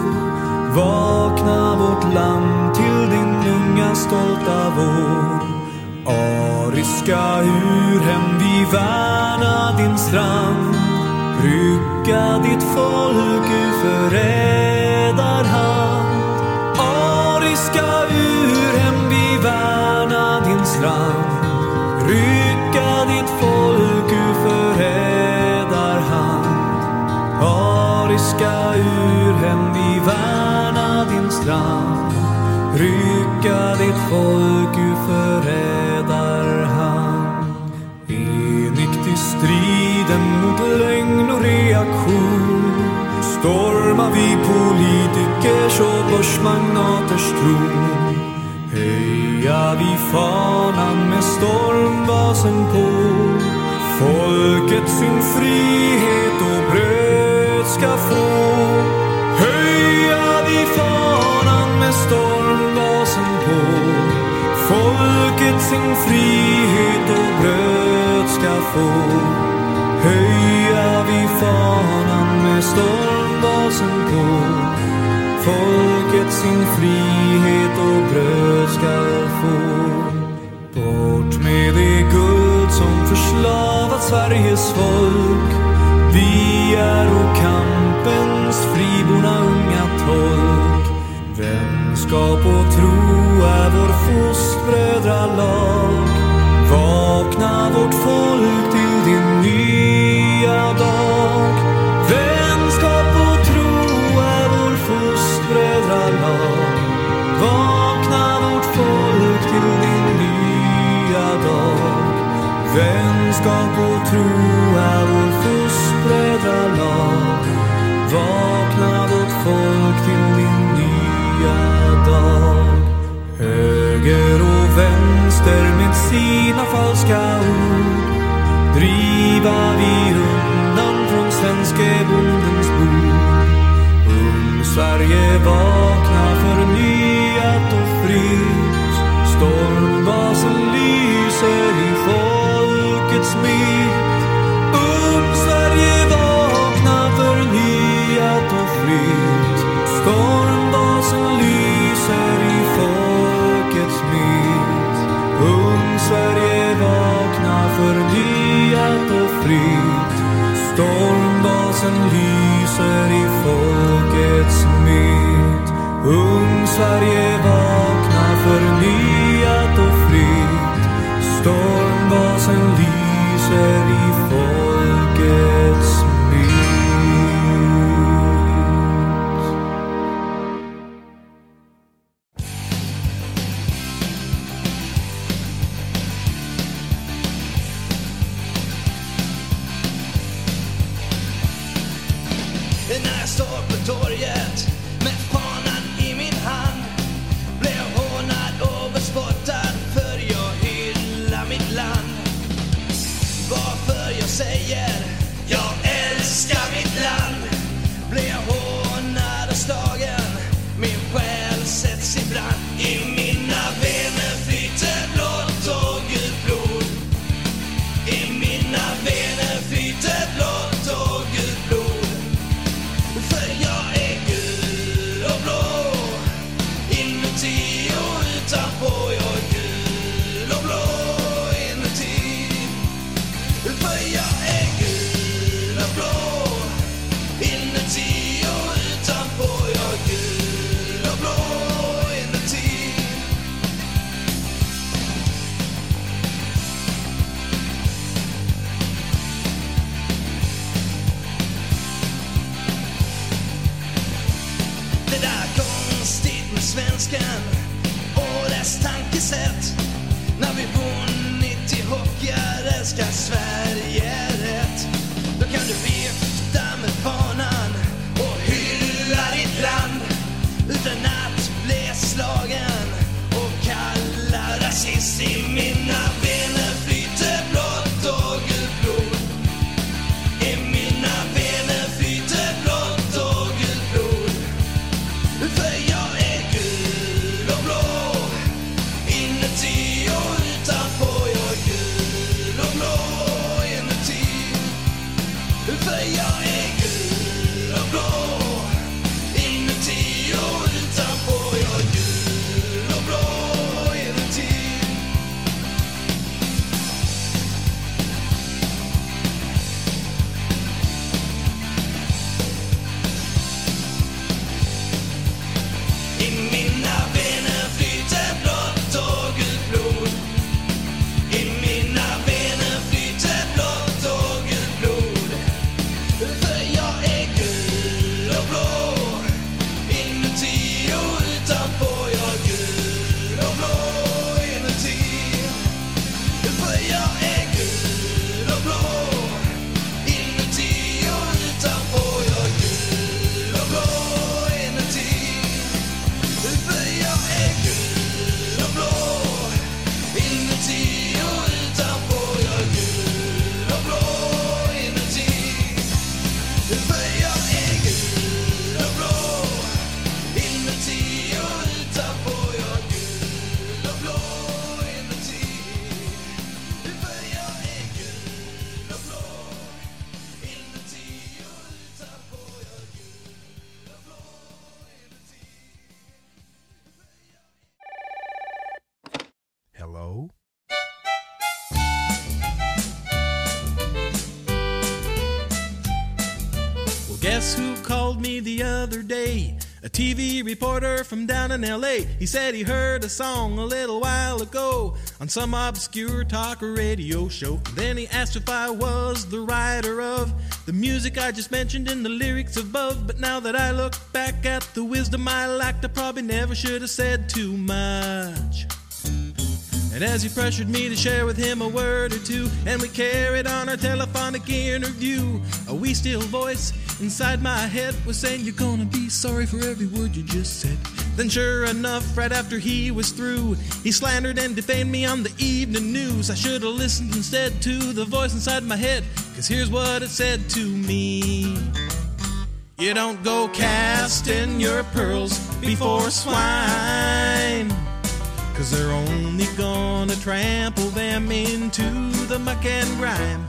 sin frihet och bröd ska få. Höja vi fanan med stormbasen på. Folket sin frihet och bröd ska få. Höja vi fanan med stormbasen på. Folket sin frihet och bröd ska få. Sveriges folk. Vi är och kampens friborna unga tolk. Vänskap och tro är vår fostbrödralag. Efter med sina falska ord driva vi undan från svenske bondens bord. Ung Sverige vakna förnyat och fritt, stormbasen lyser i Cesar TV reporter from down in LA, he said he heard a song a little while ago on some obscure talk radio show. Then he asked if I was the writer of the music I just mentioned in the lyrics above. But now that I look back at the wisdom I lacked, I probably never should have said too much. And as he pressured me to share with him a word or two, and we carried on our telephonic interview, a wee still voice inside my head was saying, You're gonna be sorry for every word you just said. Then, sure enough, right after he was through, he slandered and defamed me on the evening news. I should have listened instead to the voice inside my head, cause here's what it said to me. You don't go casting your pearls before swine. Cause they're only gonna trample them into the muck and grime.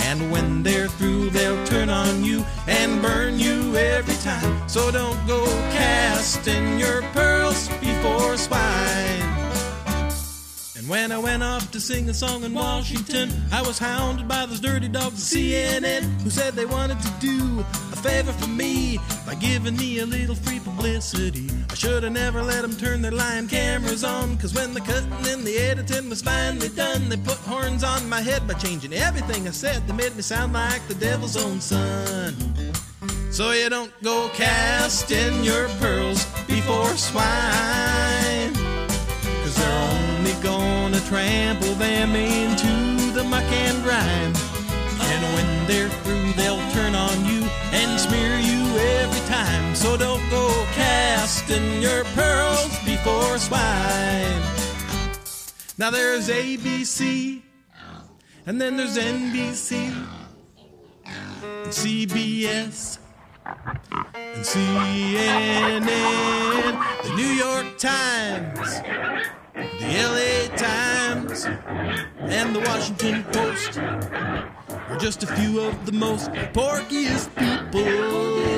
And when they're through, they'll turn on you and burn you every time. So don't go casting your pearls before swine. And when I went off to sing a song in Washington, I was hounded by those dirty dogs at CNN who said they wanted to do a favor for me by giving me a little free publicity. I should have never let them turn their lying cameras on, cause when the cutting and the editing was finally done, they put horns on my head by changing everything I said. They made me sound like the devil's own son. So you don't go casting your pearls before swine. Cause they're only gonna trample them into the muck and grime. And when they're through, they'll turn on you and smear you every time. So don't go casting your pearls before swine. Now there's ABC, and then there's NBC, and CBS, and CNN, the New York Times, the LA Times, and the Washington Post are just a few of the most porkiest people.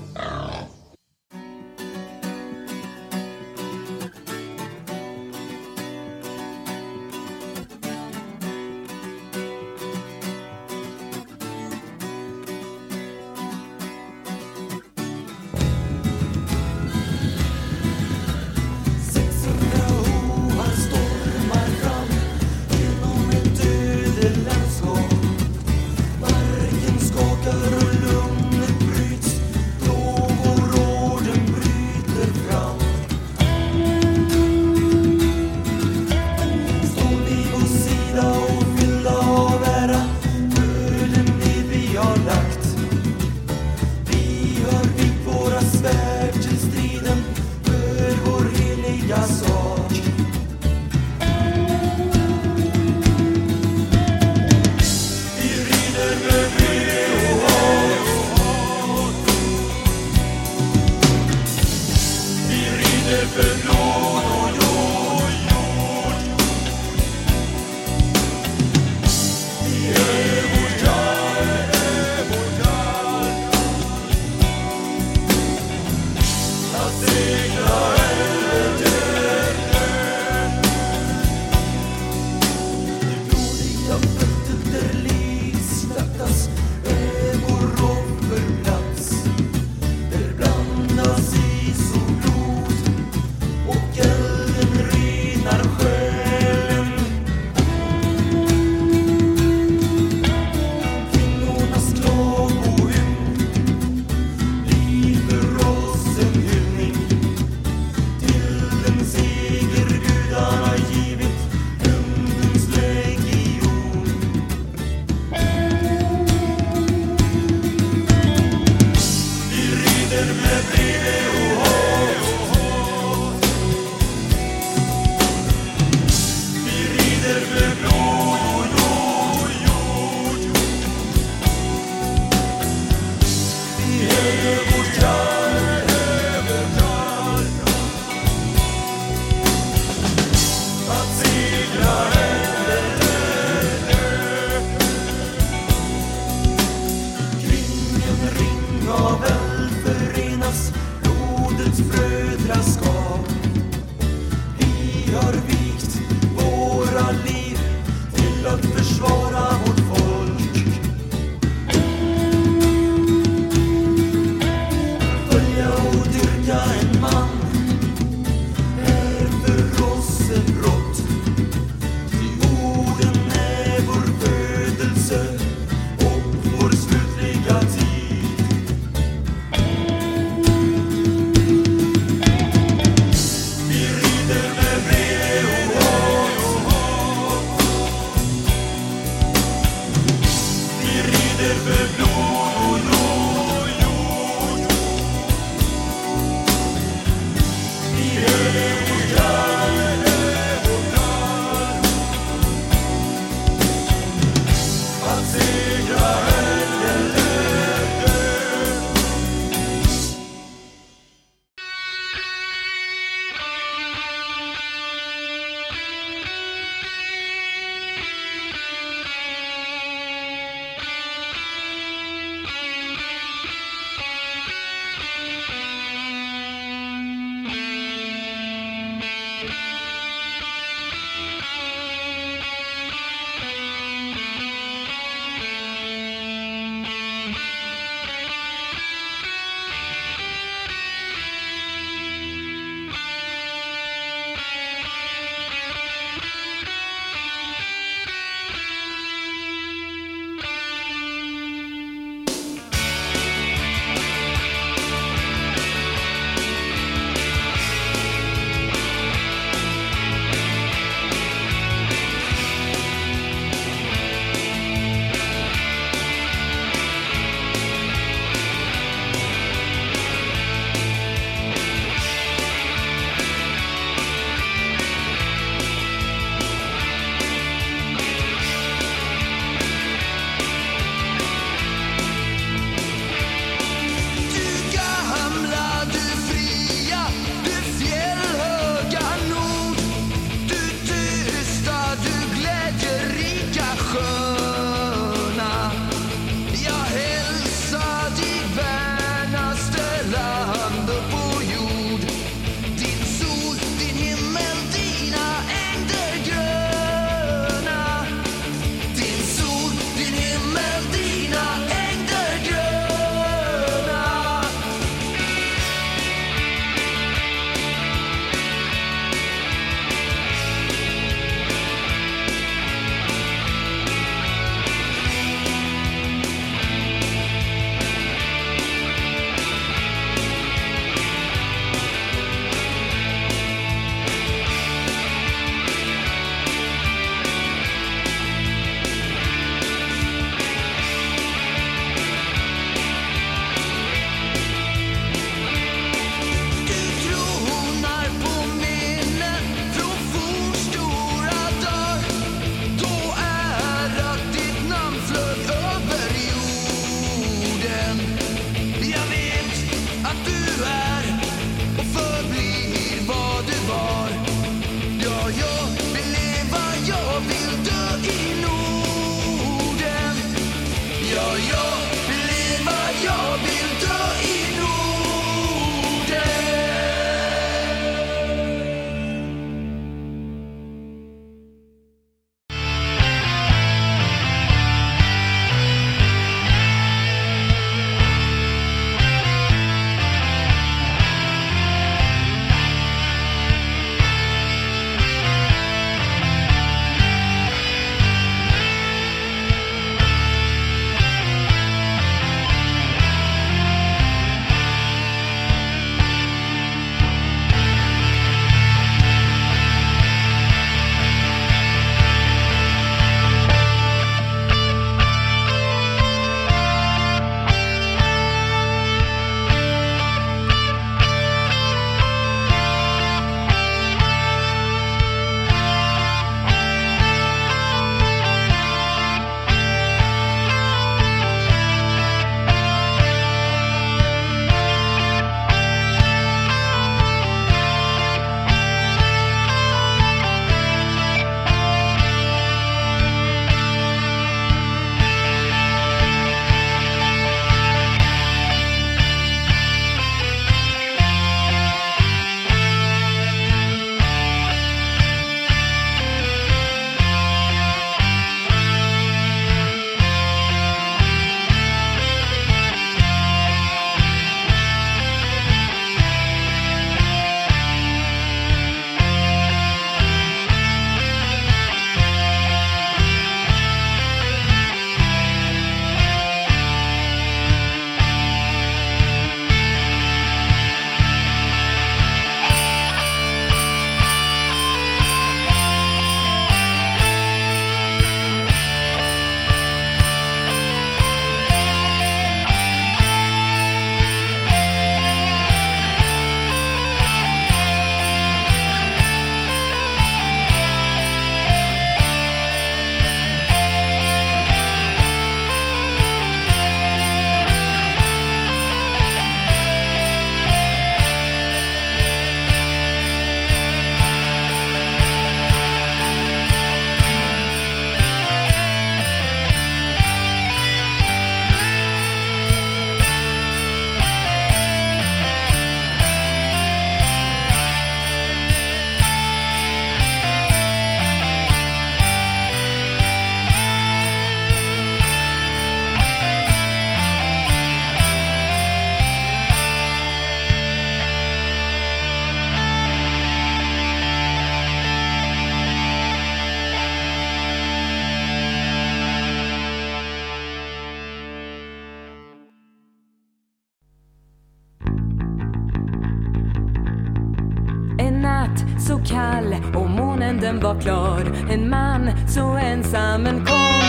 tiden var klar. En man så ensam en kom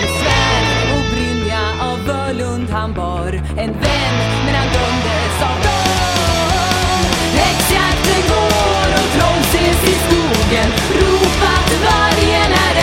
Med svärd och brynja av Völund han bar. En vän men han dömdes av dom. Häxjakten går och Trolls i skogen. Ropat vargen är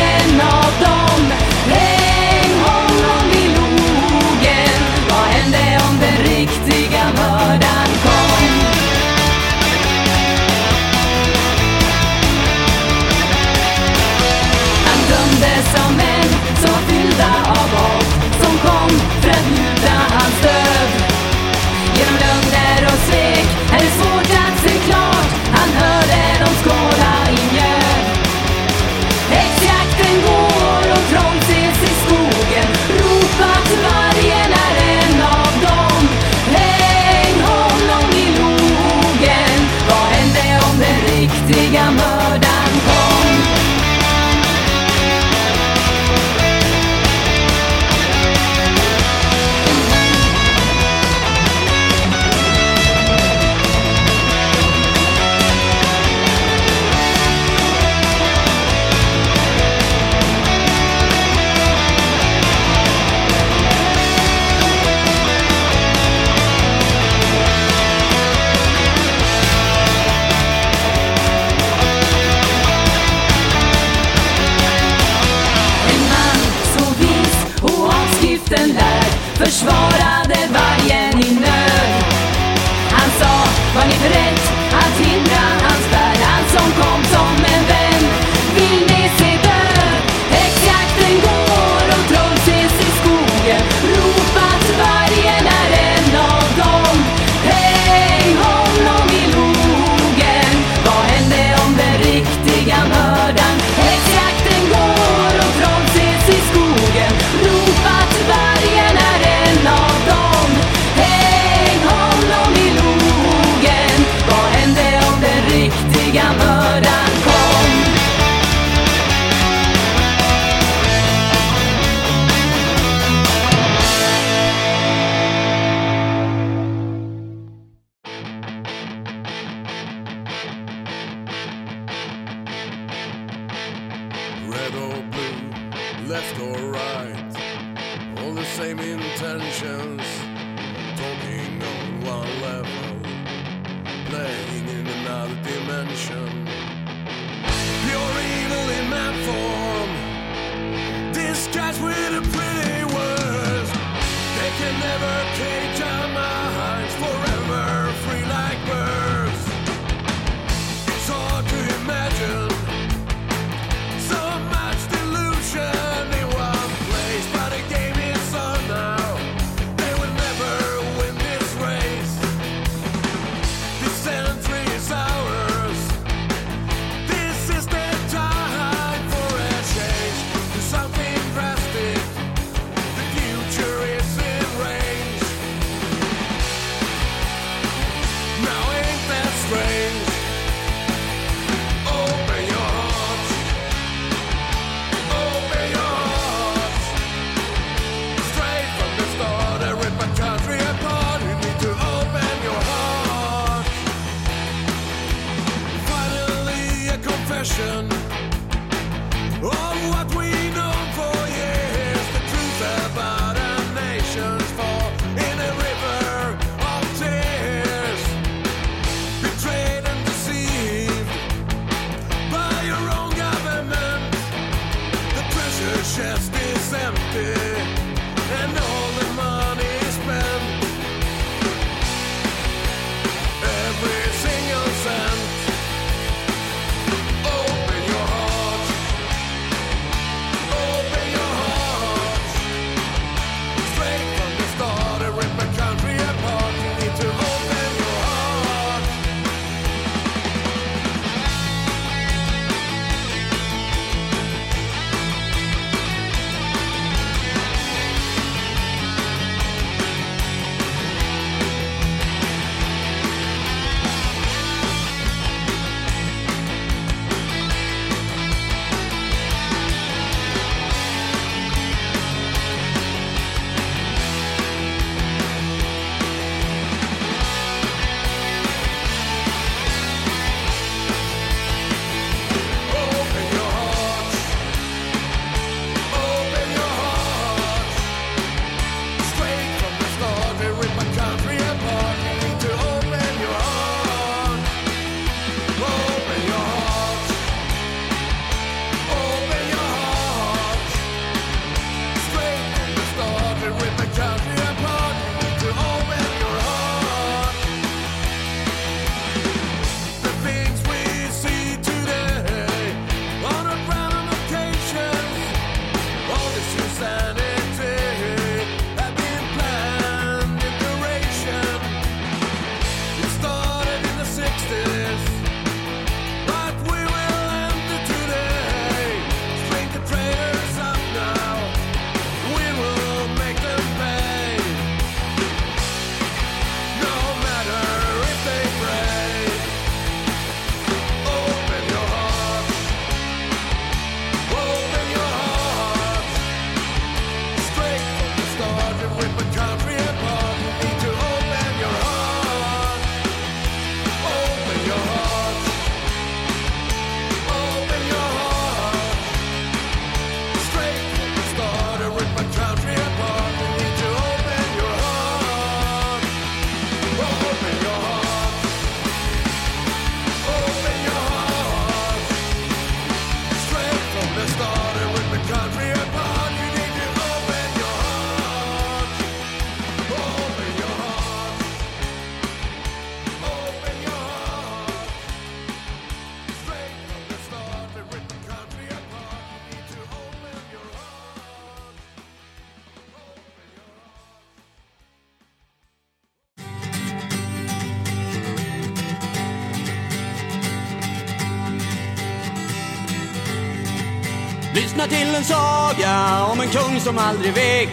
som aldrig vek.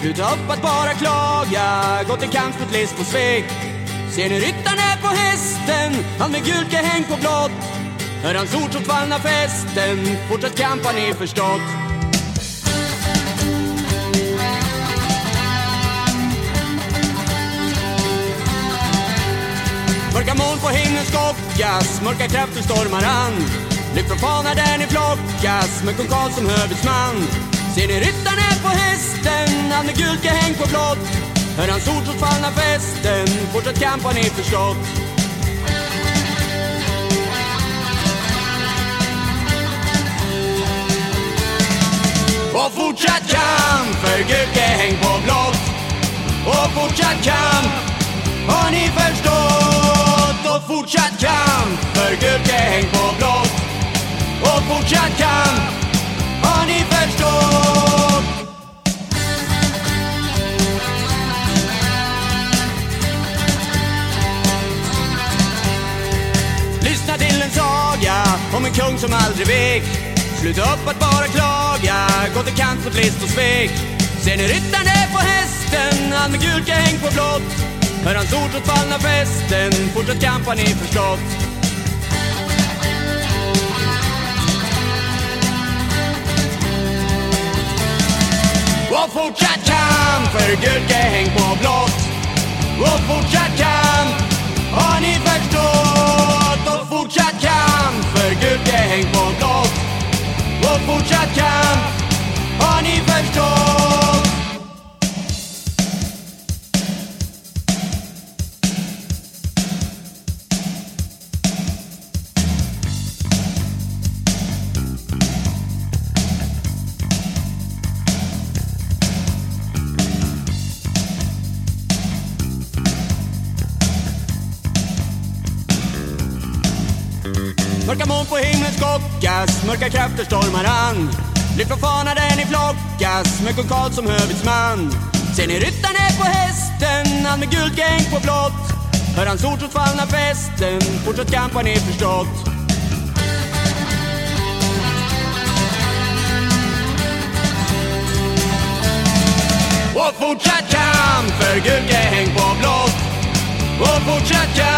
Sluta upp att bara klaga, gå till kamp mot list och svek. Ser ni ryttaren är på hästen, han med gult häng på blått. Hör hans ord som tvallna festen, fortsätt kamp har ni förstått. Mörka moln på himlen skockas, mörka krafter stormar an. Lyft från fanar där ni flockas, med kung Karl som hövitsman Ser ni ryttaren är på hästen, han med gult häng på blått. Hör hans ord som fallna festen, fortsätt kamp har ni förstått Och fortsatt kamp för gult häng på blått. Och fortsatt kamp har ni förstått? Och fortsatt kamp för gult häng på blått. Och fortsatt kamp? Lyssna till en saga om en kung som aldrig vek. Sluta upp att bara klaga, gå till kant mot list och svek. Ser ni ryttaren är på hästen, han med gult häng på blått. Hör hans ord som fallna fästen, fortsatt kamp har ni förstått. Och fortsatt kamp för gult häng på blått. Och fortsatt kamp har ni förstått? Och fortsatt kamp för gult häng på blått. Och fortsatt kamp har ni förstått? Skockas, krafter stormar an. Lyft från fanan där ni flockas, med kung Karl som hövitsman Ser ni ryttaren här på hästen, han med gult gäng på blått. Hör hans ord fallna fästen, fortsatt kamp har ni förstått. Och fortsatt kamp för gult gäng på blått. Och fortsatt kamp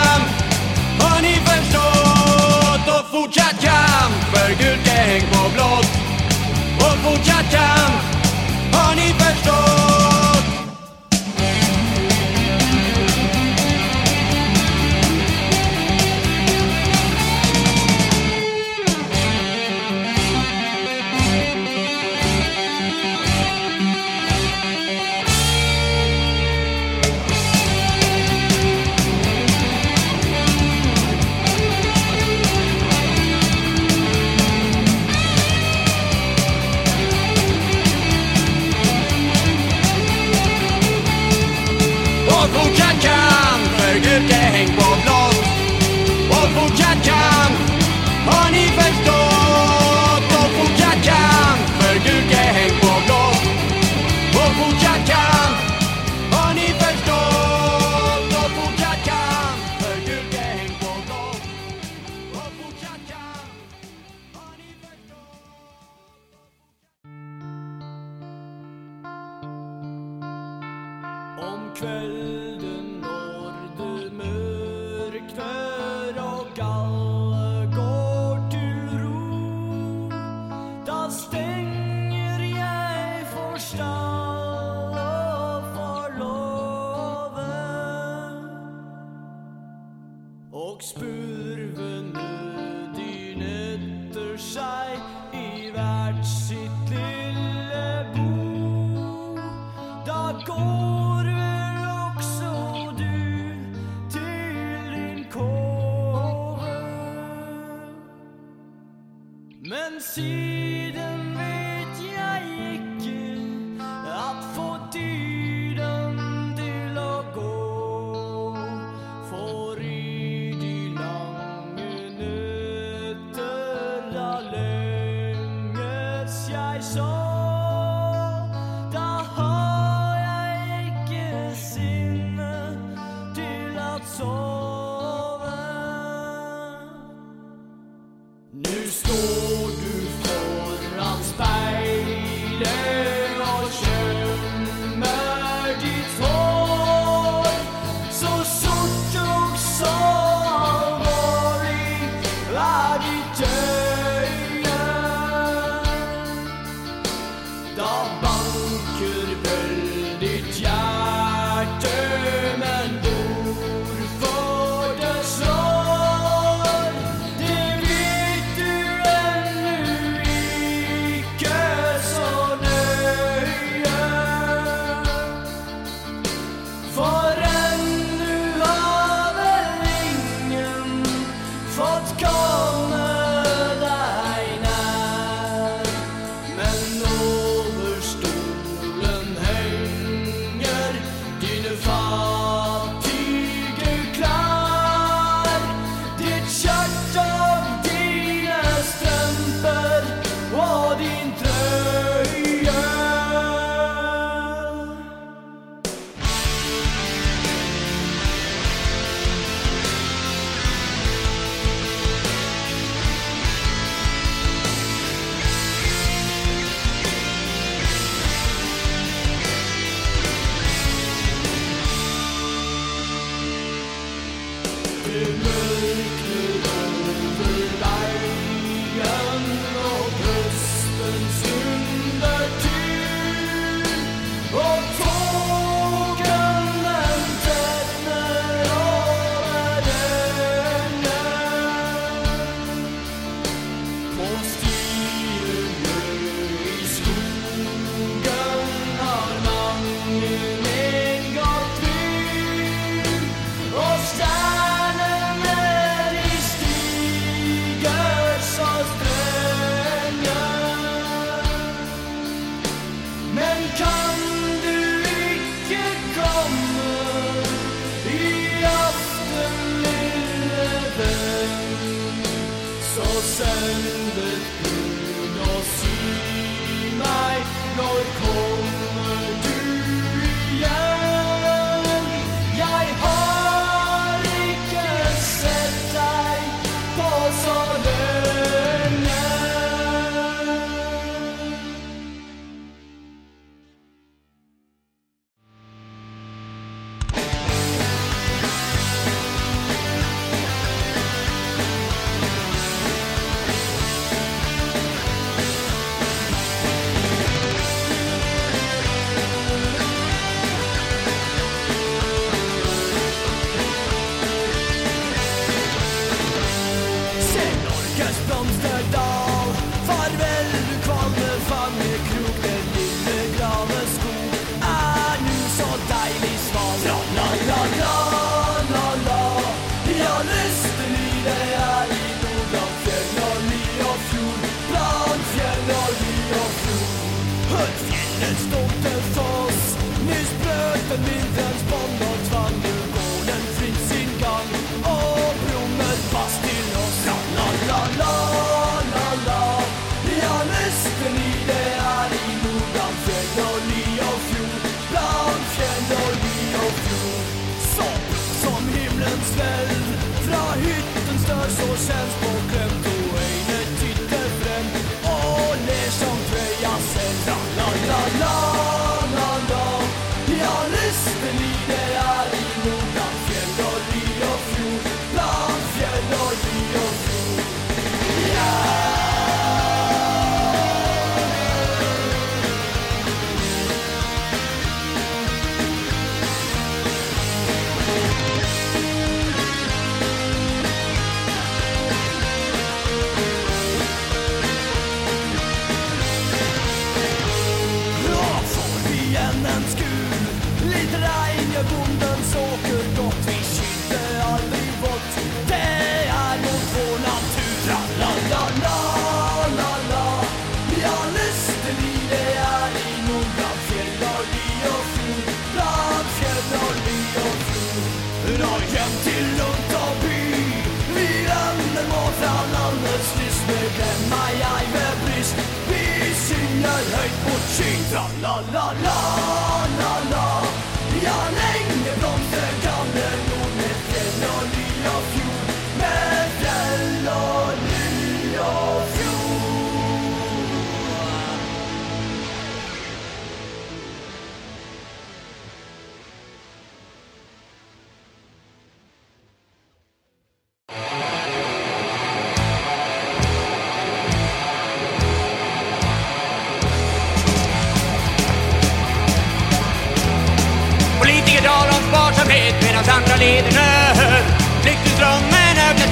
fortsatt kamp för gult häng på blått. Och fortsatt kamp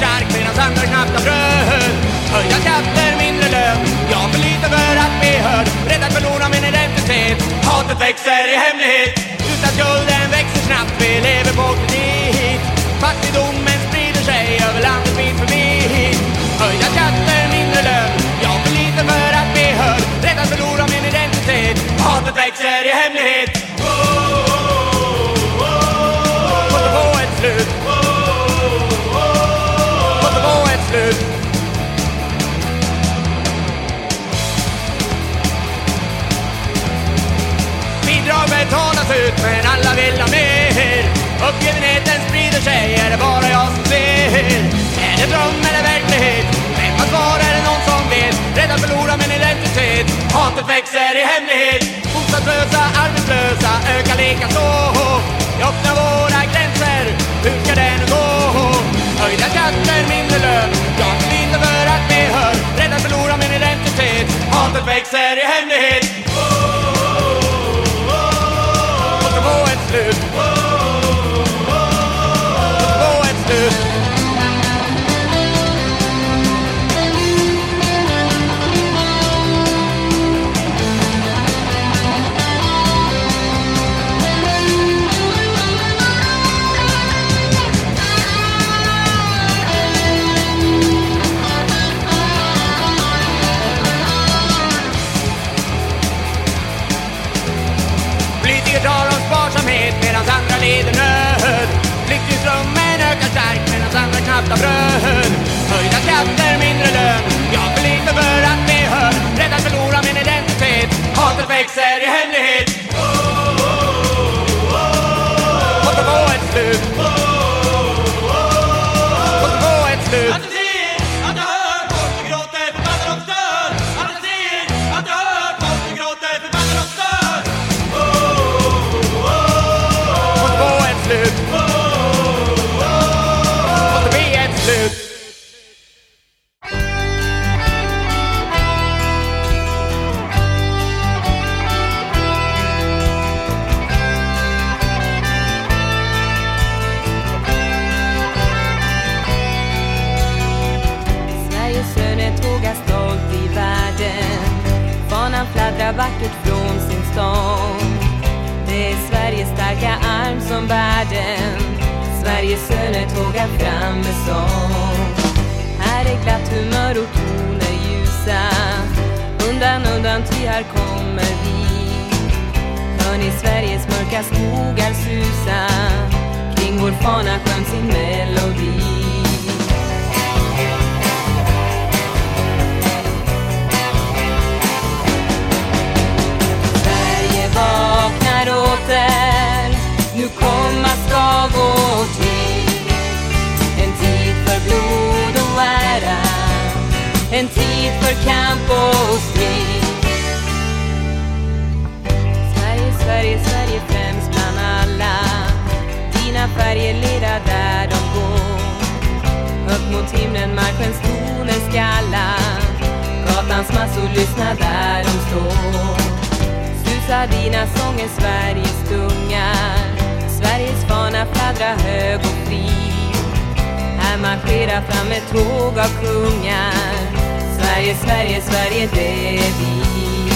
stark medan andra knappt har bröd. Höjda skatter, mindre lön. Jag för lite för att bli hörd. Rädd att förlora min identitet. Hatet växer i hemlighet. Utan skulden växer snabbt. Vi lever på kredit. Fattigdomen sprider sig över landet bit för bit. Höjda skatter, mindre lön. Jag för lite för att bli hörd. Rädd att förlora min identitet. Hatet växer i hemlighet. andas men alla vill ha mer Uppgivenheten sprider sig, är det bara jag som ser? Är det dröm eller verklighet? Vem har svar? Är det någon som vet? Redan förlorar min identitet Hatet växer i hemlighet Bostadslösa, arbetslösa ökar likaså Vi öppnar våra gränser, hur ska det nu gå? Höjda skatter, mindre lön Jag vill inte för att bli hörd Redan förlorar min identitet Hatet växer i hemlighet knappt har bröd Höjda skatter, mindre lön Jag är för lite för att bli hörd Rädd att förlora min identitet Hatet växer i hemlighet Måste få ett slut Sveriges söner tågar fram med sång. Här är glatt humör och toner ljusa. Undan, undan, ty här kommer vi. Hör ni Sveriges mörka skogar susa? Kring vår fana sjöng sin melodi. Sverige vaknar åter. Nu kommer En tid för kamp och strid. Sverige, Sverige, Sverige främst bland alla. Dina färger leda där de går. Upp mot himlen marschens toner skalla. Gatans massor lyssna där de står. Susa dina sånger Sveriges gungar Sveriges fana fladdra hög och fri. Här marscherar fram ett tåg av kungar. Sverige, Sverige, Sverige det är vi.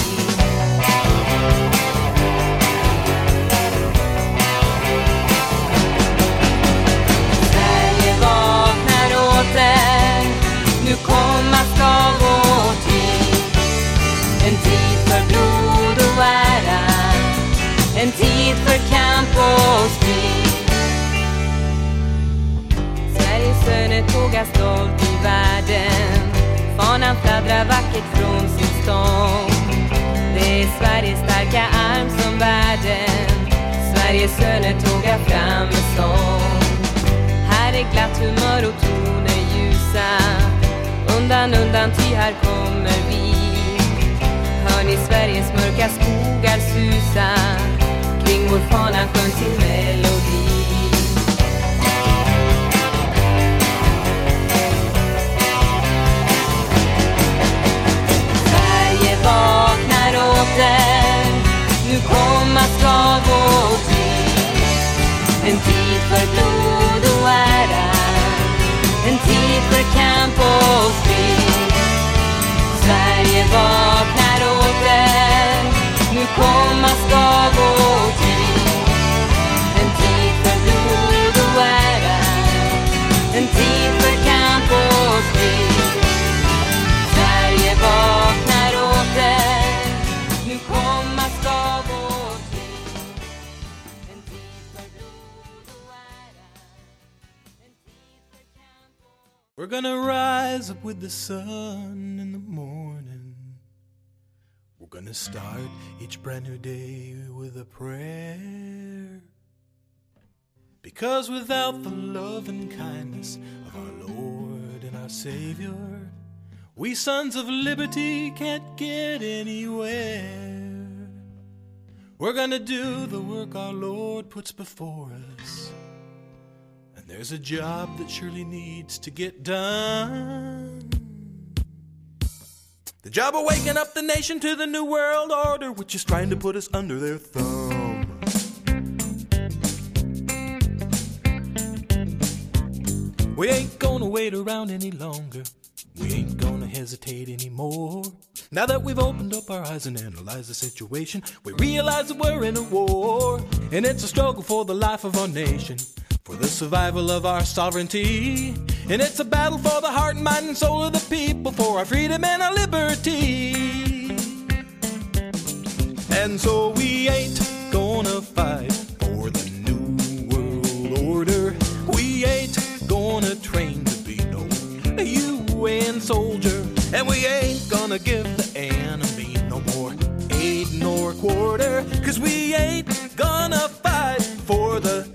Sverige vaknar åter. Nu komma ska vår tid. En tid för blod och ära. En tid för kamp och strid. Sveriges söner tågar stolt i världen. Fanan fladdrar vackert från sin stång. Det är Sveriges starka arm som världen, Sveriges söner tågar fram med sång. Här är glatt humör och toner ljusa. Undan, undan, ty här kommer vi. Hör ni Sveriges mörka skogar susa? Kring vår fana sjöng sin melodi vaknar åter Nu komma ska vår tid En tid för blod och ära. En tid för kamp och strid Sverige vaknar åter Nu komma ska vår tid En tid för blod och ära. En tid för kamp och strid Sverige vaknar gonna rise up with the sun in the morning. We're gonna start each brand new day with a prayer. Because without the love and kindness of our Lord and our Savior, we sons of liberty can't get anywhere. We're gonna do the work our Lord puts before us. There's a job that surely needs to get done. The job of waking up the nation to the New World Order, which is trying to put us under their thumb. We ain't gonna wait around any longer. We ain't gonna hesitate anymore. Now that we've opened up our eyes and analyzed the situation, we realize that we're in a war. And it's a struggle for the life of our nation, for the survival of our sovereignty. And it's a battle for the heart, and mind, and soul of the people, for our freedom and our liberty. And so we ain't gonna fight for the new world order. We ain't gonna train to be no UN soldier. And we ain't gonna give the enemy no more aid nor quarter. Cause we ain't gonna fight for the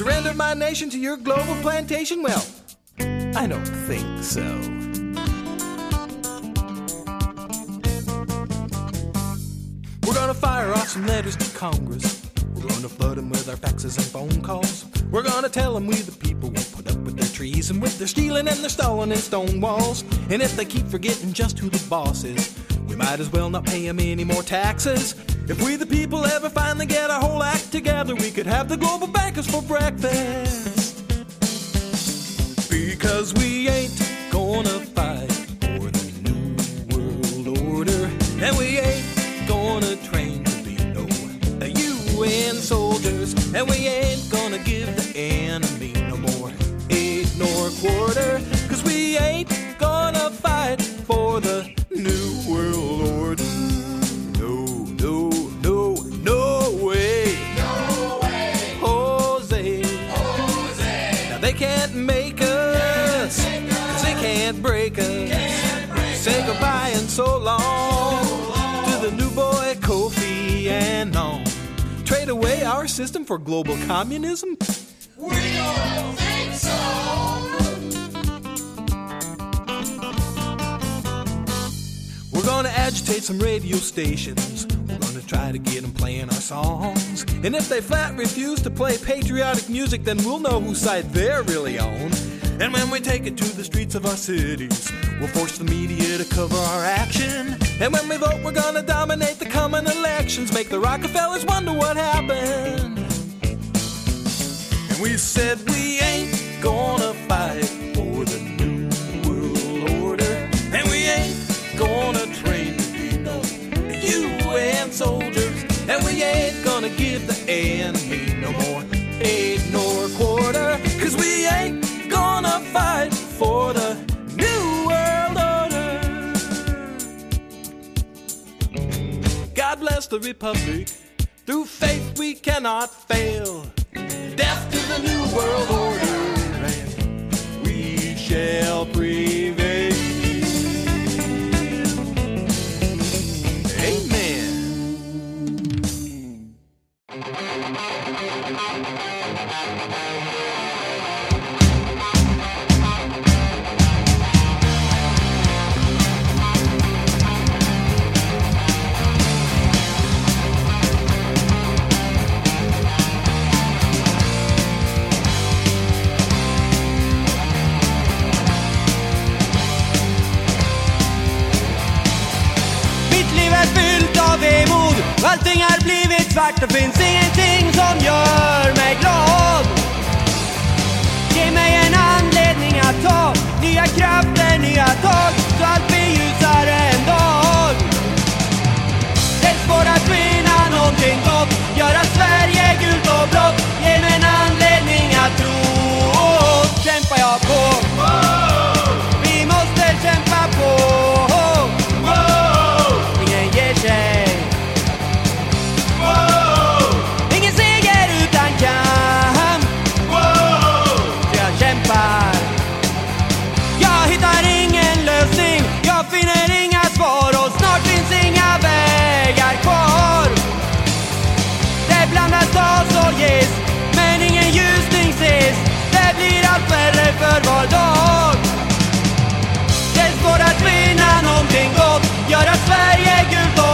Surrender my nation to your global plantation? Well, I don't think so. We're gonna fire off some letters to Congress. We're gonna flood them with our faxes and phone calls. We're gonna tell them we the people won't put up with their trees and with their stealing and their stalling and stone walls. And if they keep forgetting just who the boss is, we might as well not pay them any more taxes. If we the people ever finally get our whole act together, we could have the global bankers for breakfast. Because we ain't gonna fight for the new world order. And we ain't gonna train to be no UN soldiers. And we ain't gonna give the enemy no more aid nor quarter. Cause we ain't gonna fight for the new world order. No, no, no, no way. No way. Jose. Jose. Now they can't make us. Cause they can't break us. Say goodbye and so long to the new boy Kofi Annan. Trade away our system for global communism? We don't think We're gonna agitate some radio stations. We're gonna try to get them playing our songs. And if they flat refuse to play patriotic music, then we'll know whose side they're really on. And when we take it to the streets of our cities, we'll force the media to cover our action. And when we vote, we're gonna dominate the coming elections, make the Rockefellers wonder what happened. And we said we ain't gonna fight Soldiers. And we ain't gonna give the enemy no more aid nor quarter. Cause we ain't gonna fight for the new world order. God bless the Republic. Through faith we cannot fail. Death to the new world order. And we shall prevail. Allting har blivit svart och finns ingenting som gör mig glad. Ge mig en anledning att ta nya krafter, nya tag så allt blir ljusare en dag. Det är svårt att vinna någonting gott.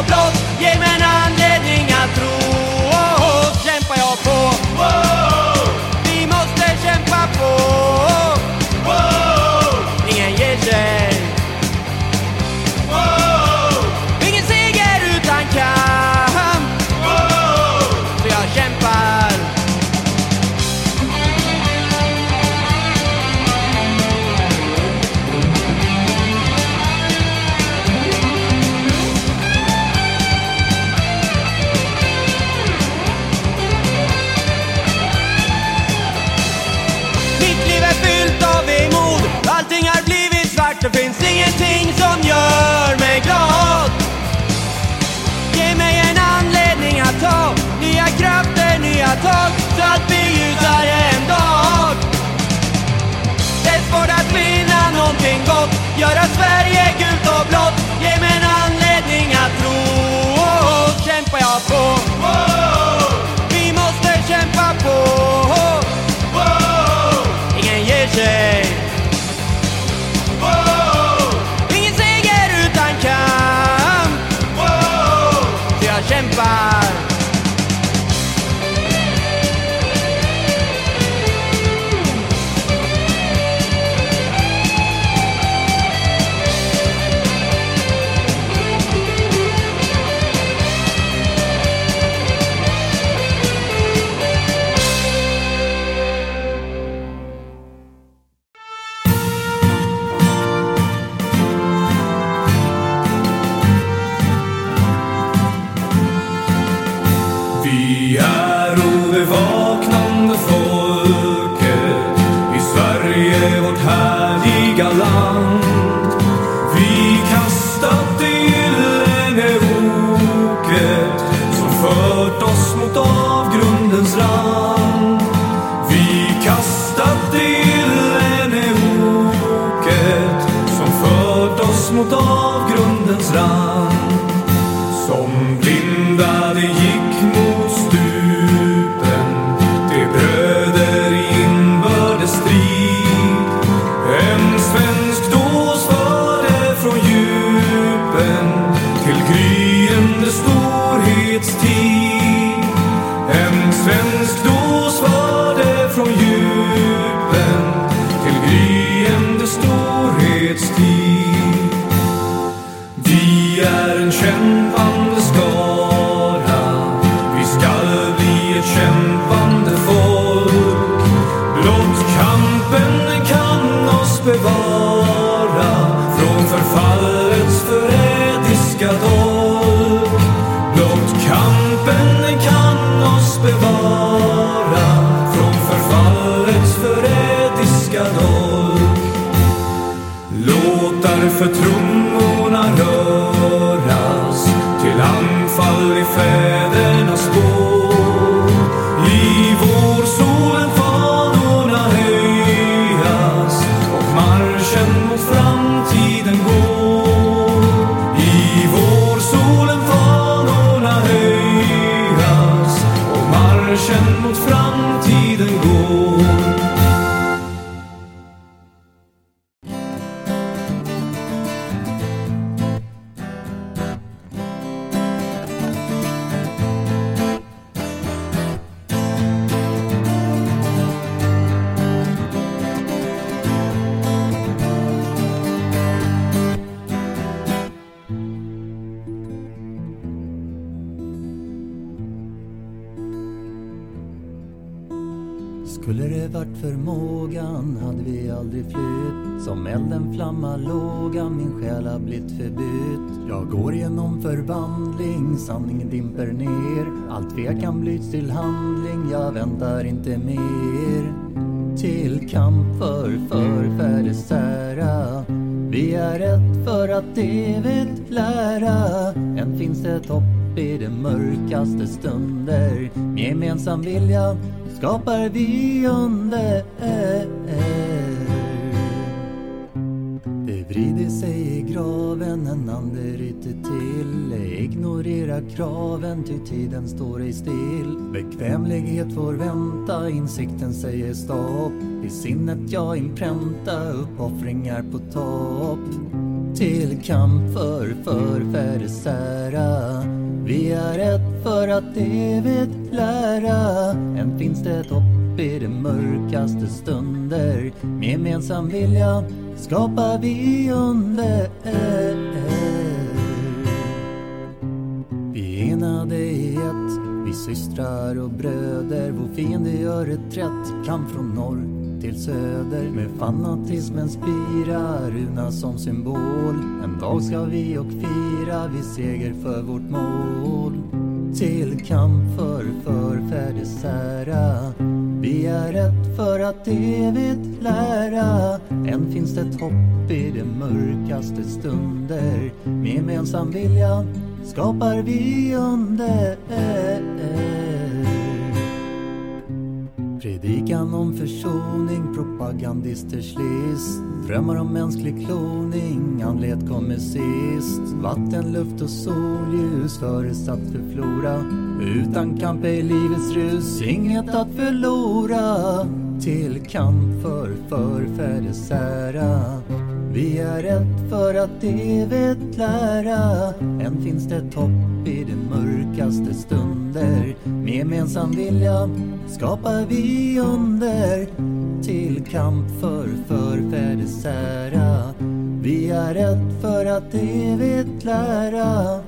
blått, ge mig en annan Det att evigt lära. Än finns ett hopp i de mörkaste stunder. Med gemensam vilja skapar vi under. Det vrider sig i graven, en ande ryter till. Ignorera kraven, ty tiden står ej still. Bekvämlighet får vänta, insikten säger stopp. I sinnet jag inpränta uppoffringar på topp. Till kamp för förfäders ära Vi är ett för att evigt lära. Än finns det hopp i de mörkaste stunder. Med gemensam vilja skapar vi under. Vi enade i ett, vi systrar och bröder. Vår fiende gör reträtt, kamp från norr till söder med fanatismens spira, runa som symbol. En dag ska vi och fira, vi seger för vårt mål. Till kamp för förfäders ära. Vi är rätt för att evigt lära. Än finns det hopp i de mörkaste stunder. Med gemensam vilja skapar vi under. Predikan om försoning, propagandisters list Drömmar om mänsklig kloning, andlighet kommer sist. Vatten, luft och solljus förutsatt för flora. Utan kamp är livets rus, inget att förlora. Till kamp för förfäders ära vi är rätt för att evigt lära. Än finns det topp i den mörka mörkaste stunder med gemensam vilja skapar vi under till kamp för förfäders ära. Vi är ett för att evigt lära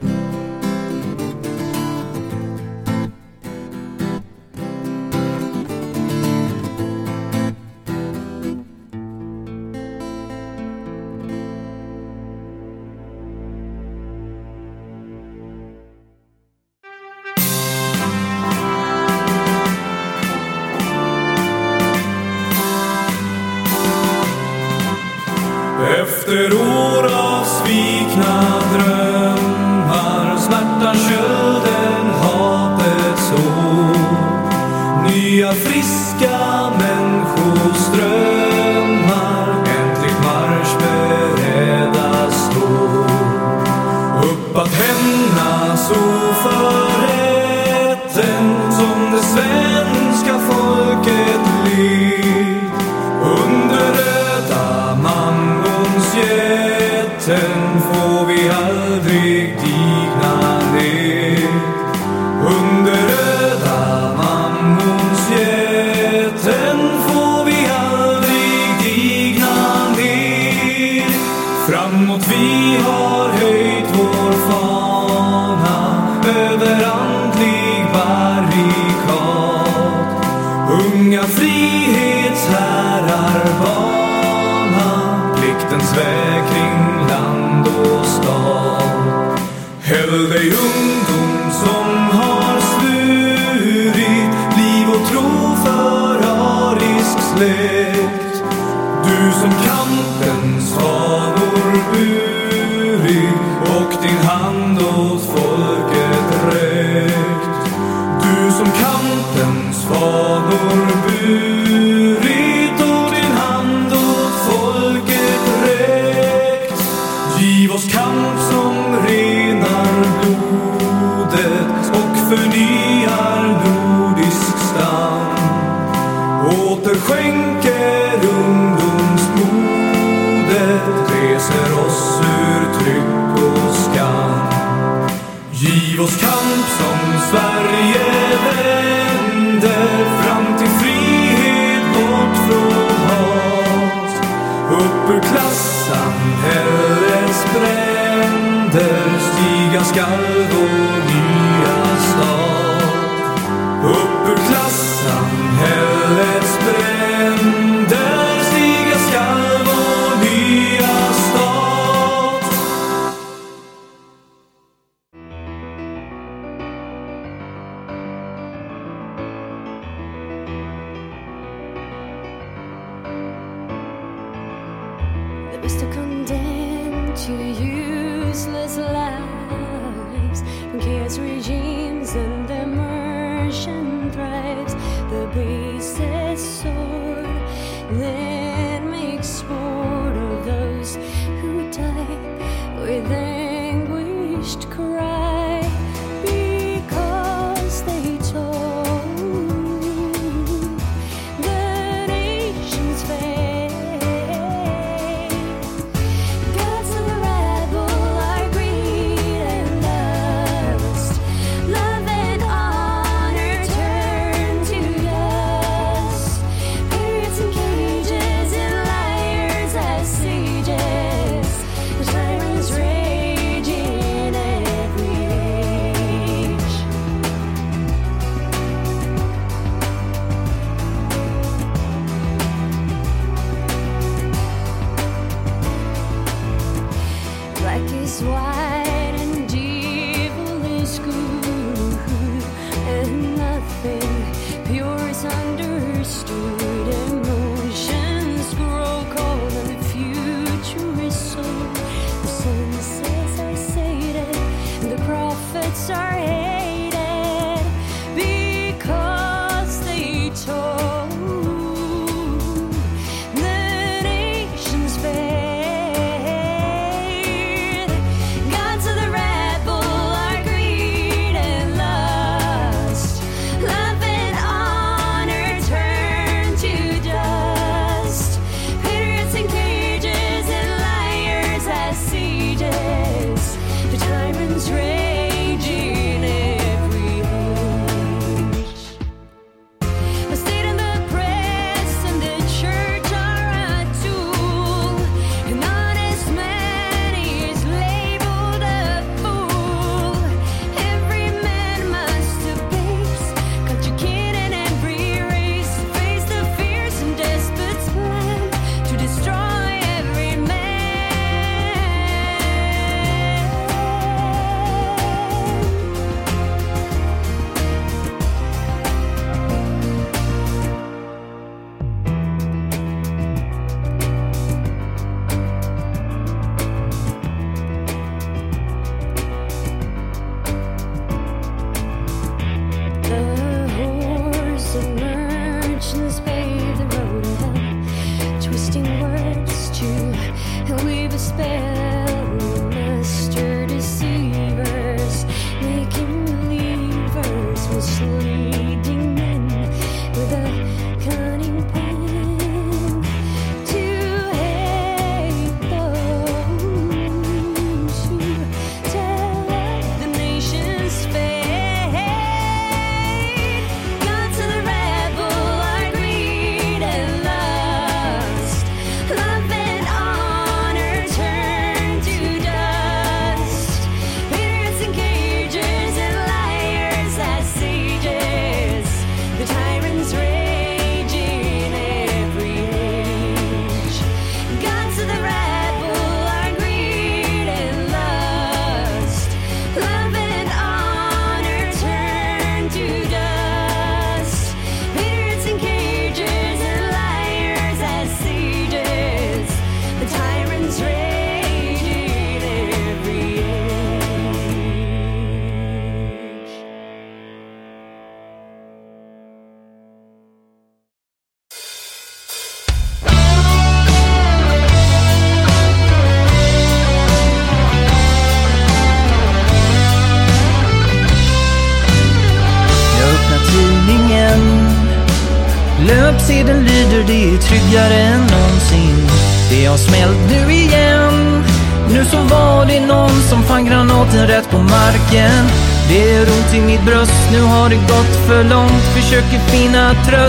tröst